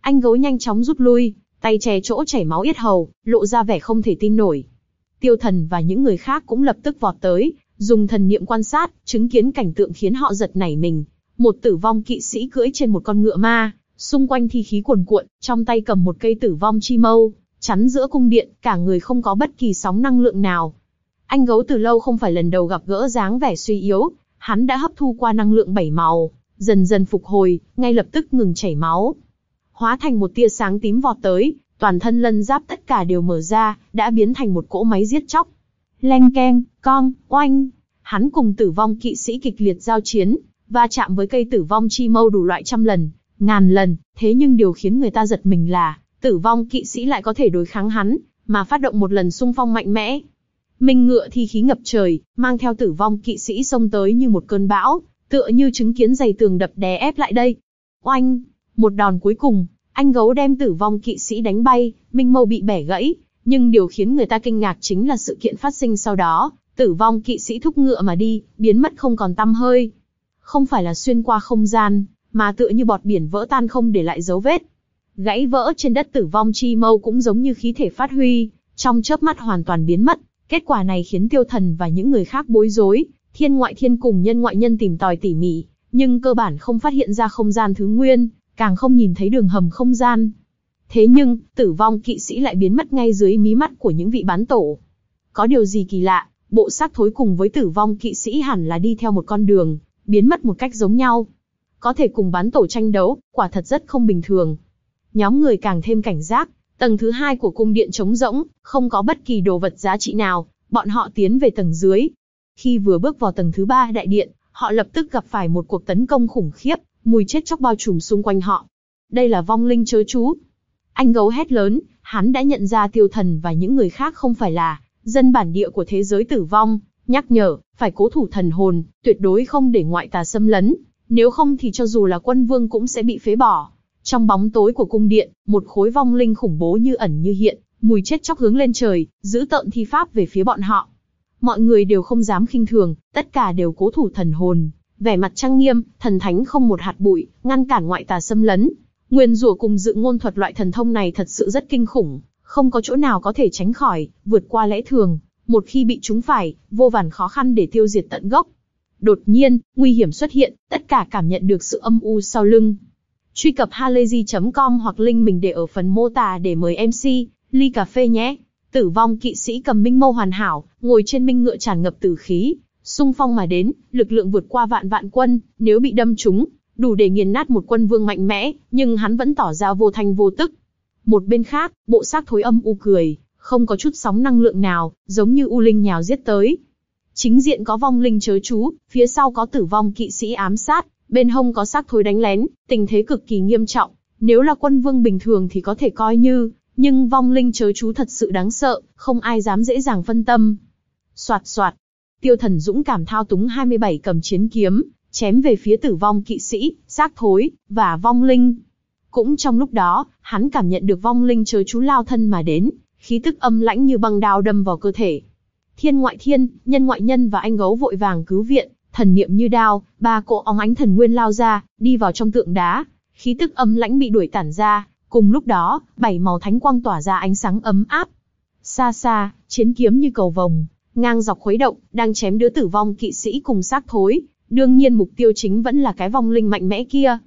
S1: Anh gấu nhanh chóng rút lui, tay che chỗ chảy máu yết hầu, lộ ra vẻ không thể tin nổi. Tiêu thần và những người khác cũng lập tức vọt tới, dùng thần niệm quan sát, chứng kiến cảnh tượng khiến họ giật nảy mình. Một tử vong kỵ sĩ cưỡi trên một con ngựa ma, xung quanh thi khí cuồn cuộn, trong tay cầm một cây tử vong chi mâu, chắn giữa cung điện, cả người không có bất kỳ sóng năng lượng nào. Anh gấu từ lâu không phải lần đầu gặp gỡ dáng vẻ suy yếu, hắn đã hấp thu qua năng lượng bảy màu, dần dần phục hồi, ngay lập tức ngừng chảy máu. Hóa thành một tia sáng tím vọt tới, toàn thân lân giáp tất cả đều mở ra, đã biến thành một cỗ máy giết chóc. Leng keng, con, oanh. Hắn cùng tử vong kỵ sĩ kịch liệt giao chiến, va chạm với cây tử vong chi mâu đủ loại trăm lần, ngàn lần, thế nhưng điều khiến người ta giật mình là, tử vong kỵ sĩ lại có thể đối kháng hắn, mà phát động một lần xung phong mạnh mẽ. Minh ngựa thi khí ngập trời, mang theo tử vong kỵ sĩ xông tới như một cơn bão, tựa như chứng kiến dày tường đập đè ép lại đây. Oanh! Một đòn cuối cùng, anh gấu đem tử vong kỵ sĩ đánh bay, minh mâu bị bẻ gãy, nhưng điều khiến người ta kinh ngạc chính là sự kiện phát sinh sau đó, tử vong kỵ sĩ thúc ngựa mà đi, biến mất không còn tăm hơi. Không phải là xuyên qua không gian, mà tựa như bọt biển vỡ tan không để lại dấu vết. Gãy vỡ trên đất tử vong chi mâu cũng giống như khí thể phát huy, trong chớp mắt hoàn toàn biến mất. Kết quả này khiến tiêu thần và những người khác bối rối, thiên ngoại thiên cùng nhân ngoại nhân tìm tòi tỉ mỉ, nhưng cơ bản không phát hiện ra không gian thứ nguyên, càng không nhìn thấy đường hầm không gian. Thế nhưng, tử vong kỵ sĩ lại biến mất ngay dưới mí mắt của những vị bán tổ. Có điều gì kỳ lạ, bộ xác thối cùng với tử vong kỵ sĩ hẳn là đi theo một con đường, biến mất một cách giống nhau. Có thể cùng bán tổ tranh đấu, quả thật rất không bình thường. Nhóm người càng thêm cảnh giác, tầng thứ hai của cung điện trống rỗng, không có bất kỳ đồ vật giá trị nào, bọn họ tiến về tầng dưới, khi vừa bước vào tầng thứ ba đại điện, họ lập tức gặp phải một cuộc tấn công khủng khiếp, mùi chết chóc bao trùm xung quanh họ. Đây là vong linh chớ chú. Anh gấu hét lớn, hắn đã nhận ra tiêu thần và những người khác không phải là dân bản địa của thế giới tử vong, nhắc nhở, phải cố thủ thần hồn, tuyệt đối không để ngoại tà xâm lấn, nếu không thì cho dù là quân vương cũng sẽ bị phế bỏ. Trong bóng tối của cung điện, một khối vong linh khủng bố như ẩn như hiện, mùi chết chóc hướng lên trời, giữ tợn thi pháp về phía bọn họ. Mọi người đều không dám khinh thường, tất cả đều cố thủ thần hồn, vẻ mặt trang nghiêm, thần thánh không một hạt bụi, ngăn cản ngoại tà xâm lấn. Nguyên rủa cùng dự ngôn thuật loại thần thông này thật sự rất kinh khủng, không có chỗ nào có thể tránh khỏi, vượt qua lẽ thường. Một khi bị chúng phải, vô vàn khó khăn để tiêu diệt tận gốc. Đột nhiên, nguy hiểm xuất hiện, tất cả cảm nhận được sự âm u sau lưng. Truy cập halayzi.com hoặc link mình để ở phần mô tả để mời MC, ly cà phê nhé. Tử vong kỵ sĩ cầm minh mâu hoàn hảo, ngồi trên minh ngựa tràn ngập tử khí, xung phong mà đến, lực lượng vượt qua vạn vạn quân, nếu bị đâm trúng, đủ để nghiền nát một quân vương mạnh mẽ, nhưng hắn vẫn tỏ ra vô thanh vô tức. Một bên khác, bộ xác thối âm u cười, không có chút sóng năng lượng nào, giống như u linh nhào giết tới. Chính diện có vong linh chớ chú, phía sau có tử vong kỵ sĩ ám sát, bên hông có xác thối đánh lén, tình thế cực kỳ nghiêm trọng. Nếu là quân vương bình thường thì có thể coi như nhưng vong linh chớ chú thật sự đáng sợ, không ai dám dễ dàng phân tâm. Soạt soạt, tiêu thần dũng cảm thao túng 27 cầm chiến kiếm, chém về phía tử vong kỵ sĩ, xác thối, và vong linh. Cũng trong lúc đó, hắn cảm nhận được vong linh chớ chú lao thân mà đến, khí tức âm lãnh như băng đao đâm vào cơ thể. Thiên ngoại thiên, nhân ngoại nhân và anh gấu vội vàng cứu viện, thần niệm như đao, ba cỗ óng ánh thần nguyên lao ra, đi vào trong tượng đá, khí tức âm lãnh bị đuổi tản ra, cùng lúc đó, bảy màu thánh quang tỏa ra ánh sáng ấm áp. Xa xa, chiến kiếm như cầu vồng, ngang dọc khuấy động, đang chém đứa tử vong kỵ sĩ cùng xác thối, đương nhiên mục tiêu chính vẫn là cái vong linh mạnh mẽ kia.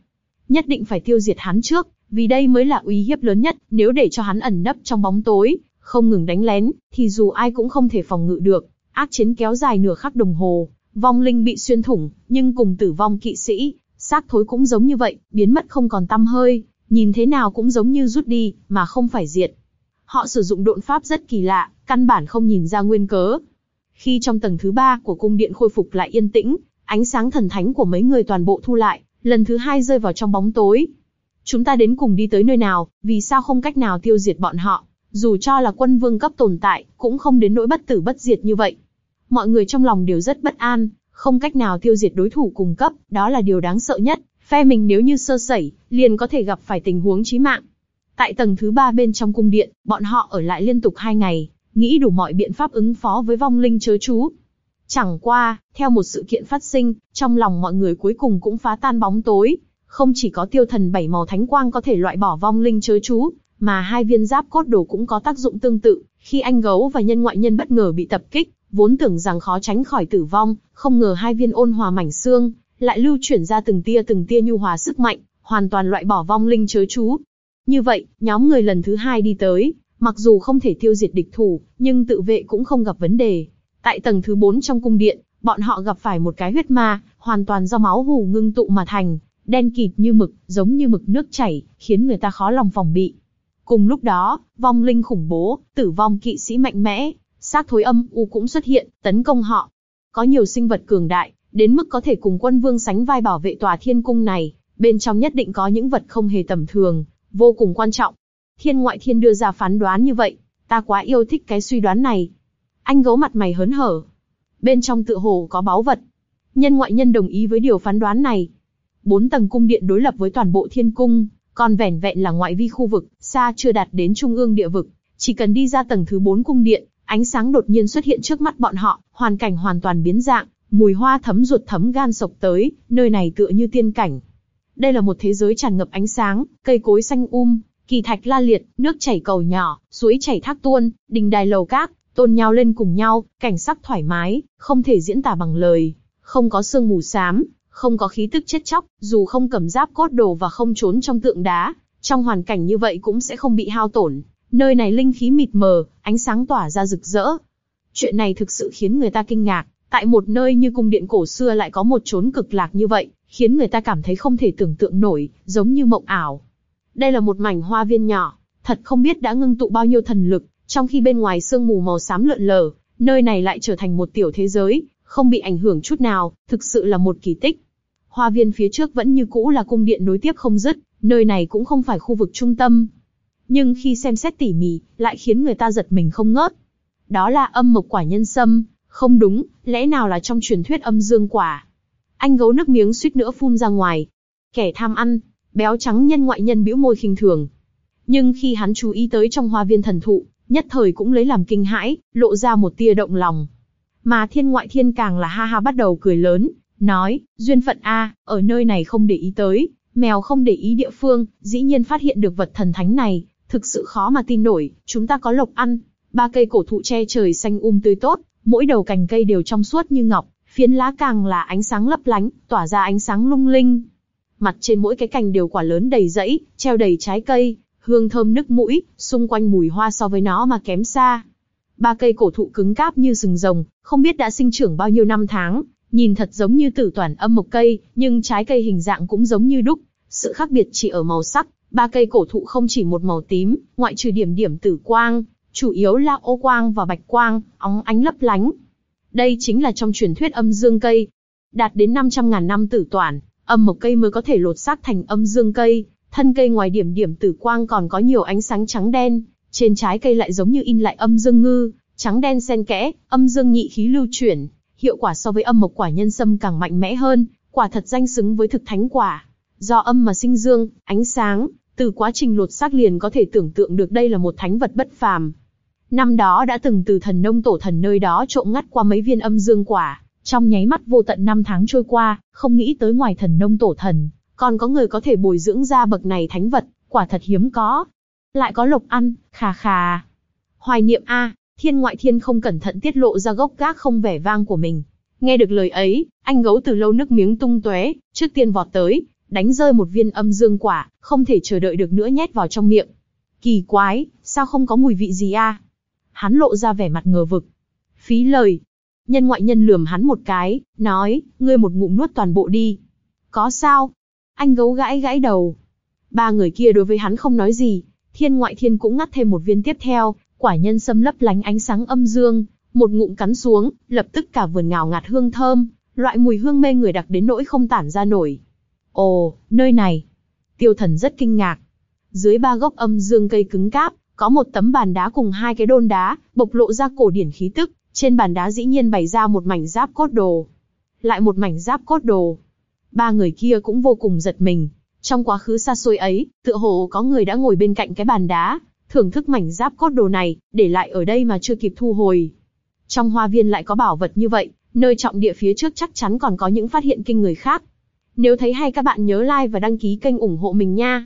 S1: Nhất định phải tiêu diệt hắn trước, vì đây mới là uy hiếp lớn nhất, nếu để cho hắn ẩn nấp trong bóng tối, không ngừng đánh lén, thì dù ai cũng không thể phòng ngự được. Ác chiến kéo dài nửa khắc đồng hồ, vong linh bị xuyên thủng, nhưng cùng tử vong kỵ sĩ, xác thối cũng giống như vậy, biến mất không còn tăm hơi, nhìn thế nào cũng giống như rút đi, mà không phải diệt. Họ sử dụng độn pháp rất kỳ lạ, căn bản không nhìn ra nguyên cớ. Khi trong tầng thứ ba của cung điện khôi phục lại yên tĩnh, ánh sáng thần thánh của mấy người toàn bộ thu lại, lần thứ hai rơi vào trong bóng tối. Chúng ta đến cùng đi tới nơi nào, vì sao không cách nào tiêu diệt bọn họ, dù cho là quân vương cấp tồn tại, cũng không đến nỗi bất tử bất diệt như vậy. Mọi người trong lòng đều rất bất an, không cách nào tiêu diệt đối thủ cùng cấp, đó là điều đáng sợ nhất. Phe mình nếu như sơ sẩy, liền có thể gặp phải tình huống chí mạng. Tại tầng thứ ba bên trong cung điện, bọn họ ở lại liên tục hai ngày, nghĩ đủ mọi biện pháp ứng phó với vong linh chớ chú. Chẳng qua, theo một sự kiện phát sinh, trong lòng mọi người cuối cùng cũng phá tan bóng tối. Không chỉ có tiêu thần bảy màu thánh quang có thể loại bỏ vong linh chớ chú, mà hai viên giáp cốt đồ cũng có tác dụng tương tự. Khi anh gấu và nhân ngoại nhân bất ngờ bị tập kích, vốn tưởng rằng khó tránh khỏi tử vong, không ngờ hai viên ôn hòa mảnh xương, lại lưu chuyển ra từng tia từng tia nhu hòa sức mạnh, hoàn toàn loại bỏ vong linh chớ chú. Như vậy, nhóm người lần thứ hai đi tới, mặc dù không thể tiêu diệt địch thủ, nhưng tự vệ cũng không gặp vấn đề. Tại tầng thứ 4 trong cung điện, bọn họ gặp phải một cái huyết ma, hoàn toàn do máu hù ngưng tụ mà thành, đen kịt như mực, giống như mực nước chảy, khiến người ta khó lòng phòng bị. Cùng lúc đó, vong linh khủng bố, tử vong kỵ sĩ mạnh mẽ, xác thối âm u cũng xuất hiện, tấn công họ. Có nhiều sinh vật cường đại, đến mức có thể cùng quân vương sánh vai bảo vệ tòa thiên cung này, bên trong nhất định có những vật không hề tầm thường, vô cùng quan trọng. Thiên ngoại thiên đưa ra phán đoán như vậy, ta quá yêu thích cái suy đoán này. Anh gấu mặt mày hớn hở. Bên trong tự hồ có báu vật. Nhân ngoại nhân đồng ý với điều phán đoán này. Bốn tầng cung điện đối lập với toàn bộ thiên cung, còn vẻn vẹn là ngoại vi khu vực, xa chưa đạt đến trung ương địa vực. Chỉ cần đi ra tầng thứ bốn cung điện, ánh sáng đột nhiên xuất hiện trước mắt bọn họ, hoàn cảnh hoàn toàn biến dạng, mùi hoa thấm ruột thấm gan sộc tới, nơi này tựa như tiên cảnh. Đây là một thế giới tràn ngập ánh sáng, cây cối xanh um, kỳ thạch la liệt, nước chảy cầu nhỏ, suối chảy thác tuôn, đình đài lầu các, tôn nhau lên cùng nhau, cảnh sắc thoải mái, không thể diễn tả bằng lời, không có sương mù xám, không có khí tức chết chóc, dù không cầm giáp cốt đồ và không trốn trong tượng đá, trong hoàn cảnh như vậy cũng sẽ không bị hao tổn. Nơi này linh khí mịt mờ, ánh sáng tỏa ra rực rỡ. Chuyện này thực sự khiến người ta kinh ngạc, tại một nơi như cung điện cổ xưa lại có một chốn cực lạc như vậy, khiến người ta cảm thấy không thể tưởng tượng nổi, giống như mộng ảo. Đây là một mảnh hoa viên nhỏ, thật không biết đã ngưng tụ bao nhiêu thần lực, trong khi bên ngoài sương mù màu xám lượn lờ, nơi này lại trở thành một tiểu thế giới, không bị ảnh hưởng chút nào, thực sự là một kỳ tích. Hoa viên phía trước vẫn như cũ là cung điện nối tiếp không dứt, nơi này cũng không phải khu vực trung tâm. Nhưng khi xem xét tỉ mỉ, lại khiến người ta giật mình không ngớt. Đó là âm mộc quả nhân sâm, không đúng, lẽ nào là trong truyền thuyết âm dương quả. Anh gấu nước miếng suýt nữa phun ra ngoài. Kẻ tham ăn, béo trắng nhân ngoại nhân bĩu môi khinh thường. Nhưng khi hắn chú ý tới trong hoa viên thần thụ, nhất thời cũng lấy làm kinh hãi, lộ ra một tia động lòng. Mà thiên ngoại thiên càng là ha ha bắt đầu cười lớn, nói, duyên phận A, ở nơi này không để ý tới, mèo không để ý địa phương, dĩ nhiên phát hiện được vật thần thánh này, thực sự khó mà tin nổi, chúng ta có lộc ăn. Ba cây cổ thụ che trời xanh um tươi tốt, mỗi đầu cành cây đều trong suốt như ngọc, phiến lá càng là ánh sáng lấp lánh, tỏa ra ánh sáng lung linh. Mặt trên mỗi cái cành đều quả lớn đầy rẫy, treo đầy trái cây, hương thơm nức mũi, xung quanh mùi hoa so với nó mà kém xa. Ba cây cổ thụ cứng cáp như sừng rồng, không biết đã sinh trưởng bao nhiêu năm tháng, nhìn thật giống như tử toàn âm mộc cây, nhưng trái cây hình dạng cũng giống như đúc. Sự khác biệt chỉ ở màu sắc, ba cây cổ thụ không chỉ một màu tím, ngoại trừ điểm điểm tử quang, chủ yếu là ô quang và bạch quang, óng ánh lấp lánh. Đây chính là trong truyền thuyết âm dương cây. Đạt đến 500.000 năm tử toàn, âm mộc cây mới có thể lột xác thành âm dương cây, Thân cây ngoài điểm điểm tử quang còn có nhiều ánh sáng trắng đen, trên trái cây lại giống như in lại âm dương ngư, trắng đen xen kẽ, âm dương nhị khí lưu chuyển, hiệu quả so với âm mộc quả nhân sâm càng mạnh mẽ hơn, quả thật danh xứng với thực thánh quả. Do âm mà sinh dương, ánh sáng, từ quá trình lột xác liền có thể tưởng tượng được đây là một thánh vật bất phàm. Năm đó đã từng từ thần nông tổ thần nơi đó trộm ngắt qua mấy viên âm dương quả, Trong nháy mắt vô tận năm tháng trôi qua, không nghĩ tới ngoài thần nông tổ thần, còn có người có thể bồi dưỡng ra bậc này thánh vật, quả thật hiếm có. Lại có lộc ăn, khà khà. Hoài niệm a, thiên ngoại thiên không cẩn thận tiết lộ ra gốc gác không vẻ vang của mình. Nghe được lời ấy, anh gấu từ lâu nước miếng tung tóe, trước tiên vọt tới, đánh rơi một viên âm dương quả, không thể chờ đợi được nữa nhét vào trong miệng. Kỳ quái, sao không có mùi vị gì a? Hắn lộ ra vẻ mặt ngờ vực. Phí lời. Nhân ngoại nhân lườm hắn một cái, nói, ngươi một ngụm nuốt toàn bộ đi. Có sao? Anh gấu gãi gãi đầu. Ba người kia đối với hắn không nói gì, thiên ngoại thiên cũng ngắt thêm một viên tiếp theo, quả nhân sâm lấp lánh ánh sáng âm dương, một ngụm cắn xuống, lập tức cả vườn ngào ngạt hương thơm, loại mùi hương mê người đặc đến nỗi không tản ra nổi. Ồ, nơi này. Tiêu thần rất kinh ngạc. Dưới ba gốc âm dương cây cứng cáp, có một tấm bàn đá cùng hai cái đôn đá, bộc lộ ra cổ điển khí tức, trên bàn đá dĩ nhiên bày ra một mảnh giáp cốt đồ. Lại một mảnh giáp cốt đồ. Ba người kia cũng vô cùng giật mình. Trong quá khứ xa xôi ấy, tựa hồ có người đã ngồi bên cạnh cái bàn đá, thưởng thức mảnh giáp cốt đồ này, để lại ở đây mà chưa kịp thu hồi. Trong hoa viên lại có bảo vật như vậy, nơi trọng địa phía trước chắc chắn còn có những phát hiện kinh người khác. Nếu thấy hay các bạn nhớ like và đăng ký kênh ủng hộ mình nha.